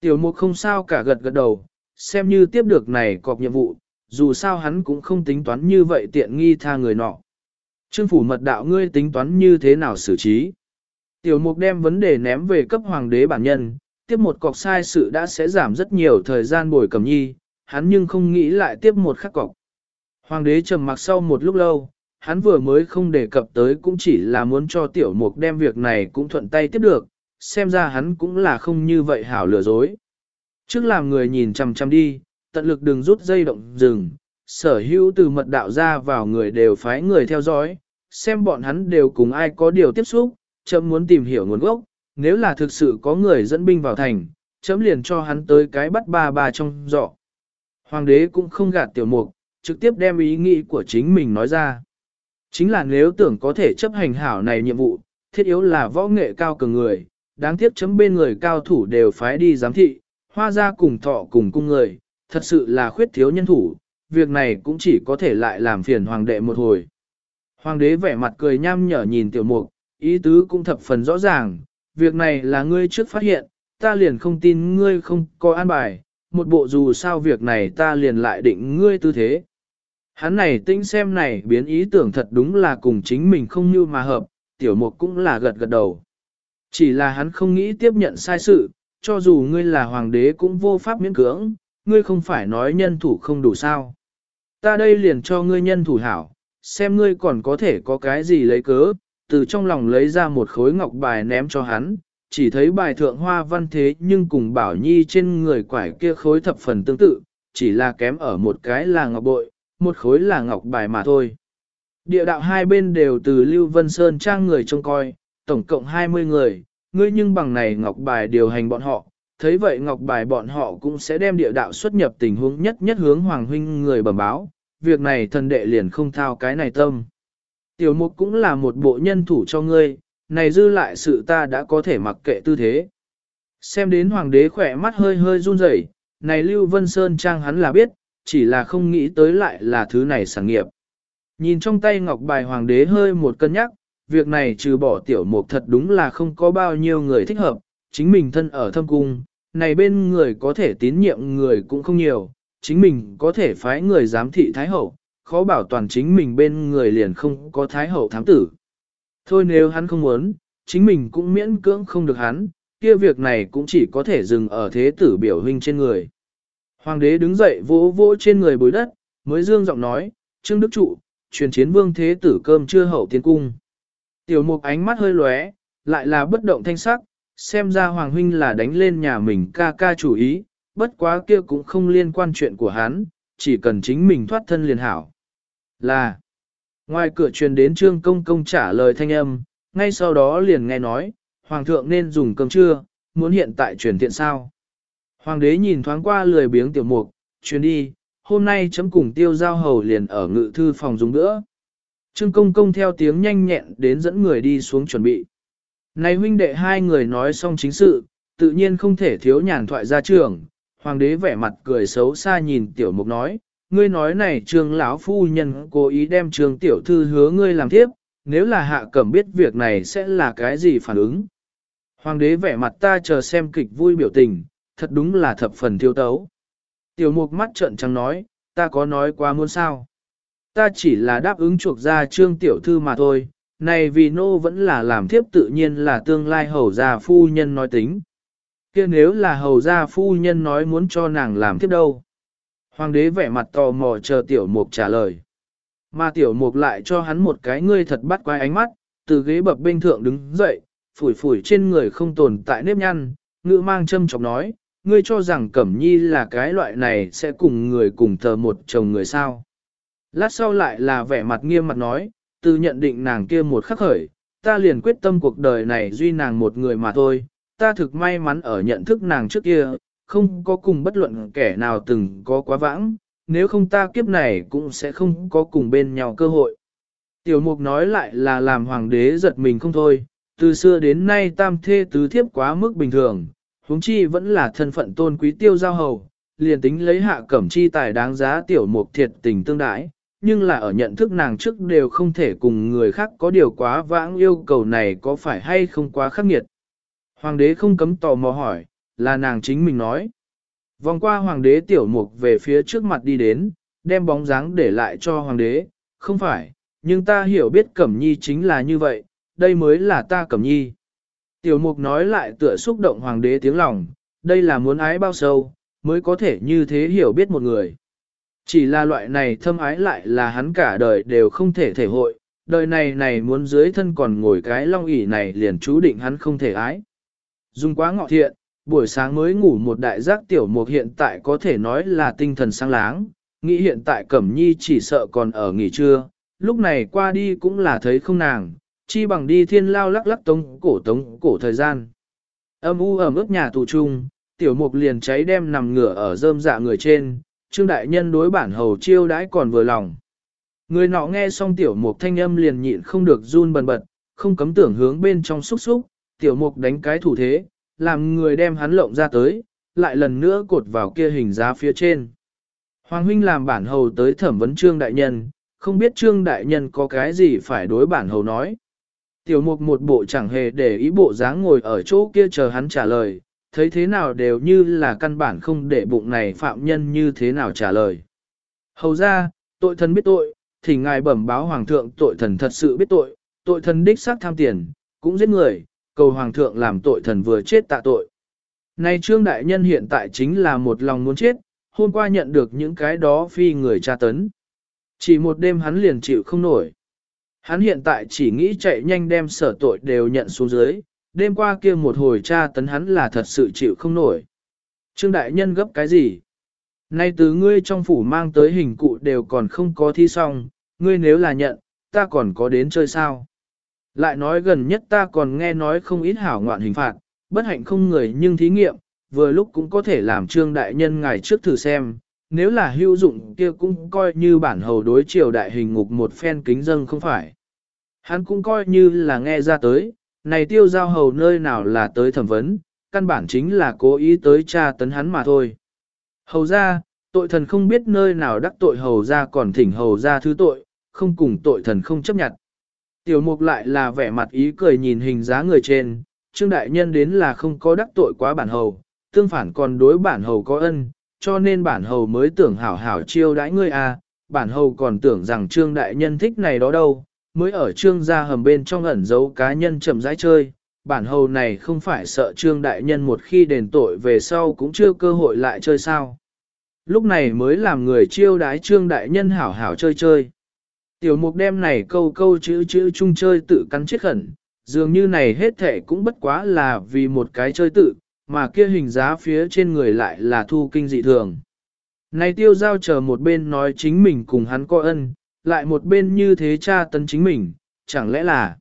Tiểu mục không sao cả gật gật đầu, xem như tiếp được này cọp nhiệm vụ, dù sao hắn cũng không tính toán như vậy tiện nghi tha người nọ. Trương phủ mật đạo ngươi tính toán như thế nào xử trí? Tiểu mục đem vấn đề ném về cấp hoàng đế bản nhân, tiếp một cọc sai sự đã sẽ giảm rất nhiều thời gian bồi cầm nhi, hắn nhưng không nghĩ lại tiếp một khắc cọc. Hoàng đế trầm mặc sau một lúc lâu, hắn vừa mới không đề cập tới cũng chỉ là muốn cho tiểu mục đem việc này cũng thuận tay tiếp được, xem ra hắn cũng là không như vậy hảo lừa dối. Trước làm người nhìn chằm chằm đi, tận lực đừng rút dây động rừng, sở hữu từ mật đạo ra vào người đều phái người theo dõi, xem bọn hắn đều cùng ai có điều tiếp xúc, chấm muốn tìm hiểu nguồn gốc, nếu là thực sự có người dẫn binh vào thành, chấm liền cho hắn tới cái bắt ba ba trong giỏ. Hoàng đế cũng không gạt tiểu mục, trực tiếp đem ý nghĩ của chính mình nói ra. Chính là nếu tưởng có thể chấp hành hảo này nhiệm vụ, thiết yếu là võ nghệ cao cường người, đáng tiếc chấm bên người cao thủ đều phái đi giám thị, hoa ra cùng thọ cùng cung người, thật sự là khuyết thiếu nhân thủ, việc này cũng chỉ có thể lại làm phiền hoàng đệ một hồi. Hoàng đế vẻ mặt cười nham nhở nhìn tiểu mục, ý tứ cũng thập phần rõ ràng, việc này là ngươi trước phát hiện, ta liền không tin ngươi không có an bài, một bộ dù sao việc này ta liền lại định ngươi tư thế. Hắn này tinh xem này biến ý tưởng thật đúng là cùng chính mình không như mà hợp, tiểu mục cũng là gật gật đầu. Chỉ là hắn không nghĩ tiếp nhận sai sự, cho dù ngươi là hoàng đế cũng vô pháp miễn cưỡng, ngươi không phải nói nhân thủ không đủ sao. Ta đây liền cho ngươi nhân thủ hảo, xem ngươi còn có thể có cái gì lấy cớ, từ trong lòng lấy ra một khối ngọc bài ném cho hắn, chỉ thấy bài thượng hoa văn thế nhưng cùng bảo nhi trên người quải kia khối thập phần tương tự, chỉ là kém ở một cái là ngọc bội, một khối là ngọc bài mà thôi. Địa đạo hai bên đều từ Lưu Vân Sơn trang người trông coi, tổng cộng 20 người, ngươi nhưng bằng này ngọc bài điều hành bọn họ, thấy vậy ngọc bài bọn họ cũng sẽ đem địa đạo xuất nhập tình huống nhất nhất hướng Hoàng Huynh người bẩm báo, việc này thần đệ liền không thao cái này tâm. Tiểu mục cũng là một bộ nhân thủ cho ngươi, này dư lại sự ta đã có thể mặc kệ tư thế. Xem đến hoàng đế khỏe mắt hơi hơi run rẩy, này Lưu Vân Sơn Trang hắn là biết, chỉ là không nghĩ tới lại là thứ này sản nghiệp. Nhìn trong tay ngọc bài hoàng đế hơi một cân nhắc, việc này trừ bỏ tiểu mục thật đúng là không có bao nhiêu người thích hợp, chính mình thân ở thâm cung, này bên người có thể tín nhiệm người cũng không nhiều, chính mình có thể phái người giám thị Thái Hậu, khó bảo toàn chính mình bên người liền không có Thái Hậu thám tử. Thôi nếu hắn không muốn, chính mình cũng miễn cưỡng không được hắn, kia việc này cũng chỉ có thể dừng ở thế tử biểu huynh trên người. Hoàng đế đứng dậy vỗ vỗ trên người bối đất, mới dương giọng nói, Trương Đức Trụ, truyền chiến vương thế tử cơm chưa hậu tiến cung. Tiểu mục ánh mắt hơi lóe, lại là bất động thanh sắc, xem ra Hoàng huynh là đánh lên nhà mình ca ca chủ ý, bất quá kia cũng không liên quan chuyện của hắn, chỉ cần chính mình thoát thân liền hảo. Là, ngoài cửa truyền đến trương công công trả lời thanh âm, ngay sau đó liền nghe nói, Hoàng thượng nên dùng cơm trưa, muốn hiện tại truyền thiện sao. Hoàng đế nhìn thoáng qua lười biếng tiểu mục, truyền đi, hôm nay chấm cùng tiêu giao hầu liền ở ngự thư phòng dùng nữa. Trương công công theo tiếng nhanh nhẹn đến dẫn người đi xuống chuẩn bị. Này huynh đệ hai người nói xong chính sự, tự nhiên không thể thiếu nhàn thoại ra trường, hoàng đế vẻ mặt cười xấu xa nhìn tiểu mục nói, ngươi nói này trương lão phu nhân cố ý đem trương tiểu thư hứa ngươi làm tiếp, nếu là hạ cẩm biết việc này sẽ là cái gì phản ứng. Hoàng đế vẻ mặt ta chờ xem kịch vui biểu tình, thật đúng là thập phần thiếu tấu. Tiểu mục mắt trợn trắng nói, ta có nói quá muốn sao. Ta chỉ là đáp ứng chuộc ra trương tiểu thư mà thôi, này vì nô vẫn là làm thiếp tự nhiên là tương lai hầu gia phu nhân nói tính kia nếu là hầu gia phu nhân nói muốn cho nàng làm thiếp đâu. Hoàng đế vẻ mặt tò mò chờ tiểu mục trả lời. Mà tiểu mục lại cho hắn một cái ngươi thật bắt quái ánh mắt, từ ghế bập bên thượng đứng dậy, phủi phủi trên người không tồn tại nếp nhăn, ngữ mang châm chọc nói, ngươi cho rằng Cẩm Nhi là cái loại này sẽ cùng người cùng thờ một chồng người sao. Lát sau lại là vẻ mặt nghiêm mặt nói, từ nhận định nàng kia một khắc khởi, ta liền quyết tâm cuộc đời này duy nàng một người mà thôi, ta thực may mắn ở nhận thức nàng trước kia, không có cùng bất luận kẻ nào từng có quá vãng, nếu không ta kiếp này cũng sẽ không có cùng bên nhau cơ hội. Tiểu mục nói lại là làm hoàng đế giật mình không thôi, từ xưa đến nay tam thê tứ thiếp quá mức bình thường, huống chi vẫn là thân phận tôn quý tiêu giao hầu, liền tính lấy hạ cẩm chi tài đáng giá tiểu mục thiệt tình tương đãi, nhưng là ở nhận thức nàng trước đều không thể cùng người khác có điều quá vãng yêu cầu này có phải hay không quá khắc nghiệt. Hoàng đế không cấm tò mò hỏi, là nàng chính mình nói. Vòng qua hoàng đế tiểu mục về phía trước mặt đi đến, đem bóng dáng để lại cho hoàng đế, không phải, nhưng ta hiểu biết Cẩm Nhi chính là như vậy, đây mới là ta Cẩm Nhi. Tiểu mục nói lại tựa xúc động hoàng đế tiếng lòng, đây là muốn ái bao sâu, mới có thể như thế hiểu biết một người. Chỉ là loại này thâm ái lại là hắn cả đời đều không thể thể hội, đời này này muốn dưới thân còn ngồi cái long ỷ này liền chú định hắn không thể ái. Dùng quá ngọ thiện, buổi sáng mới ngủ một đại giác tiểu mục hiện tại có thể nói là tinh thần sáng láng, nghĩ hiện tại Cẩm Nhi chỉ sợ còn ở nghỉ trưa, lúc này qua đi cũng là thấy không nàng, chi bằng đi thiên lao lắc lắc tống cổ tống cổ thời gian. Âm u ẩm ướt nhà tù trung, tiểu mục liền cháy đem nằm ngửa ở rơm dạ người trên, trương đại nhân đối bản hầu chiêu đãi còn vừa lòng. Người nọ nghe xong tiểu mục thanh âm liền nhịn không được run bần bật, không cấm tưởng hướng bên trong xúc xúc, tiểu mục đánh cái thủ thế, làm người đem hắn lộng ra tới, lại lần nữa cột vào kia hình giá phía trên. Hoàng huynh làm bản hầu tới thẩm vấn trương đại nhân, không biết trương đại nhân có cái gì phải đối bản hầu nói. Tiểu mục một bộ chẳng hề để ý bộ dáng ngồi ở chỗ kia chờ hắn trả lời, thấy thế nào đều như là căn bản không để bụng này phạm nhân như thế nào trả lời. Hầu ra, tội thần biết tội, thì ngài bẩm báo hoàng thượng tội thần thật sự biết tội, tội thần đích xác tham tiền, cũng giết người, cầu hoàng thượng làm tội thần vừa chết tạ tội. Nay trương đại nhân hiện tại chính là một lòng muốn chết, hôm qua nhận được những cái đó phi người tra tấn. Chỉ một đêm hắn liền chịu không nổi. Hắn hiện tại chỉ nghĩ chạy nhanh đem sở tội đều nhận xuống dưới, đêm qua kia một hồi tra tấn hắn là thật sự chịu không nổi. Trương đại nhân gấp cái gì? Nay từ ngươi trong phủ mang tới hình cụ đều còn không có thi xong, ngươi nếu là nhận, ta còn có đến chơi sao? Lại nói gần nhất ta còn nghe nói không ít hảo ngoạn hình phạt, bất hạnh không người nhưng thí nghiệm, vừa lúc cũng có thể làm trương đại nhân ngài trước thử xem, nếu là hữu dụng kia cũng coi như bản hầu đối triều đại hình ngục một phen kính dâng không phải. Hắn cũng coi như là nghe ra tới, này tiêu giao hầu nơi nào là tới thẩm vấn, căn bản chính là cố ý tới tra tấn hắn mà thôi. Hầu ra, tội thần không biết nơi nào đắc tội hầu ra còn thỉnh hầu ra thứ tội, không cùng tội thần không chấp nhận. Tiểu mục lại là vẻ mặt ý cười nhìn hình giá người trên, trương đại nhân đến là không có đắc tội quá bản hầu, tương phản còn đối bản hầu có ân, cho nên bản hầu mới tưởng hảo hảo chiêu đãi ngươi à, bản hầu còn tưởng rằng trương đại nhân thích này đó đâu, mới ở trương gia hầm bên trong ẩn giấu cá nhân chậm rãi chơi, bản hầu này không phải sợ trương đại nhân một khi đền tội về sau cũng chưa cơ hội lại chơi sao. Lúc này mới làm người chiêu đái trương đại nhân hảo hảo chơi chơi. Tiểu mục đem này câu câu chữ chữ chung chơi tự cắn chết khẩn, dường như này hết thể cũng bất quá là vì một cái chơi tự, mà kia hình giá phía trên người lại là thu kinh dị thường. Này tiêu giao chờ một bên nói chính mình cùng hắn có ân, lại một bên như thế cha tấn chính mình, chẳng lẽ là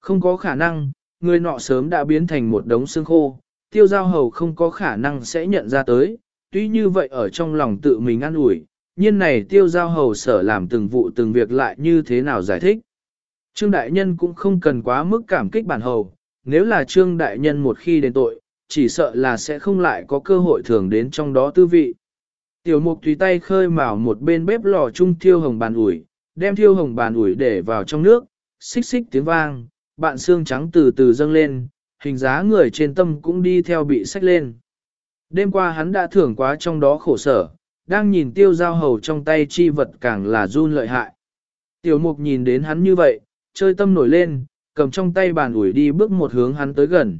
không có khả năng, người nọ sớm đã biến thành một đống xương khô, tiêu giao hầu không có khả năng sẽ nhận ra tới, tuy như vậy ở trong lòng tự mình ăn ủi nhiên này tiêu giao hầu sở làm từng vụ từng việc lại như thế nào giải thích. Trương Đại Nhân cũng không cần quá mức cảm kích bản hầu, nếu là Trương Đại Nhân một khi đến tội, chỉ sợ là sẽ không lại có cơ hội thường đến trong đó tư vị. Tiểu mục tùy tay khơi mào một bên bếp lò chung thiêu hồng bàn ủi, đem thiêu hồng bàn ủi để vào trong nước, xích xích tiếng vang, bạn xương trắng từ từ dâng lên, hình giá người trên tâm cũng đi theo bị sách lên. Đêm qua hắn đã thưởng quá trong đó khổ sở, đang nhìn tiêu giao hầu trong tay chi vật càng là run lợi hại. Tiểu mục nhìn đến hắn như vậy, chơi tâm nổi lên, cầm trong tay bàn ủi đi bước một hướng hắn tới gần.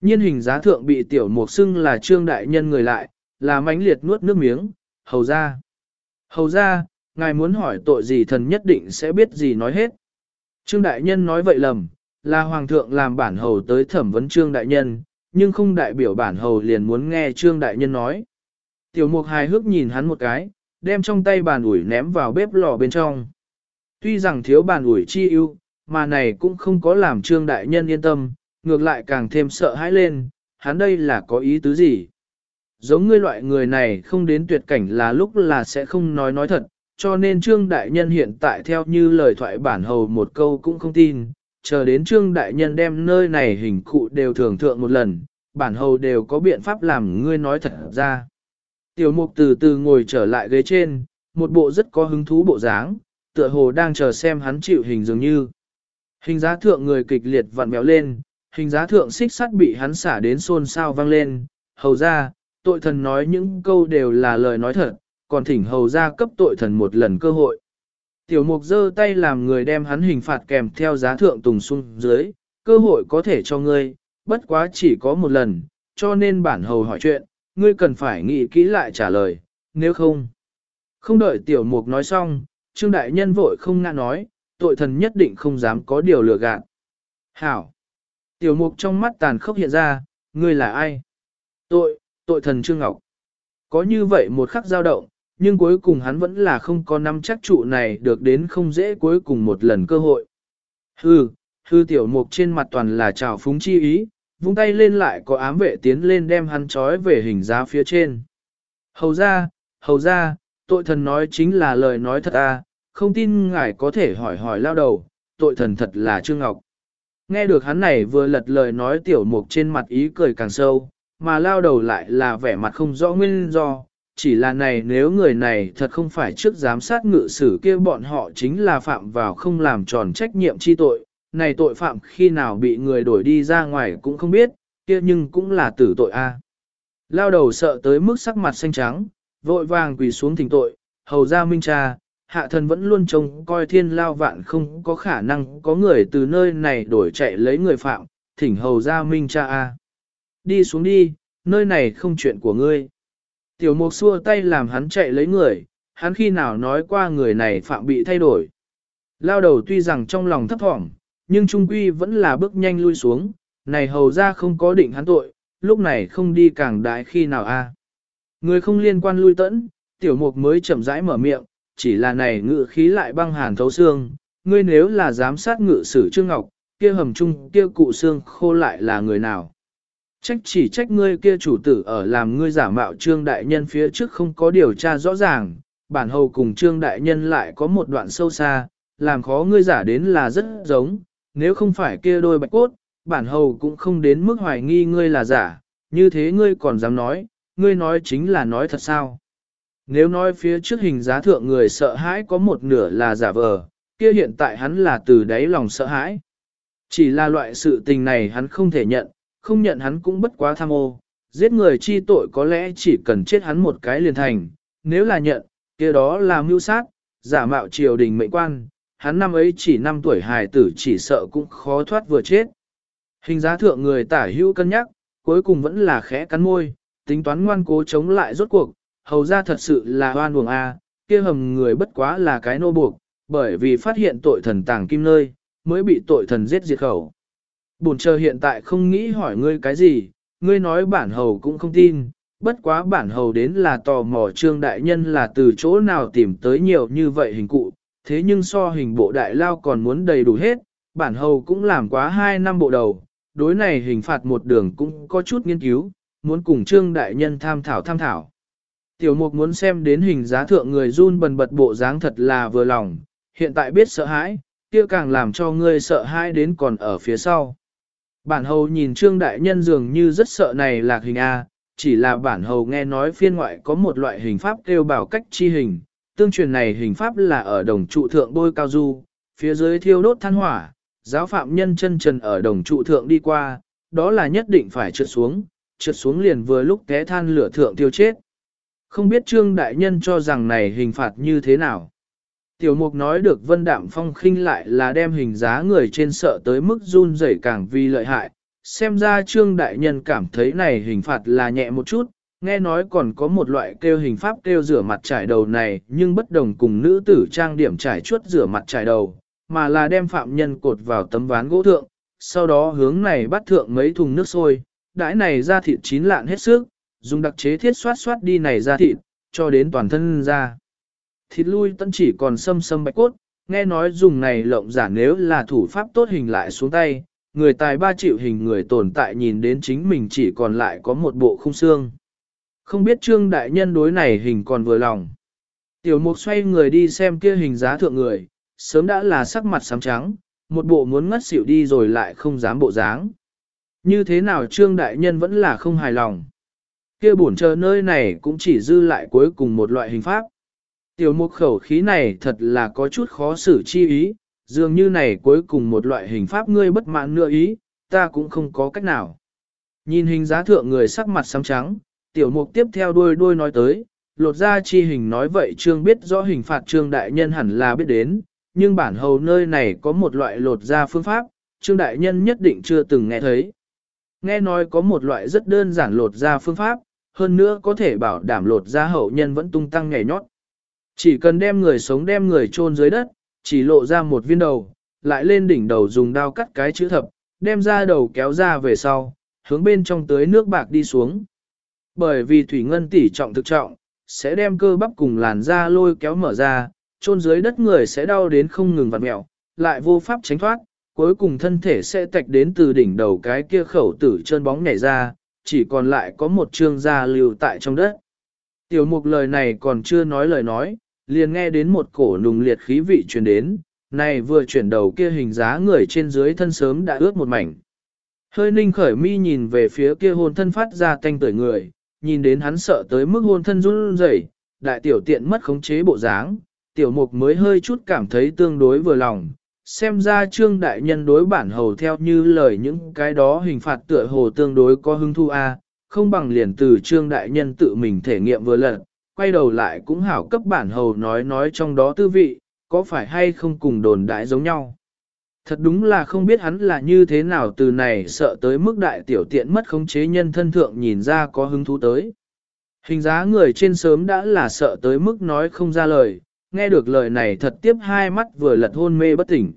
Nhiên hình giá thượng bị tiểu mục xưng là trương đại nhân người lại, là mãnh liệt nuốt nước miếng, hầu ra. Hầu ra, ngài muốn hỏi tội gì thần nhất định sẽ biết gì nói hết. Trương đại nhân nói vậy lầm, là hoàng thượng làm bản hầu tới thẩm vấn trương đại nhân, nhưng không đại biểu bản hầu liền muốn nghe trương đại nhân nói. Tiểu mục hài hước nhìn hắn một cái, đem trong tay bàn ủi ném vào bếp lò bên trong. Tuy rằng thiếu bàn ủi chi ưu, mà này cũng không có làm trương đại nhân yên tâm, ngược lại càng thêm sợ hãi lên, hắn đây là có ý tứ gì. Giống ngươi loại người này không đến tuyệt cảnh là lúc là sẽ không nói nói thật, cho nên trương đại nhân hiện tại theo như lời thoại bản hầu một câu cũng không tin, chờ đến trương đại nhân đem nơi này hình cụ đều thường thượng một lần, bản hầu đều có biện pháp làm ngươi nói thật ra. Tiểu mục từ từ ngồi trở lại ghế trên, một bộ rất có hứng thú bộ dáng, tựa hồ đang chờ xem hắn chịu hình dường như. Hình giá thượng người kịch liệt vặn béo lên, hình giá thượng xích sắt bị hắn xả đến xôn xao vang lên, hầu ra, tội thần nói những câu đều là lời nói thật, còn thỉnh hầu ra cấp tội thần một lần cơ hội. Tiểu mục giơ tay làm người đem hắn hình phạt kèm theo giá thượng tùng xuống dưới, cơ hội có thể cho ngươi, bất quá chỉ có một lần, cho nên bản hầu hỏi chuyện, ngươi cần phải nghĩ kỹ lại trả lời, nếu không. Không đợi tiểu mục nói xong, trương đại nhân vội không ngã nói, tội thần nhất định không dám có điều lừa gạt. Hảo! Tiểu mục trong mắt tàn khốc hiện ra, ngươi là ai? Tội, tội thần Trương Ngọc. Có như vậy một khắc dao động, nhưng cuối cùng hắn vẫn là không có năm chắc trụ này được đến không dễ cuối cùng một lần cơ hội. Hừ, Hư tiểu mục trên mặt toàn là trào phúng chi ý, vung tay lên lại có ám vệ tiến lên đem hắn trói về hình giá phía trên. Hầu ra, hầu ra, tội thần nói chính là lời nói thật à, không tin ngài có thể hỏi hỏi lao đầu, tội thần thật là Trương Ngọc. Nghe được hắn này vừa lật lời nói tiểu mục trên mặt ý cười càng sâu, mà lao đầu lại là vẻ mặt không rõ nguyên do, chỉ là này nếu người này thật không phải trước giám sát ngự sử kia bọn họ chính là phạm vào không làm tròn trách nhiệm chi tội, này tội phạm khi nào bị người đổi đi ra ngoài cũng không biết, kia nhưng cũng là tử tội a. Lao đầu sợ tới mức sắc mặt xanh trắng, vội vàng quỳ xuống thỉnh tội, hầu ra minh cha, hạ thần vẫn luôn trông coi thiên lao vạn không có khả năng có người từ nơi này đổi chạy lấy người phạm, thỉnh hầu ra minh cha a. Đi xuống đi, nơi này không chuyện của ngươi. Tiểu mục xua tay làm hắn chạy lấy người, hắn khi nào nói qua người này phạm bị thay đổi. Lao đầu tuy rằng trong lòng thấp thỏm, nhưng trung quy vẫn là bước nhanh lui xuống, này hầu ra không có định hắn tội, lúc này không đi càng đại khi nào a. Người không liên quan lui tẫn, tiểu mục mới chậm rãi mở miệng, chỉ là này ngự khí lại băng hàn thấu xương, ngươi nếu là giám sát ngự sử Trương Ngọc, kia hầm trung kia cụ xương khô lại là người nào? Trách chỉ trách ngươi kia chủ tử ở làm ngươi giả mạo Trương Đại Nhân phía trước không có điều tra rõ ràng, bản hầu cùng Trương Đại Nhân lại có một đoạn sâu xa, làm khó ngươi giả đến là rất giống, nếu không phải kia đôi bạch cốt, bản hầu cũng không đến mức hoài nghi ngươi là giả, như thế ngươi còn dám nói, ngươi nói chính là nói thật sao. Nếu nói phía trước hình giá thượng người sợ hãi có một nửa là giả vờ, kia hiện tại hắn là từ đáy lòng sợ hãi. Chỉ là loại sự tình này hắn không thể nhận, không nhận hắn cũng bất quá tham ô, giết người chi tội có lẽ chỉ cần chết hắn một cái liền thành, nếu là nhận, kia đó là mưu sát, giả mạo triều đình mệnh quan, hắn năm ấy chỉ năm tuổi hài tử chỉ sợ cũng khó thoát vừa chết. Hình giá thượng người tả hữu cân nhắc, cuối cùng vẫn là khẽ cắn môi, tính toán ngoan cố chống lại rốt cuộc, hầu ra thật sự là hoan buồng A, kia hầm người bất quá là cái nô buộc, bởi vì phát hiện tội thần tàng kim nơi, mới bị tội thần giết diệt khẩu. Bổn chờ hiện tại không nghĩ hỏi ngươi cái gì, ngươi nói bản hầu cũng không tin, bất quá bản hầu đến là tò mò trương đại nhân là từ chỗ nào tìm tới nhiều như vậy hình cụ, thế nhưng so hình bộ đại lao còn muốn đầy đủ hết, bản hầu cũng làm quá 2 năm bộ đầu, đối này hình phạt một đường cũng có chút nghiên cứu, muốn cùng trương đại nhân tham thảo tham thảo. Tiểu mục muốn xem đến hình giá thượng người run bần bật bộ dáng thật là vừa lòng, hiện tại biết sợ hãi, kia càng làm cho ngươi sợ hãi đến còn ở phía sau. Bản hầu nhìn trương đại nhân dường như rất sợ này lạc hình A, chỉ là bản hầu nghe nói phiên ngoại có một loại hình pháp kêu bảo cách chi hình, tương truyền này hình pháp là ở đồng trụ thượng bôi cao du, phía dưới thiêu đốt than hỏa, giáo phạm nhân chân trần ở đồng trụ thượng đi qua, đó là nhất định phải trượt xuống, trượt xuống liền vừa lúc té than lửa thượng tiêu chết. Không biết trương đại nhân cho rằng này hình phạt như thế nào. Tiểu mục nói được vân đạm phong khinh lại là đem hình giá người trên sợ tới mức run rẩy càng vì lợi hại. Xem ra trương đại nhân cảm thấy này hình phạt là nhẹ một chút, nghe nói còn có một loại kêu hình pháp kêu rửa mặt trải đầu này nhưng bất đồng cùng nữ tử trang điểm trải chuốt rửa mặt trải đầu, mà là đem phạm nhân cột vào tấm ván gỗ thượng, sau đó hướng này bắt thượng mấy thùng nước sôi, đãi này ra thịt chín lạn hết sức, dùng đặc chế thiết xoát xoát đi này ra thịt, cho đến toàn thân ra. Thịt lui tân chỉ còn sâm sâm bạch cốt, nghe nói dùng này lộng giả nếu là thủ pháp tốt hình lại xuống tay, người tài ba triệu hình người tồn tại nhìn đến chính mình chỉ còn lại có một bộ khung xương. Không biết trương đại nhân đối này hình còn vừa lòng. Tiểu mục xoay người đi xem kia hình giá thượng người, sớm đã là sắc mặt xám trắng, một bộ muốn ngất xỉu đi rồi lại không dám bộ dáng. Như thế nào trương đại nhân vẫn là không hài lòng. Kia bổn chờ nơi này cũng chỉ dư lại cuối cùng một loại hình pháp. Tiểu mục khẩu khí này thật là có chút khó xử chi ý, dường như này cuối cùng một loại hình pháp ngươi bất mãn nữa ý, ta cũng không có cách nào. Nhìn hình giá thượng người sắc mặt xám trắng, tiểu mục tiếp theo đuôi đuôi nói tới, lột ra chi hình nói vậy trương biết rõ hình phạt trương đại nhân hẳn là biết đến, nhưng bản hầu nơi này có một loại lột ra phương pháp, trương đại nhân nhất định chưa từng nghe thấy. Nghe nói có một loại rất đơn giản lột ra phương pháp, hơn nữa có thể bảo đảm lột ra hậu nhân vẫn tung tăng nhảy nhót. Chỉ cần đem người sống đem người chôn dưới đất, chỉ lộ ra một viên đầu, lại lên đỉnh đầu dùng dao cắt cái chữ thập, đem ra đầu kéo ra về sau, hướng bên trong tới nước bạc đi xuống. Bởi vì thủy ngân tỷ trọng thực trọng, sẽ đem cơ bắp cùng làn da lôi kéo mở ra, chôn dưới đất người sẽ đau đến không ngừng vặn mẹo, lại vô pháp tránh thoát, cuối cùng thân thể sẽ tạch đến từ đỉnh đầu cái kia khẩu tử chân bóng nhảy ra, chỉ còn lại có một trương da lưu tại trong đất. Tiểu mục lời này còn chưa nói lời nói, liền nghe đến một cổ nùng liệt khí vị truyền đến, này vừa chuyển đầu kia hình giá người trên dưới thân sớm đã ướt một mảnh. Hơi ninh khởi mi nhìn về phía kia hồn thân phát ra tanh tuổi người, nhìn đến hắn sợ tới mức hôn thân run rẩy, đại tiểu tiện mất khống chế bộ dáng, tiểu mục mới hơi chút cảm thấy tương đối vừa lòng. Xem ra trương đại nhân đối bản hầu theo như lời những cái đó hình phạt tựa hồ tương đối có hứng thu a không bằng liền từ trương đại nhân tự mình thể nghiệm vừa lần, quay đầu lại cũng hảo cấp bản hầu nói nói trong đó tư vị, có phải hay không cùng đồn đại giống nhau. Thật đúng là không biết hắn là như thế nào từ này sợ tới mức đại tiểu tiện mất khống chế nhân thân thượng nhìn ra có hứng thú tới. Hình giá người trên sớm đã là sợ tới mức nói không ra lời, nghe được lời này thật tiếp hai mắt vừa lật hôn mê bất tỉnh.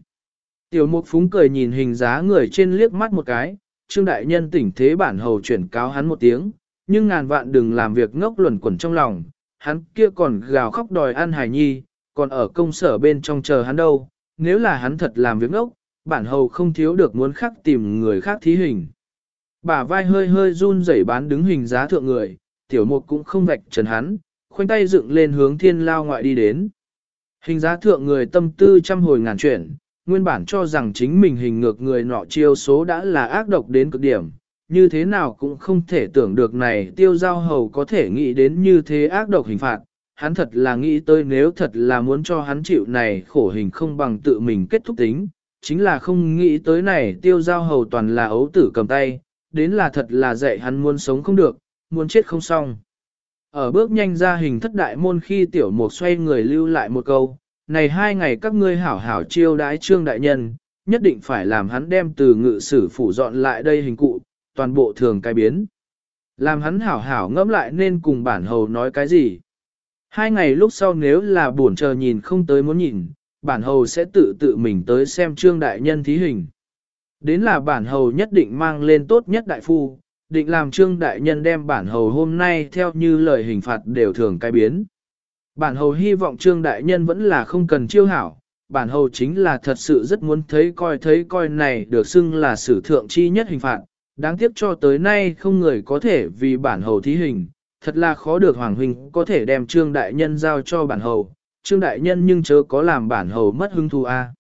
Tiểu mục phúng cười nhìn hình giá người trên liếc mắt một cái, trương đại nhân tỉnh thế bản hầu chuyển cáo hắn một tiếng, nhưng ngàn vạn đừng làm việc ngốc luẩn quẩn trong lòng, hắn kia còn gào khóc đòi ăn hải nhi, còn ở công sở bên trong chờ hắn đâu, nếu là hắn thật làm việc ngốc, bản hầu không thiếu được muốn khắc tìm người khác thí hình. Bả vai hơi hơi run rẩy bán đứng hình giá thượng người, tiểu mục cũng không vạch trần hắn, khoanh tay dựng lên hướng thiên lao ngoại đi đến. Hình giá thượng người tâm tư trăm hồi ngàn chuyển, nguyên bản cho rằng chính mình hình ngược người nọ chiêu số đã là ác độc đến cực điểm, như thế nào cũng không thể tưởng được này tiêu giao hầu có thể nghĩ đến như thế ác độc hình phạt. Hắn thật là nghĩ tới nếu thật là muốn cho hắn chịu này khổ hình không bằng tự mình kết thúc tính, chính là không nghĩ tới này tiêu giao hầu toàn là ấu tử cầm tay, đến là thật là dạy hắn muốn sống không được, muốn chết không xong. Ở bước nhanh ra hình thất đại môn khi tiểu mục xoay người lưu lại một câu, này hai ngày các ngươi hảo hảo chiêu đái trương đại nhân, nhất định phải làm hắn đem từ ngự sử phủ dọn lại đây hình cụ, toàn bộ thường cai biến. Làm hắn hảo hảo ngẫm lại nên cùng bản hầu nói cái gì. Hai ngày lúc sau nếu là buồn chờ nhìn không tới muốn nhìn, bản hầu sẽ tự tự mình tới xem trương đại nhân thí hình. Đến là bản hầu nhất định mang lên tốt nhất đại phu, định làm trương đại nhân đem bản hầu hôm nay theo như lời hình phạt đều thường cai biến. Bản hầu hy vọng trương đại nhân vẫn là không cần chiêu hảo, bản hầu chính là thật sự rất muốn thấy coi thấy coi này được xưng là sử thượng chi nhất hình phạt, đáng tiếc cho tới nay không người có thể vì bản hầu thí hình, thật là khó được Hoàng Huynh có thể đem trương đại nhân giao cho bản hầu, trương đại nhân nhưng chớ có làm bản hầu mất hứng thú a.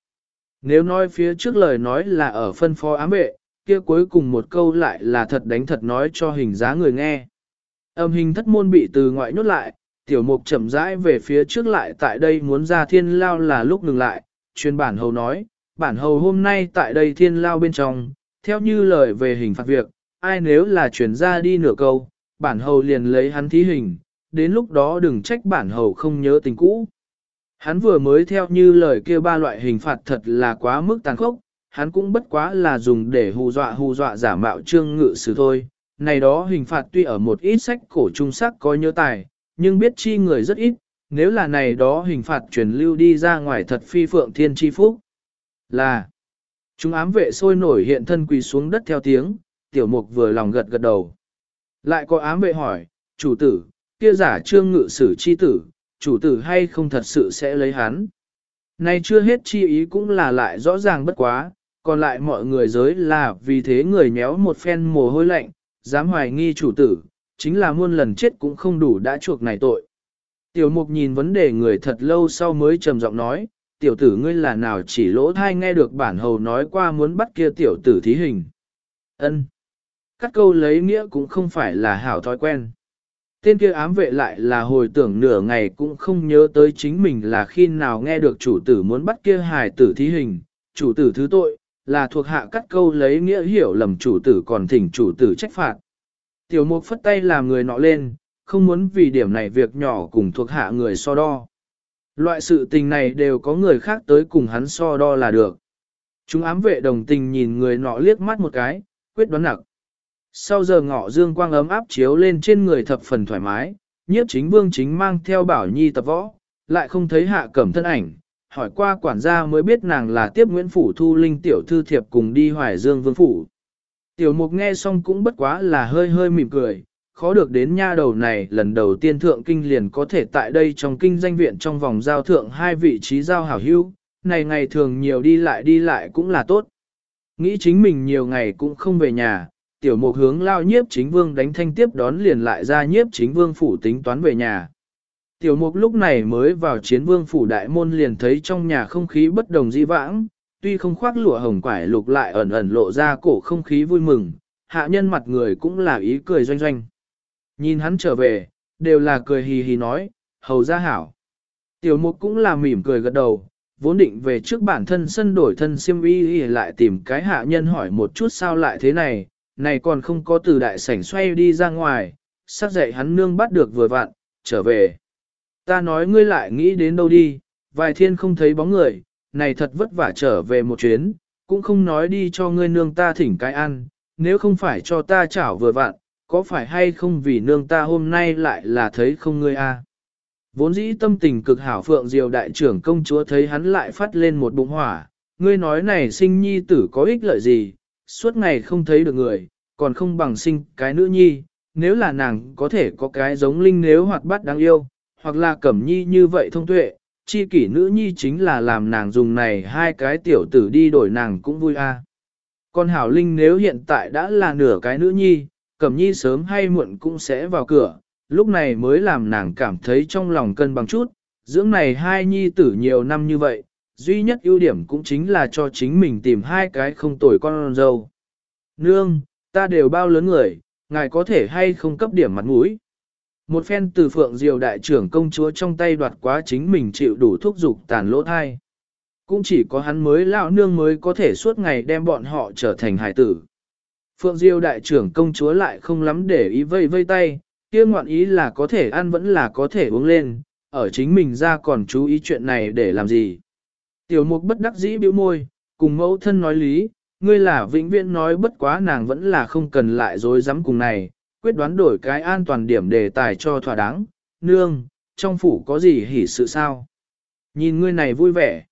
Nếu nói phía trước lời nói là ở phân phó ám vệ, kia cuối cùng một câu lại là thật đánh thật nói cho hình giá người nghe. Âm hình thất môn bị từ ngoại nhốt lại, tiểu mục chậm rãi về phía trước lại tại đây muốn ra thiên lao là lúc ngừng lại, chuyên bản hầu nói, bản hầu hôm nay tại đây thiên lao bên trong, theo như lời về hình phạt việc, ai nếu là chuyển ra đi nửa câu, bản hầu liền lấy hắn thí hình, đến lúc đó đừng trách bản hầu không nhớ tình cũ. Hắn vừa mới theo như lời kia ba loại hình phạt thật là quá mức tàn khốc, hắn cũng bất quá là dùng để hù dọa hù dọa giả mạo trương ngự sử thôi. Này đó hình phạt tuy ở một ít sách cổ trung sắc có nhớ tài, nhưng biết chi người rất ít, nếu là này đó hình phạt truyền lưu đi ra ngoài thật phi phượng thiên chi phúc. Là, chúng ám vệ sôi nổi hiện thân quỳ xuống đất theo tiếng, tiểu mục vừa lòng gật gật đầu. Lại có ám vệ hỏi, chủ tử, kia giả trương ngự sử chi tử, chủ tử hay không thật sự sẽ lấy hắn. Nay chưa hết chi ý cũng là lại rõ ràng bất quá, còn lại mọi người giới là vì thế người nhéo một phen mồ hôi lạnh, dám hoài nghi chủ tử, chính là muôn lần chết cũng không đủ đã chuộc này tội. Tiểu mục nhìn vấn đề người thật lâu sau mới trầm giọng nói, tiểu tử ngươi là nào chỉ lỗ thai nghe được bản hầu nói qua muốn bắt kia tiểu tử thí hình. ân Cắt câu lấy nghĩa cũng không phải là hảo thói quen. Tên kia ám vệ lại là hồi tưởng nửa ngày cũng không nhớ tới chính mình là khi nào nghe được chủ tử muốn bắt kia hài tử thí hình, chủ tử thứ tội, là thuộc hạ cắt câu lấy nghĩa hiểu lầm chủ tử còn thỉnh chủ tử trách phạt. Tiểu mục phất tay làm người nọ lên, không muốn vì điểm này việc nhỏ cùng thuộc hạ người so đo. Loại sự tình này đều có người khác tới cùng hắn so đo là được. Chúng ám vệ đồng tình nhìn người nọ liếc mắt một cái, quyết đoán nặng. Sau giờ ngọ dương quang ấm áp chiếu lên trên người thập phần thoải mái, nhiếp chính vương chính mang theo bảo nhi tập võ, lại không thấy hạ cẩm thân ảnh, hỏi qua quản gia mới biết nàng là tiếp Nguyễn Phủ Thu Linh tiểu thư thiệp cùng đi hoài dương vương phủ. Tiểu mục nghe xong cũng bất quá là hơi hơi mỉm cười, khó được đến nha đầu này lần đầu tiên thượng kinh liền có thể tại đây trong kinh danh viện trong vòng giao thượng hai vị trí giao hảo hữu, này ngày thường nhiều đi lại đi lại cũng là tốt. Nghĩ chính mình nhiều ngày cũng không về nhà, tiểu mục hướng lao nhiếp chính vương đánh thanh tiếp đón liền lại ra nhiếp chính vương phủ tính toán về nhà. Tiểu mục lúc này mới vào chiến vương phủ đại môn liền thấy trong nhà không khí bất đồng di vãng, tuy không khoác lụa hồng quải lục lại ẩn ẩn lộ ra cổ không khí vui mừng, hạ nhân mặt người cũng là ý cười doanh doanh. Nhìn hắn trở về, đều là cười hì hì nói, hầu ra hảo. Tiểu mục cũng là mỉm cười gật đầu, vốn định về trước bản thân sân đổi thân siêm y lại tìm cái hạ nhân hỏi một chút sao lại thế này, này còn không có từ đại sảnh xoay đi ra ngoài, sắc dậy hắn nương bắt được vừa vặn, trở về. Ta nói ngươi lại nghĩ đến đâu đi, vài thiên không thấy bóng người, này thật vất vả trở về một chuyến, cũng không nói đi cho ngươi nương ta thỉnh cái ăn, nếu không phải cho ta chảo vừa vặn, có phải hay không vì nương ta hôm nay lại là thấy không ngươi a? Vốn dĩ tâm tình cực hảo phượng diều đại trưởng công chúa thấy hắn lại phát lên một bụng hỏa, ngươi nói này sinh nhi tử có ích lợi gì, suốt ngày không thấy được người, còn không bằng sinh cái nữ nhi, nếu là nàng có thể có cái giống linh nếu hoạt bát đáng yêu, hoặc là cẩm nhi như vậy thông tuệ, chi kỷ nữ nhi chính là làm nàng dùng này hai cái tiểu tử đi đổi nàng cũng vui a. À. Còn hảo linh nếu hiện tại đã là nửa cái nữ nhi, cẩm nhi sớm hay muộn cũng sẽ vào cửa, lúc này mới làm nàng cảm thấy trong lòng cân bằng chút, dưỡng này hai nhi tử nhiều năm như vậy, duy nhất ưu điểm cũng chính là cho chính mình tìm hai cái không tuổi con dâu. Nương, ta đều bao lớn người, ngài có thể hay không cấp điểm mặt mũi. Một phen từ phượng diều đại trưởng công chúa trong tay đoạt quá chính mình chịu đủ thúc dục tàn lỗ thai. Cũng chỉ có hắn mới lão nương mới có thể suốt ngày đem bọn họ trở thành hải tử. Phượng diêu đại trưởng công chúa lại không lắm để ý vây vây tay, kia ngoạn ý là có thể ăn vẫn là có thể uống lên, ở chính mình ra còn chú ý chuyện này để làm gì. Tiểu mục bất đắc dĩ bĩu môi, cùng mẫu thân nói lý, ngươi là vĩnh viễn nói bất quá nàng vẫn là không cần lại dối dám cùng này, quyết đoán đổi cái an toàn điểm đề tài cho thỏa đáng, nương, trong phủ có gì hỉ sự sao? Nhìn ngươi này vui vẻ.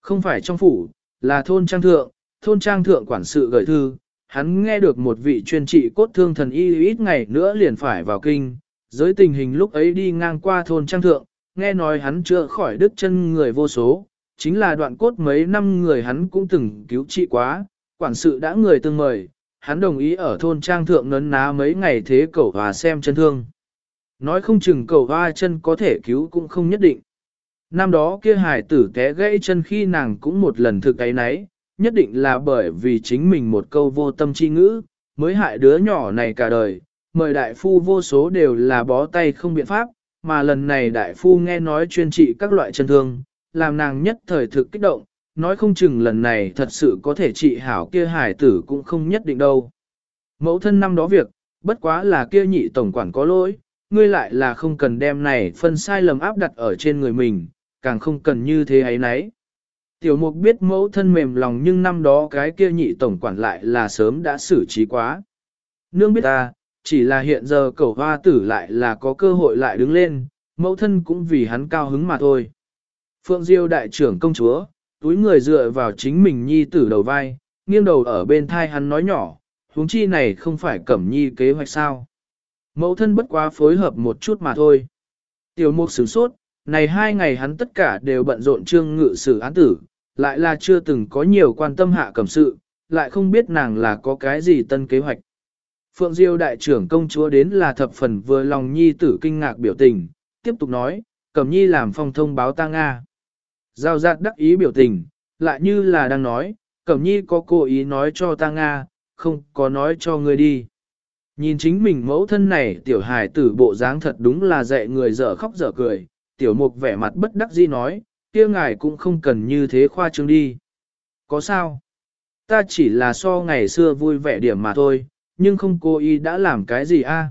Không phải trong phủ, là thôn trang thượng, thôn trang thượng quản sự gửi thư, hắn nghe được một vị chuyên trị cốt thương thần y ít ngày nữa liền phải vào kinh, giới tình hình lúc ấy đi ngang qua thôn trang thượng, nghe nói hắn chữa khỏi đứt chân người vô số, chính là đoạn cốt mấy năm người hắn cũng từng cứu trị quá, quản sự đã người từng mời, hắn đồng ý ở thôn trang thượng nấn ná mấy ngày thế cầu hòa xem chân thương. Nói không chừng cầu hoa chân có thể cứu cũng không nhất định. Năm đó kia hải tử té gãy chân khi nàng cũng một lần thực ấy nấy, nhất định là bởi vì chính mình một câu vô tâm chi ngữ, mới hại đứa nhỏ này cả đời, mời đại phu vô số đều là bó tay không biện pháp, mà lần này đại phu nghe nói chuyên trị các loại chân thương, làm nàng nhất thời thực kích động, nói không chừng lần này thật sự có thể trị hảo kia hải tử cũng không nhất định đâu. Mẫu thân năm đó việc, bất quá là kia nhị tổng quản có lỗi, ngươi lại là không cần đem này phân sai lầm áp đặt ở trên người mình, càng không cần như thế ấy nấy. Tiểu mục biết mẫu thân mềm lòng nhưng năm đó cái kia nhị tổng quản lại là sớm đã xử trí quá. Nương biết ta, chỉ là hiện giờ cẩu hoa tử lại là có cơ hội lại đứng lên, mẫu thân cũng vì hắn cao hứng mà thôi. Phượng Diêu đại trưởng công chúa, túi người dựa vào chính mình nhi tử đầu vai, nghiêng đầu ở bên thai hắn nói nhỏ, huống chi này không phải cẩm nhi kế hoạch sao. Mẫu thân bất quá phối hợp một chút mà thôi. Tiểu mục sửng sốt, này hai ngày hắn tất cả đều bận rộn trương ngự xử án tử, lại là chưa từng có nhiều quan tâm hạ cẩm sự, lại không biết nàng là có cái gì tân kế hoạch. Phượng Diêu đại trưởng công chúa đến là thập phần vừa lòng nhi tử kinh ngạc biểu tình, tiếp tục nói, cẩm nhi làm phong thông báo ta Nga. Giao giạt đắc ý biểu tình, lại như là đang nói, cẩm nhi có cố ý nói cho ta Nga, không có nói cho ngươi đi. Nhìn chính mình mẫu thân này tiểu hài tử bộ dáng thật đúng là dạy người dở khóc dở cười, tiểu mục vẻ mặt bất đắc dĩ nói, kia ngài cũng không cần như thế khoa trương đi. Có sao? Ta chỉ là so ngày xưa vui vẻ điểm mà thôi, nhưng không cố ý đã làm cái gì a?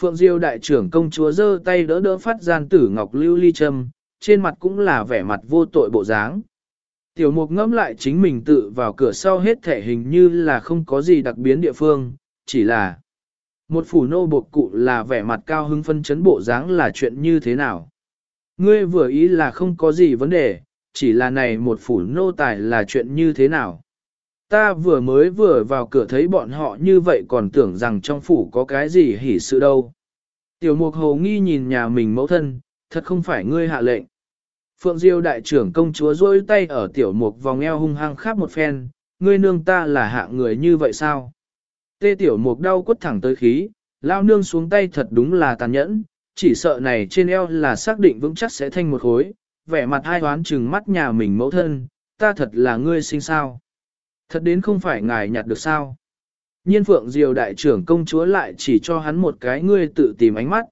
Phượng Diêu đại trưởng công chúa giơ tay đỡ đỡ phát gian tử ngọc lưu ly châm, trên mặt cũng là vẻ mặt vô tội bộ dáng. Tiểu mục ngẫm lại chính mình tự vào cửa sau hết thể hình như là không có gì đặc biến địa phương, chỉ là một phủ nô buộc cụ là vẻ mặt cao hứng phân chấn bộ dáng là chuyện như thế nào. Ngươi vừa ý là không có gì vấn đề, chỉ là này một phủ nô tài là chuyện như thế nào. Ta vừa mới vừa vào cửa thấy bọn họ như vậy còn tưởng rằng trong phủ có cái gì hỉ sự đâu. Tiểu mục hồ nghi nhìn nhà mình mẫu thân, thật không phải ngươi hạ lệnh. Phượng Diêu đại trưởng công chúa rôi tay ở tiểu mục vòng eo hung hăng khắp một phen, ngươi nương ta là hạng người như vậy sao? Tê tiểu mục đau quất thẳng tới khí, lao nương xuống tay thật đúng là tàn nhẫn, chỉ sợ này trên eo là xác định vững chắc sẽ thanh một khối, vẻ mặt hai hoán trừng mắt nhà mình mẫu thân, ta thật là ngươi sinh sao. Thật đến không phải ngài nhặt được sao. Nhiên Phượng Diều đại trưởng công chúa lại chỉ cho hắn một cái ngươi tự tìm ánh mắt.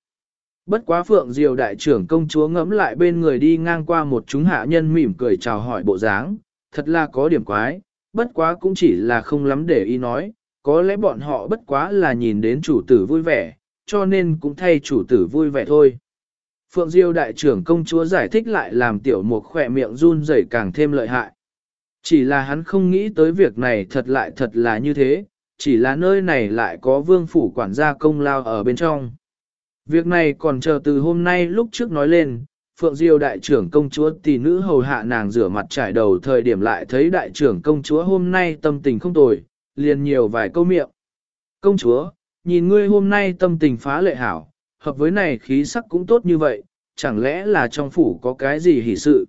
Bất quá Phượng Diều đại trưởng công chúa ngẫm lại bên người đi ngang qua một chúng hạ nhân mỉm cười chào hỏi bộ dáng, thật là có điểm quái, bất quá cũng chỉ là không lắm để ý nói, có lẽ bọn họ bất quá là nhìn đến chủ tử vui vẻ, cho nên cũng thay chủ tử vui vẻ thôi. Phượng Diêu đại trưởng công chúa giải thích lại làm tiểu mục khỏe miệng run rẩy càng thêm lợi hại. Chỉ là hắn không nghĩ tới việc này thật lại thật là như thế, chỉ là nơi này lại có vương phủ quản gia công lao ở bên trong. Việc này còn chờ từ hôm nay lúc trước nói lên, Phượng Diêu đại trưởng công chúa tỷ nữ hầu hạ nàng rửa mặt trải đầu thời điểm lại thấy đại trưởng công chúa hôm nay tâm tình không tồi, liền nhiều vài câu miệng. Công chúa, nhìn ngươi hôm nay tâm tình phá lệ hảo, hợp với này khí sắc cũng tốt như vậy, chẳng lẽ là trong phủ có cái gì hỉ sự.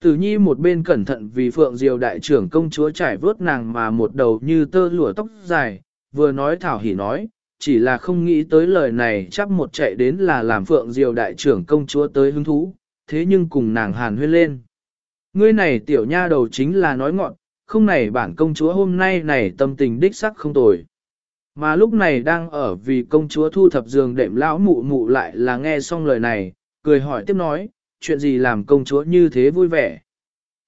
Tử nhi một bên cẩn thận vì Phượng Diêu đại trưởng công chúa trải vớt nàng mà một đầu như tơ lụa tóc dài, vừa nói thảo hỉ nói, chỉ là không nghĩ tới lời này chắc một chạy đến là làm Phượng Diều đại trưởng công chúa tới hứng thú, thế nhưng cùng nàng hàn huyên lên. Ngươi này tiểu nha đầu chính là nói ngọn, không này bản công chúa hôm nay này tâm tình đích sắc không tồi. Mà lúc này đang ở vì công chúa thu thập giường đệm lão mụ mụ lại là nghe xong lời này, cười hỏi tiếp nói, chuyện gì làm công chúa như thế vui vẻ.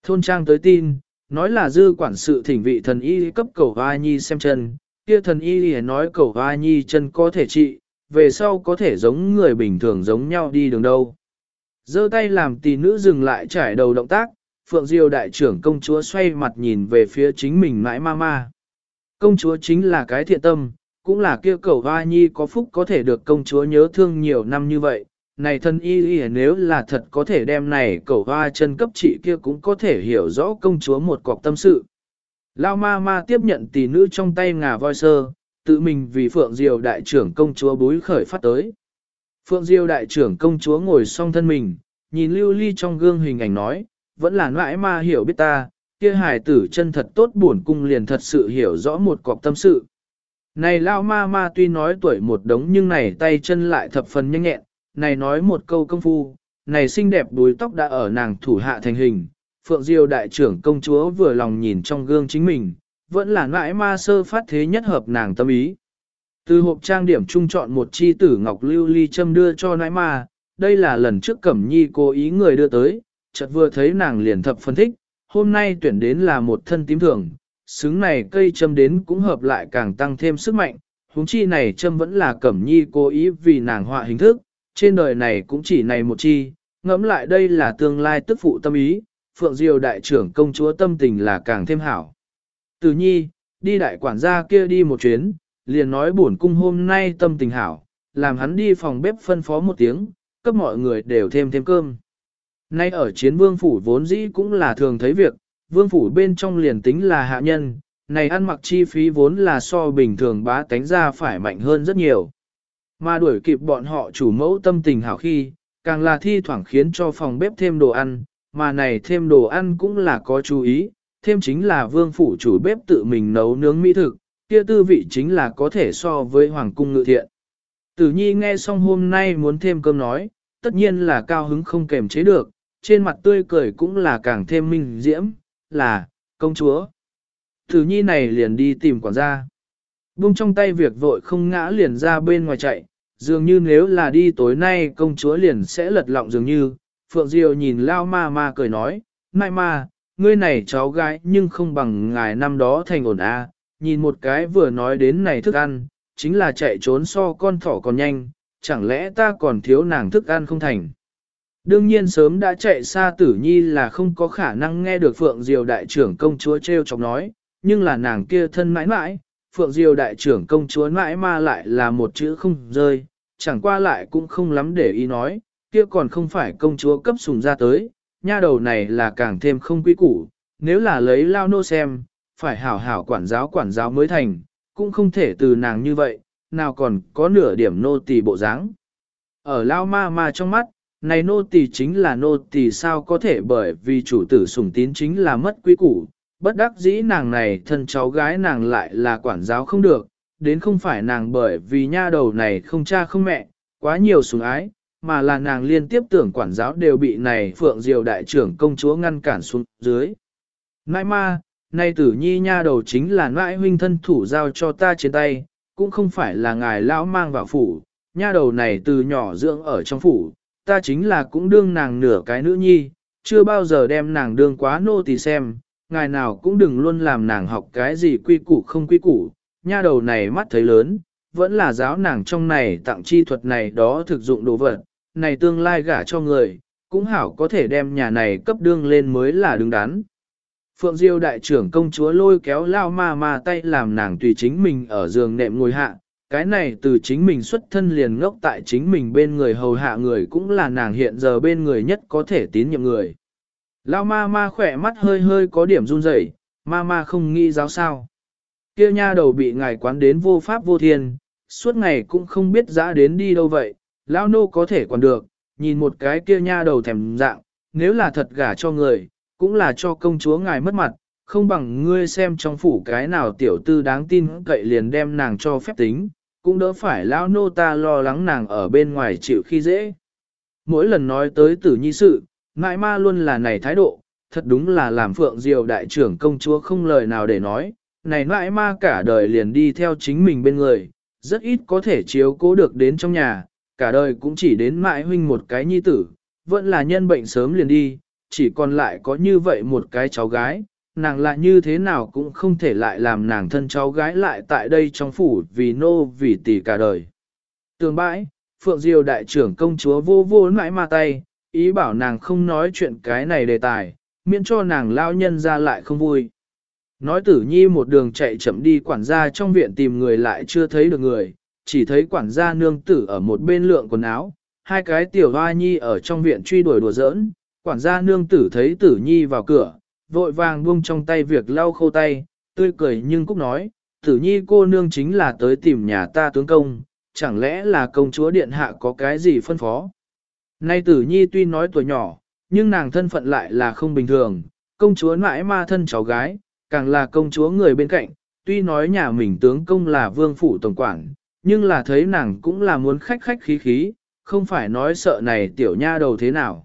Thôn trang tới tin, nói là dư quản sự thỉnh vị thần y cấp cầu hoa nhi xem chân, kia thần y lìa nói cầu hoa nhi chân có thể trị, về sau có thể giống người bình thường giống nhau đi đường đâu. giơ tay làm tỷ nữ dừng lại trải đầu động tác, Phượng Diêu đại trưởng công chúa xoay mặt nhìn về phía chính mình mãi ma ma. Công chúa chính là cái thiện tâm, cũng là kia cầu hoa nhi có phúc có thể được công chúa nhớ thương nhiều năm như vậy. Này thân y y nếu là thật có thể đem này cầu hoa chân cấp trị kia cũng có thể hiểu rõ công chúa một cọc tâm sự. Lao ma ma tiếp nhận tỷ nữ trong tay ngà voi sơ, tự mình vì Phượng Diều đại trưởng công chúa búi khởi phát tới. Phượng Diêu đại trưởng công chúa ngồi song thân mình, nhìn lưu ly trong gương hình ảnh nói, vẫn là nãi ma hiểu biết ta, kia hài tử chân thật tốt buồn cung liền thật sự hiểu rõ một cọc tâm sự. Này lao ma ma tuy nói tuổi một đống nhưng này tay chân lại thập phần nhanh nhẹn, này nói một câu công phu, này xinh đẹp đuôi tóc đã ở nàng thủ hạ thành hình. Phượng Diêu đại trưởng công chúa vừa lòng nhìn trong gương chính mình, vẫn là nãi ma sơ phát thế nhất hợp nàng tâm ý. Từ hộp trang điểm trung chọn một chi tử ngọc lưu ly châm đưa cho nãi ma, đây là lần trước Cẩm Nhi cố ý người đưa tới, chợt vừa thấy nàng liền thập phân thích, hôm nay tuyển đến là một thân tím thường, xứng này cây châm đến cũng hợp lại càng tăng thêm sức mạnh, huống chi này châm vẫn là cẩm nhi cố ý vì nàng họa hình thức, trên đời này cũng chỉ này một chi, ngẫm lại đây là tương lai tức phụ tâm ý, phượng diều đại trưởng công chúa tâm tình là càng thêm hảo. Từ nhi, đi đại quản gia kia đi một chuyến, liền nói bổn cung hôm nay tâm tình hảo, làm hắn đi phòng bếp phân phó một tiếng, cấp mọi người đều thêm thêm cơm. Nay ở chiến vương phủ vốn dĩ cũng là thường thấy việc, vương phủ bên trong liền tính là hạ nhân, này ăn mặc chi phí vốn là so bình thường bá tánh ra phải mạnh hơn rất nhiều. Mà đuổi kịp bọn họ chủ mẫu tâm tình hảo khi, càng là thi thoảng khiến cho phòng bếp thêm đồ ăn, mà này thêm đồ ăn cũng là có chú ý, thêm chính là vương phủ chủ bếp tự mình nấu nướng mỹ thực, kia tư vị chính là có thể so với hoàng cung ngự thiện. Tử nhi nghe xong hôm nay muốn thêm cơm nói, tất nhiên là cao hứng không kềm chế được, trên mặt tươi cười cũng là càng thêm minh diễm, là, công chúa. Tử nhi này liền đi tìm quản gia. bung trong tay việc vội không ngã liền ra bên ngoài chạy, dường như nếu là đi tối nay công chúa liền sẽ lật lọng dường như. Phượng Diêu nhìn lao ma ma cười nói, mai ma, ngươi này cháu gái nhưng không bằng ngài năm đó thành ổn a. nhìn một cái vừa nói đến này thức ăn, chính là chạy trốn so con thỏ còn nhanh, chẳng lẽ ta còn thiếu nàng thức ăn không thành. Đương nhiên sớm đã chạy xa tử nhi là không có khả năng nghe được Phượng Diều đại trưởng công chúa treo chọc nói, nhưng là nàng kia thân mãi mãi, Phượng Diều đại trưởng công chúa mãi ma lại là một chữ không rơi, chẳng qua lại cũng không lắm để ý nói, kia còn không phải công chúa cấp sùng ra tới, nha đầu này là càng thêm không quý củ, nếu là lấy lao nô xem, phải hảo hảo quản giáo quản giáo mới thành, cũng không thể từ nàng như vậy, nào còn có nửa điểm nô tỳ bộ dáng. Ở lao ma ma trong mắt, này nô tỳ chính là nô tỳ sao có thể bởi vì chủ tử sủng tín chính là mất quý củ, bất đắc dĩ nàng này thân cháu gái nàng lại là quản giáo không được, đến không phải nàng bởi vì nha đầu này không cha không mẹ, quá nhiều sủng ái, mà là nàng liên tiếp tưởng quản giáo đều bị này Phượng Diều đại trưởng công chúa ngăn cản xuống dưới. Nãi ma, nay tử nhi nha đầu chính là nãi huynh thân thủ giao cho ta trên tay, cũng không phải là ngài lão mang vào phủ, nha đầu này từ nhỏ dưỡng ở trong phủ, ta chính là cũng đương nàng nửa cái nữ nhi, chưa bao giờ đem nàng đương quá nô tỳ xem, ngài nào cũng đừng luôn làm nàng học cái gì quy củ không quy củ, nha đầu này mắt thấy lớn, vẫn là giáo nàng trong này tặng chi thuật này đó thực dụng đồ vật, này tương lai gả cho người, cũng hảo có thể đem nhà này cấp đương lên mới là đứng đắn. Phượng Diêu đại trưởng công chúa lôi kéo lao ma ma tay làm nàng tùy chính mình ở giường nệm ngồi hạ, cái này từ chính mình xuất thân liền ngốc tại chính mình bên người hầu hạ người cũng là nàng hiện giờ bên người nhất có thể tín nhiệm người. Lao ma ma khỏe mắt hơi hơi có điểm run rẩy, ma ma không nghĩ giáo sao. Kia nha đầu bị ngài quán đến vô pháp vô thiên, suốt ngày cũng không biết dã đến đi đâu vậy, lão nô có thể còn được, nhìn một cái kia nha đầu thèm dạng, nếu là thật gả cho người, cũng là cho công chúa ngài mất mặt, không bằng ngươi xem trong phủ cái nào tiểu tư đáng tin cậy liền đem nàng cho phép tính, cũng đỡ phải lão nô ta lo lắng nàng ở bên ngoài chịu khi dễ. Mỗi lần nói tới tử nhi sự, ngại ma luôn là này thái độ, thật đúng là làm phượng diều đại trưởng công chúa không lời nào để nói, này ngại ma cả đời liền đi theo chính mình bên người, rất ít có thể chiếu cố được đến trong nhà, cả đời cũng chỉ đến mãi huynh một cái nhi tử, vẫn là nhân bệnh sớm liền đi, chỉ còn lại có như vậy một cái cháu gái, nàng lại như thế nào cũng không thể lại làm nàng thân cháu gái lại tại đây trong phủ vì nô vì tỷ cả đời. Tường bãi, Phượng Diêu đại trưởng công chúa vô vô nãi ma tay, ý bảo nàng không nói chuyện cái này đề tài, miễn cho nàng lao nhân ra lại không vui. Nói tử nhi một đường chạy chậm đi quản gia trong viện tìm người lại chưa thấy được người, chỉ thấy quản gia nương tử ở một bên lượng quần áo, hai cái tiểu hoa nhi ở trong viện truy đuổi đùa giỡn, quản gia nương tử thấy tử nhi vào cửa, vội vàng buông trong tay việc lau khô tay, tươi cười nhưng cũng nói, tử nhi cô nương chính là tới tìm nhà ta tướng công, chẳng lẽ là công chúa điện hạ có cái gì phân phó. Nay tử nhi tuy nói tuổi nhỏ, nhưng nàng thân phận lại là không bình thường, công chúa mãi ma thân cháu gái, càng là công chúa người bên cạnh, tuy nói nhà mình tướng công là vương phủ tổng quản, nhưng là thấy nàng cũng là muốn khách khách khí khí, không phải nói sợ này tiểu nha đầu thế nào.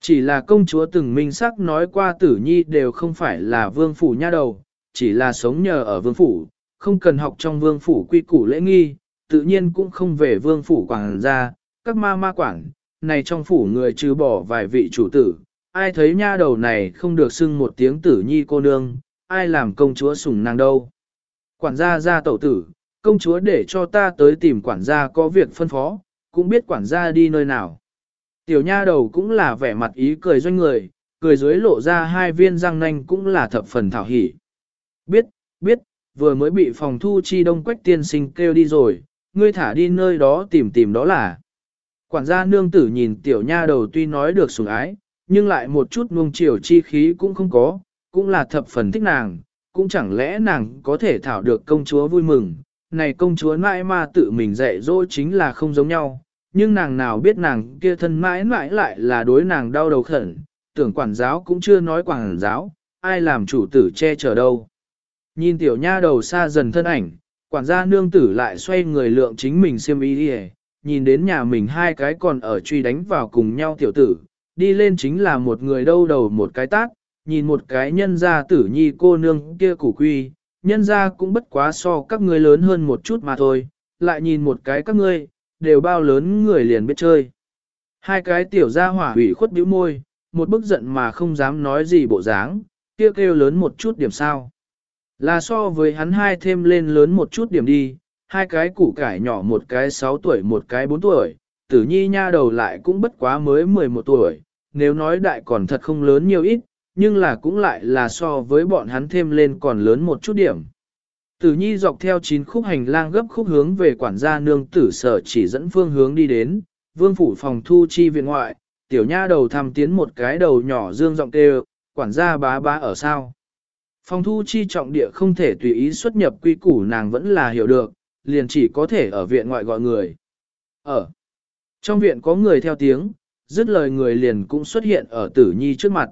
Chỉ là công chúa từng minh sắc nói qua tử nhi đều không phải là vương phủ nha đầu, chỉ là sống nhờ ở vương phủ, không cần học trong vương phủ quy củ lễ nghi, tự nhiên cũng không về vương phủ quảng ra, các ma ma quản, này trong phủ người trừ bỏ vài vị chủ tử, ai thấy nha đầu này không được xưng một tiếng tử nhi cô nương, ai làm công chúa sủng nàng đâu. Quản gia ra tẩu tử, công chúa để cho ta tới tìm quản gia có việc phân phó, cũng biết quản gia đi nơi nào. Tiểu nha đầu cũng là vẻ mặt ý cười doanh người, cười dưới lộ ra hai viên răng nanh cũng là thập phần thảo hỉ. Biết, biết, vừa mới bị phòng thu chi đông quách tiên sinh kêu đi rồi, ngươi thả đi nơi đó tìm tìm đó là. Quản gia nương tử nhìn tiểu nha đầu tuy nói được sủng ái, nhưng lại một chút nuông chiều chi khí cũng không có, cũng là thập phần thích nàng, cũng chẳng lẽ nàng có thể thảo được công chúa vui mừng. Này công chúa mãi ma tự mình dạy dỗ chính là không giống nhau, nhưng nàng nào biết nàng kia thân mãi mãi lại là đối nàng đau đầu khẩn, tưởng quản giáo cũng chưa nói quản giáo, ai làm chủ tử che chở đâu. Nhìn tiểu nha đầu xa dần thân ảnh, quản gia nương tử lại xoay người lượng chính mình xem ý đi nhìn đến nhà mình hai cái còn ở truy đánh vào cùng nhau tiểu tử, đi lên chính là một người đâu đầu một cái tác, nhìn một cái nhân gia tử nhi cô nương kia củ quy, nhân gia cũng bất quá so các ngươi lớn hơn một chút mà thôi, lại nhìn một cái các ngươi, đều bao lớn người liền biết chơi. Hai cái tiểu gia hỏa hủy khuất bĩu môi, một bức giận mà không dám nói gì bộ dáng, kia kêu, kêu lớn một chút điểm sao. Là so với hắn hai thêm lên lớn một chút điểm đi, hai cái củ cải nhỏ một cái 6 tuổi một cái 4 tuổi, tử nhi nha đầu lại cũng bất quá mới 11 tuổi, nếu nói đại còn thật không lớn nhiều ít, nhưng là cũng lại là so với bọn hắn thêm lên còn lớn một chút điểm. Tử nhi dọc theo chín khúc hành lang gấp khúc hướng về quản gia nương tử sở chỉ dẫn phương hướng đi đến, vương phủ phòng thu chi viện ngoại, tiểu nha đầu thăm tiến một cái đầu nhỏ dương giọng kêu, quản gia bá bá ở sao. Phòng thu chi trọng địa không thể tùy ý xuất nhập quy củ nàng vẫn là hiểu được, liền chỉ có thể ở viện ngoại gọi người. Ở trong viện có người theo tiếng, dứt lời người liền cũng xuất hiện ở tử nhi trước mặt.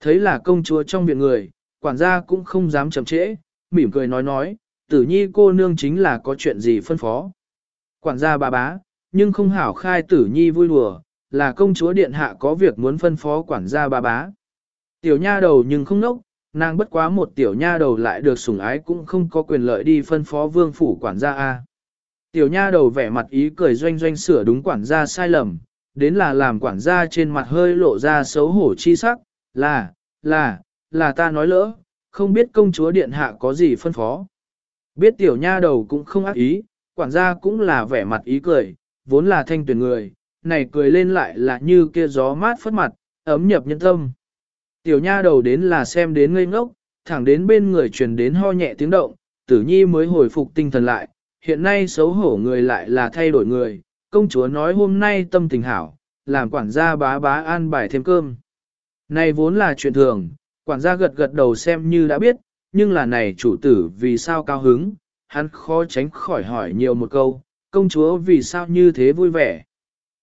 Thấy là công chúa trong viện người, quản gia cũng không dám chậm trễ, mỉm cười nói nói, tử nhi cô nương chính là có chuyện gì phân phó. Quản gia bà bá, nhưng không hảo khai tử nhi vui đùa, là công chúa điện hạ có việc muốn phân phó quản gia bà bá. Tiểu nha đầu nhưng không nốc, nàng bất quá một tiểu nha đầu lại được sủng ái cũng không có quyền lợi đi phân phó vương phủ quản gia A. Tiểu nha đầu vẻ mặt ý cười doanh doanh sửa đúng quản gia sai lầm, đến là làm quản gia trên mặt hơi lộ ra xấu hổ chi sắc, là, là, là ta nói lỡ, không biết công chúa điện hạ có gì phân phó. Biết tiểu nha đầu cũng không ác ý, quản gia cũng là vẻ mặt ý cười, vốn là thanh tuyển người, này cười lên lại là như kia gió mát phất mặt, ấm nhập nhân tâm. Tiểu nha đầu đến là xem đến ngây ngốc, thẳng đến bên người truyền đến ho nhẹ tiếng động, tử nhi mới hồi phục tinh thần lại, hiện nay xấu hổ người lại là thay đổi người, công chúa nói hôm nay tâm tình hảo, làm quản gia bá bá an bài thêm cơm. Này vốn là chuyện thường, quản gia gật gật đầu xem như đã biết, nhưng là này chủ tử vì sao cao hứng, hắn khó tránh khỏi hỏi nhiều một câu, công chúa vì sao như thế vui vẻ.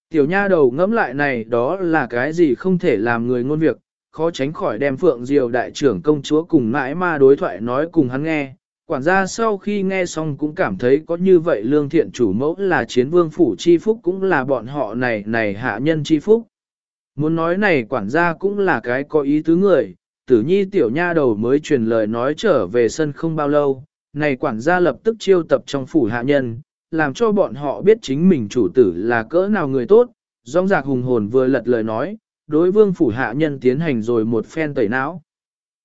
Tiểu nha đầu ngẫm lại này đó là cái gì không thể làm người ngôn việc, khó tránh khỏi đem Phượng Diều đại trưởng công chúa cùng mãi ma đối thoại nói cùng hắn nghe. Quản gia sau khi nghe xong cũng cảm thấy có như vậy lương thiện chủ mẫu là chiến vương phủ chi phúc cũng là bọn họ này này hạ nhân chi phúc. Muốn nói này quản gia cũng là cái có ý tứ người, tử nhi tiểu nha đầu mới truyền lời nói trở về sân không bao lâu, này quản gia lập tức chiêu tập trong phủ hạ nhân, làm cho bọn họ biết chính mình chủ tử là cỡ nào người tốt, rong rạc hùng hồn vừa lật lời nói, đối vương phủ hạ nhân tiến hành rồi một phen tẩy não.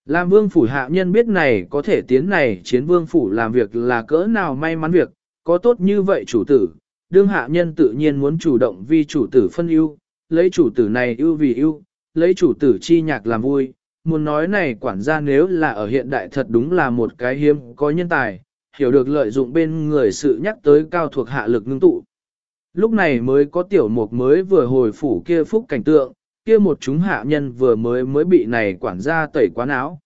Làm vương phủ hạ nhân biết này có thể tiến này chiến vương phủ làm việc là cỡ nào may mắn việc, có tốt như vậy chủ tử, đương hạ nhân tự nhiên muốn chủ động vì chủ tử phân ưu, lấy chủ tử này ưu vì ưu, lấy chủ tử chi nhạc làm vui. Muốn nói này quản gia nếu là ở hiện đại thật đúng là một cái hiếm có nhân tài, hiểu được lợi dụng bên người sự nhắc tới cao thuộc hạ lực ngưng tụ. Lúc này mới có tiểu mục mới vừa hồi phủ kia phúc cảnh tượng, kia một chúng hạ nhân vừa mới mới bị này quản gia tẩy quán áo.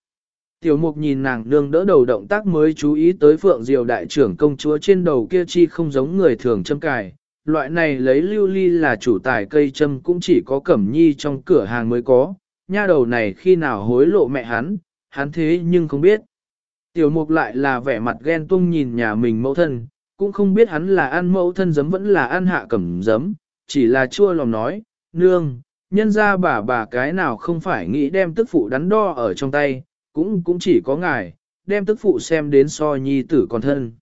Tiểu mục nhìn nàng nương đỡ đầu động tác mới chú ý tới phượng diều đại trưởng công chúa trên đầu kia chi không giống người thường châm cài. Loại này lấy lưu ly là chủ tài cây châm cũng chỉ có cẩm nhi trong cửa hàng mới có, nha đầu này khi nào hối lộ mẹ hắn, hắn thế nhưng không biết. Tiểu mục lại là vẻ mặt ghen tung nhìn nhà mình mẫu thân, cũng không biết hắn là ăn mẫu thân giấm vẫn là ăn hạ cẩm giấm, chỉ là chua lòng nói, nương, nhân ra bà bà cái nào không phải nghĩ đem tức phụ đắn đo ở trong tay, cũng cũng chỉ có ngài, đem tức phụ xem đến so nhi tử còn thân.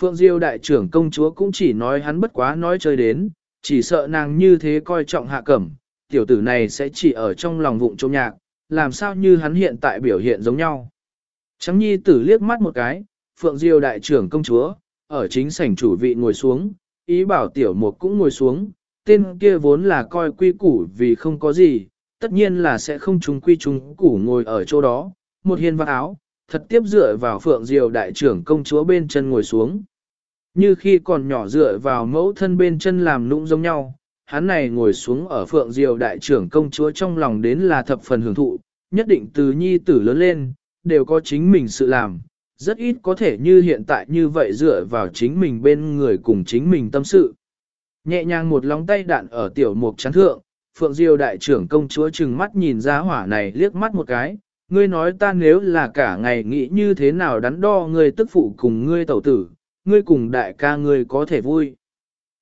Phượng Diêu đại trưởng công chúa cũng chỉ nói hắn bất quá nói chơi đến, chỉ sợ nàng như thế coi trọng hạ cẩm, tiểu tử này sẽ chỉ ở trong lòng vụng trông nhạc, làm sao như hắn hiện tại biểu hiện giống nhau. Trắng nhi tử liếc mắt một cái, Phượng Diêu đại trưởng công chúa, ở chính sảnh chủ vị ngồi xuống, ý bảo tiểu mục cũng ngồi xuống, tên kia vốn là coi quy củ vì không có gì, tất nhiên là sẽ không trùng quy trùng củ ngồi ở chỗ đó, một hiên vác áo, thật tiếp dựa vào phượng diều đại trưởng công chúa bên chân ngồi xuống. Như khi còn nhỏ dựa vào mẫu thân bên chân làm nũng giống nhau, hắn này ngồi xuống ở phượng diều đại trưởng công chúa trong lòng đến là thập phần hưởng thụ, nhất định từ nhi tử lớn lên, đều có chính mình sự làm, rất ít có thể như hiện tại như vậy dựa vào chính mình bên người cùng chính mình tâm sự. Nhẹ nhàng một lóng tay đạn ở tiểu mục chán thượng, Phượng Diêu đại trưởng công chúa chừng mắt nhìn ra hỏa này liếc mắt một cái, ngươi nói ta nếu là cả ngày nghĩ như thế nào đắn đo ngươi tức phụ cùng ngươi tẩu tử, ngươi cùng đại ca ngươi có thể vui.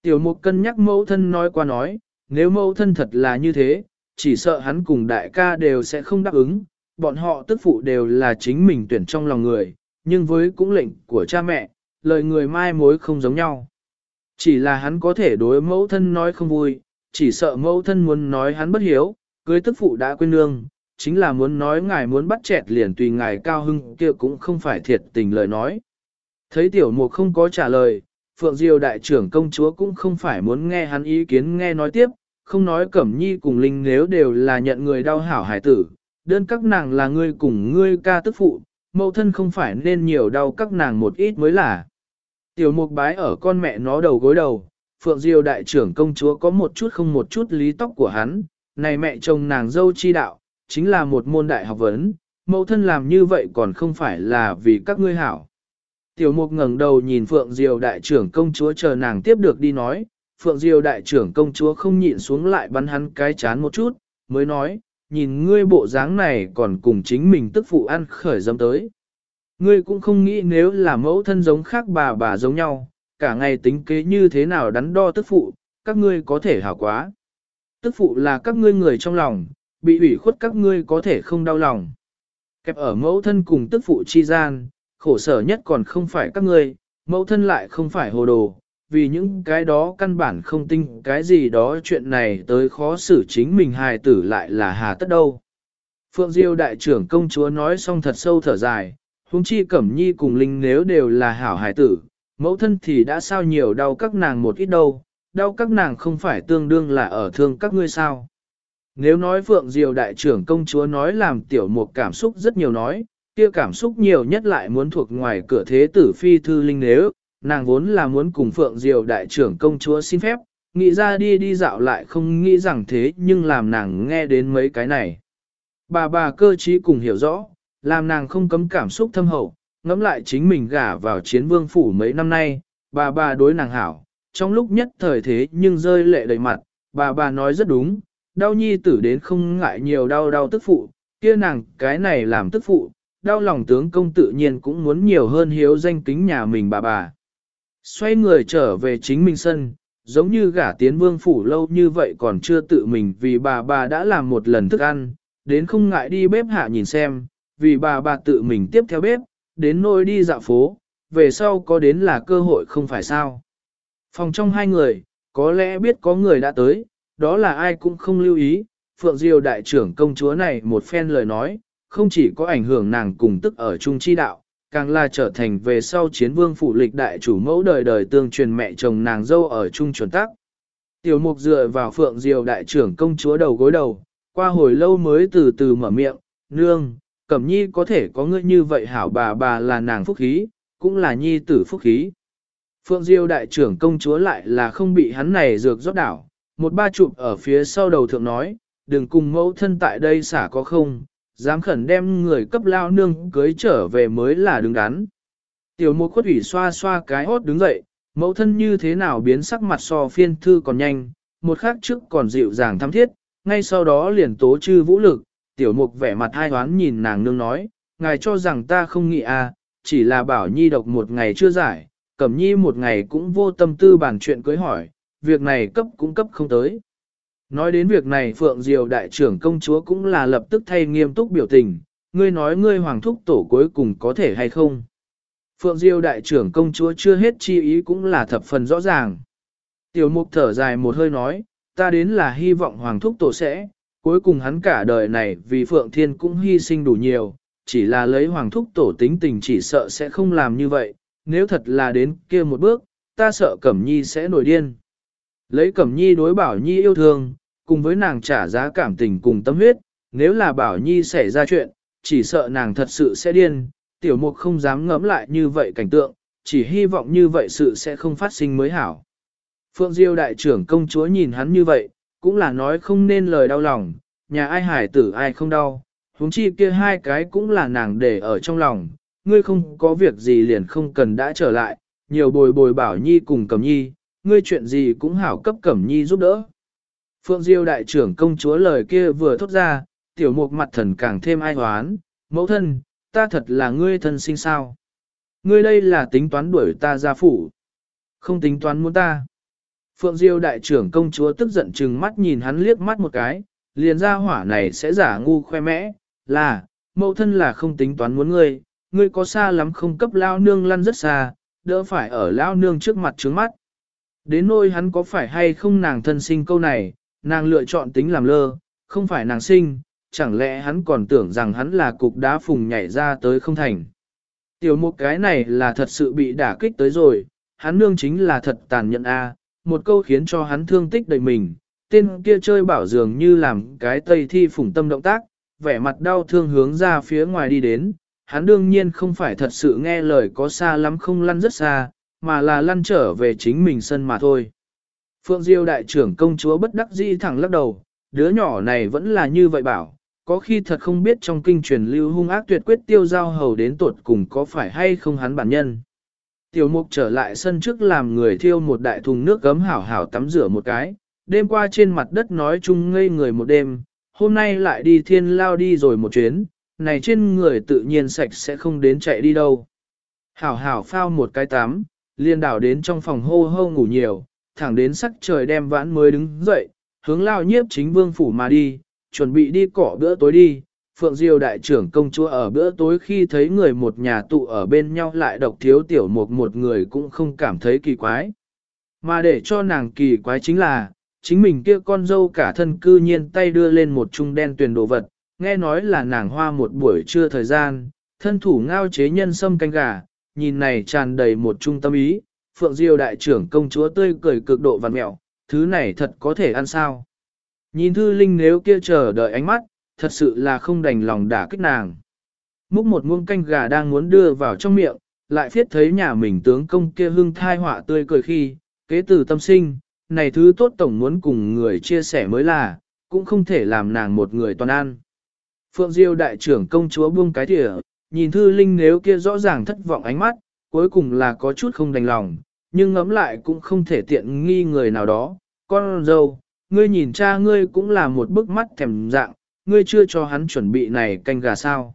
Tiểu mục cân nhắc mẫu thân nói qua nói, nếu mẫu thân thật là như thế, chỉ sợ hắn cùng đại ca đều sẽ không đáp ứng, bọn họ tức phụ đều là chính mình tuyển trong lòng người, nhưng với cũng lệnh của cha mẹ, lời người mai mối không giống nhau. Chỉ là hắn có thể đối mẫu thân nói không vui, chỉ sợ mẫu thân muốn nói hắn bất hiếu, cưới tức phụ đã quên nương, chính là muốn nói ngài muốn bắt chẹt liền tùy ngài cao hưng kia cũng không phải thiệt tình lời nói. Thấy tiểu mục không có trả lời, Phượng Diêu đại trưởng công chúa cũng không phải muốn nghe hắn ý kiến nghe nói tiếp, không nói Cẩm Nhi cùng Linh nếu đều là nhận người đau hảo hải tử, đơn các nàng là ngươi cùng ngươi ca tức phụ, mẫu thân không phải nên nhiều đau các nàng một ít mới là. Tiểu mục bái ở con mẹ nó đầu gối đầu, Phượng Diêu đại trưởng công chúa có một chút không một chút lý tóc của hắn, này mẹ chồng nàng dâu chi đạo, chính là một môn đại học vấn, mẫu thân làm như vậy còn không phải là vì các ngươi hảo. Tiểu mục ngẩng đầu nhìn Phượng diều đại trưởng công chúa chờ nàng tiếp được đi nói, Phượng diều đại trưởng công chúa không nhịn xuống lại bắn hắn cái chán một chút, mới nói, nhìn ngươi bộ dáng này còn cùng chính mình tức phụ ăn khởi dâm tới. Ngươi cũng không nghĩ nếu là mẫu thân giống khác bà bà giống nhau, cả ngày tính kế như thế nào đắn đo tức phụ, các ngươi có thể hảo quá. Tức phụ là các ngươi người trong lòng, bị ủy khuất các ngươi có thể không đau lòng. Kẹp ở mẫu thân cùng tức phụ chi gian, khổ sở nhất còn không phải các ngươi, mẫu thân lại không phải hồ đồ, vì những cái đó căn bản không tin cái gì đó chuyện này tới khó xử chính mình hài tử lại là hà tất đâu. Phượng Diêu đại trưởng công chúa nói xong thật sâu thở dài, huống chi cẩm nhi cùng linh nếu đều là hảo hài tử, mẫu thân thì đã sao nhiều đau các nàng một ít đâu, đau các nàng không phải tương đương là ở thương các ngươi sao. Nếu nói Phượng Diều đại trưởng công chúa nói làm tiểu mục cảm xúc rất nhiều nói, kia cảm xúc nhiều nhất lại muốn thuộc ngoài cửa thế tử phi thư linh nếu, nàng vốn là muốn cùng Phượng Diều đại trưởng công chúa xin phép, nghĩ ra đi đi dạo lại không nghĩ rằng thế nhưng làm nàng nghe đến mấy cái này. Bà bà cơ trí cùng hiểu rõ, làm nàng không cấm cảm xúc thâm hậu, ngẫm lại chính mình gả vào chiến vương phủ mấy năm nay, bà bà đối nàng hảo, trong lúc nhất thời thế nhưng rơi lệ đầy mặt, bà bà nói rất đúng, đau nhi tử đến không ngại nhiều đau đau tức phụ, kia nàng cái này làm tức phụ, đau lòng tướng công tự nhiên cũng muốn nhiều hơn hiếu danh kính nhà mình bà bà. Xoay người trở về chính mình sân, giống như gả tiến vương phủ lâu như vậy còn chưa tự mình vì bà bà đã làm một lần thức ăn, đến không ngại đi bếp hạ nhìn xem, vì bà bà tự mình tiếp theo bếp, đến nôi đi dạo phố, về sau có đến là cơ hội không phải sao. Phòng trong hai người, có lẽ biết có người đã tới, đó là ai cũng không lưu ý, Phượng Diêu đại trưởng công chúa này một phen lời nói, không chỉ có ảnh hưởng nàng cùng tức ở chung chi đạo, càng là trở thành về sau chiến vương phụ lịch đại chủ mẫu đời đời tương truyền mẹ chồng nàng dâu ở chung chuẩn tắc. Tiểu mục dựa vào Phượng Diêu đại trưởng công chúa đầu gối đầu, qua hồi lâu mới từ từ mở miệng, nương, Cẩm nhi có thể có ngươi như vậy hảo bà bà là nàng phúc khí, cũng là nhi tử phúc khí. Phượng Diêu đại trưởng công chúa lại là không bị hắn này dược rót đảo, một ba chụp ở phía sau đầu thượng nói, đừng cùng mẫu thân tại đây xả có không, dám khẩn đem người cấp lao nương cưới trở về mới là đứng đắn. Tiểu một khuất ủy xoa xoa cái hốt đứng dậy, mẫu thân như thế nào biến sắc mặt so phiên thư còn nhanh, một khắc trước còn dịu dàng thăm thiết, ngay sau đó liền tố chư vũ lực, tiểu mục vẻ mặt hai hoán nhìn nàng nương nói, ngài cho rằng ta không nghĩ à, chỉ là bảo nhi độc một ngày chưa giải, cẩm nhi một ngày cũng vô tâm tư bàn chuyện cưới hỏi, việc này cấp cũng cấp không tới. Nói đến việc này Phượng Diều đại trưởng công chúa cũng là lập tức thay nghiêm túc biểu tình, ngươi nói ngươi hoàng thúc tổ cuối cùng có thể hay không. Phượng Diêu đại trưởng công chúa chưa hết chi ý cũng là thập phần rõ ràng. Tiểu mục thở dài một hơi nói, ta đến là hy vọng hoàng thúc tổ sẽ, cuối cùng hắn cả đời này vì Phượng Thiên cũng hy sinh đủ nhiều, chỉ là lấy hoàng thúc tổ tính tình chỉ sợ sẽ không làm như vậy, nếu thật là đến kia một bước, ta sợ Cẩm Nhi sẽ nổi điên. Lấy Cẩm Nhi đối Bảo Nhi yêu thương, cùng với nàng trả giá cảm tình cùng tâm huyết, nếu là Bảo Nhi xảy ra chuyện, chỉ sợ nàng thật sự sẽ điên, tiểu mục không dám ngẫm lại như vậy cảnh tượng, chỉ hy vọng như vậy sự sẽ không phát sinh mới hảo. Phượng Diêu đại trưởng công chúa nhìn hắn như vậy, cũng là nói không nên lời đau lòng, nhà ai hải tử ai không đau, huống chi kia hai cái cũng là nàng để ở trong lòng, ngươi không có việc gì liền không cần đã trở lại, nhiều bồi bồi bảo nhi cùng cẩm nhi, ngươi chuyện gì cũng hảo cấp cẩm nhi giúp đỡ. Phượng Diêu đại trưởng công chúa lời kia vừa thốt ra, tiểu mục mặt thần càng thêm ai hoán, mẫu thân, ta thật là ngươi thân sinh sao. Ngươi đây là tính toán đuổi ta ra phủ. Không tính toán muốn ta. Phượng Diêu đại trưởng công chúa tức giận chừng mắt nhìn hắn liếc mắt một cái, liền ra hỏa này sẽ giả ngu khoe mẽ, là, mẫu thân là không tính toán muốn ngươi, ngươi có xa lắm không cấp lao nương lăn rất xa, đỡ phải ở lao nương trước mặt trướng mắt. Đến nôi hắn có phải hay không nàng thân sinh câu này, nàng lựa chọn tính làm lơ, không phải nàng sinh, chẳng lẽ hắn còn tưởng rằng hắn là cục đá phùng nhảy ra tới không thành. Tiểu một cái này là thật sự bị đả kích tới rồi, hắn nương chính là thật tàn nhẫn a, một câu khiến cho hắn thương tích đầy mình, tên kia chơi bảo dường như làm cái tây thi phủng tâm động tác, vẻ mặt đau thương hướng ra phía ngoài đi đến, hắn đương nhiên không phải thật sự nghe lời có xa lắm không lăn rất xa, mà là lăn trở về chính mình sân mà thôi. Phượng Diêu đại trưởng công chúa bất đắc dĩ thẳng lắc đầu, đứa nhỏ này vẫn là như vậy bảo, có khi thật không biết trong kinh truyền lưu hung ác tuyệt quyết tiêu giao hầu đến tuột cùng có phải hay không hắn bản nhân. Tiểu mục trở lại sân trước làm người thiêu một đại thùng nước gấm hảo hảo tắm rửa một cái, đêm qua trên mặt đất nói chung ngây người một đêm, hôm nay lại đi thiên lao đi rồi một chuyến, này trên người tự nhiên sạch sẽ không đến chạy đi đâu. Hảo hảo phao một cái tắm, liên đảo đến trong phòng hô hô ngủ nhiều, thẳng đến sắc trời đem vãn mới đứng dậy, hướng lao nhiếp chính vương phủ mà đi, chuẩn bị đi cỏ bữa tối đi. Phượng Diêu đại trưởng công chúa ở bữa tối khi thấy người một nhà tụ ở bên nhau lại độc thiếu tiểu một một người cũng không cảm thấy kỳ quái. Mà để cho nàng kỳ quái chính là, chính mình kia con dâu cả thân cư nhiên tay đưa lên một chung đen tuyền đồ vật, nghe nói là nàng hoa một buổi trưa thời gian, thân thủ ngao chế nhân sâm canh gà, nhìn này tràn đầy một trung tâm ý, Phượng Diêu đại trưởng công chúa tươi cười cực độ văn mẹo, thứ này thật có thể ăn sao. Nhìn Thư Linh nếu kia chờ đợi ánh mắt, thật sự là không đành lòng đả kích nàng. Múc một muông canh gà đang muốn đưa vào trong miệng, lại phiết thấy nhà mình tướng công kia hưng thai họa tươi cười khi, kế từ tâm sinh, này thứ tốt tổng muốn cùng người chia sẻ mới là, cũng không thể làm nàng một người toàn ăn. Phượng Diêu đại trưởng công chúa buông cái thìa, nhìn Thư Linh nếu kia rõ ràng thất vọng ánh mắt, cuối cùng là có chút không đành lòng, nhưng ngẫm lại cũng không thể tiện nghi người nào đó. Con dâu, ngươi nhìn cha ngươi cũng là một bức mắt thèm dạng, ngươi chưa cho hắn chuẩn bị này canh gà sao.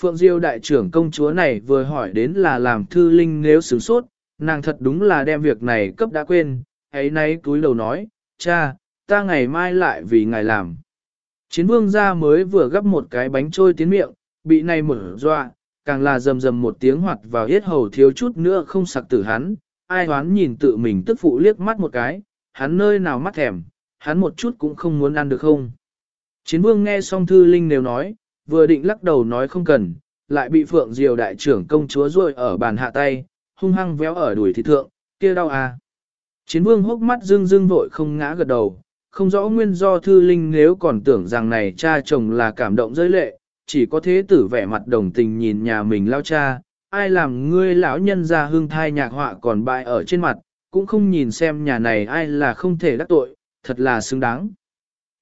Phượng Diêu đại trưởng công chúa này vừa hỏi đến là làm Thư Linh nếu sửng sốt, nàng thật đúng là đem việc này cấp đã quên, ấy nay túi đầu nói, cha, ta ngày mai lại vì ngài làm. Chiến vương gia mới vừa gấp một cái bánh trôi tiến miệng, bị này mở dọa, càng là rầm rầm một tiếng hoạt vào hết hầu thiếu chút nữa không sặc tử hắn, ai hoán nhìn tự mình tức phụ liếc mắt một cái, hắn nơi nào mắt thèm, hắn một chút cũng không muốn ăn được không. Chiến vương nghe xong thư linh nếu nói, vừa định lắc đầu nói không cần, lại bị phượng diều đại trưởng công chúa ruồi ở bàn hạ tay, hung hăng véo ở đuổi thị thượng, kia đau à. Chiến vương hốc mắt dương dương vội không ngã gật đầu, không rõ nguyên do thư linh nếu còn tưởng rằng này cha chồng là cảm động rơi lệ, chỉ có thế tử vẻ mặt đồng tình nhìn nhà mình lao cha, ai làm ngươi lão nhân ra hương thai nhạc họa còn bại ở trên mặt, cũng không nhìn xem nhà này ai là không thể đắc tội, thật là xứng đáng.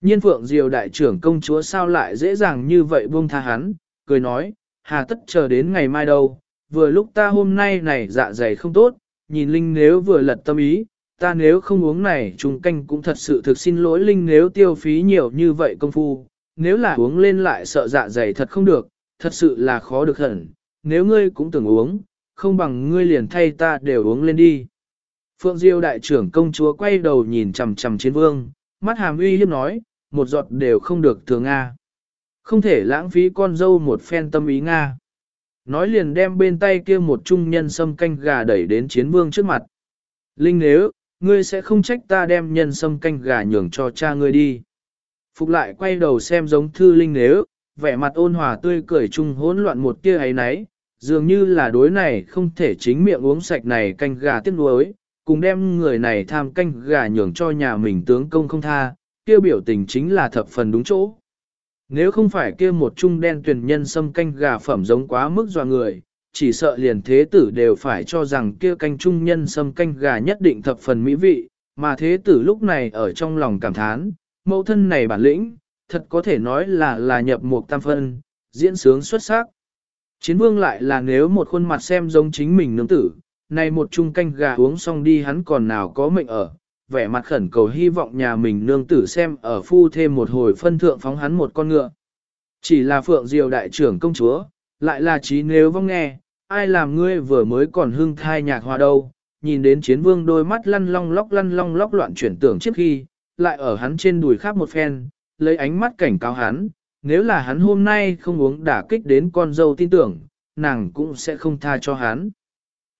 Nhiên phượng diều đại trưởng công chúa sao lại dễ dàng như vậy buông tha hắn, cười nói, hà tất chờ đến ngày mai đâu, vừa lúc ta hôm nay này dạ dày không tốt, nhìn Linh nếu vừa lật tâm ý, ta nếu không uống này trùng canh cũng thật sự thực xin lỗi Linh nếu tiêu phí nhiều như vậy công phu, nếu là uống lên lại sợ dạ dày thật không được, thật sự là khó được hẳn, nếu ngươi cũng tưởng uống, không bằng ngươi liền thay ta đều uống lên đi. Phượng Diêu đại trưởng công chúa quay đầu nhìn chằm chằm chiến vương, mắt hàm uy hiếp nói, một giọt đều không được thừa Nga. Không thể lãng phí con dâu một phen tâm ý Nga. Nói liền đem bên tay kia một trung nhân sâm canh gà đẩy đến chiến vương trước mặt. Linh nếu, ngươi sẽ không trách ta đem nhân sâm canh gà nhường cho cha ngươi đi. Phục lại quay đầu xem giống thư linh nếu, vẻ mặt ôn hòa tươi cười chung hỗn loạn một tia ấy nấy, dường như là đối này không thể chính miệng uống sạch này canh gà tiếc nuối, cùng đem người này tham canh gà nhường cho nhà mình tướng công không tha, kia biểu tình chính là thập phần đúng chỗ. Nếu không phải kia một trung đen tuyển nhân sâm canh gà phẩm giống quá mức dọa người, chỉ sợ liền thế tử đều phải cho rằng kia canh trung nhân sâm canh gà nhất định thập phần mỹ vị, mà thế tử lúc này ở trong lòng cảm thán, mẫu thân này bản lĩnh, thật có thể nói là là nhập một tam phân, diễn sướng xuất sắc. Chiến vương lại là nếu một khuôn mặt xem giống chính mình nương tử, này một chung canh gà uống xong đi hắn còn nào có mệnh ở, vẻ mặt khẩn cầu hy vọng nhà mình nương tử xem ở phu thêm một hồi phân thượng phóng hắn một con ngựa. Chỉ là phượng diều đại trưởng công chúa, lại là trí nếu vong nghe, ai làm ngươi vừa mới còn hưng thai nhạc hoa đâu, nhìn đến chiến vương đôi mắt lăn long lóc lăn long lóc loạn chuyển tưởng trước khi, lại ở hắn trên đùi khắp một phen, lấy ánh mắt cảnh cáo hắn, nếu là hắn hôm nay không uống đả kích đến con dâu tin tưởng, nàng cũng sẽ không tha cho hắn.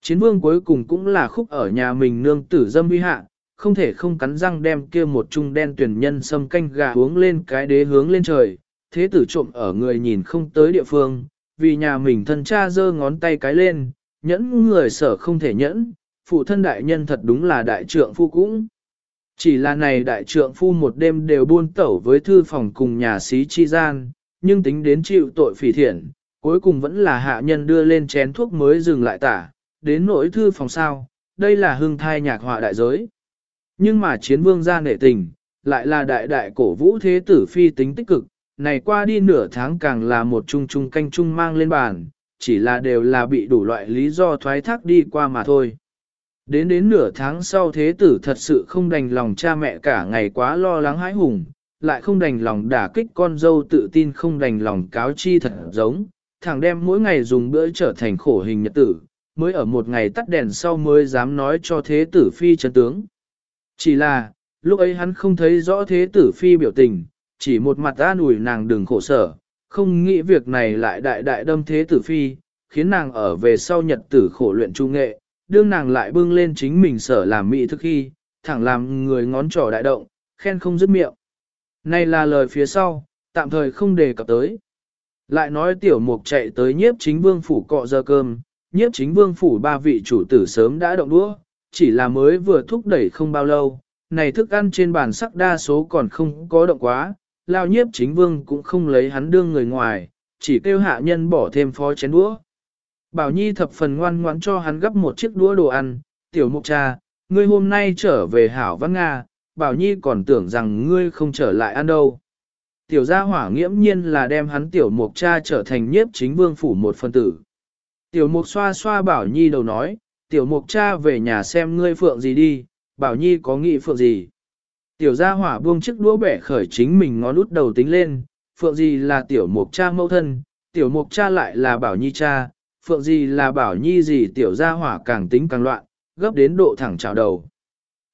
Chiến vương cuối cùng cũng là khúc ở nhà mình nương tử dâm uy hạ, không thể không cắn răng đem kia một chung đen tuyển nhân xâm canh gà uống lên cái đế hướng lên trời, thế tử trộm ở người nhìn không tới địa phương, vì nhà mình thân cha giơ ngón tay cái lên, nhẫn người sở không thể nhẫn, phụ thân đại nhân thật đúng là đại trượng phu cũng. Chỉ là này đại trượng phu một đêm đều buôn tẩu với thư phòng cùng nhà sĩ chi gian, nhưng tính đến chịu tội phỉ thiện, cuối cùng vẫn là hạ nhân đưa lên chén thuốc mới dừng lại tả, đến nỗi thư phòng sao, đây là hương thai nhạc họa đại giới. Nhưng mà chiến vương gia nệ tình, lại là đại đại cổ vũ thế tử phi tính tích cực, này qua đi nửa tháng càng là một chung chung canh chung mang lên bàn, chỉ là đều là bị đủ loại lý do thoái thác đi qua mà thôi. Đến đến nửa tháng sau thế tử thật sự không đành lòng cha mẹ cả ngày quá lo lắng hãi hùng, lại không đành lòng đả kích con dâu tự tin không đành lòng cáo chi thật giống, thằng đem mỗi ngày dùng bữa trở thành khổ hình nhật tử, mới ở một ngày tắt đèn sau mới dám nói cho thế tử phi chân tướng. Chỉ là, lúc ấy hắn không thấy rõ thế tử phi biểu tình, chỉ một mặt an ủi nàng đừng khổ sở, không nghĩ việc này lại đại đại đâm thế tử phi, khiến nàng ở về sau nhật tử khổ luyện trung nghệ, đương nàng lại bưng lên chính mình sở làm mỹ thức khi, thẳng làm người ngón trỏ đại động, khen không dứt miệng. Này là lời phía sau, tạm thời không đề cập tới. Lại nói tiểu mục chạy tới nhiếp chính vương phủ cọ giờ cơm, nhiếp chính vương phủ ba vị chủ tử sớm đã động đũa, chỉ là mới vừa thúc đẩy không bao lâu, này thức ăn trên bàn sắc đa số còn không có động quá, lao nhiếp chính vương cũng không lấy hắn đương người ngoài, chỉ kêu hạ nhân bỏ thêm phó chén đũa. Bảo Nhi thập phần ngoan ngoãn cho hắn gấp một chiếc đũa đồ ăn, tiểu mục cha, ngươi hôm nay trở về hảo văn Nga, Bảo Nhi còn tưởng rằng ngươi không trở lại ăn đâu. Tiểu gia hỏa nghiễm nhiên là đem hắn tiểu mục cha trở thành nhiếp chính vương phủ một phân tử. Tiểu mục xoa xoa Bảo Nhi đầu nói, tiểu mục cha về nhà xem ngươi phượng gì đi, Bảo Nhi có nghĩ phượng gì. Tiểu gia hỏa buông chiếc đũa bẻ khởi chính mình ngón út đầu tính lên, phượng gì là tiểu mục cha mẫu thân, tiểu mục cha lại là Bảo Nhi cha, phượng gì là Bảo Nhi gì tiểu gia hỏa càng tính càng loạn, gấp đến độ thẳng chào đầu.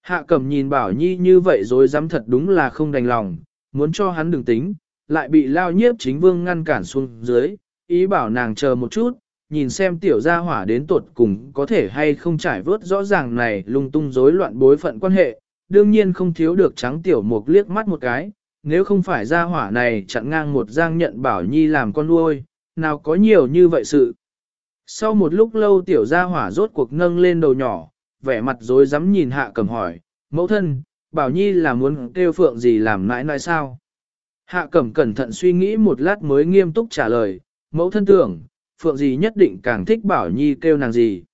Hạ cẩm nhìn Bảo Nhi như vậy rồi dám thật đúng là không đành lòng, muốn cho hắn đừng tính, lại bị lao nhiếp chính vương ngăn cản xuống dưới, ý bảo nàng chờ một chút, nhìn xem tiểu gia hỏa đến tuột cùng có thể hay không trải vớt rõ ràng này lung tung rối loạn bối phận quan hệ, đương nhiên không thiếu được trắng tiểu mục liếc mắt một cái, nếu không phải gia hỏa này chặn ngang một giang nhận bảo nhi làm con nuôi, nào có nhiều như vậy sự. Sau một lúc lâu tiểu gia hỏa rốt cuộc nâng lên đầu nhỏ, vẻ mặt rối rắm nhìn hạ cầm hỏi, mẫu thân, bảo nhi là muốn kêu phượng gì làm nãi nãi sao? Hạ cẩm cẩn thận suy nghĩ một lát mới nghiêm túc trả lời, mẫu thân tưởng, phượng gì nhất định càng thích bảo nhi kêu nàng gì.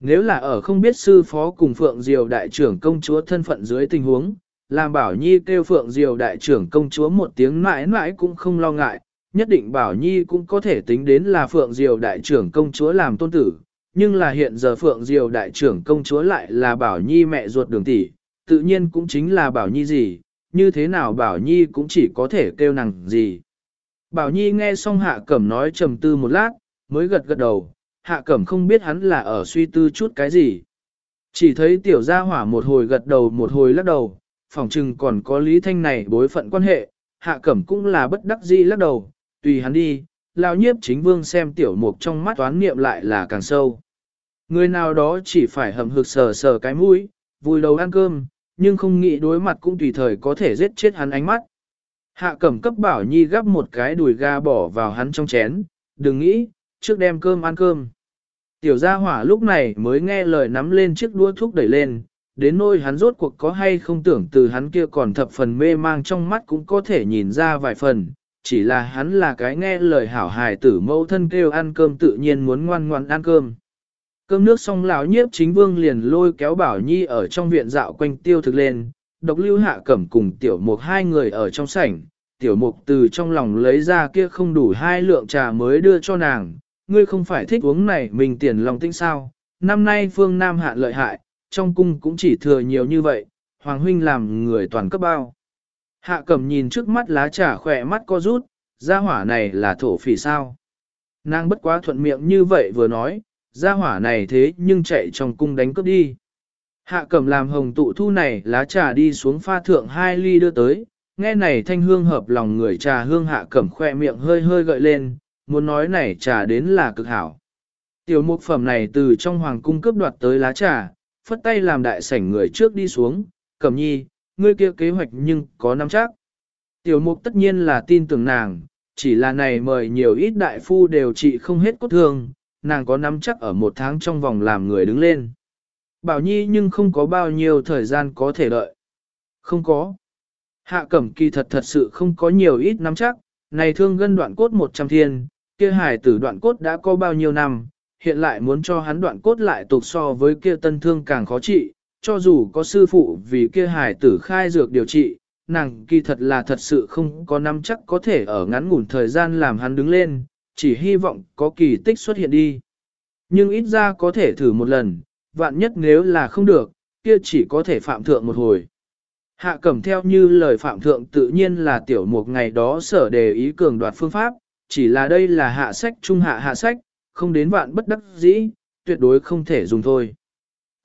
Nếu là ở không biết sư phó cùng phượng diều đại trưởng công chúa thân phận dưới tình huống, làm bảo nhi kêu phượng diều đại trưởng công chúa một tiếng mãi mãi cũng không lo ngại, nhất định bảo nhi cũng có thể tính đến là phượng diều đại trưởng công chúa làm tôn tử. Nhưng là hiện giờ Phượng Diều đại trưởng công chúa lại là Bảo Nhi mẹ ruột đường tỷ, tự nhiên cũng chính là Bảo Nhi gì, như thế nào Bảo Nhi cũng chỉ có thể kêu nàng gì. Bảo Nhi nghe xong Hạ Cẩm nói trầm tư một lát, mới gật gật đầu, Hạ Cẩm không biết hắn là ở suy tư chút cái gì. Chỉ thấy tiểu gia hỏa một hồi gật đầu một hồi lắc đầu, phỏng chừng còn có Lý Thanh này bối phận quan hệ, Hạ Cẩm cũng là bất đắc dĩ lắc đầu, tùy hắn đi, lao nhiếp chính vương xem tiểu mục trong mắt toán niệm lại là càng sâu. Người nào đó chỉ phải hầm hực sờ sờ cái mũi, vui đầu ăn cơm, nhưng không nghĩ đối mặt cũng tùy thời có thể giết chết hắn ánh mắt. Hạ cẩm cấp bảo nhi gắp một cái đùi ga bỏ vào hắn trong chén, đừng nghĩ, trước đem cơm ăn cơm. Tiểu gia hỏa lúc này mới nghe lời nắm lên chiếc đua thuốc đẩy lên, đến nôi hắn rốt cuộc có hay không tưởng từ hắn kia còn thập phần mê mang trong mắt cũng có thể nhìn ra vài phần, chỉ là hắn là cái nghe lời hảo hài tử mẫu thân kêu ăn cơm tự nhiên muốn ngoan ngoan ăn cơm. Cơm nước xong lão nhiếp chính vương liền lôi kéo Bảo Nhi ở trong viện dạo quanh tiêu thực lên, độc lưu hạ cẩm cùng tiểu mục hai người ở trong sảnh, tiểu mục từ trong lòng lấy ra kia không đủ hai lượng trà mới đưa cho nàng, ngươi không phải thích uống này mình tiền lòng tinh sao, năm nay phương Nam hạ lợi hại, trong cung cũng chỉ thừa nhiều như vậy, Hoàng Huynh làm người toàn cấp bao. Hạ cẩm nhìn trước mắt lá trà khỏe mắt co rút, gia hỏa này là thổ phỉ sao. Nàng bất quá thuận miệng như vậy vừa nói, gia hỏa này thế nhưng chạy trong cung đánh cướp đi. Hạ cẩm làm hồng tụ thu này lá trà đi xuống pha thượng hai ly đưa tới, nghe này thanh hương hợp lòng người trà hương hạ cẩm khoe miệng hơi hơi gợi lên, muốn nói này trà đến là cực hảo. Tiểu mục phẩm này từ trong hoàng cung cướp đoạt tới lá trà, phất tay làm đại sảnh người trước đi xuống, cẩm nhi, ngươi kia kế hoạch nhưng có nắm chắc. Tiểu mục tất nhiên là tin tưởng nàng, chỉ là này mời nhiều ít đại phu đều trị không hết cốt thương, nàng có nắm chắc ở một tháng trong vòng làm người đứng lên. Bảo Nhi nhưng không có bao nhiêu thời gian có thể đợi. Không có. Hạ cẩm kỳ thật thật sự không có nhiều ít nắm chắc, này thương gân đoạn cốt 100 thiên, kia hải tử đoạn cốt đã có bao nhiêu năm, hiện lại muốn cho hắn đoạn cốt lại tục so với kia tân thương càng khó trị, cho dù có sư phụ vì kia hải tử khai dược điều trị, nàng kỳ thật là thật sự không có nắm chắc có thể ở ngắn ngủn thời gian làm hắn đứng lên, chỉ hy vọng có kỳ tích xuất hiện đi. Nhưng ít ra có thể thử một lần, vạn nhất nếu là không được, kia chỉ có thể phạm thượng một hồi. Hạ cẩm theo như lời phạm thượng tự nhiên là tiểu mục ngày đó sở đề ý cường đoạt phương pháp, chỉ là đây là hạ sách trung hạ hạ sách, không đến vạn bất đắc dĩ, tuyệt đối không thể dùng thôi.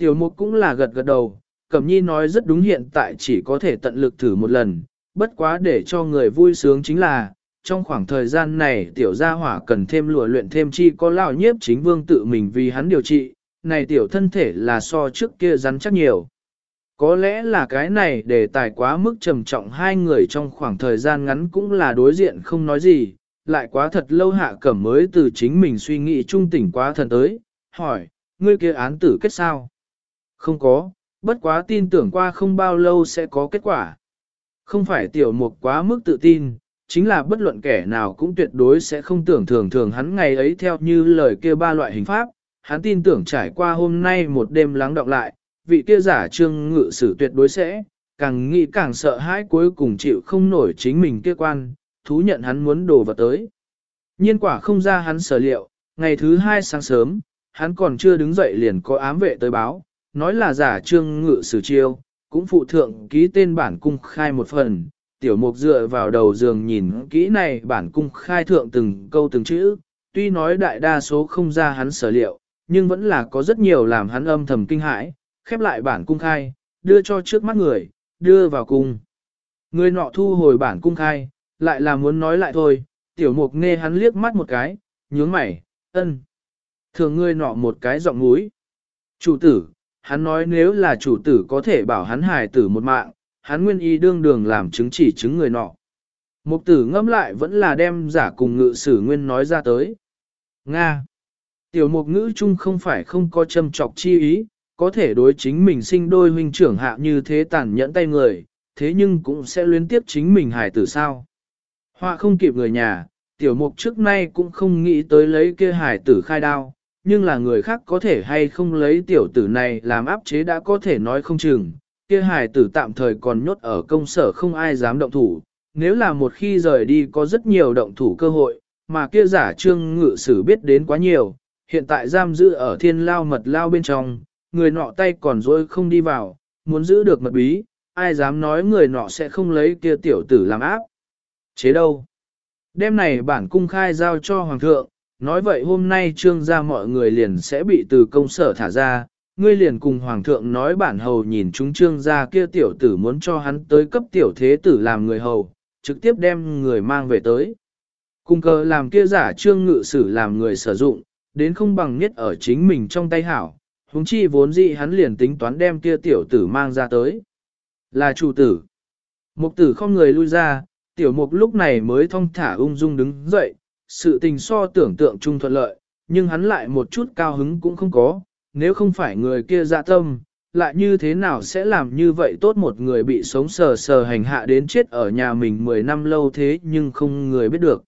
Tiểu mục cũng là gật gật đầu, cẩm nhi nói rất đúng hiện tại chỉ có thể tận lực thử một lần, bất quá để cho người vui sướng chính là, trong khoảng thời gian này tiểu gia hỏa cần thêm lùa luyện thêm chi có lão nhiếp chính vương tự mình vì hắn điều trị, này tiểu thân thể là so trước kia rắn chắc nhiều. Có lẽ là cái này để tài quá mức trầm trọng hai người trong khoảng thời gian ngắn cũng là đối diện không nói gì, lại quá thật lâu hạ cẩm mới từ chính mình suy nghĩ trung tỉnh quá thần tới, hỏi, ngươi kia án tử kết sao? Không có, bất quá tin tưởng qua không bao lâu sẽ có kết quả. Không phải tiểu mục quá mức tự tin, chính là bất luận kẻ nào cũng tuyệt đối sẽ không tưởng thường thường hắn ngày ấy theo như lời kia ba loại hình pháp, hắn tin tưởng trải qua hôm nay một đêm lắng đọng lại, vị kia giả trương ngự sử tuyệt đối sẽ, càng nghĩ càng sợ hãi cuối cùng chịu không nổi chính mình kia quan, thú nhận hắn muốn đổ vào tới. Nhiên quả không ra hắn sở liệu, ngày thứ hai sáng sớm, hắn còn chưa đứng dậy liền có ám vệ tới báo, nói là giả trương ngự sử chiêu, cũng phụ thượng ký tên bản cung khai một phần, tiểu mục dựa vào đầu giường nhìn kỹ này bản cung khai thượng từng câu từng chữ, tuy nói đại đa số không ra hắn sở liệu, nhưng vẫn là có rất nhiều làm hắn âm thầm kinh hãi, khép lại bản cung khai, đưa cho trước mắt người, đưa vào cung. Người nọ thu hồi bản cung khai, lại là muốn nói lại thôi, tiểu mục nghe hắn liếc mắt một cái, nhướng mày, ân. Thường người nọ một cái giọng mũi. Chủ tử, hắn nói nếu là chủ tử có thể bảo hắn hài tử một mạng, hắn nguyên y đương đường làm chứng chỉ chứng người nọ. Mục tử ngâm lại vẫn là đem giả cùng ngự sử nguyên nói ra tới. Nga. Tiểu mục ngữ chung không phải không có châm trọc chi ý, có thể đối chính mình sinh đôi huynh trưởng hạ như thế tàn nhẫn tay người, thế nhưng cũng sẽ luyến tiếp chính mình hài tử sao. Họa không kịp người nhà, tiểu mục trước nay cũng không nghĩ tới lấy kia hài tử khai đao, nhưng là người khác có thể hay không lấy tiểu tử này làm áp chế đã có thể nói không chừng, kia hài tử tạm thời còn nhốt ở công sở không ai dám động thủ, nếu là một khi rời đi có rất nhiều động thủ cơ hội, mà kia giả trương ngự sử biết đến quá nhiều, hiện tại giam giữ ở thiên lao mật lao bên trong, người nọ tay còn dối không đi vào, muốn giữ được mật bí, ai dám nói người nọ sẽ không lấy kia tiểu tử làm áp. Chế đâu? Đêm này bản cung khai giao cho hoàng thượng, nói vậy hôm nay trương gia mọi người liền sẽ bị từ công sở thả ra, ngươi liền cùng hoàng thượng nói bản hầu nhìn chúng trương gia kia tiểu tử muốn cho hắn tới cấp tiểu thế tử làm người hầu, trực tiếp đem người mang về tới. Cùng cờ làm kia giả trương ngự sử làm người sử dụng, đến không bằng nhất ở chính mình trong tay hảo, huống chi vốn dĩ hắn liền tính toán đem kia tiểu tử mang ra tới. Là chủ tử. Mục tử không người lui ra, tiểu mục lúc này mới thong thả ung dung đứng dậy, sự tình so tưởng tượng chung thuận lợi, nhưng hắn lại một chút cao hứng cũng không có, nếu không phải người kia dạ tâm, lại như thế nào sẽ làm như vậy tốt một người bị sống sờ sờ hành hạ đến chết ở nhà mình 10 năm lâu thế nhưng không người biết được.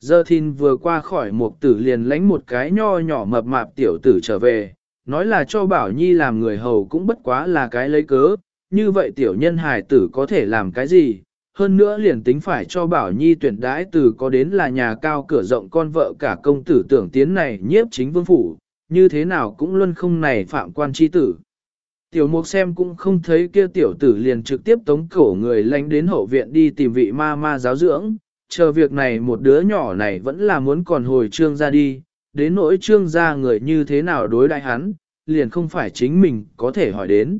Giờ thìn vừa qua khỏi một tử liền lánh một cái nho nhỏ mập mạp tiểu tử trở về, nói là cho Bảo Nhi làm người hầu cũng bất quá là cái lấy cớ, như vậy tiểu nhân hài tử có thể làm cái gì, hơn nữa liền tính phải cho Bảo Nhi tuyển đãi từ có đến là nhà cao cửa rộng con vợ cả công tử tưởng tiến này nhiếp chính vương phủ, như thế nào cũng luôn không này phạm quan chi tử. Tiểu mục xem cũng không thấy kia tiểu tử liền trực tiếp tống cổ người lánh đến hậu viện đi tìm vị ma ma giáo dưỡng, chờ việc này một đứa nhỏ này vẫn là muốn còn hồi trương ra đi, đến nỗi trương gia người như thế nào đối đại hắn, liền không phải chính mình có thể hỏi đến.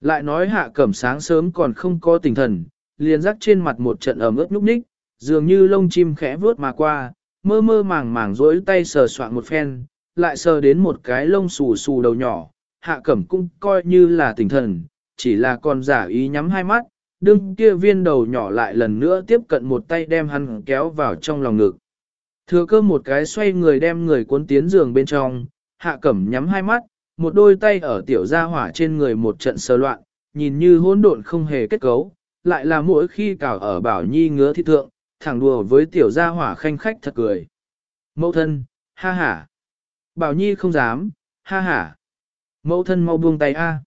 Lại nói hạ cẩm sáng sớm còn không có tinh thần, liền rắc trên mặt một trận ẩm ướt núp ních, dường như lông chim khẽ vướt mà qua, mơ mơ màng màng rối tay sờ soạn một phen, lại sờ đến một cái lông xù xù đầu nhỏ, hạ cẩm cũng coi như là tỉnh thần, chỉ là còn giả ý nhắm hai mắt, đương kia viên đầu nhỏ lại lần nữa tiếp cận một tay đem hắn kéo vào trong lòng ngực. Thừa cơ một cái xoay người đem người cuốn tiến giường bên trong, hạ cẩm nhắm hai mắt, một đôi tay ở tiểu gia hỏa trên người một trận sờ loạn, nhìn như hỗn độn không hề kết cấu, lại là mỗi khi cào ở bảo nhi ngứa thi thượng, thẳng đùa với tiểu gia hỏa khanh khách thật cười. Mẫu thân, ha ha. Bảo nhi không dám, ha ha. Mẫu thân mau buông tay a.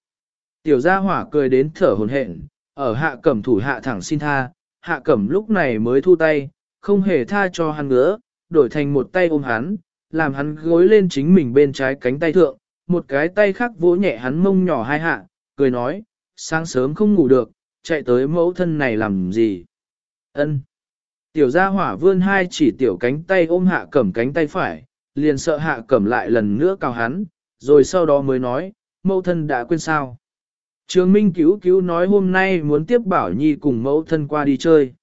Tiểu gia hỏa cười đến thở hồn hển, ở hạ cẩm thủ hạ thẳng xin tha, hạ cẩm lúc này mới thu tay, không hề tha cho hắn nữa, đổi thành một tay ôm hắn, làm hắn gối lên chính mình bên trái cánh tay thượng, một cái tay khác vỗ nhẹ hắn mông nhỏ hai hạ, cười nói, sáng sớm không ngủ được, chạy tới mẫu thân này làm gì? Ân. Tiểu gia hỏa vươn hai chỉ tiểu cánh tay ôm hạ cẩm cánh tay phải, liền sợ hạ cẩm lại lần nữa cào hắn, rồi sau đó mới nói, mẫu thân đã quên sao. Trường Minh cứu cứu nói hôm nay muốn tiếp Bảo Nhi cùng mẫu thân qua đi chơi.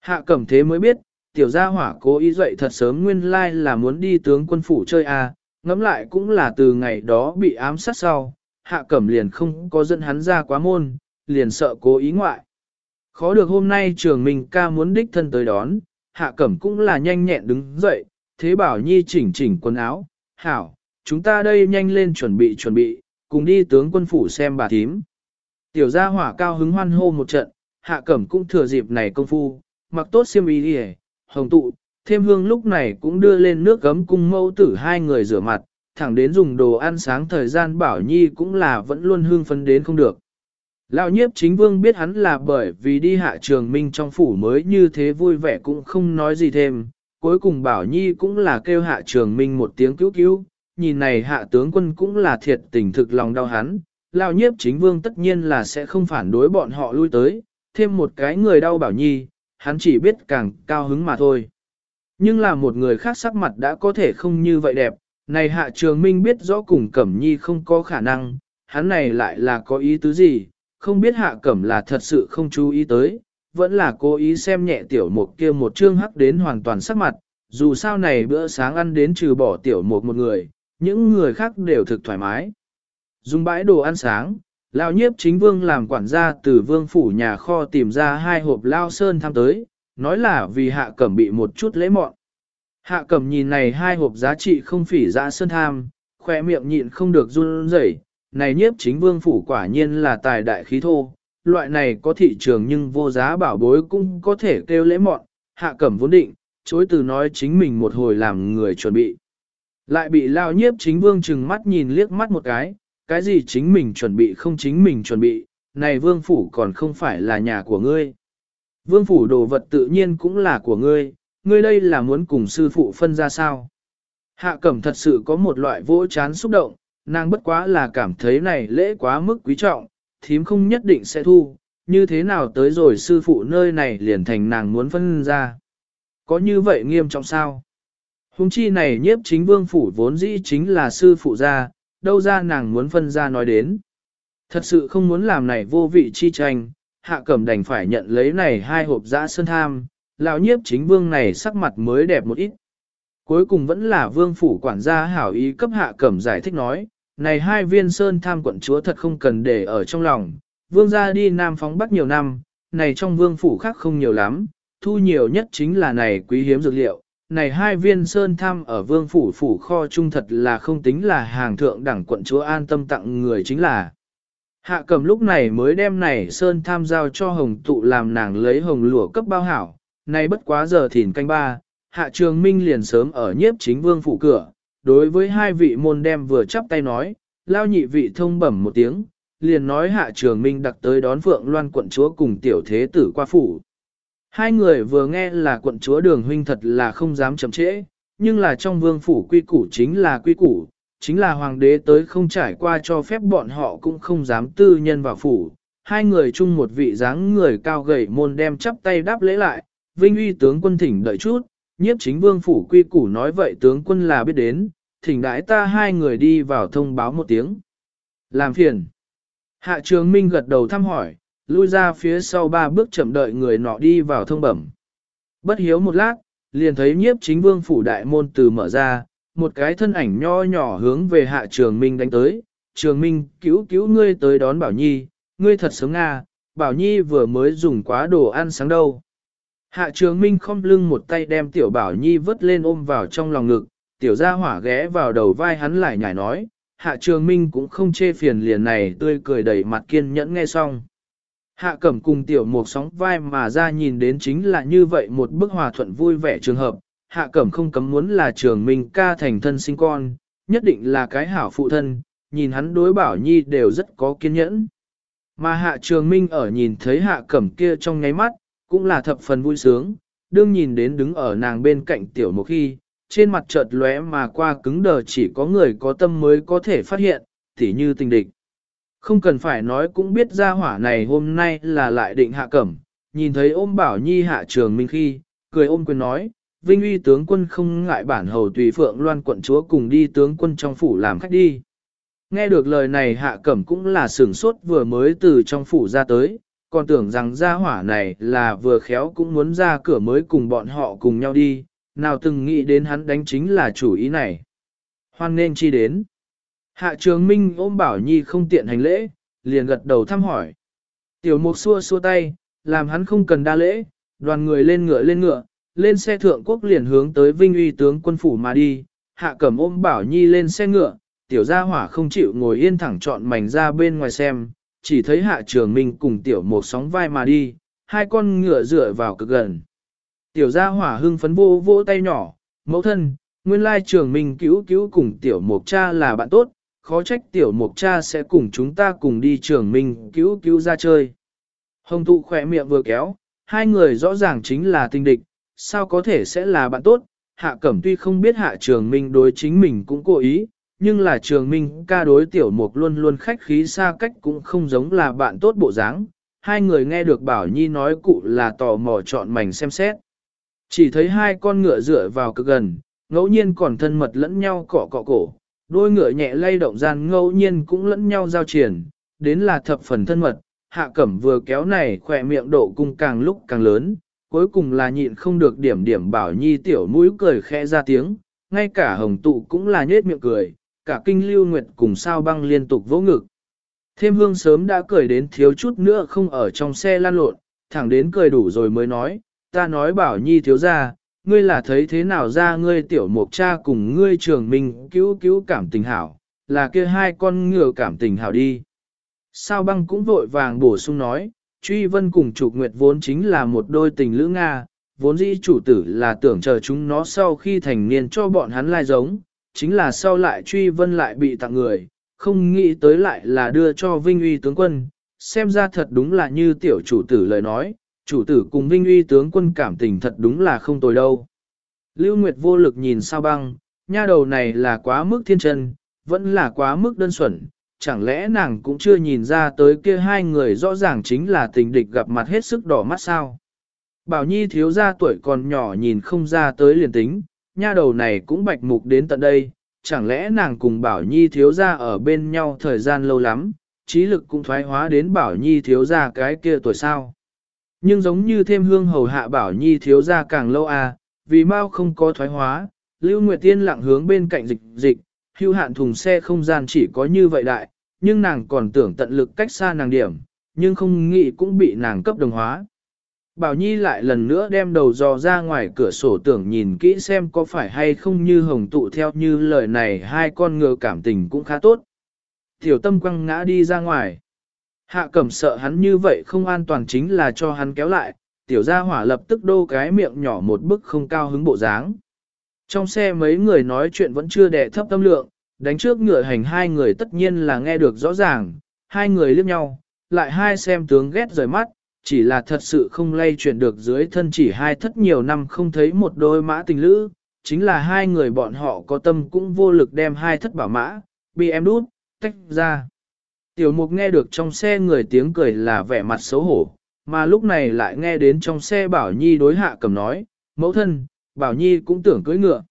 Hạ cẩm thế mới biết, tiểu gia hỏa cố ý dậy thật sớm nguyên lai là muốn đi tướng quân phủ chơi à, ngẫm lại cũng là từ ngày đó bị ám sát sau, hạ cẩm liền không có dẫn hắn ra quá môn, liền sợ cố ý ngoại. Khó được hôm nay trường mình ca muốn đích thân tới đón, hạ cẩm cũng là nhanh nhẹn đứng dậy, thế bảo nhi chỉnh chỉnh quần áo, hảo, chúng ta đây nhanh lên chuẩn bị chuẩn bị, cùng đi tướng quân phủ xem bà thím. Tiểu gia hỏa cao hứng hoan hô một trận, hạ cẩm cũng thừa dịp này công phu, mặc tốt xiêm y đi hồng tụ, thêm hương lúc này cũng đưa lên nước gấm cung mâu tử hai người rửa mặt, thẳng đến dùng đồ ăn sáng thời gian bảo nhi cũng là vẫn luôn hương phấn đến không được. Lão nhiếp chính vương biết hắn là bởi vì đi hạ trường minh trong phủ mới như thế vui vẻ cũng không nói gì thêm, cuối cùng bảo nhi cũng là kêu hạ trường minh một tiếng cứu cứu, nhìn này hạ tướng quân cũng là thiệt tình thực lòng đau hắn, lão nhiếp chính vương tất nhiên là sẽ không phản đối bọn họ lui tới, thêm một cái người đau bảo nhi, hắn chỉ biết càng cao hứng mà thôi. Nhưng là một người khác sắc mặt đã có thể không như vậy đẹp, này hạ trường minh biết rõ cùng cẩm nhi không có khả năng, hắn này lại là có ý tứ gì, không biết hạ cẩm là thật sự không chú ý tới, vẫn là cố ý xem nhẹ tiểu mục kia một chương hắc đến hoàn toàn sắc mặt, dù sao này bữa sáng ăn đến trừ bỏ tiểu mục một người, những người khác đều thực thoải mái. Dùng bãi đồ ăn sáng, Lão nhiếp chính vương làm quản gia từ vương phủ nhà kho tìm ra hai hộp lao sơn tham tới, nói là vì hạ cẩm bị một chút lễ mọn. Hạ cẩm nhìn này hai hộp giá trị không phỉ ra sơn tham, khoe miệng nhịn không được run rẩy này nhiếp chính vương phủ quả nhiên là tài đại khí thô, loại này có thị trường nhưng vô giá bảo bối cũng có thể kêu lễ mọn, hạ cẩm vốn định, chối từ nói chính mình một hồi làm người chuẩn bị. Lại bị lao nhiếp chính vương chừng mắt nhìn liếc mắt một cái, cái gì chính mình chuẩn bị không chính mình chuẩn bị, này vương phủ còn không phải là nhà của ngươi. Vương phủ đồ vật tự nhiên cũng là của ngươi, ngươi đây là muốn cùng sư phụ phân ra sao. Hạ cẩm thật sự có một loại vỗ chán xúc động, nàng bất quá là cảm thấy này lễ quá mức quý trọng, thím không nhất định sẽ thu, như thế nào tới rồi sư phụ nơi này liền thành nàng muốn phân ra. Có như vậy nghiêm trọng sao? Hùng chi này nhiếp chính vương phủ vốn dĩ chính là sư phụ gia, đâu ra nàng muốn phân ra nói đến. Thật sự không muốn làm này vô vị chi tranh, hạ cẩm đành phải nhận lấy này hai hộp dã sơn tham, lão nhiếp chính vương này sắc mặt mới đẹp một ít. Cuối cùng vẫn là vương phủ quản gia hảo ý cấp hạ cẩm giải thích nói, này hai viên sơn tham quận chúa thật không cần để ở trong lòng, vương gia đi nam phóng bắc nhiều năm, này trong vương phủ khác không nhiều lắm, thu nhiều nhất chính là này quý hiếm dược liệu, này hai viên sơn tham ở vương phủ phủ kho trung thật là không tính là hàng thượng đẳng quận chúa an tâm tặng người chính là. Hạ cầm lúc này mới đem này sơn tham giao cho hồng tụ làm nàng lấy hồng lụa cấp bao hảo, này bất quá giờ thìn canh ba, hạ trường minh liền sớm ở nhiếp chính vương phủ cửa, đối với hai vị môn đem vừa chắp tay nói, lao nhị vị thông bẩm một tiếng, liền nói hạ trường minh đặc tới đón phượng loan quận chúa cùng tiểu thế tử qua phủ. Hai người vừa nghe là quận chúa đường huynh thật là không dám chậm trễ, nhưng là trong vương phủ quy củ chính là quy củ, chính là hoàng đế tới không trải qua cho phép bọn họ cũng không dám tư nhân vào phủ. Hai người chung một vị dáng người cao gầy môn đem chắp tay đáp lễ lại, vinh uy tướng quân thỉnh đợi chút, nhiếp chính vương phủ quy củ nói vậy tướng quân là biết đến, thỉnh đãi ta hai người đi vào thông báo một tiếng. Làm phiền. Hạ trường minh gật đầu thăm hỏi, lui ra phía sau ba bước chậm đợi người nọ đi vào thông bẩm. Bất hiếu một lát, liền thấy nhiếp chính vương phủ đại môn từ mở ra, một cái thân ảnh nho nhỏ hướng về hạ trường minh đánh tới. Trường minh cứu cứu ngươi tới đón Bảo Nhi, ngươi thật sớm nga, Bảo Nhi vừa mới dùng quá đồ ăn sáng đâu. Hạ trường minh không lưng một tay đem tiểu Bảo Nhi vứt lên ôm vào trong lòng ngực, tiểu gia hỏa ghé vào đầu vai hắn lại nhảy nói, hạ trường minh cũng không chê phiền liền này tươi cười đầy mặt kiên nhẫn nghe xong. Hạ cẩm cùng tiểu mục sóng vai mà ra nhìn đến chính là như vậy một bức hòa thuận vui vẻ trường hợp. Hạ cẩm không cấm muốn là trường minh ca thành thân sinh con, nhất định là cái hảo phụ thân, nhìn hắn đối bảo nhi đều rất có kiên nhẫn. Mà hạ trường minh ở nhìn thấy hạ cẩm kia trong ngáy mắt, cũng là thập phần vui sướng, đương nhìn đến đứng ở nàng bên cạnh tiểu một khi, trên mặt chợt lóe mà qua cứng đờ chỉ có người có tâm mới có thể phát hiện, tỉ như tình địch. Không cần phải nói cũng biết ra hỏa này hôm nay là lại định hạ cẩm, nhìn thấy ôm bảo nhi hạ trường minh khi, cười ôm quyền nói, Vinh uy tướng quân không ngại bản hầu tùy phượng loan quận chúa cùng đi tướng quân trong phủ làm khách đi. Nghe được lời này hạ cẩm cũng là sửng sốt vừa mới từ trong phủ ra tới, còn tưởng rằng gia hỏa này là vừa khéo cũng muốn ra cửa mới cùng bọn họ cùng nhau đi, nào từng nghĩ đến hắn đánh chính là chủ ý này. Hoan nên chi đến. Hạ trường minh ôm bảo nhi không tiện hành lễ, liền gật đầu thăm hỏi. Tiểu mục xua xua tay, làm hắn không cần đa lễ, đoàn người lên ngựa lên ngựa, lên xe thượng quốc liền hướng tới vinh uy tướng quân phủ mà đi, hạ cẩm ôm bảo nhi lên xe ngựa, tiểu gia hỏa không chịu ngồi yên thẳng trọn mảnh ra bên ngoài xem, chỉ thấy hạ trường minh cùng tiểu một sóng vai mà đi, hai con ngựa dựa vào cực gần. Tiểu gia hỏa hưng phấn vô vỗ tay nhỏ, mẫu thân, nguyên lai trường minh cứu cứu cùng tiểu mục cha là bạn tốt, khó trách tiểu mục cha sẽ cùng chúng ta cùng đi trường minh cứu cứu ra chơi. Hồng tụ khỏe miệng vừa kéo, hai người rõ ràng chính là tinh địch, sao có thể sẽ là bạn tốt, hạ cẩm tuy không biết hạ trường minh đối chính mình cũng cố ý, nhưng là trường minh ca đối tiểu mục luôn luôn khách khí xa cách cũng không giống là bạn tốt bộ dáng. Hai người nghe được Bảo Nhi nói cụ là tò mò chọn mảnh xem xét. Chỉ thấy hai con ngựa dựa vào cực gần, ngẫu nhiên còn thân mật lẫn nhau cọ cọ cổ, đôi ngựa nhẹ lay động gian ngẫu nhiên cũng lẫn nhau giao triển, đến là thập phần thân mật, hạ cẩm vừa kéo này khỏe miệng độ cung càng lúc càng lớn, cuối cùng là nhịn không được điểm điểm bảo nhi tiểu mũi cười khẽ ra tiếng, ngay cả hồng tụ cũng là nhết miệng cười, cả kinh lưu nguyệt cùng sao băng liên tục vỗ ngực. Thêm hương sớm đã cười đến thiếu chút nữa không ở trong xe lan lộn, thẳng đến cười đủ rồi mới nói, ta nói bảo nhi thiếu ra, ngươi là thấy thế nào ra ngươi tiểu mục cha cùng ngươi trường mình cứu cứu cảm tình hảo, là kia hai con ngựa cảm tình hảo đi. Sao băng cũng vội vàng bổ sung nói, truy vân cùng trục nguyệt vốn chính là một đôi tình lữ Nga, vốn dĩ chủ tử là tưởng chờ chúng nó sau khi thành niên cho bọn hắn lai giống, chính là sau lại truy vân lại bị tặng người, không nghĩ tới lại là đưa cho Vinh uy tướng quân, xem ra thật đúng là như tiểu chủ tử lời nói, chủ tử cùng Vinh uy tướng quân cảm tình thật đúng là không tồi đâu. Lưu Nguyệt vô lực nhìn sao băng, nha đầu này là quá mức thiên chân, vẫn là quá mức đơn xuẩn, chẳng lẽ nàng cũng chưa nhìn ra tới kia hai người rõ ràng chính là tình địch gặp mặt hết sức đỏ mắt sao. Bảo Nhi thiếu ra tuổi còn nhỏ nhìn không ra tới liền tính, nha đầu này cũng bạch mục đến tận đây, chẳng lẽ nàng cùng Bảo Nhi thiếu gia ở bên nhau thời gian lâu lắm, trí lực cũng thoái hóa đến Bảo Nhi thiếu gia cái kia tuổi sao. Nhưng giống như thêm hương hầu hạ Bảo Nhi thiếu gia càng lâu à, vì mau không có thoái hóa, Lưu Nguyệt Tiên lặng hướng bên cạnh dịch dịch, hưu hạn thùng xe không gian chỉ có như vậy đại, nhưng nàng còn tưởng tận lực cách xa nàng điểm, nhưng không nghĩ cũng bị nàng cấp đồng hóa. Bảo Nhi lại lần nữa đem đầu dò ra ngoài cửa sổ tưởng nhìn kỹ xem có phải hay không như hồng tụ theo như lời này hai con ngựa cảm tình cũng khá tốt. Tiểu tâm quăng ngã đi ra ngoài. Hạ cẩm sợ hắn như vậy không an toàn chính là cho hắn kéo lại, tiểu gia hỏa lập tức đô cái miệng nhỏ một bức không cao hứng bộ dáng. Trong xe mấy người nói chuyện vẫn chưa đè thấp tâm lượng, đánh trước ngựa hành hai người tất nhiên là nghe được rõ ràng, hai người liếc nhau, lại hai xem tướng ghét rời mắt, chỉ là thật sự không lay chuyển được dưới thân chỉ hai thất nhiều năm không thấy một đôi mã tình lữ, chính là hai người bọn họ có tâm cũng vô lực đem hai thất bảo mã, bị em đút, tách ra. Tiểu mục nghe được trong xe người tiếng cười là vẻ mặt xấu hổ, mà lúc này lại nghe đến trong xe Bảo Nhi đối hạ cầm nói, mẫu thân, Bảo Nhi cũng tưởng cưỡi ngựa.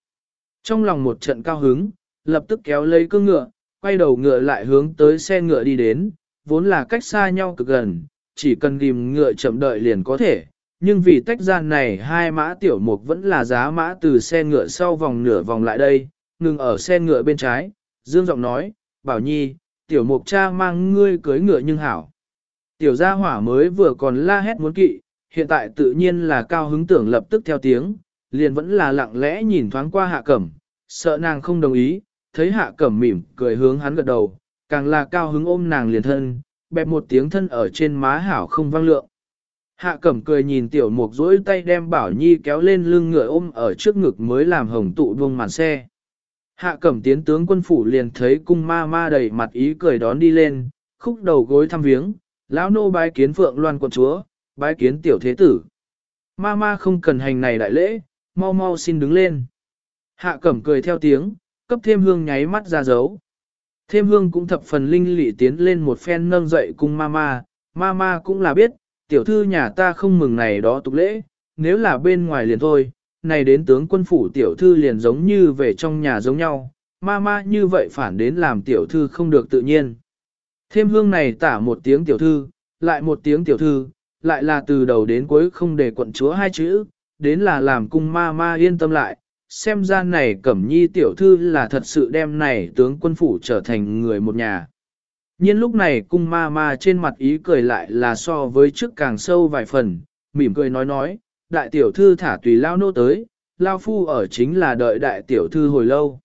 Trong lòng một trận cao hứng, lập tức kéo lấy cương ngựa, quay đầu ngựa lại hướng tới xe ngựa đi đến, vốn là cách xa nhau cực gần, chỉ cần ghim ngựa chậm đợi liền có thể. Nhưng vì tách ra này hai mã tiểu mục vẫn là giá mã từ xe ngựa sau vòng nửa vòng lại đây, ngừng ở xe ngựa bên trái, dương giọng nói, bảo nhi, tiểu mục cha mang ngươi cưới ngựa nhưng hảo. Tiểu gia hỏa mới vừa còn la hét muốn kỵ, hiện tại tự nhiên là cao hứng tưởng lập tức theo tiếng, liền vẫn là lặng lẽ nhìn thoáng qua hạ cẩm, sợ nàng không đồng ý, thấy hạ cẩm mỉm cười hướng hắn gật đầu, càng là cao hứng ôm nàng liền thân, bẹp một tiếng thân ở trên má hảo không vang lượng. Hạ cẩm cười nhìn tiểu mục dỗi tay đem bảo nhi kéo lên lưng ngựa ôm ở trước ngực mới làm hồng tụ buông màn xe. Hạ cẩm tiến tướng quân phủ liền thấy cung ma ma đầy mặt ý cười đón đi lên, khúc đầu gối thăm viếng, lão nô bái kiến phượng loan quận chúa, bái kiến tiểu thế tử. Ma ma không cần hành này đại lễ, mau mau xin đứng lên. Hạ cẩm cười theo tiếng, cấp thêm hương nháy mắt ra dấu. Thêm hương cũng thập phần linh lị tiến lên một phen nâng dậy cung mama, mama cũng là biết, tiểu thư nhà ta không mừng này đó tục lễ, nếu là bên ngoài liền thôi, này đến tướng quân phủ tiểu thư liền giống như về trong nhà giống nhau, mama như vậy phản đến làm tiểu thư không được tự nhiên. Thêm hương này tả một tiếng tiểu thư, lại một tiếng tiểu thư, lại là từ đầu đến cuối không để quận chúa hai chữ, đến là làm cung ma ma yên tâm lại, xem ra này cẩm nhi tiểu thư là thật sự đem này tướng quân phủ trở thành người một nhà. nhiên lúc này cung ma ma trên mặt ý cười lại là so với trước càng sâu vài phần, mỉm cười nói nói, đại tiểu thư thả tùy lao nô tới, lao phu ở chính là đợi đại tiểu thư hồi lâu.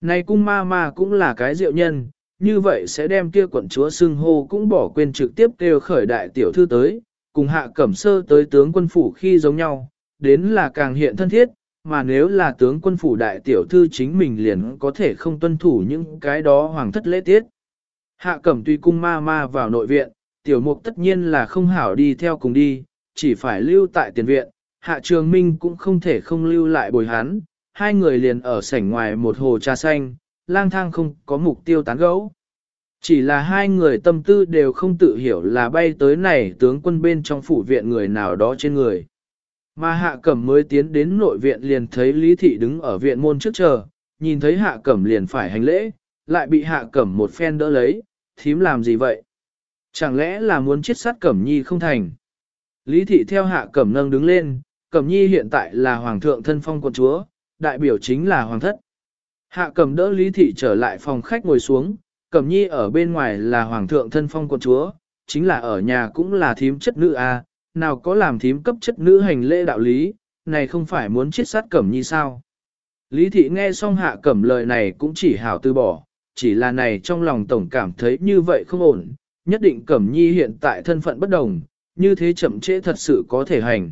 Này cung ma ma cũng là cái diệu nhân, như vậy sẽ đem kia quận chúa xưng hô cũng bỏ quên trực tiếp kêu khởi đại tiểu thư tới, cùng hạ cẩm sơ tới tướng quân phủ khi giống nhau, đến là càng hiện thân thiết, mà nếu là tướng quân phủ đại tiểu thư chính mình liền có thể không tuân thủ những cái đó hoàng thất lễ tiết. Hạ cẩm tuy cung ma ma vào nội viện, tiểu mục tất nhiên là không hảo đi theo cùng đi, chỉ phải lưu tại tiền viện, hạ trường minh cũng không thể không lưu lại bồi hắn, hai người liền ở sảnh ngoài một hồ trà xanh, lang thang không có mục tiêu tán gẫu. Chỉ là hai người tâm tư đều không tự hiểu là bay tới này tướng quân bên trong phủ viện người nào đó trên người. Mà hạ cẩm mới tiến đến nội viện liền thấy Lý Thị đứng ở viện môn trước chờ, nhìn thấy hạ cẩm liền phải hành lễ, lại bị hạ cẩm một phen đỡ lấy, thím làm gì vậy? Chẳng lẽ là muốn chết sát cẩm nhi không thành? Lý Thị theo hạ cẩm nâng đứng lên, cẩm nhi hiện tại là hoàng thượng thân phong quận chúa, đại biểu chính là hoàng thất. Hạ cẩm đỡ Lý Thị trở lại phòng khách ngồi xuống, cẩm nhi ở bên ngoài là hoàng thượng thân phong quận chúa, chính là ở nhà cũng là thím chất nữ a à, nào có làm thím cấp chất nữ hành lễ đạo lý, này không phải muốn chết sát cẩm nhi sao. Lý thị nghe xong hạ cẩm lời này cũng chỉ hảo từ bỏ, chỉ là này trong lòng tổng cảm thấy như vậy không ổn, nhất định cẩm nhi hiện tại thân phận bất đồng, như thế chậm trễ thật sự có thể hành.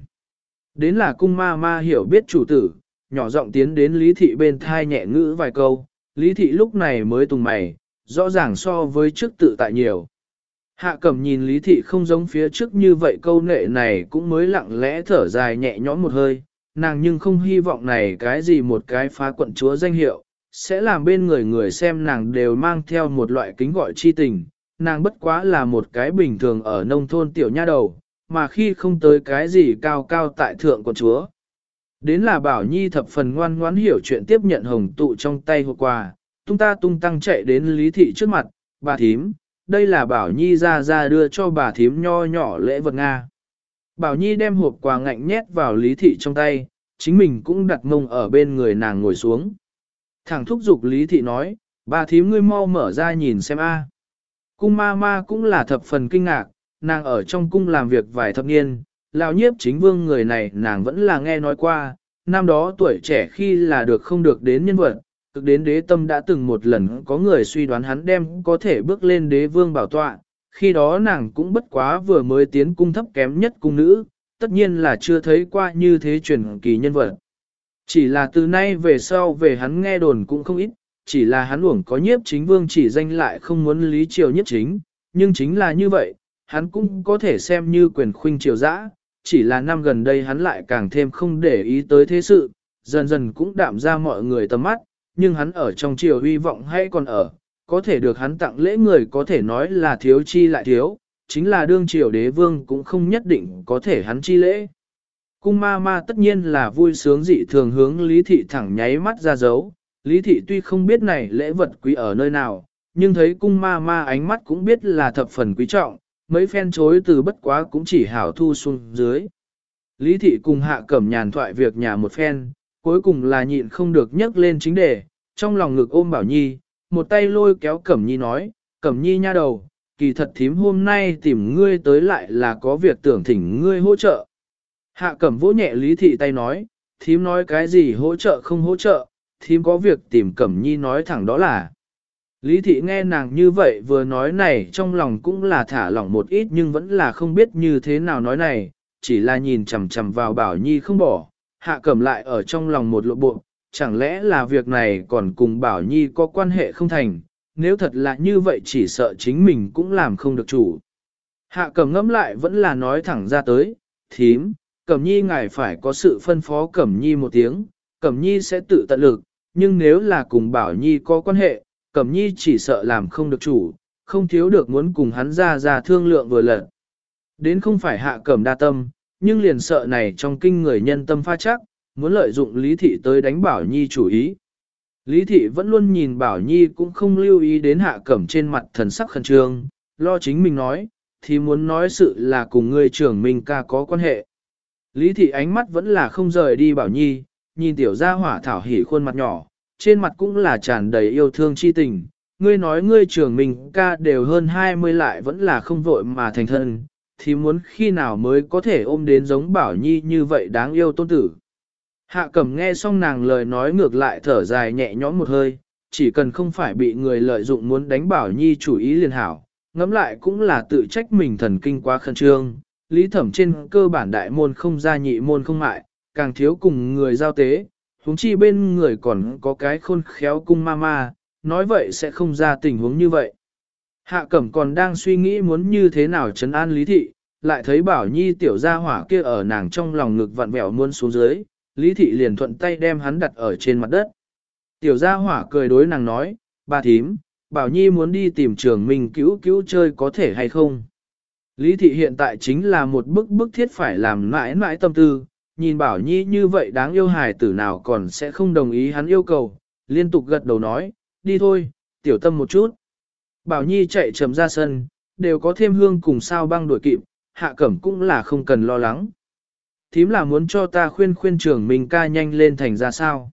Đến là cung ma ma hiểu biết chủ tử, nhỏ giọng tiến đến lý thị bên thai nhẹ ngữ vài câu, lý thị lúc này mới tùng mày, rõ ràng so với trước tự tại nhiều. Hạ cẩm nhìn lý thị không giống phía trước như vậy câu nệ này cũng mới lặng lẽ thở dài nhẹ nhõm một hơi, nàng nhưng không hy vọng này cái gì một cái phá quận chúa danh hiệu, sẽ làm bên người người xem nàng đều mang theo một loại kính gọi chi tình, nàng bất quá là một cái bình thường ở nông thôn tiểu nha đầu, mà khi không tới cái gì cao cao tại thượng quận chúa. Đến là Bảo Nhi thập phần ngoan ngoãn hiểu chuyện tiếp nhận hồng tụ trong tay hộp quà, tung ta tung tăng chạy đến lý thị trước mặt, bà thím, đây là Bảo Nhi ra ra đưa cho bà thím nho nhỏ lễ vật Nga. Bảo Nhi đem hộp quà ngạnh nhét vào lý thị trong tay, chính mình cũng đặt mông ở bên người nàng ngồi xuống. Thẳng thúc giục lý thị nói, bà thím ngươi mau mở ra nhìn xem a. Cung ma ma cũng là thập phần kinh ngạc, nàng ở trong cung làm việc vài thập niên, lão nhiếp chính vương người này nàng vẫn là nghe nói qua, năm đó tuổi trẻ khi là được không được đến nhân vật, cực đến đế tâm đã từng một lần có người suy đoán hắn đem có thể bước lên đế vương bảo tọa, khi đó nàng cũng bất quá vừa mới tiến cung thấp kém nhất cung nữ, tất nhiên là chưa thấy qua như thế truyền kỳ nhân vật. Chỉ là từ nay về sau về hắn nghe đồn cũng không ít, chỉ là hắn uổng có nhiếp chính vương chỉ danh lại không muốn lý triều nhiếp chính, nhưng chính là như vậy, hắn cũng có thể xem như quyền khuynh triều dã, chỉ là năm gần đây hắn lại càng thêm không để ý tới thế sự, dần dần cũng đạm ra mọi người tầm mắt, nhưng hắn ở trong triều hy vọng hay còn ở, có thể được hắn tặng lễ người có thể nói là thiếu chi lại thiếu, chính là đương triều đế vương cũng không nhất định có thể hắn chi lễ. Cung ma ma tất nhiên là vui sướng dị thường hướng lý thị thẳng nháy mắt ra dấu, lý thị tuy không biết này lễ vật quý ở nơi nào, nhưng thấy cung ma ma ánh mắt cũng biết là thập phần quý trọng, mấy phen chối từ bất quá cũng chỉ hảo thu xuống dưới. Lý thị cùng hạ cẩm nhàn thoại việc nhà một phen, cuối cùng là nhịn không được nhấc lên chính đề, trong lòng ngực ôm Bảo Nhi, một tay lôi kéo Cẩm Nhi nói, Cẩm Nhi nha đầu, kỳ thật thím hôm nay tìm ngươi tới lại là có việc tưởng thỉnh ngươi hỗ trợ. Hạ Cẩm vỗ nhẹ Lý Thị tay nói, thím nói cái gì hỗ trợ không hỗ trợ, thím có việc tìm Cẩm Nhi nói thẳng đó là. Lý Thị nghe nàng như vậy vừa nói này trong lòng cũng là thả lỏng một ít nhưng vẫn là không biết như thế nào nói này, chỉ là nhìn chằm chằm vào Bảo Nhi không bỏ, hạ cẩm lại ở trong lòng một lộ bộ, chẳng lẽ là việc này còn cùng Bảo Nhi có quan hệ không thành, nếu thật là như vậy chỉ sợ chính mình cũng làm không được chủ. Hạ cẩm ngẫm lại vẫn là nói thẳng ra tới, thím, cẩm nhi ngài phải có sự phân phó cẩm nhi một tiếng, cẩm nhi sẽ tự tận lực, nhưng nếu là cùng Bảo Nhi có quan hệ, Cẩm nhi chỉ sợ làm không được chủ, không thiếu được muốn cùng hắn ra ra thương lượng vừa lần. Đến không phải hạ cẩm đa tâm, nhưng liền sợ này trong kinh người nhân tâm pha chắc, muốn lợi dụng Lý Thị tới đánh Bảo Nhi chủ ý. Lý Thị vẫn luôn nhìn Bảo Nhi cũng không lưu ý đến hạ cẩm trên mặt thần sắc khẩn trương, lo chính mình nói, thì muốn nói sự là cùng người trưởng mình ca có quan hệ. Lý Thị ánh mắt vẫn là không rời đi Bảo Nhi, nhìn tiểu gia hỏa thảo hỉ khuôn mặt nhỏ, trên mặt cũng là tràn đầy yêu thương chi tình. Ngươi nói ngươi trưởng mình ca đều hơn 20 lại vẫn là không vội mà thành thân, thì muốn khi nào mới có thể ôm đến giống Bảo Nhi như vậy đáng yêu tôn tử. Hạ cẩm nghe xong nàng lời nói ngược lại thở dài nhẹ nhõm một hơi, chỉ cần không phải bị người lợi dụng muốn đánh Bảo Nhi chủ ý liền hảo, ngẫm lại cũng là tự trách mình thần kinh quá khẩn trương, lý thẩm trên cơ bản đại môn không ra nhị môn không mại, càng thiếu cùng người giao tế, huống chi bên người còn có cái khôn khéo cung ma ma, nói vậy sẽ không ra tình huống như vậy. Hạ cẩm còn đang suy nghĩ muốn như thế nào trấn an lý thị, lại thấy bảo nhi tiểu gia hỏa kia ở nàng trong lòng ngực vặn vẹo muôn xuống dưới, lý thị liền thuận tay đem hắn đặt ở trên mặt đất. Tiểu gia hỏa cười đối nàng nói, bà thím, bảo nhi muốn đi tìm trường mình cứu cứu chơi có thể hay không. Lý thị hiện tại chính là một bức bức thiết phải làm mãi mãi tâm tư, nhìn bảo nhi như vậy đáng yêu hài tử nào còn sẽ không đồng ý hắn yêu cầu, liên tục gật đầu nói, đi thôi, tiểu tâm một chút. Bảo nhi chạy chậm ra sân, đều có thêm hương cùng sao băng đuổi kịp, hạ cẩm cũng là không cần lo lắng. Thím là muốn cho ta khuyên khuyên trưởng mình ca nhanh lên thành ra sao.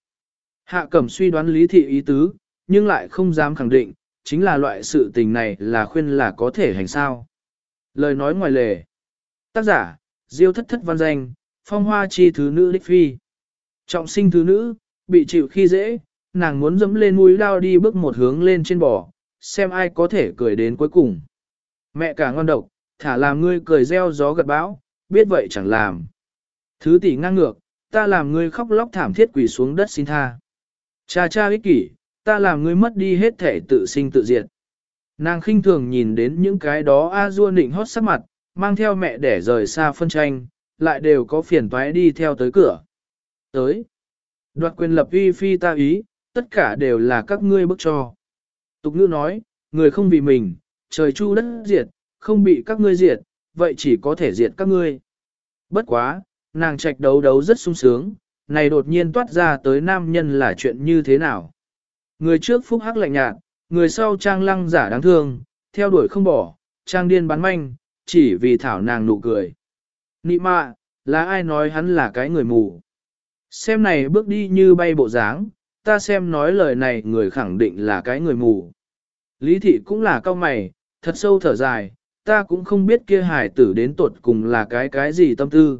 Hạ cẩm suy đoán lý thị ý tứ, nhưng lại không dám khẳng định, chính là loại sự tình này là khuyên là có thể hành sao. Lời nói ngoài lề. Tác giả, Diêu thất thất văn danh, phong hoa chi thứ nữ đích phi. Trọng sinh thứ nữ, bị chịu khi dễ, nàng muốn dẫm lên mũi lao đi bước một hướng lên trên bò, xem ai có thể cười đến cuối cùng. Mẹ cả ngon độc, thả làm ngươi cười reo gió gật bão, biết vậy chẳng làm. Thứ tỷ ngang ngược, ta làm ngươi khóc lóc thảm thiết quỳ xuống đất xin tha. Cha cha ích kỷ, ta làm ngươi mất đi hết thể tự sinh tự diệt. Nàng khinh thường nhìn đến những cái đó a dua nịnh hót sắc mặt, mang theo mẹ để rời xa phân tranh, lại đều có phiền toái đi theo tới cửa. Tới. Đoạt quyền lập uy phi ta ý, tất cả đều là các ngươi bức cho. Tục ngữ nói, người không vì mình, trời chu đất diệt, không bị các ngươi diệt, vậy chỉ có thể diệt các ngươi. Bất quá, nàng trạch đấu đấu rất sung sướng, này đột nhiên toát ra tới nam nhân là chuyện như thế nào. Người trước phúc hắc lạnh nhạt, người sau trang lăng giả đáng thương, theo đuổi không bỏ, trang điên bán manh, chỉ vì thảo nàng nụ cười. Nị mạ, là ai nói hắn là cái người mù? Xem này bước đi như bay bộ dáng, ta xem nói lời này người khẳng định là cái người mù. Lý thị cũng là cao mày, thật sâu thở dài, ta cũng không biết kia hải tử đến tuột cùng là cái cái gì tâm tư.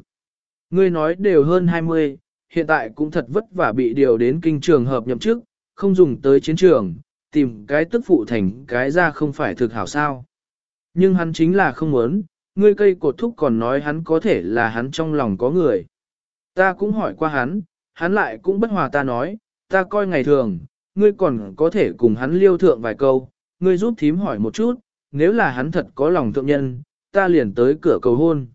Ngươi nói đều hơn 20, hiện tại cũng thật vất vả bị điều đến kinh trường hợp nhậm chức, không dùng tới chiến trường, tìm cái tức phụ thành cái ra không phải thực hảo sao. Nhưng hắn chính là không muốn, ngươi cây cột thúc còn nói hắn có thể là hắn trong lòng có người. Ta cũng hỏi qua hắn, hắn lại cũng bất hòa ta nói, ta coi ngày thường, ngươi còn có thể cùng hắn liêu thượng vài câu, ngươi giúp thím hỏi một chút, nếu là hắn thật có lòng thượng nhân, ta liền tới cửa cầu hôn.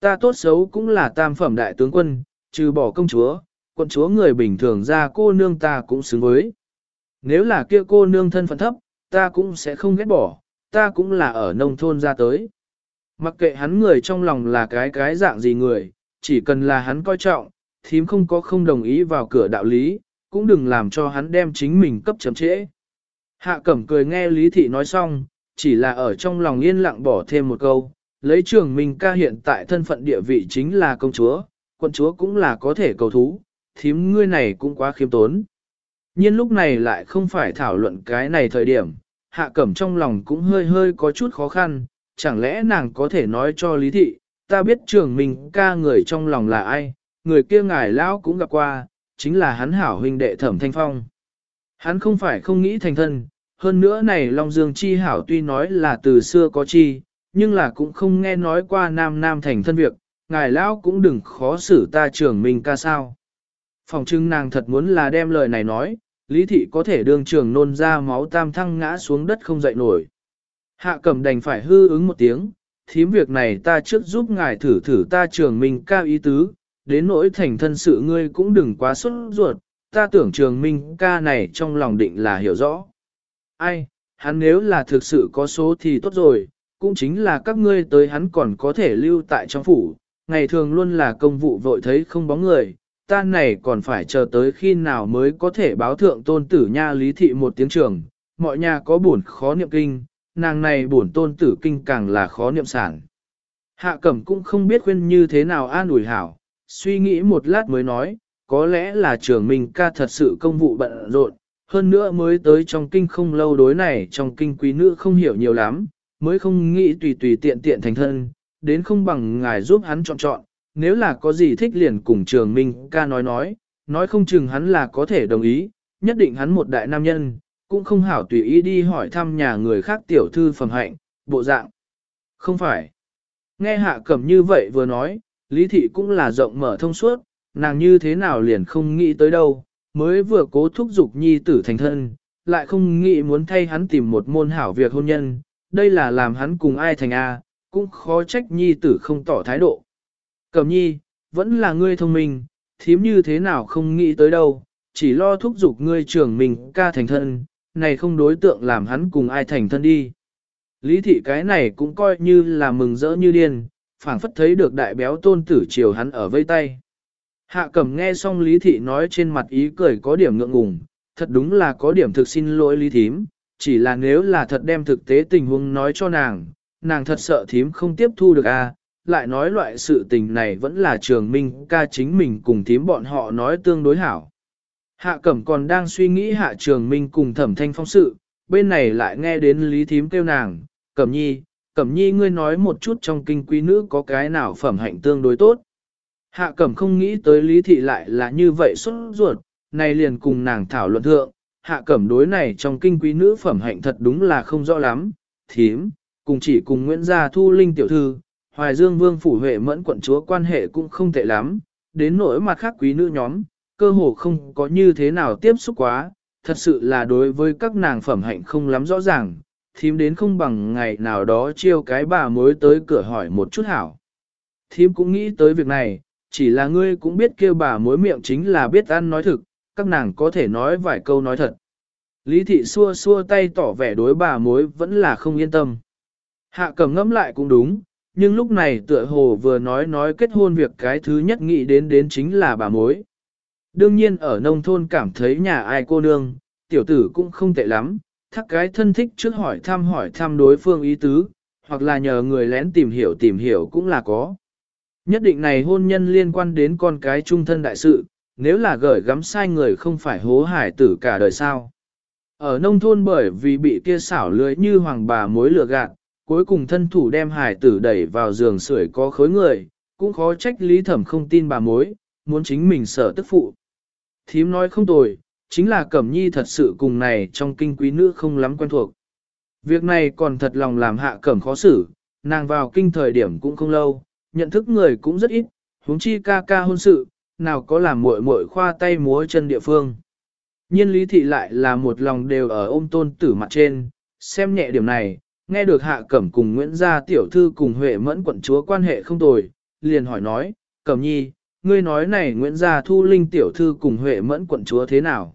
Ta tốt xấu cũng là tam phẩm đại tướng quân, trừ bỏ công chúa, quân chúa người bình thường ra cô nương ta cũng xứng với. Nếu là kia cô nương thân phận thấp, ta cũng sẽ không ghét bỏ, ta cũng là ở nông thôn ra tới. Mặc kệ hắn người trong lòng là cái cái dạng gì người, chỉ cần là hắn coi trọng, thím không có không đồng ý vào cửa đạo lý, cũng đừng làm cho hắn đem chính mình cấp chấm trễ. Hạ cẩm cười nghe Lý Thị nói xong, chỉ là ở trong lòng yên lặng bỏ thêm một câu, lấy trường mình ca hiện tại thân phận địa vị chính là công chúa, quân chúa cũng là có thể cầu thú, thím ngươi này cũng quá khiêm tốn. Nhưng lúc này lại không phải thảo luận cái này thời điểm, hạ cẩm trong lòng cũng hơi hơi có chút khó khăn, chẳng lẽ nàng có thể nói cho Lý Thị, ta biết trường mình ca người trong lòng là ai, người kia ngài lão cũng gặp qua, chính là hắn hảo huynh đệ thẩm thanh phong. Hắn không phải không nghĩ thành thân, hơn nữa này Long Dương chi hảo tuy nói là từ xưa có chi, nhưng là cũng không nghe nói qua nam nam thành thân việc, ngài lão cũng đừng khó xử ta trưởng mình ca sao. Phòng trưng nàng thật muốn là đem lời này nói, lý thị có thể đương trường nôn ra máu tam thăng ngã xuống đất không dậy nổi. Hạ cẩm đành phải hư ứng một tiếng, thím việc này ta trước giúp ngài thử thử ta trường mình ca ý tứ, đến nỗi thành thân sự ngươi cũng đừng quá xuất ruột, ta tưởng trường minh ca này trong lòng định là hiểu rõ. ai, hắn nếu là thực sự có số thì tốt rồi, cũng chính là các ngươi tới hắn còn có thể lưu tại trong phủ, ngày thường luôn là công vụ vội thấy không bóng người, ta này còn phải chờ tới khi nào mới có thể báo thượng tôn tử nha lý thị một tiếng trường, mọi nhà có buồn khó niệm kinh, nàng này buồn tôn tử kinh càng là khó niệm sản. Hạ cẩm cũng không biết khuyên như thế nào an ủi hảo, suy nghĩ một lát mới nói, có lẽ là trường mình ca thật sự công vụ bận rộn, hơn nữa mới tới trong kinh không lâu đối này trong kinh quý nữ không hiểu nhiều lắm, mới không nghĩ tùy tùy tiện tiện thành thân, đến không bằng ngài giúp hắn chọn chọn, nếu là có gì thích liền cùng trường minh ca nói nói, nói không chừng hắn là có thể đồng ý, nhất định hắn một đại nam nhân, cũng không hảo tùy ý đi hỏi thăm nhà người khác tiểu thư phẩm hạnh, bộ dạng. Không phải. Nghe hạ cẩm như vậy vừa nói, lý thị cũng là rộng mở thông suốt, nàng như thế nào liền không nghĩ tới đâu, mới vừa cố thúc giục nhi tử thành thân, lại không nghĩ muốn thay hắn tìm một môn hảo việc hôn nhân, đây là làm hắn cùng ai thành A, cũng khó trách nhi tử không tỏ thái độ. Cẩm nhi, vẫn là ngươi thông minh, thím như thế nào không nghĩ tới đâu, chỉ lo thúc giục ngươi trưởng mình ca thành thân, này không đối tượng làm hắn cùng ai thành thân đi. Lý thị cái này cũng coi như là mừng rỡ như điên, phảng phất thấy được đại béo tôn tử chiều hắn ở vây tay. Hạ cẩm nghe xong Lý thị nói trên mặt ý cười có điểm ngượng ngùng, thật đúng là có điểm thực xin lỗi Lý thím, chỉ là nếu là thật đem thực tế tình huống nói cho nàng, nàng thật sợ thím không tiếp thu được a. lại nói loại sự tình này vẫn là trường minh ca chính mình cùng thím bọn họ nói tương đối hảo. Hạ cẩm còn đang suy nghĩ hạ trường minh cùng thẩm thanh phong sự, bên này lại nghe đến lý thím kêu nàng, cẩm nhi, cẩm nhi ngươi nói một chút trong kinh quý nữ có cái nào phẩm hạnh tương đối tốt. Hạ cẩm không nghĩ tới lý thị lại là như vậy xuất ruột, này liền cùng nàng thảo luận thượng, hạ cẩm đối này trong kinh quý nữ phẩm hạnh thật đúng là không rõ lắm, thím, cùng chỉ cùng Nguyễn Gia Thu Linh tiểu thư, Hoài Dương Vương Phủ Huệ mẫn quận chúa quan hệ cũng không tệ lắm, đến nỗi mặt khác quý nữ nhóm, cơ hồ không có như thế nào tiếp xúc quá, thật sự là đối với các nàng phẩm hạnh không lắm rõ ràng, thím đến không bằng ngày nào đó chiêu cái bà mới tới cửa hỏi một chút hảo. Thím cũng nghĩ tới việc này, chỉ là ngươi cũng biết kêu bà mối miệng chính là biết ăn nói thực, các nàng có thể nói vài câu nói thật. Lý thị xua xua tay tỏ vẻ đối bà mối vẫn là không yên tâm. Hạ cầm ngẫm lại cũng đúng, nhưng lúc này tựa hồ vừa nói nói kết hôn việc cái thứ nhất nghĩ đến đến chính là bà mối. Đương nhiên ở nông thôn cảm thấy nhà ai cô nương, tiểu tử cũng không tệ lắm, thắc cái thân thích trước hỏi thăm hỏi thăm đối phương ý tứ, hoặc là nhờ người lén tìm hiểu tìm hiểu cũng là có. Nhất định này hôn nhân liên quan đến con cái trung thân đại sự, nếu là gửi gắm sai người không phải hố hải tử cả đời sao. Ở nông thôn bởi vì bị kia xảo lưới như hoàng bà mối lừa gạt, cuối cùng thân thủ đem hải tử đẩy vào giường sưởi có khối người, cũng khó trách lý thẩm không tin bà mối, muốn chính mình sợ tức phụ. Thím nói không tồi, chính là Cẩm Nhi thật sự cùng này trong kinh quý nữ không lắm quen thuộc. Việc này còn thật lòng làm hạ Cẩm khó xử, nàng vào kinh thời điểm cũng không lâu, nhận thức người cũng rất ít, huống chi ca ca hôn sự, nào có làm muội muội khoa tay múa chân địa phương. Nhiên lý thị lại là một lòng đều ở ôm tôn tử mặt trên, xem nhẹ điểm này, nghe được hạ cẩm cùng Nguyễn gia tiểu thư cùng Huệ mẫn quận chúa quan hệ không tồi, liền hỏi nói, cẩm nhi, ngươi nói này Nguyễn gia thu linh tiểu thư cùng Huệ mẫn quận chúa thế nào?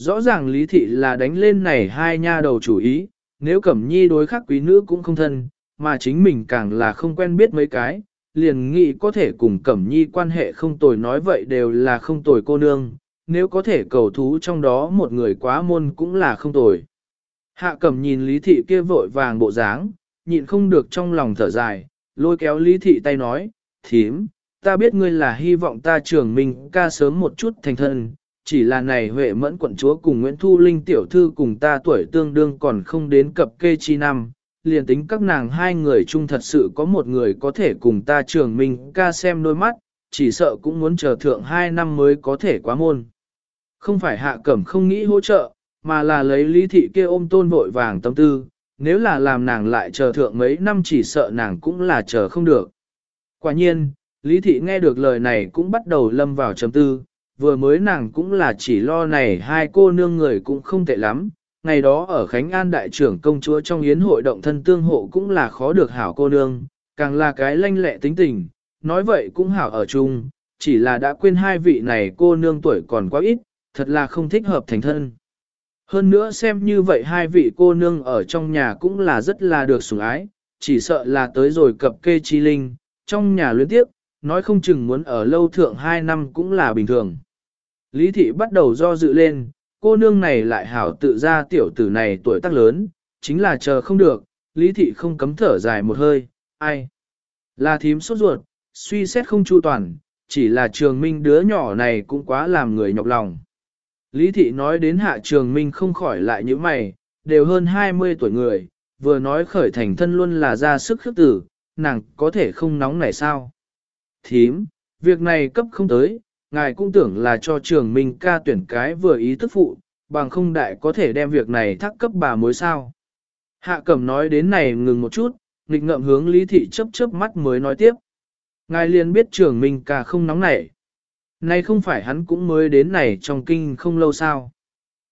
Rõ ràng lý thị là đánh lên này hai nha đầu chủ ý, nếu cẩm nhi đối khắc quý nữ cũng không thân, mà chính mình càng là không quen biết mấy cái, liền nghĩ có thể cùng Cẩm Nhi quan hệ không tồi nói vậy đều là không tồi cô nương, nếu có thể cầu thú trong đó một người quá môn cũng là không tồi. Hạ Cẩm nhìn Lý Thị kia vội vàng bộ dáng, nhịn không được trong lòng thở dài, lôi kéo Lý Thị tay nói, thím, ta biết ngươi là hy vọng ta trưởng mình ca sớm một chút thành thân, chỉ là này Huệ Mẫn quận chúa cùng Nguyễn Thu Linh tiểu thư cùng ta tuổi tương đương còn không đến cập kê chi năm, liền tính các nàng hai người chung thật sự có một người có thể cùng ta trường minh ca xem đôi mắt, chỉ sợ cũng muốn chờ thượng hai năm mới có thể quá môn. Không phải hạ cẩm không nghĩ hỗ trợ, mà là lấy lý thị kia ôm tôn vội vàng tâm tư, nếu là làm nàng lại chờ thượng mấy năm chỉ sợ nàng cũng là chờ không được. Quả nhiên, lý thị nghe được lời này cũng bắt đầu lâm vào chấm tư, vừa mới nàng cũng là chỉ lo này hai cô nương người cũng không tệ lắm, ngày đó ở Khánh An đại trưởng công chúa trong yến hội động thân tương hộ cũng là khó được hảo cô nương, càng là cái lanh lẹ tính tình, nói vậy cũng hảo ở chung, chỉ là đã quên hai vị này cô nương tuổi còn quá ít, thật là không thích hợp thành thân. Hơn nữa xem như vậy hai vị cô nương ở trong nhà cũng là rất là được sủng ái, chỉ sợ là tới rồi cập kê chi linh, trong nhà luyến tiếp, nói không chừng muốn ở lâu thượng hai năm cũng là bình thường. Lý thị bắt đầu do dự lên, cô nương này lại hảo tự ra tiểu tử này tuổi tác lớn, chính là chờ không được, lý thị không cấm thở dài một hơi, ai? Là thím sốt ruột, suy xét không chu toàn, chỉ là trường minh đứa nhỏ này cũng quá làm người nhọc lòng. Lý thị nói đến hạ trường minh không khỏi lại những mày, đều hơn 20 tuổi người, vừa nói khởi thành thân luôn là ra sức khước tử, nàng có thể không nóng này sao? Thím, việc này cấp không tới, ngài cũng tưởng là cho trường minh ca tuyển cái vừa ý thức phụ, bằng không đại có thể đem việc này thắc cấp bà mối sao. Hạ cẩm nói đến này ngừng một chút, nghịch ngậm hướng lý thị chớp chớp mắt mới nói tiếp. Ngài liền biết trường minh ca không nóng nảy. Này không phải hắn cũng mới đến này trong kinh không lâu sao.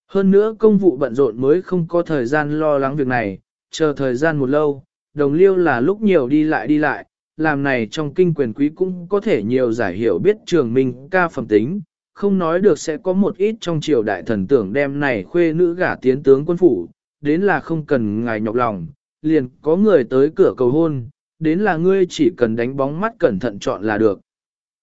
Hơn nữa công vụ bận rộn mới không có thời gian lo lắng việc này, chờ thời gian một lâu, đồng liêu là lúc nhiều đi lại đi lại, làm này trong kinh quyền quý cũng có thể nhiều giải hiểu biết trường minh ca phẩm tính, không nói được sẽ có một ít trong triều đại thần tưởng đem này khuê nữ gả tiến tướng quân phủ, đến là không cần ngài nhọc lòng, liền có người tới cửa cầu hôn, đến là ngươi chỉ cần đánh bóng mắt cẩn thận chọn là được.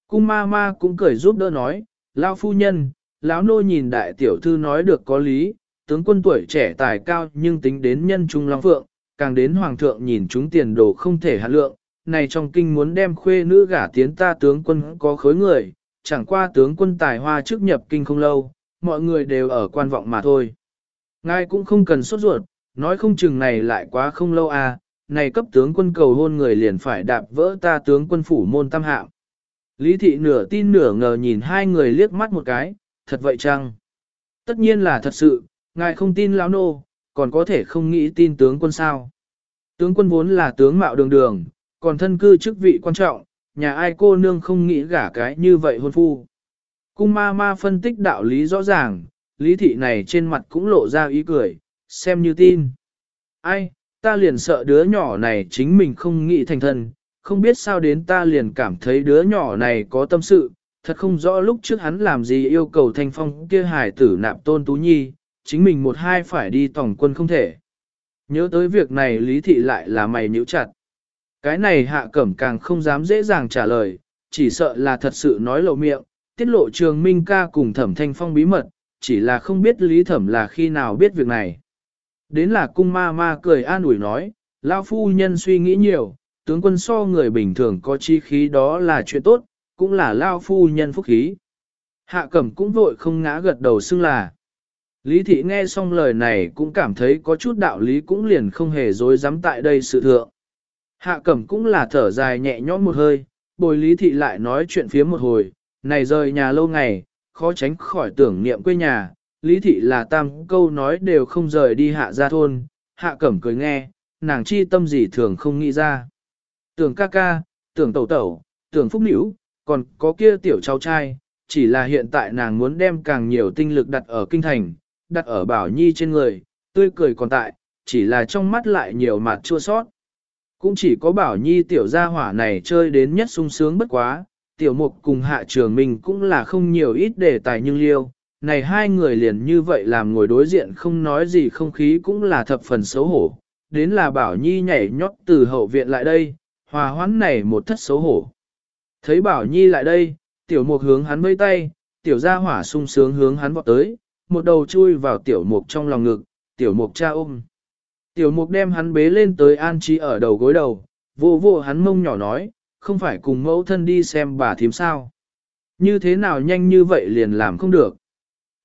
Cung ma ma cũng cười giúp đỡ nói, lao phu nhân, lão nô nhìn đại tiểu thư nói được có lý, tướng quân tuổi trẻ tài cao nhưng tính đến nhân trung long phượng, càng đến hoàng thượng nhìn chúng tiền đồ không thể hạ lượng, này trong kinh muốn đem khuê nữ gả tiến ta tướng quân có khối người, chẳng qua tướng quân tài hoa trước nhập kinh không lâu, mọi người đều ở quan vọng mà thôi. Ngài cũng không cần sốt ruột, nói không chừng này lại quá không lâu à, này cấp tướng quân cầu hôn người liền phải đạp vỡ ta tướng quân phủ môn tam hạng. Lý thị nửa tin nửa ngờ nhìn hai người liếc mắt một cái, thật vậy chăng? Tất nhiên là thật sự, ngài không tin lão nô, còn có thể không nghĩ tin tướng quân sao. Tướng quân vốn là tướng mạo đường đường, còn thân cư chức vị quan trọng, nhà ai cô nương không nghĩ gả cái như vậy hôn phu. Cung ma ma phân tích đạo lý rõ ràng, lý thị này trên mặt cũng lộ ra ý cười, xem như tin. Ai, ta liền sợ đứa nhỏ này chính mình không nghĩ thành thân, không biết sao đến ta liền cảm thấy đứa nhỏ này có tâm sự, thật không rõ lúc trước hắn làm gì yêu cầu thanh phong kia hải tử nạp tôn tú nhi, chính mình một hai phải đi tổng quân không thể. Nhớ tới việc này lý thị lại là mày nhíu chặt. Cái này hạ cẩm càng không dám dễ dàng trả lời, chỉ sợ là thật sự nói lộ miệng, tiết lộ trường minh ca cùng thẩm thanh phong bí mật, chỉ là không biết lý thẩm là khi nào biết việc này. Đến là cung ma ma cười an ủi nói, lao phu nhân suy nghĩ nhiều, tướng quân so người bình thường có chi khí đó là chuyện tốt, cũng là lao phu nhân phúc khí. Hạ cẩm cũng vội không ngã gật đầu xưng là. Lý thị nghe xong lời này cũng cảm thấy có chút đạo lý cũng liền không hề dối dám tại đây sự thượng. Hạ cẩm cũng là thở dài nhẹ nhõm một hơi, bồi lý thị lại nói chuyện phía một hồi, này rời nhà lâu ngày, khó tránh khỏi tưởng niệm quê nhà, lý thị là tam câu nói đều không rời đi hạ ra thôn, hạ cẩm cười nghe, nàng chi tâm gì thường không nghĩ ra. Tưởng ca ca, tưởng tẩu tẩu, tưởng phúc nữ, còn có kia tiểu cháu trai, chỉ là hiện tại nàng muốn đem càng nhiều tinh lực đặt ở kinh thành, đặt ở bảo nhi trên người, tươi cười còn tại, chỉ là trong mắt lại nhiều mặt chua sót. Cũng chỉ có bảo nhi tiểu gia hỏa này chơi đến nhất sung sướng bất quá, tiểu mục cùng hạ trường mình cũng là không nhiều ít đề tài nhưng liêu. Này hai người liền như vậy làm ngồi đối diện không nói gì không khí cũng là thập phần xấu hổ. Đến là bảo nhi nhảy nhót từ hậu viện lại đây, hòa hoãn này một thất xấu hổ. Thấy bảo nhi lại đây, tiểu mục hướng hắn vây tay, tiểu gia hỏa sung sướng hướng hắn vọt tới, một đầu chui vào tiểu mục trong lòng ngực, tiểu mục cha ôm. Tiểu mục đem hắn bế lên tới an trí ở đầu gối đầu, vô vô hắn mông nhỏ nói, không phải cùng mẫu thân đi xem bà thím sao. Như thế nào nhanh như vậy liền làm không được.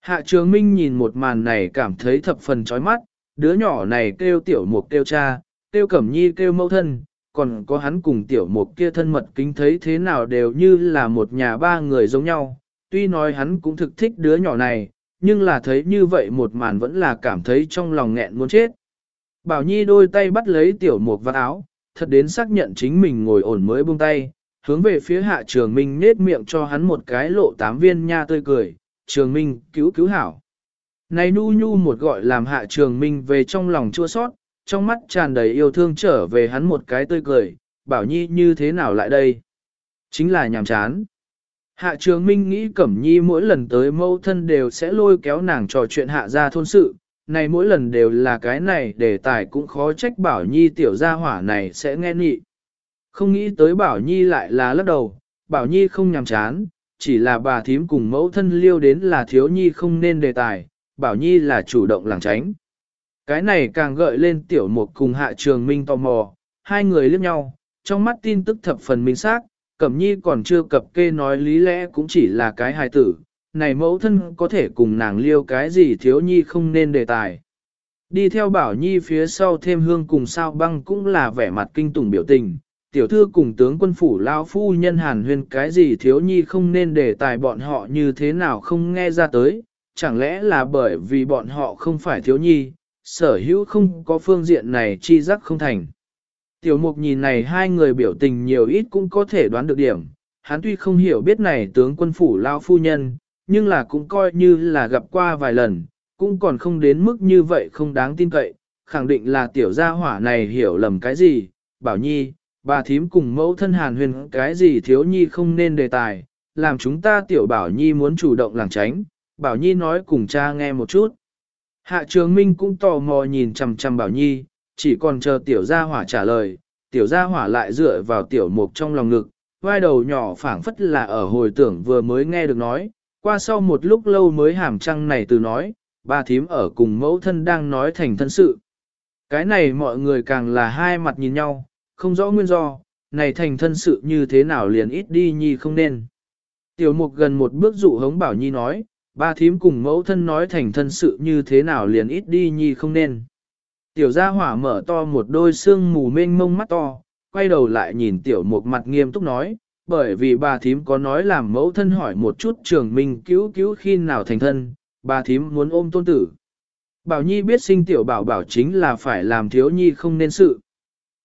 Hạ trường minh nhìn một màn này cảm thấy thập phần chói mắt, đứa nhỏ này kêu tiểu mục kêu cha, kêu cẩm nhi kêu mẫu thân, còn có hắn cùng tiểu mục kia thân mật kính thấy thế nào đều như là một nhà ba người giống nhau. Tuy nói hắn cũng thực thích đứa nhỏ này, nhưng là thấy như vậy một màn vẫn là cảm thấy trong lòng nghẹn muốn chết. Bảo Nhi đôi tay bắt lấy tiểu mục vạt áo, thật đến xác nhận chính mình ngồi ổn mới buông tay, hướng về phía hạ trường minh nết miệng cho hắn một cái lộ tám viên nha tươi cười, trường minh cứu cứu hảo. Này nu nhu một gọi làm hạ trường minh về trong lòng chua sót, trong mắt tràn đầy yêu thương trở về hắn một cái tươi cười, bảo nhi như thế nào lại đây? Chính là nhàm chán. Hạ trường minh nghĩ Cẩm Nhi mỗi lần tới mâu thân đều sẽ lôi kéo nàng trò chuyện hạ ra thôn sự, này mỗi lần đều là cái này để tài cũng khó trách Bảo Nhi tiểu gia hỏa này sẽ nghe nhị. Không nghĩ tới Bảo Nhi lại là lắc đầu, Bảo Nhi không nhằm chán, chỉ là bà thím cùng mẫu thân liêu đến là thiếu nhi không nên đề tài, Bảo Nhi là chủ động làng tránh. Cái này càng gợi lên tiểu mục cùng hạ trường minh tò mò, hai người liếc nhau, trong mắt tin tức thập phần minh xác, Cẩm Nhi còn chưa cập kê nói lý lẽ cũng chỉ là cái hài tử, này mẫu thân có thể cùng nàng liêu cái gì thiếu nhi không nên đề tài. Đi theo bảo nhi phía sau thêm hương cùng sao băng cũng là vẻ mặt kinh tủng biểu tình, tiểu thư cùng tướng quân phủ lao phu nhân hàn huyên cái gì thiếu nhi không nên đề tài bọn họ như thế nào không nghe ra tới, chẳng lẽ là bởi vì bọn họ không phải thiếu nhi, sở hữu không có phương diện này chi giác không thành. Tiểu mục nhìn này hai người biểu tình nhiều ít cũng có thể đoán được điểm, hắn tuy không hiểu biết này tướng quân phủ lao phu nhân, nhưng là cũng coi như là gặp qua vài lần, cũng còn không đến mức như vậy không đáng tin cậy, khẳng định là tiểu gia hỏa này hiểu lầm cái gì, bảo nhi, bà thím cùng mẫu thân hàn huyền cái gì thiếu nhi không nên đề tài, làm chúng ta tiểu bảo nhi muốn chủ động làng tránh, bảo nhi nói cùng cha nghe một chút. Hạ trường minh cũng tò mò nhìn chằm chằm bảo nhi, chỉ còn chờ tiểu gia hỏa trả lời, tiểu gia hỏa lại dựa vào tiểu mục trong lòng ngực, vai đầu nhỏ phảng phất là ở hồi tưởng vừa mới nghe được nói, qua sau một lúc lâu mới hàm trăng này từ nói, ba thím ở cùng mẫu thân đang nói thành thân sự. Cái này mọi người càng là hai mặt nhìn nhau, không rõ nguyên do, này thành thân sự như thế nào liền ít đi nhi không nên. Tiểu mục gần một bước dụ hống bảo nhi nói, ba thím cùng mẫu thân nói thành thân sự như thế nào liền ít đi nhi không nên. Tiểu gia hỏa mở to một đôi xương mù mênh mông mắt to, quay đầu lại nhìn tiểu mục mặt nghiêm túc nói, bởi vì bà thím có nói làm mẫu thân hỏi một chút trường minh cứu cứu khi nào thành thân, bà thím muốn ôm tôn tử. Bảo Nhi biết sinh tiểu bảo bảo chính là phải làm thiếu nhi không nên sự.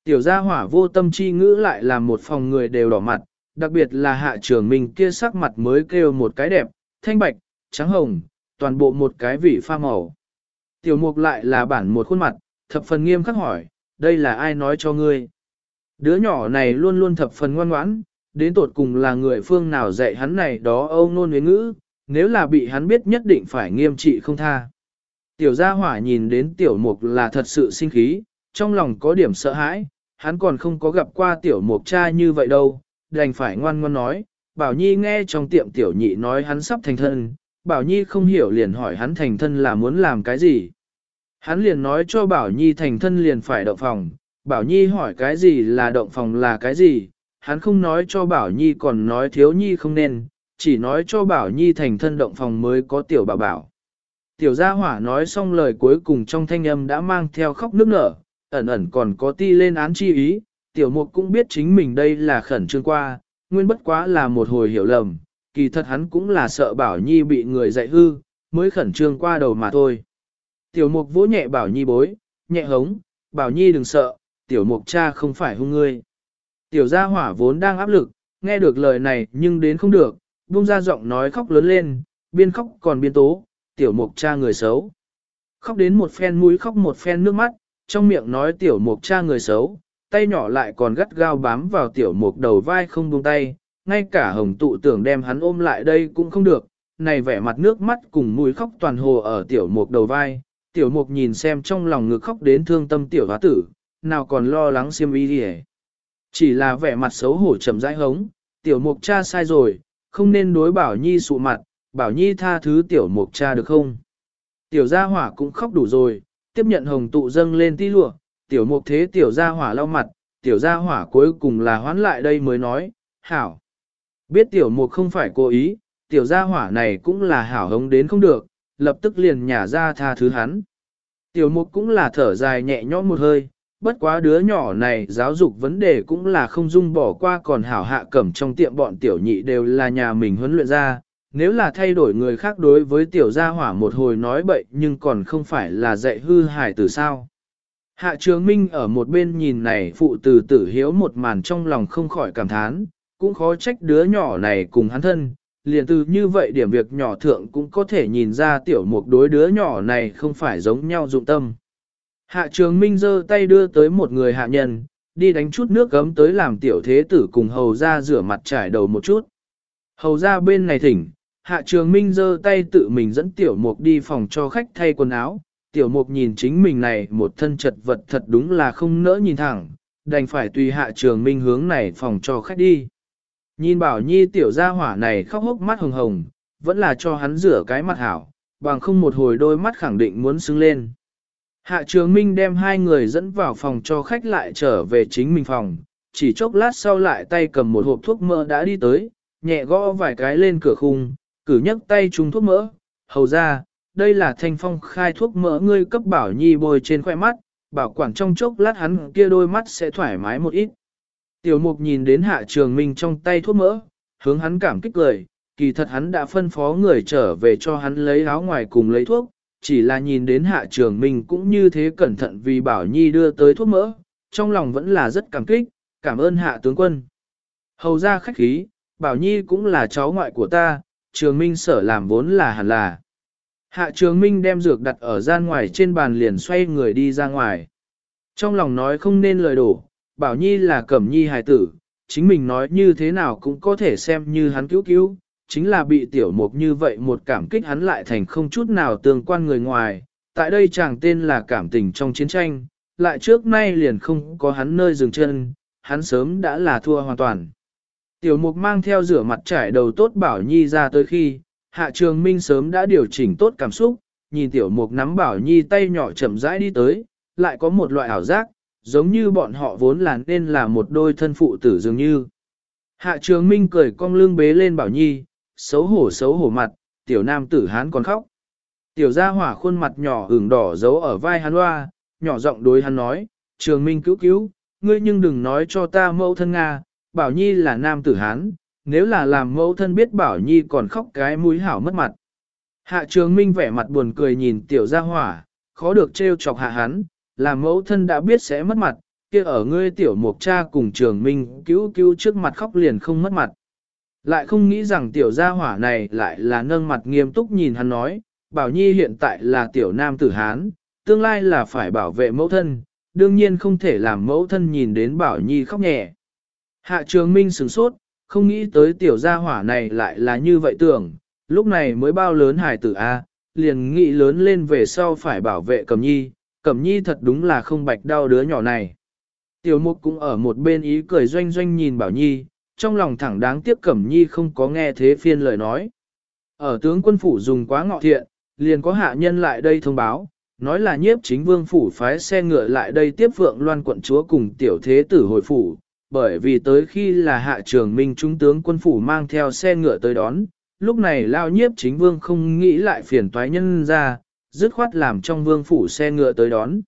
Tiểu gia hỏa vô tâm chi ngữ lại làm một phòng người đều đỏ mặt, đặc biệt là hạ trường minh kia sắc mặt mới kêu một cái đẹp, thanh bạch, trắng hồng, toàn bộ một cái vị pha màu. Tiểu mục lại là bản một khuôn mặt, thập phần nghiêm khắc hỏi, đây là ai nói cho ngươi? Đứa nhỏ này luôn luôn thập phần ngoan ngoãn, đến tột cùng là người phương nào dạy hắn này đó âu nôn với ngữ, nếu là bị hắn biết nhất định phải nghiêm trị không tha. Tiểu gia hỏa nhìn đến tiểu mục là thật sự sinh khí, trong lòng có điểm sợ hãi, hắn còn không có gặp qua tiểu mục cha như vậy đâu, đành phải ngoan ngoan nói, Bảo Nhi nghe trong tiệm tiểu nhị nói hắn sắp thành thân, Bảo Nhi không hiểu liền hỏi hắn thành thân là muốn làm cái gì. Hắn liền nói cho Bảo Nhi thành thân liền phải động phòng, Bảo Nhi hỏi cái gì là động phòng là cái gì, hắn không nói cho Bảo Nhi còn nói thiếu Nhi không nên, chỉ nói cho Bảo Nhi thành thân động phòng mới có tiểu bảo bảo. Tiểu gia hỏa nói xong lời cuối cùng trong thanh âm đã mang theo khóc nước nở, ẩn ẩn còn có ti lên án chi ý, tiểu mục cũng biết chính mình đây là khẩn trương qua, nguyên bất quá là một hồi hiểu lầm, kỳ thật hắn cũng là sợ Bảo Nhi bị người dạy hư, mới khẩn trương qua đầu mà thôi. Tiểu mục vỗ nhẹ Bảo Nhi bối, nhẹ hống, Bảo Nhi đừng sợ, tiểu mục cha không phải hung ngươi. Tiểu gia hỏa vốn đang áp lực, nghe được lời này nhưng đến không được, buông ra giọng nói khóc lớn lên, biên khóc còn biên tố, tiểu mục cha người xấu. Khóc đến một phen mũi khóc một phen nước mắt, trong miệng nói tiểu mục cha người xấu, tay nhỏ lại còn gắt gao bám vào tiểu mục đầu vai không buông tay, ngay cả hồng tụ tưởng đem hắn ôm lại đây cũng không được, này vẻ mặt nước mắt cùng mũi khóc toàn hồ ở tiểu mục đầu vai, tiểu mục nhìn xem trong lòng ngực khóc đến thương tâm tiểu hóa tử, nào còn lo lắng xiêm y đi chỉ là vẻ mặt xấu hổ chậm rãi hống, tiểu mục cha sai rồi, không nên đối bảo nhi sụ mặt, bảo nhi tha thứ tiểu mục cha được không? Tiểu gia hỏa cũng khóc đủ rồi, tiếp nhận hồng tụ dâng lên tí lụa, tiểu mục thế tiểu gia hỏa lau mặt, tiểu gia hỏa cuối cùng là hoán lại đây mới nói, hảo. Biết tiểu mục không phải cố ý, tiểu gia hỏa này cũng là hảo hống đến không được, lập tức liền nhả ra tha thứ hắn. Tiểu mục cũng là thở dài nhẹ nhõm một hơi, bất quá đứa nhỏ này giáo dục vấn đề cũng là không dung bỏ qua còn hảo hạ cẩm trong tiệm bọn tiểu nhị đều là nhà mình huấn luyện ra, nếu là thay đổi người khác đối với tiểu gia hỏa một hồi nói bậy nhưng còn không phải là dạy hư hài từ sao. Hạ trường minh ở một bên nhìn này phụ từ tử hiếu một màn trong lòng không khỏi cảm thán, cũng khó trách đứa nhỏ này cùng hắn thân, liền từ như vậy điểm việc nhỏ thượng cũng có thể nhìn ra tiểu mục đối đứa nhỏ này không phải giống nhau dụng tâm. Hạ trường minh giơ tay đưa tới một người hạ nhân, đi đánh chút nước gấm tới làm tiểu thế tử cùng hầu ra rửa mặt trải đầu một chút. Hầu ra bên này thỉnh, hạ trường minh giơ tay tự mình dẫn tiểu mục đi phòng cho khách thay quần áo, tiểu mục nhìn chính mình này một thân chật vật thật đúng là không nỡ nhìn thẳng, đành phải tùy hạ trường minh hướng này phòng cho khách đi. Nhìn bảo nhi tiểu gia hỏa này khóc hốc mắt hồng hồng, vẫn là cho hắn rửa cái mặt hảo, bằng không một hồi đôi mắt khẳng định muốn sưng lên. Hạ trường minh đem hai người dẫn vào phòng cho khách lại trở về chính mình phòng, chỉ chốc lát sau lại tay cầm một hộp thuốc mỡ đã đi tới, nhẹ gõ vài cái lên cửa khung, cử nhấc tay trúng thuốc mỡ, hầu ra, đây là thanh phong khai thuốc mỡ ngươi cấp bảo nhi bôi trên khoe mắt, bảo quản trong chốc lát hắn kia đôi mắt sẽ thoải mái một ít. Tiểu mục nhìn đến hạ trường minh trong tay thuốc mỡ, hướng hắn cảm kích lời, kỳ thật hắn đã phân phó người trở về cho hắn lấy áo ngoài cùng lấy thuốc, chỉ là nhìn đến hạ trường minh cũng như thế cẩn thận vì bảo nhi đưa tới thuốc mỡ, trong lòng vẫn là rất cảm kích, cảm ơn hạ tướng quân. Hầu ra khách khí, bảo nhi cũng là cháu ngoại của ta, trường minh sở làm vốn là hẳn là. Hạ trường minh đem dược đặt ở gian ngoài trên bàn liền xoay người đi ra ngoài. Trong lòng nói không nên lời đổ, bảo nhi là cẩm nhi hài tử, chính mình nói như thế nào cũng có thể xem như hắn cứu cứu, chính là bị tiểu mục như vậy một cảm kích hắn lại thành không chút nào tương quan người ngoài. Tại đây chàng tên là cảm tình trong chiến tranh, lại trước nay liền không có hắn nơi dừng chân, hắn sớm đã là thua hoàn toàn. Tiểu mục mang theo rửa mặt trải đầu tốt bảo nhi ra tới khi, hạ trường minh sớm đã điều chỉnh tốt cảm xúc, nhìn tiểu mục nắm bảo nhi tay nhỏ chậm rãi đi tới, lại có một loại ảo giác, giống như bọn họ vốn là nên là một đôi thân phụ tử dường như. Hạ trường minh cười cong lưng bế lên bảo nhi, xấu hổ xấu hổ mặt, tiểu nam tử hán còn khóc. Tiểu gia hỏa khuôn mặt nhỏ ửng đỏ giấu ở vai hắn loa, nhỏ giọng đối hắn nói, trường minh cứu cứu, ngươi nhưng đừng nói cho ta mẫu thân Nga, bảo nhi là nam tử hán, nếu là làm mẫu thân biết bảo nhi còn khóc cái mũi hảo mất mặt. Hạ trường minh vẻ mặt buồn cười nhìn tiểu gia hỏa, khó được trêu chọc hạ hắn, làm mẫu thân đã biết sẽ mất mặt, kia ở ngươi tiểu mục cha cùng trường minh cứu cứu trước mặt khóc liền không mất mặt. Lại không nghĩ rằng tiểu gia hỏa này lại là nâng mặt nghiêm túc nhìn hắn nói, bảo nhi hiện tại là tiểu nam tử Hán, tương lai là phải bảo vệ mẫu thân, đương nhiên không thể làm mẫu thân nhìn đến bảo nhi khóc nhẹ. Hạ trường minh sửng sốt, không nghĩ tới tiểu gia hỏa này lại là như vậy tưởng, lúc này mới bao lớn hài tử A, liền nghĩ lớn lên về sau phải bảo vệ cầm nhi, Cẩm nhi thật đúng là không bạch đau đứa nhỏ này. Tiểu mục cũng ở một bên ý cười doanh doanh nhìn bảo nhi, trong lòng thẳng đáng tiếc Cẩm nhi không có nghe thế phiên lời nói. Ở tướng quân phủ dùng quá ngọ thiện, liền có hạ nhân lại đây thông báo, nói là nhiếp chính vương phủ phái xe ngựa lại đây tiếp vượng loan quận chúa cùng tiểu thế tử hồi phủ, bởi vì tới khi là hạ trường minh trung tướng quân phủ mang theo xe ngựa tới đón, lúc này lao nhiếp chính vương không nghĩ lại phiền toái nhân ra, dứt khoát làm trong vương phủ xe ngựa tới đón.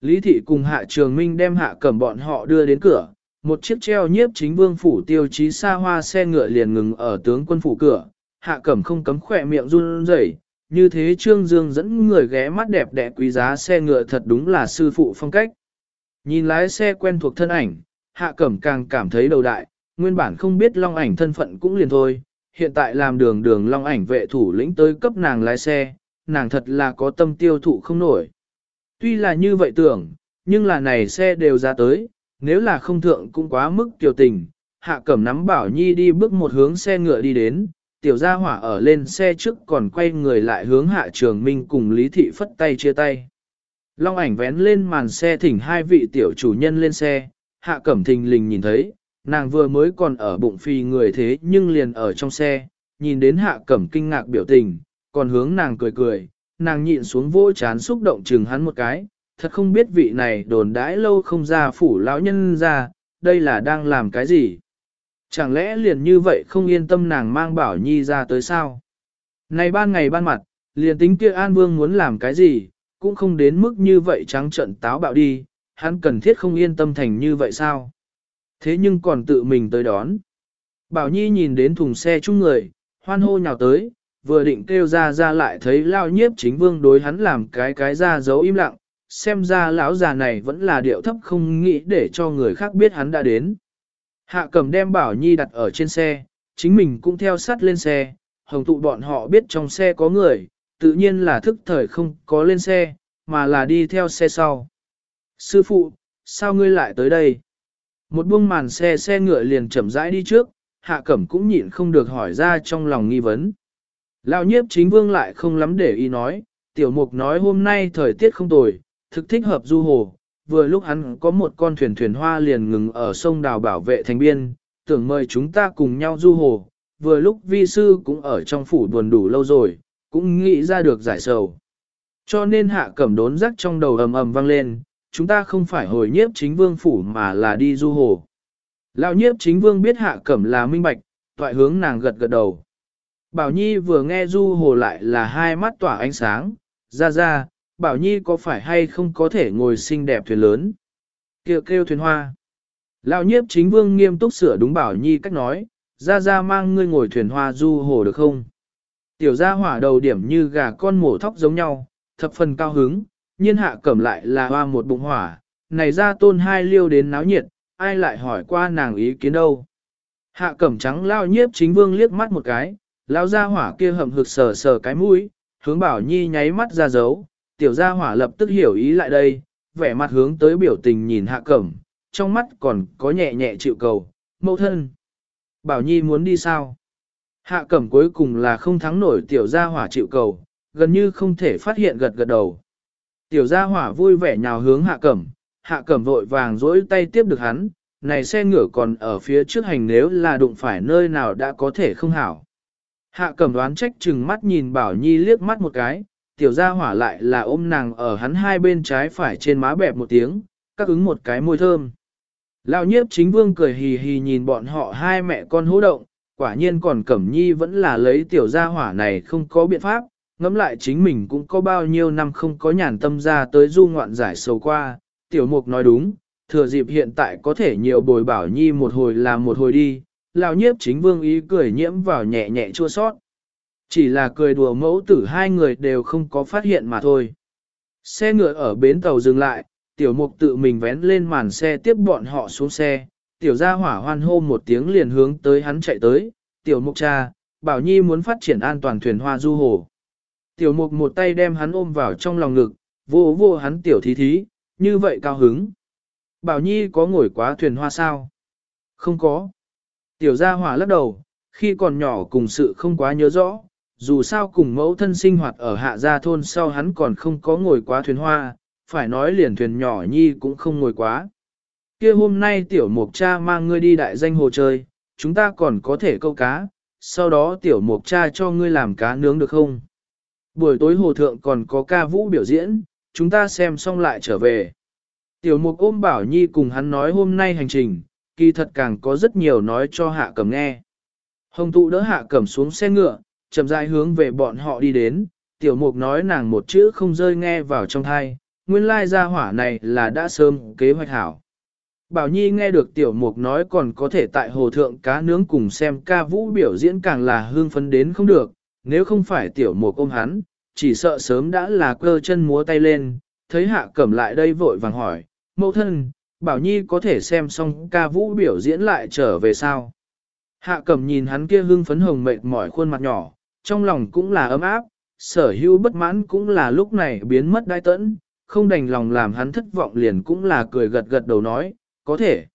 Lý thị cùng hạ trường minh đem hạ cẩm bọn họ đưa đến cửa, một chiếc treo nhiếp chính vương phủ tiêu chí xa hoa xe ngựa liền ngừng ở tướng quân phủ cửa, hạ cẩm không cấm khỏe miệng run rẩy, như thế trương dương dẫn người ghé mắt đẹp đẽ quý giá xe ngựa thật đúng là sư phụ phong cách. Nhìn lái xe quen thuộc thân ảnh, hạ cẩm càng cảm thấy đầu đại, nguyên bản không biết long ảnh thân phận cũng liền thôi, hiện tại làm đường đường long ảnh vệ thủ lĩnh tới cấp nàng lái xe, nàng thật là có tâm tiêu thụ không nổi. Tuy là như vậy tưởng, nhưng là này xe đều ra tới, nếu là không thượng cũng quá mức tiểu tình, hạ cẩm nắm bảo nhi đi bước một hướng xe ngựa đi đến, tiểu gia hỏa ở lên xe trước còn quay người lại hướng hạ trường minh cùng lý thị phất tay chia tay. Long ảnh vén lên màn xe thỉnh hai vị tiểu chủ nhân lên xe, hạ cẩm thình lình nhìn thấy, nàng vừa mới còn ở bụng phi người thế nhưng liền ở trong xe, nhìn đến hạ cẩm kinh ngạc biểu tình, còn hướng nàng cười cười, nàng nhịn xuống vô chán xúc động chừng hắn một cái, thật không biết vị này đồn đãi lâu không ra phủ lão nhân ra, đây là đang làm cái gì. Chẳng lẽ liền như vậy không yên tâm nàng mang bảo nhi ra tới sao? Này ban ngày ban mặt, liền tính kia An Vương muốn làm cái gì, cũng không đến mức như vậy trắng trận táo bạo đi, hắn cần thiết không yên tâm thành như vậy sao? Thế nhưng còn tự mình tới đón. Bảo Nhi nhìn đến thùng xe chung người, hoan hô nhào tới, vừa định kêu ra ra lại thấy lao nhiếp chính vương đối hắn làm cái cái ra giấu im lặng, xem ra lão già này vẫn là điệu thấp không nghĩ để cho người khác biết hắn đã đến. Hạ cầm đem bảo nhi đặt ở trên xe, chính mình cũng theo sát lên xe, hồng tụ bọn họ biết trong xe có người, tự nhiên là thức thời không có lên xe, mà là đi theo xe sau. Sư phụ, sao ngươi lại tới đây? Một buông màn xe xe ngựa liền chậm rãi đi trước, hạ cẩm cũng nhịn không được hỏi ra trong lòng nghi vấn. Lão nhiếp chính vương lại không lắm để ý nói, tiểu mục nói hôm nay thời tiết không tồi, thực thích hợp du hồ, vừa lúc hắn có một con thuyền thuyền hoa liền ngừng ở sông đào bảo vệ thành biên, tưởng mời chúng ta cùng nhau du hồ, vừa lúc vi sư cũng ở trong phủ buồn đủ lâu rồi, cũng nghĩ ra được giải sầu. Cho nên hạ cẩm đốn rắc trong đầu ầm ầm vang lên, chúng ta không phải hồi nhiếp chính vương phủ mà là đi du hồ. Lão nhiếp chính vương biết hạ cẩm là minh bạch, toại hướng nàng gật gật đầu. Bảo Nhi vừa nghe du hồ lại là hai mắt tỏa ánh sáng, ra ra, Bảo Nhi có phải hay không có thể ngồi xinh đẹp thuyền lớn. Kêu kêu thuyền hoa. Lão nhiếp chính vương nghiêm túc sửa đúng Bảo Nhi cách nói, ra ra mang ngươi ngồi thuyền hoa du hồ được không? Tiểu gia hỏa đầu điểm như gà con mổ thóc giống nhau, thập phần cao hứng, nhiên hạ cẩm lại là hoa một bụng hỏa, này ra tôn hai liêu đến náo nhiệt, ai lại hỏi qua nàng ý kiến đâu. Hạ cẩm trắng lao nhiếp chính vương liếc mắt một cái, lao ra hỏa kia hầm hực sờ sờ cái mũi, hướng bảo nhi nháy mắt ra dấu, tiểu gia hỏa lập tức hiểu ý lại đây, vẻ mặt hướng tới biểu tình nhìn hạ cẩm, trong mắt còn có nhẹ nhẹ chịu cầu, mẫu thân. Bảo nhi muốn đi sao? Hạ cẩm cuối cùng là không thắng nổi tiểu gia hỏa chịu cầu, gần như không thể phát hiện gật gật đầu. Tiểu gia hỏa vui vẻ nhào hướng hạ cẩm, hạ cẩm vội vàng dỗi tay tiếp được hắn, này xe ngựa còn ở phía trước hành nếu là đụng phải nơi nào đã có thể không hảo. Hạ cẩm đoán trách chừng mắt nhìn Bảo Nhi liếc mắt một cái, tiểu gia hỏa lại là ôm nàng ở hắn hai bên trái phải trên má bẹp một tiếng, các ứng một cái môi thơm. Lão nhiếp chính vương cười hì hì nhìn bọn họ hai mẹ con hỗ động, quả nhiên còn Cẩm Nhi vẫn là lấy tiểu gia hỏa này không có biện pháp, ngẫm lại chính mình cũng có bao nhiêu năm không có nhàn tâm ra tới du ngoạn giải sầu qua, tiểu mục nói đúng, thừa dịp hiện tại có thể nhiều bồi bảo nhi một hồi là một hồi đi, lão nhiếp chính vương ý cười nhiễm vào nhẹ nhẹ chua sót. Chỉ là cười đùa mẫu tử hai người đều không có phát hiện mà thôi. Xe ngựa ở bến tàu dừng lại, tiểu mục tự mình vén lên màn xe tiếp bọn họ xuống xe, tiểu gia hỏa hoan hô một tiếng liền hướng tới hắn chạy tới, tiểu mục cha, bảo nhi muốn phát triển an toàn thuyền hoa du hồ. Tiểu mục một tay đem hắn ôm vào trong lòng ngực, vô vô hắn tiểu thí thí, như vậy cao hứng. Bảo Nhi có ngồi quá thuyền hoa sao? Không có. Tiểu gia hỏa lắc đầu, khi còn nhỏ cùng sự không quá nhớ rõ, dù sao cùng mẫu thân sinh hoạt ở hạ gia thôn sau hắn còn không có ngồi quá thuyền hoa, phải nói liền thuyền nhỏ Nhi cũng không ngồi quá. kia hôm nay tiểu mục cha mang ngươi đi đại danh hồ chơi, chúng ta còn có thể câu cá, sau đó tiểu mục cha cho ngươi làm cá nướng được không? Buổi tối hồ thượng còn có ca vũ biểu diễn, chúng ta xem xong lại trở về. Tiểu mục ôm bảo nhi cùng hắn nói hôm nay hành trình, kỳ thật càng có rất nhiều nói cho hạ cầm nghe. Hồng tụ đỡ hạ cầm xuống xe ngựa, chậm rãi hướng về bọn họ đi đến, tiểu mục nói nàng một chữ không rơi nghe vào trong thai, nguyên lai gia hỏa này là đã sớm kế hoạch hảo. Bảo Nhi nghe được tiểu mục nói còn có thể tại hồ thượng cá nướng cùng xem ca vũ biểu diễn càng là hương phấn đến không được, nếu không phải tiểu mục ôm hắn, chỉ sợ sớm đã là cơ chân múa tay lên, thấy hạ cẩm lại đây vội vàng hỏi, mẫu thân, bảo nhi có thể xem xong ca vũ biểu diễn lại trở về sao. Hạ cẩm nhìn hắn kia hương phấn hồng mệt mỏi khuôn mặt nhỏ, trong lòng cũng là ấm áp, sở hữu bất mãn cũng là lúc này biến mất đai tẫn, không đành lòng làm hắn thất vọng liền cũng là cười gật gật đầu nói, có thể.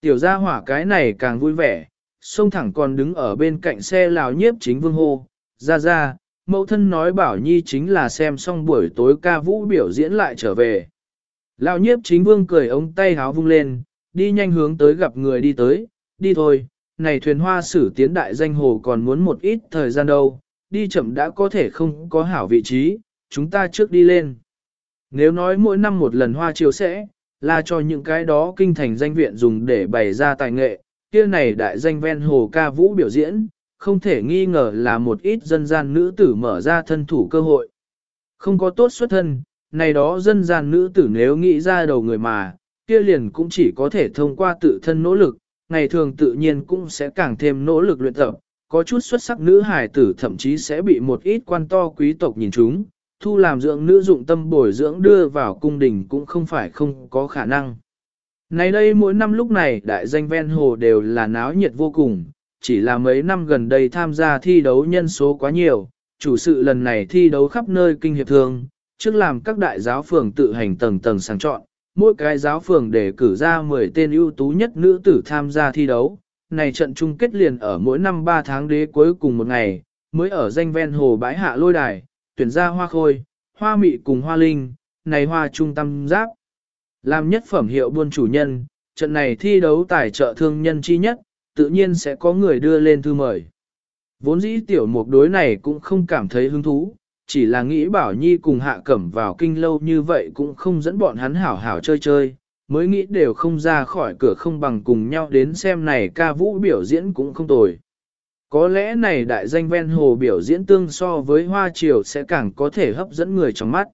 Tiểu gia hỏa cái này càng vui vẻ, xông thẳng còn đứng ở bên cạnh xe lào nhiếp chính vương hô, ra ra, mẫu thân nói bảo nhi chính là xem xong buổi tối ca vũ biểu diễn lại trở về. Lão nhiếp chính vương cười ống tay háo vung lên, đi nhanh hướng tới gặp người đi tới, đi thôi, này thuyền hoa sử tiến đại danh hồ còn muốn một ít thời gian đâu, đi chậm đã có thể không có hảo vị trí, chúng ta trước đi lên. Nếu nói mỗi năm một lần hoa chiều sẽ, là cho những cái đó kinh thành danh viện dùng để bày ra tài nghệ, kia này đại danh ven hồ ca vũ biểu diễn, không thể nghi ngờ là một ít dân gian nữ tử mở ra thân thủ cơ hội. Không có tốt xuất thân, này đó dân gian nữ tử nếu nghĩ ra đầu người mà, kia liền cũng chỉ có thể thông qua tự thân nỗ lực, ngày thường tự nhiên cũng sẽ càng thêm nỗ lực luyện tập. Có chút xuất sắc nữ hài tử thậm chí sẽ bị một ít quan to quý tộc nhìn chúng, thu làm dưỡng nữ dụng tâm bồi dưỡng đưa vào cung đình cũng không phải không có khả năng. Này đây mỗi năm lúc này đại danh ven hồ đều là náo nhiệt vô cùng, chỉ là mấy năm gần đây tham gia thi đấu nhân số quá nhiều, chủ sự lần này thi đấu khắp nơi kinh hiệp thường, trước làm các đại giáo phường tự hành tầng tầng sang chọn, mỗi cái giáo phường để cử ra 10 tên ưu tú nhất nữ tử tham gia thi đấu. Này trận chung kết liền ở mỗi năm 3 tháng đế cuối cùng một ngày, mới ở danh ven hồ bãi hạ lôi đài, tuyển ra hoa khôi, hoa mị cùng hoa linh, này hoa trung tâm giáp. Làm nhất phẩm hiệu buôn chủ nhân, trận này thi đấu tài trợ thương nhân chi nhất, tự nhiên sẽ có người đưa lên thư mời. Vốn dĩ tiểu mục đối này cũng không cảm thấy hứng thú, chỉ là nghĩ bảo nhi cùng hạ cẩm vào kinh lâu như vậy cũng không dẫn bọn hắn hảo hảo chơi chơi, mới nghĩ đều không ra khỏi cửa không bằng cùng nhau đến xem này ca vũ biểu diễn cũng không tồi. Có lẽ này đại danh ven hồ biểu diễn tương so với hoa triều sẽ càng có thể hấp dẫn người trong mắt.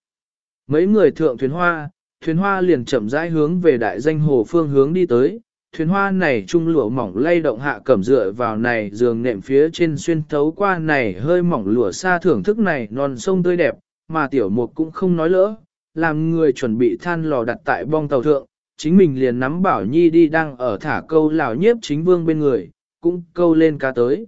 Mấy người thượng thuyền hoa, thuyền hoa liền chậm rãi hướng về đại danh hồ phương hướng đi tới, thuyền hoa này trung lụa mỏng lay động hạ cẩm dựa vào này giường nệm phía trên xuyên thấu qua này hơi mỏng lụa xa thưởng thức này non sông tươi đẹp, mà tiểu mục cũng không nói lỡ, làm người chuẩn bị than lò đặt tại bong tàu thượng, chính mình liền nắm bảo nhi đi đang ở thả câu lào nhiếp chính vương bên người, cũng câu lên cá tới.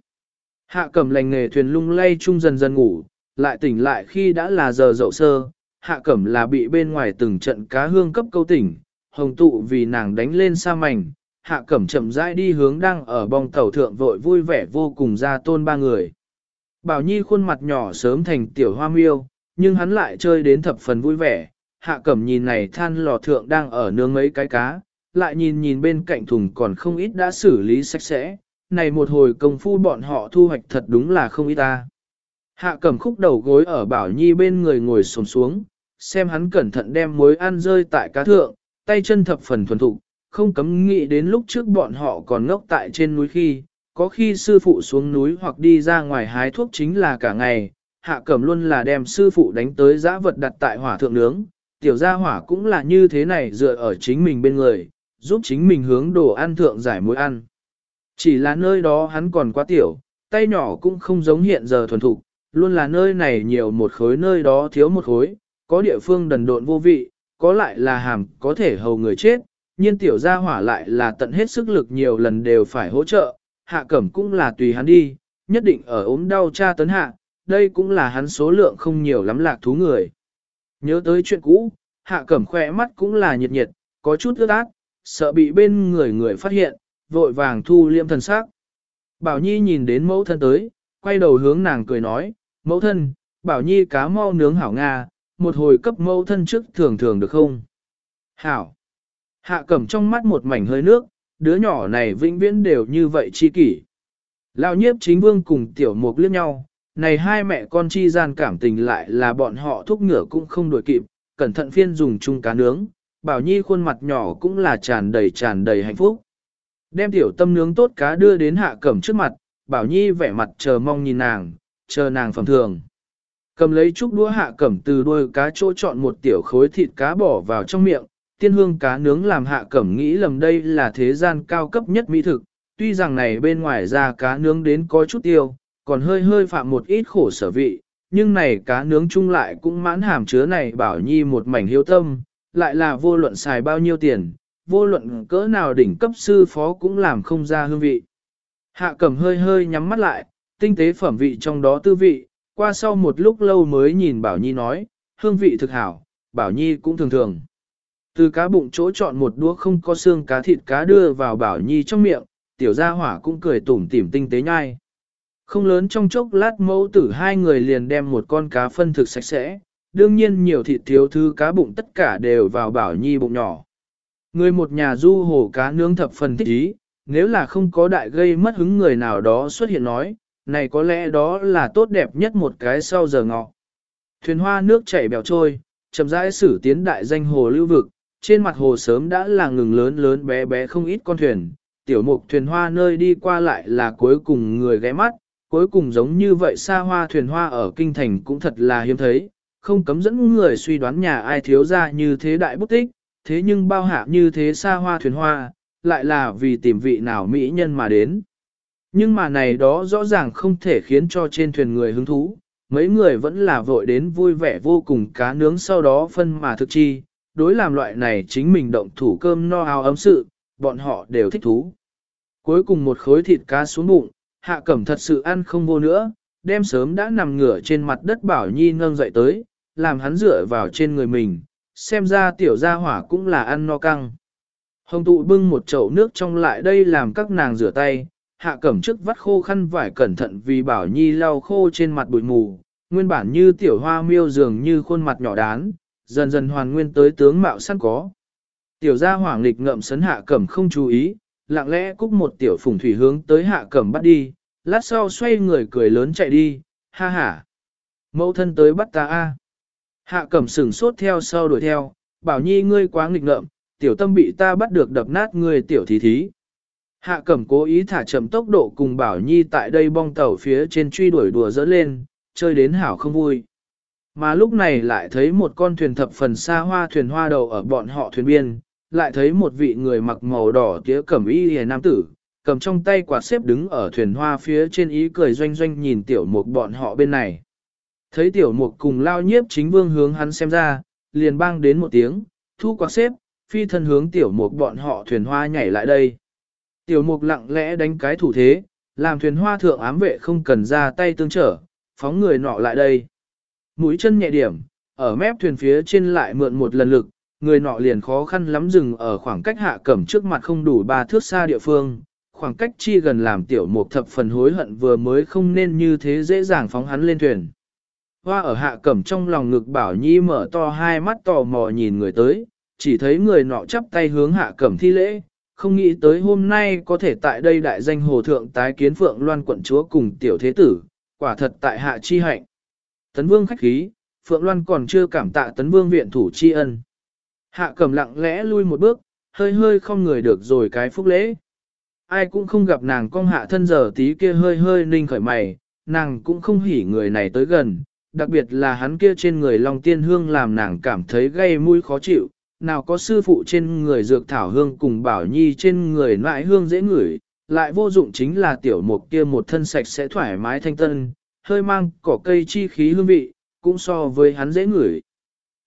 Hạ cẩm lành nghề thuyền lung lay chung dần dần ngủ, lại tỉnh lại khi đã là giờ dậu sơ, hạ cẩm là bị bên ngoài từng trận cá hương cấp câu tỉnh, hồng tụ vì nàng đánh lên xa mảnh, hạ cẩm chậm rãi đi hướng đang ở bong tàu thượng vội vui vẻ vô cùng ra tôn ba người. Bảo Nhi khuôn mặt nhỏ sớm thành tiểu hoa miêu, nhưng hắn lại chơi đến thập phần vui vẻ, hạ cẩm nhìn này than lò thượng đang ở nướng mấy cái cá, lại nhìn nhìn bên cạnh thùng còn không ít đã xử lý sạch sẽ, này một hồi công phu bọn họ thu hoạch thật đúng là không ít ta. Hạ cẩm khúc đầu gối ở Bảo Nhi bên người ngồi xổm xuống, xem hắn cẩn thận đem muối ăn rơi tại cá thượng, tay chân thập phần thuần thục, không cấm nghĩ đến lúc trước bọn họ còn ngốc tại trên núi khi, có khi sư phụ xuống núi hoặc đi ra ngoài hái thuốc chính là cả ngày, hạ cẩm luôn là đem sư phụ đánh tới giã vật đặt tại hỏa thượng nướng, tiểu gia hỏa cũng là như thế này dựa ở chính mình bên người, giúp chính mình hướng đồ ăn thượng giải muối ăn. Chỉ là nơi đó hắn còn quá tiểu, tay nhỏ cũng không giống hiện giờ thuần thục, luôn là nơi này nhiều một khối nơi đó thiếu một khối, có địa phương đần độn vô vị, có lại là hàm có thể hầu người chết, nhiên tiểu gia hỏa lại là tận hết sức lực nhiều lần đều phải hỗ trợ, hạ cẩm cũng là tùy hắn đi, nhất định ở ốm đau cha tấn hạ, đây cũng là hắn số lượng không nhiều lắm lạc thú người. Nhớ tới chuyện cũ, hạ cẩm khỏe mắt cũng là nhiệt nhiệt, có chút ướt át, sợ bị bên người người phát hiện, vội vàng thu liêm thần sắc. Bảo Nhi nhìn đến mẫu thân tới, quay đầu hướng nàng cười nói, mẫu thân, Bảo Nhi cá mau nướng hảo Nga, một hồi cấp mẫu thân trước thường thường được không? Hảo. Hạ cẩm trong mắt một mảnh hơi nước, đứa nhỏ này vĩnh viễn đều như vậy chi kỷ. Lão nhiếp chính vương cùng tiểu mục liếc nhau, này hai mẹ con chi gian cảm tình lại là bọn họ thúc ngửa cũng không đổi kịp, cẩn thận phiên dùng chung cá nướng, bảo nhi khuôn mặt nhỏ cũng là tràn đầy tràn đầy hạnh phúc. Đem tiểu tâm nướng tốt cá đưa đến hạ cẩm trước mặt, bảo nhi vẻ mặt chờ mong nhìn nàng, chờ nàng phẩm thường. Cầm lấy chút đũa hạ cẩm từ đuôi cá chỗ chọn một tiểu khối thịt cá bỏ vào trong miệng, tiên hương cá nướng làm hạ cẩm nghĩ lầm đây là thế gian cao cấp nhất mỹ thực, tuy rằng này bên ngoài ra cá nướng đến có chút tiêu, còn hơi hơi phạm một ít khổ sở vị, nhưng này cá nướng chung lại cũng mãn hàm chứa này bảo nhi một mảnh hiếu tâm, lại là vô luận xài bao nhiêu tiền, vô luận cỡ nào đỉnh cấp sư phó cũng làm không ra hương vị. Hạ cẩm hơi hơi nhắm mắt lại, tinh tế phẩm vị trong đó tư vị, qua sau một lúc lâu mới nhìn Bảo Nhi nói, hương vị thực hảo, Bảo Nhi cũng thường thường. Từ cá bụng chỗ chọn một đũa không có xương cá thịt cá đưa vào Bảo Nhi trong miệng, tiểu gia hỏa cũng cười tủm tỉm tinh tế nhai. Không lớn trong chốc lát mẫu tử hai người liền đem một con cá phân thực sạch sẽ, đương nhiên nhiều thịt thiếu thứ cá bụng tất cả đều vào Bảo Nhi bụng nhỏ. Người một nhà du hồ cá nướng thập phần thích ý, nếu là không có đại gây mất hứng người nào đó xuất hiện nói, này có lẽ đó là tốt đẹp nhất một cái sau giờ ngọ. Thuyền hoa nước chảy bèo trôi, chậm rãi xử tiến đại danh hồ lưu vực, trên mặt hồ sớm đã là ngừng lớn lớn bé bé không ít con thuyền, tiểu mục thuyền hoa nơi đi qua lại là cuối cùng người ghé mắt, cuối cùng giống như vậy xa hoa thuyền hoa ở kinh thành cũng thật là hiếm thấy, không cấm dẫn người suy đoán nhà ai thiếu ra như thế đại bút tích, thế nhưng bao hạ như thế xa hoa thuyền hoa, lại là vì tìm vị nào mỹ nhân mà đến. Nhưng mà này đó rõ ràng không thể khiến cho trên thuyền người hứng thú, mấy người vẫn là vội đến vui vẻ vô cùng cá nướng sau đó phân mà thực chi, đối làm loại này chính mình động thủ cơm no áo ấm sự, bọn họ đều thích thú. Cuối cùng một khối thịt cá xuống bụng, hạ cẩm thật sự ăn không vô nữa, đem sớm đã nằm ngửa trên mặt đất bảo nhi nâng dậy tới, làm hắn dựa vào trên người mình, xem ra tiểu gia hỏa cũng là ăn no căng. Hồng tụ bưng một chậu nước trong lại đây làm các nàng rửa tay, hạ cẩm trước vắt khô khăn vải cẩn thận vì bảo nhi lau khô trên mặt bụi mù, nguyên bản như tiểu hoa miêu dường như khuôn mặt nhỏ đán, dần dần hoàn nguyên tới tướng mạo sẵn có. Tiểu gia hoàng lịch ngậm sấn hạ cẩm không chú ý, lặng lẽ cúc một tiểu phùng thủy hướng tới hạ cẩm bắt đi, lát sau xoay người cười lớn chạy đi, ha ha. Mẫu thân tới bắt ta a. Hạ cẩm sửng sốt theo sau đuổi theo, bảo nhi ngươi quá nghịch ngợm, tiểu tâm bị ta bắt được đập nát ngươi tiểu thí thí. Hạ cẩm cố ý thả chậm tốc độ cùng bảo nhi tại đây bong tàu phía trên truy đuổi đùa dỡ lên, chơi đến hảo không vui. Mà lúc này lại thấy một con thuyền thập phần xa hoa thuyền hoa đầu ở bọn họ thuyền biên, lại thấy một vị người mặc màu đỏ tía cẩm y hề nam tử, cầm trong tay quạt xếp đứng ở thuyền hoa phía trên ý cười doanh doanh nhìn tiểu mục bọn họ bên này. Thấy tiểu mục cùng lao nhiếp chính vương hướng hắn xem ra, liền bang đến một tiếng, thu quạt xếp, phi thân hướng tiểu mục bọn họ thuyền hoa nhảy lại đây. Tiểu mục lặng lẽ đánh cái thủ thế, làm thuyền hoa thượng ám vệ không cần ra tay tương trở, phóng người nọ lại đây. Mũi chân nhẹ điểm, ở mép thuyền phía trên lại mượn một lần lực, người nọ liền khó khăn lắm dừng ở khoảng cách hạ cẩm trước mặt không đủ ba thước xa địa phương, khoảng cách chi gần làm tiểu mục thập phần hối hận vừa mới không nên như thế dễ dàng phóng hắn lên thuyền. Hoa ở hạ cẩm trong lòng ngực bảo nhi mở to hai mắt tò mò nhìn người tới, chỉ thấy người nọ chắp tay hướng hạ cẩm thi lễ, không nghĩ tới hôm nay có thể tại đây đại danh hồ thượng tái kiến phượng loan quận chúa cùng tiểu thế tử, quả thật tại hạ chi hạnh. Tấn vương khách khí, phượng loan còn chưa cảm tạ tấn vương viện thủ tri ân. Hạ cầm lặng lẽ lui một bước, hơi hơi không người được rồi cái phúc lễ. Ai cũng không gặp nàng cong hạ thân giờ tí kia hơi hơi ninh khởi mày, nàng cũng không hỉ người này tới gần, đặc biệt là hắn kia trên người Long Tiên Hương làm nàng cảm thấy gây mũi khó chịu, nào có sư phụ trên người dược thảo hương cùng bảo nhi trên người nại hương dễ ngửi, lại vô dụng chính là tiểu mục kia một thân sạch sẽ thoải mái thanh tân, hơi mang cỏ cây chi khí hương vị, cũng so với hắn dễ ngửi.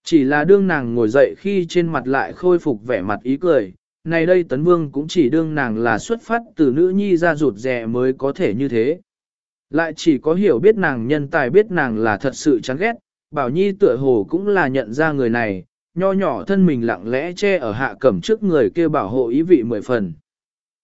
Chỉ là đương nàng ngồi dậy khi trên mặt lại khôi phục vẻ mặt ý cười, này đây tấn vương cũng chỉ đương nàng là xuất phát từ nữ nhi ra rụt rè mới có thể như thế. Lại chỉ có hiểu biết nàng nhân tài biết nàng là thật sự chán ghét, bảo nhi tựa hồ cũng là nhận ra người này, nho nhỏ thân mình lặng lẽ che ở hạ cẩm trước người kia bảo hộ ý vị mười phần.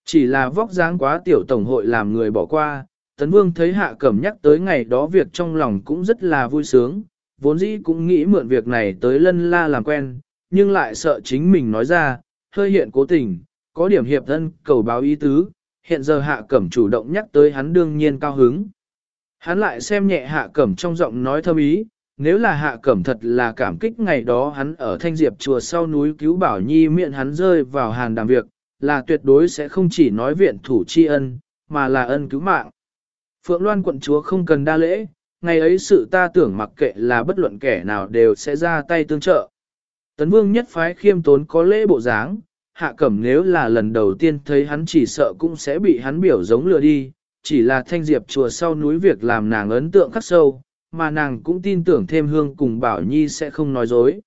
Chỉ là vóc dáng quá tiểu tổng hội làm người bỏ qua, tấn vương thấy hạ cẩm nhắc tới ngày đó việc trong lòng cũng rất là vui sướng, vốn dĩ cũng nghĩ mượn việc này tới lân la làm quen, nhưng lại sợ chính mình nói ra, hơi hiện cố tình, có điểm hiệp thân cầu báo ý tứ, hiện giờ hạ cẩm chủ động nhắc tới hắn đương nhiên cao hứng. Hắn lại xem nhẹ hạ cẩm trong giọng nói thâm ý, nếu là hạ cẩm thật là cảm kích ngày đó hắn ở thanh diệp chùa sau núi cứu bảo nhi miệng hắn rơi vào hàn đàm việc, là tuyệt đối sẽ không chỉ nói viện thủ tri ân, mà là ân cứu mạng. Phượng Loan quận chúa không cần đa lễ, ngày ấy sự ta tưởng mặc kệ là bất luận kẻ nào đều sẽ ra tay tương trợ. Tấn vương nhất phái khiêm tốn có lễ bộ dáng, hạ cẩm nếu là lần đầu tiên thấy hắn chỉ sợ cũng sẽ bị hắn biểu giống lừa đi, chỉ là thanh diệp chùa sau núi việc làm nàng ấn tượng khắc sâu, mà nàng cũng tin tưởng thêm hương cùng bảo nhi sẽ không nói dối.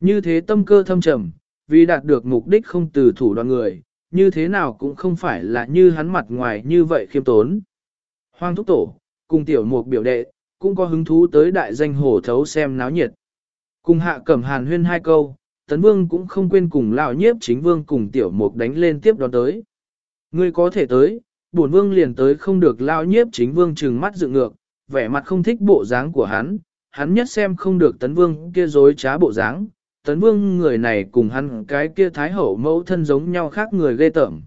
Như thế tâm cơ thâm trầm, vì đạt được mục đích không từ thủ đoàn người, như thế nào cũng không phải là như hắn mặt ngoài như vậy khiêm tốn. Hoang thúc tổ, cùng tiểu mục biểu đệ, cũng có hứng thú tới đại danh hồ thấu xem náo nhiệt. Cùng hạ cẩm hàn huyên hai câu, tấn vương cũng không quên cùng lão nhiếp chính vương cùng tiểu mục đánh lên tiếp đón tới. Ngươi có thể tới, bổn vương liền tới không được lão nhiếp chính vương trừng mắt dựng ngược, vẻ mặt không thích bộ dáng của hắn, hắn nhất xem không được tấn vương kia dối trá bộ dáng, tấn vương người này cùng hắn cái kia thái hậu mẫu thân giống nhau khác người ghê tởm.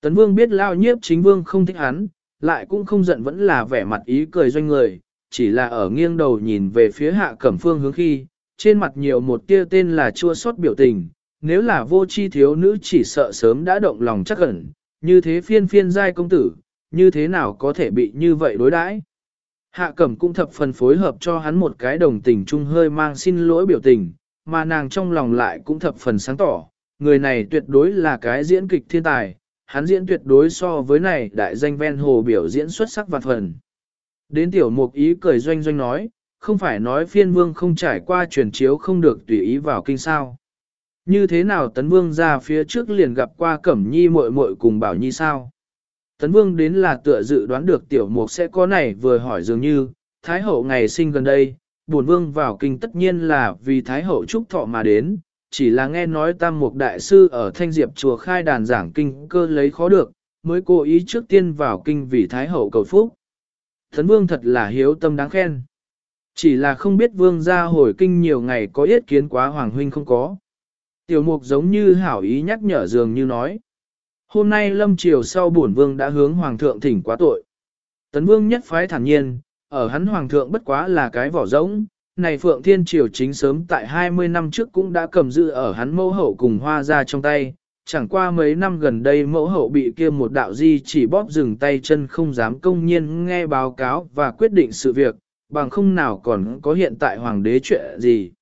Tấn vương biết lao nhiếp chính vương không thích hắn, lại cũng không giận vẫn là vẻ mặt ý cười doanh người, chỉ là ở nghiêng đầu nhìn về phía hạ cẩm phương hướng khi, trên mặt nhiều một tia tên là chua xót biểu tình, nếu là vô chi thiếu nữ chỉ sợ sớm đã động lòng chắc ẩn, như thế phiên phiên giai công tử, như thế nào có thể bị như vậy đối đãi? Hạ cẩm cũng thập phần phối hợp cho hắn một cái đồng tình chung hơi mang xin lỗi biểu tình, mà nàng trong lòng lại cũng thập phần sáng tỏ, người này tuyệt đối là cái diễn kịch thiên tài, hắn diễn tuyệt đối so với này đại danh ven hồ biểu diễn xuất sắc vạn phần. Đến tiểu mục ý cười doanh doanh nói, không phải nói phiên vương không trải qua truyền chiếu không được tùy ý vào kinh sao. Như thế nào tấn vương ra phía trước liền gặp qua cẩm nhi muội muội cùng bảo nhi sao? Tấn vương đến là tựa dự đoán được tiểu mục sẽ có này vừa hỏi dường như, thái hậu ngày sinh gần đây, buồn vương vào kinh tất nhiên là vì thái hậu trúc thọ mà đến, chỉ là nghe nói tam mục đại sư ở thanh diệp chùa khai đàn giảng kinh cơ lấy khó được, mới cố ý trước tiên vào kinh vì thái hậu cầu phúc. Tấn vương thật là hiếu tâm đáng khen. Chỉ là không biết vương gia hồi kinh nhiều ngày có yết kiến quá hoàng huynh không có. Tiểu mục giống như hảo ý nhắc nhở dường như nói. Hôm nay lâm triều sau bổn vương đã hướng hoàng thượng thỉnh quá tội. Tấn vương nhất phái thản nhiên, ở hắn hoàng thượng bất quá là cái vỏ rỗng, này phượng thiên triều chính sớm tại 20 năm trước cũng đã cầm giữ ở hắn mẫu hậu cùng hoa ra trong tay. Chẳng qua mấy năm gần đây mẫu hậu bị kia một đạo di chỉ bóp dừng tay chân không dám công nhiên nghe báo cáo và quyết định sự việc, bằng không nào còn có hiện tại hoàng đế chuyện gì.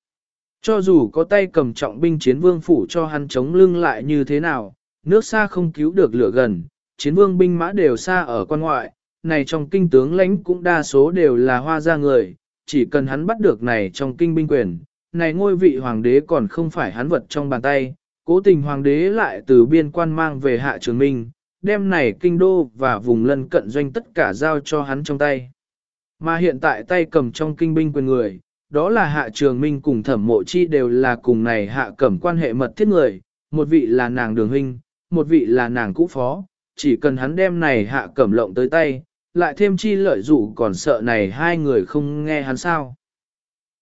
Cho dù có tay cầm trọng binh chiến vương phủ cho hắn chống lưng lại như thế nào, nước xa không cứu được lửa gần, chiến vương binh mã đều xa ở quan ngoại, này trong kinh tướng lãnh cũng đa số đều là hoa gia người, chỉ cần hắn bắt được này trong kinh binh quyền, này ngôi vị hoàng đế còn không phải hắn vật trong bàn tay, cố tình hoàng đế lại từ biên quan mang về hạ trường minh, đem này kinh đô và vùng lân cận doanh tất cả giao cho hắn trong tay. Mà hiện tại tay cầm trong kinh binh quyền người, đó là hạ trường minh cùng thẩm mộ chi đều là cùng này hạ cẩm quan hệ mật thiết người, một vị là nàng đường huynh, một vị là nàng cũ phó, chỉ cần hắn đem này hạ cẩm lộng tới tay, lại thêm chi lợi dụ còn sợ này hai người không nghe hắn sao.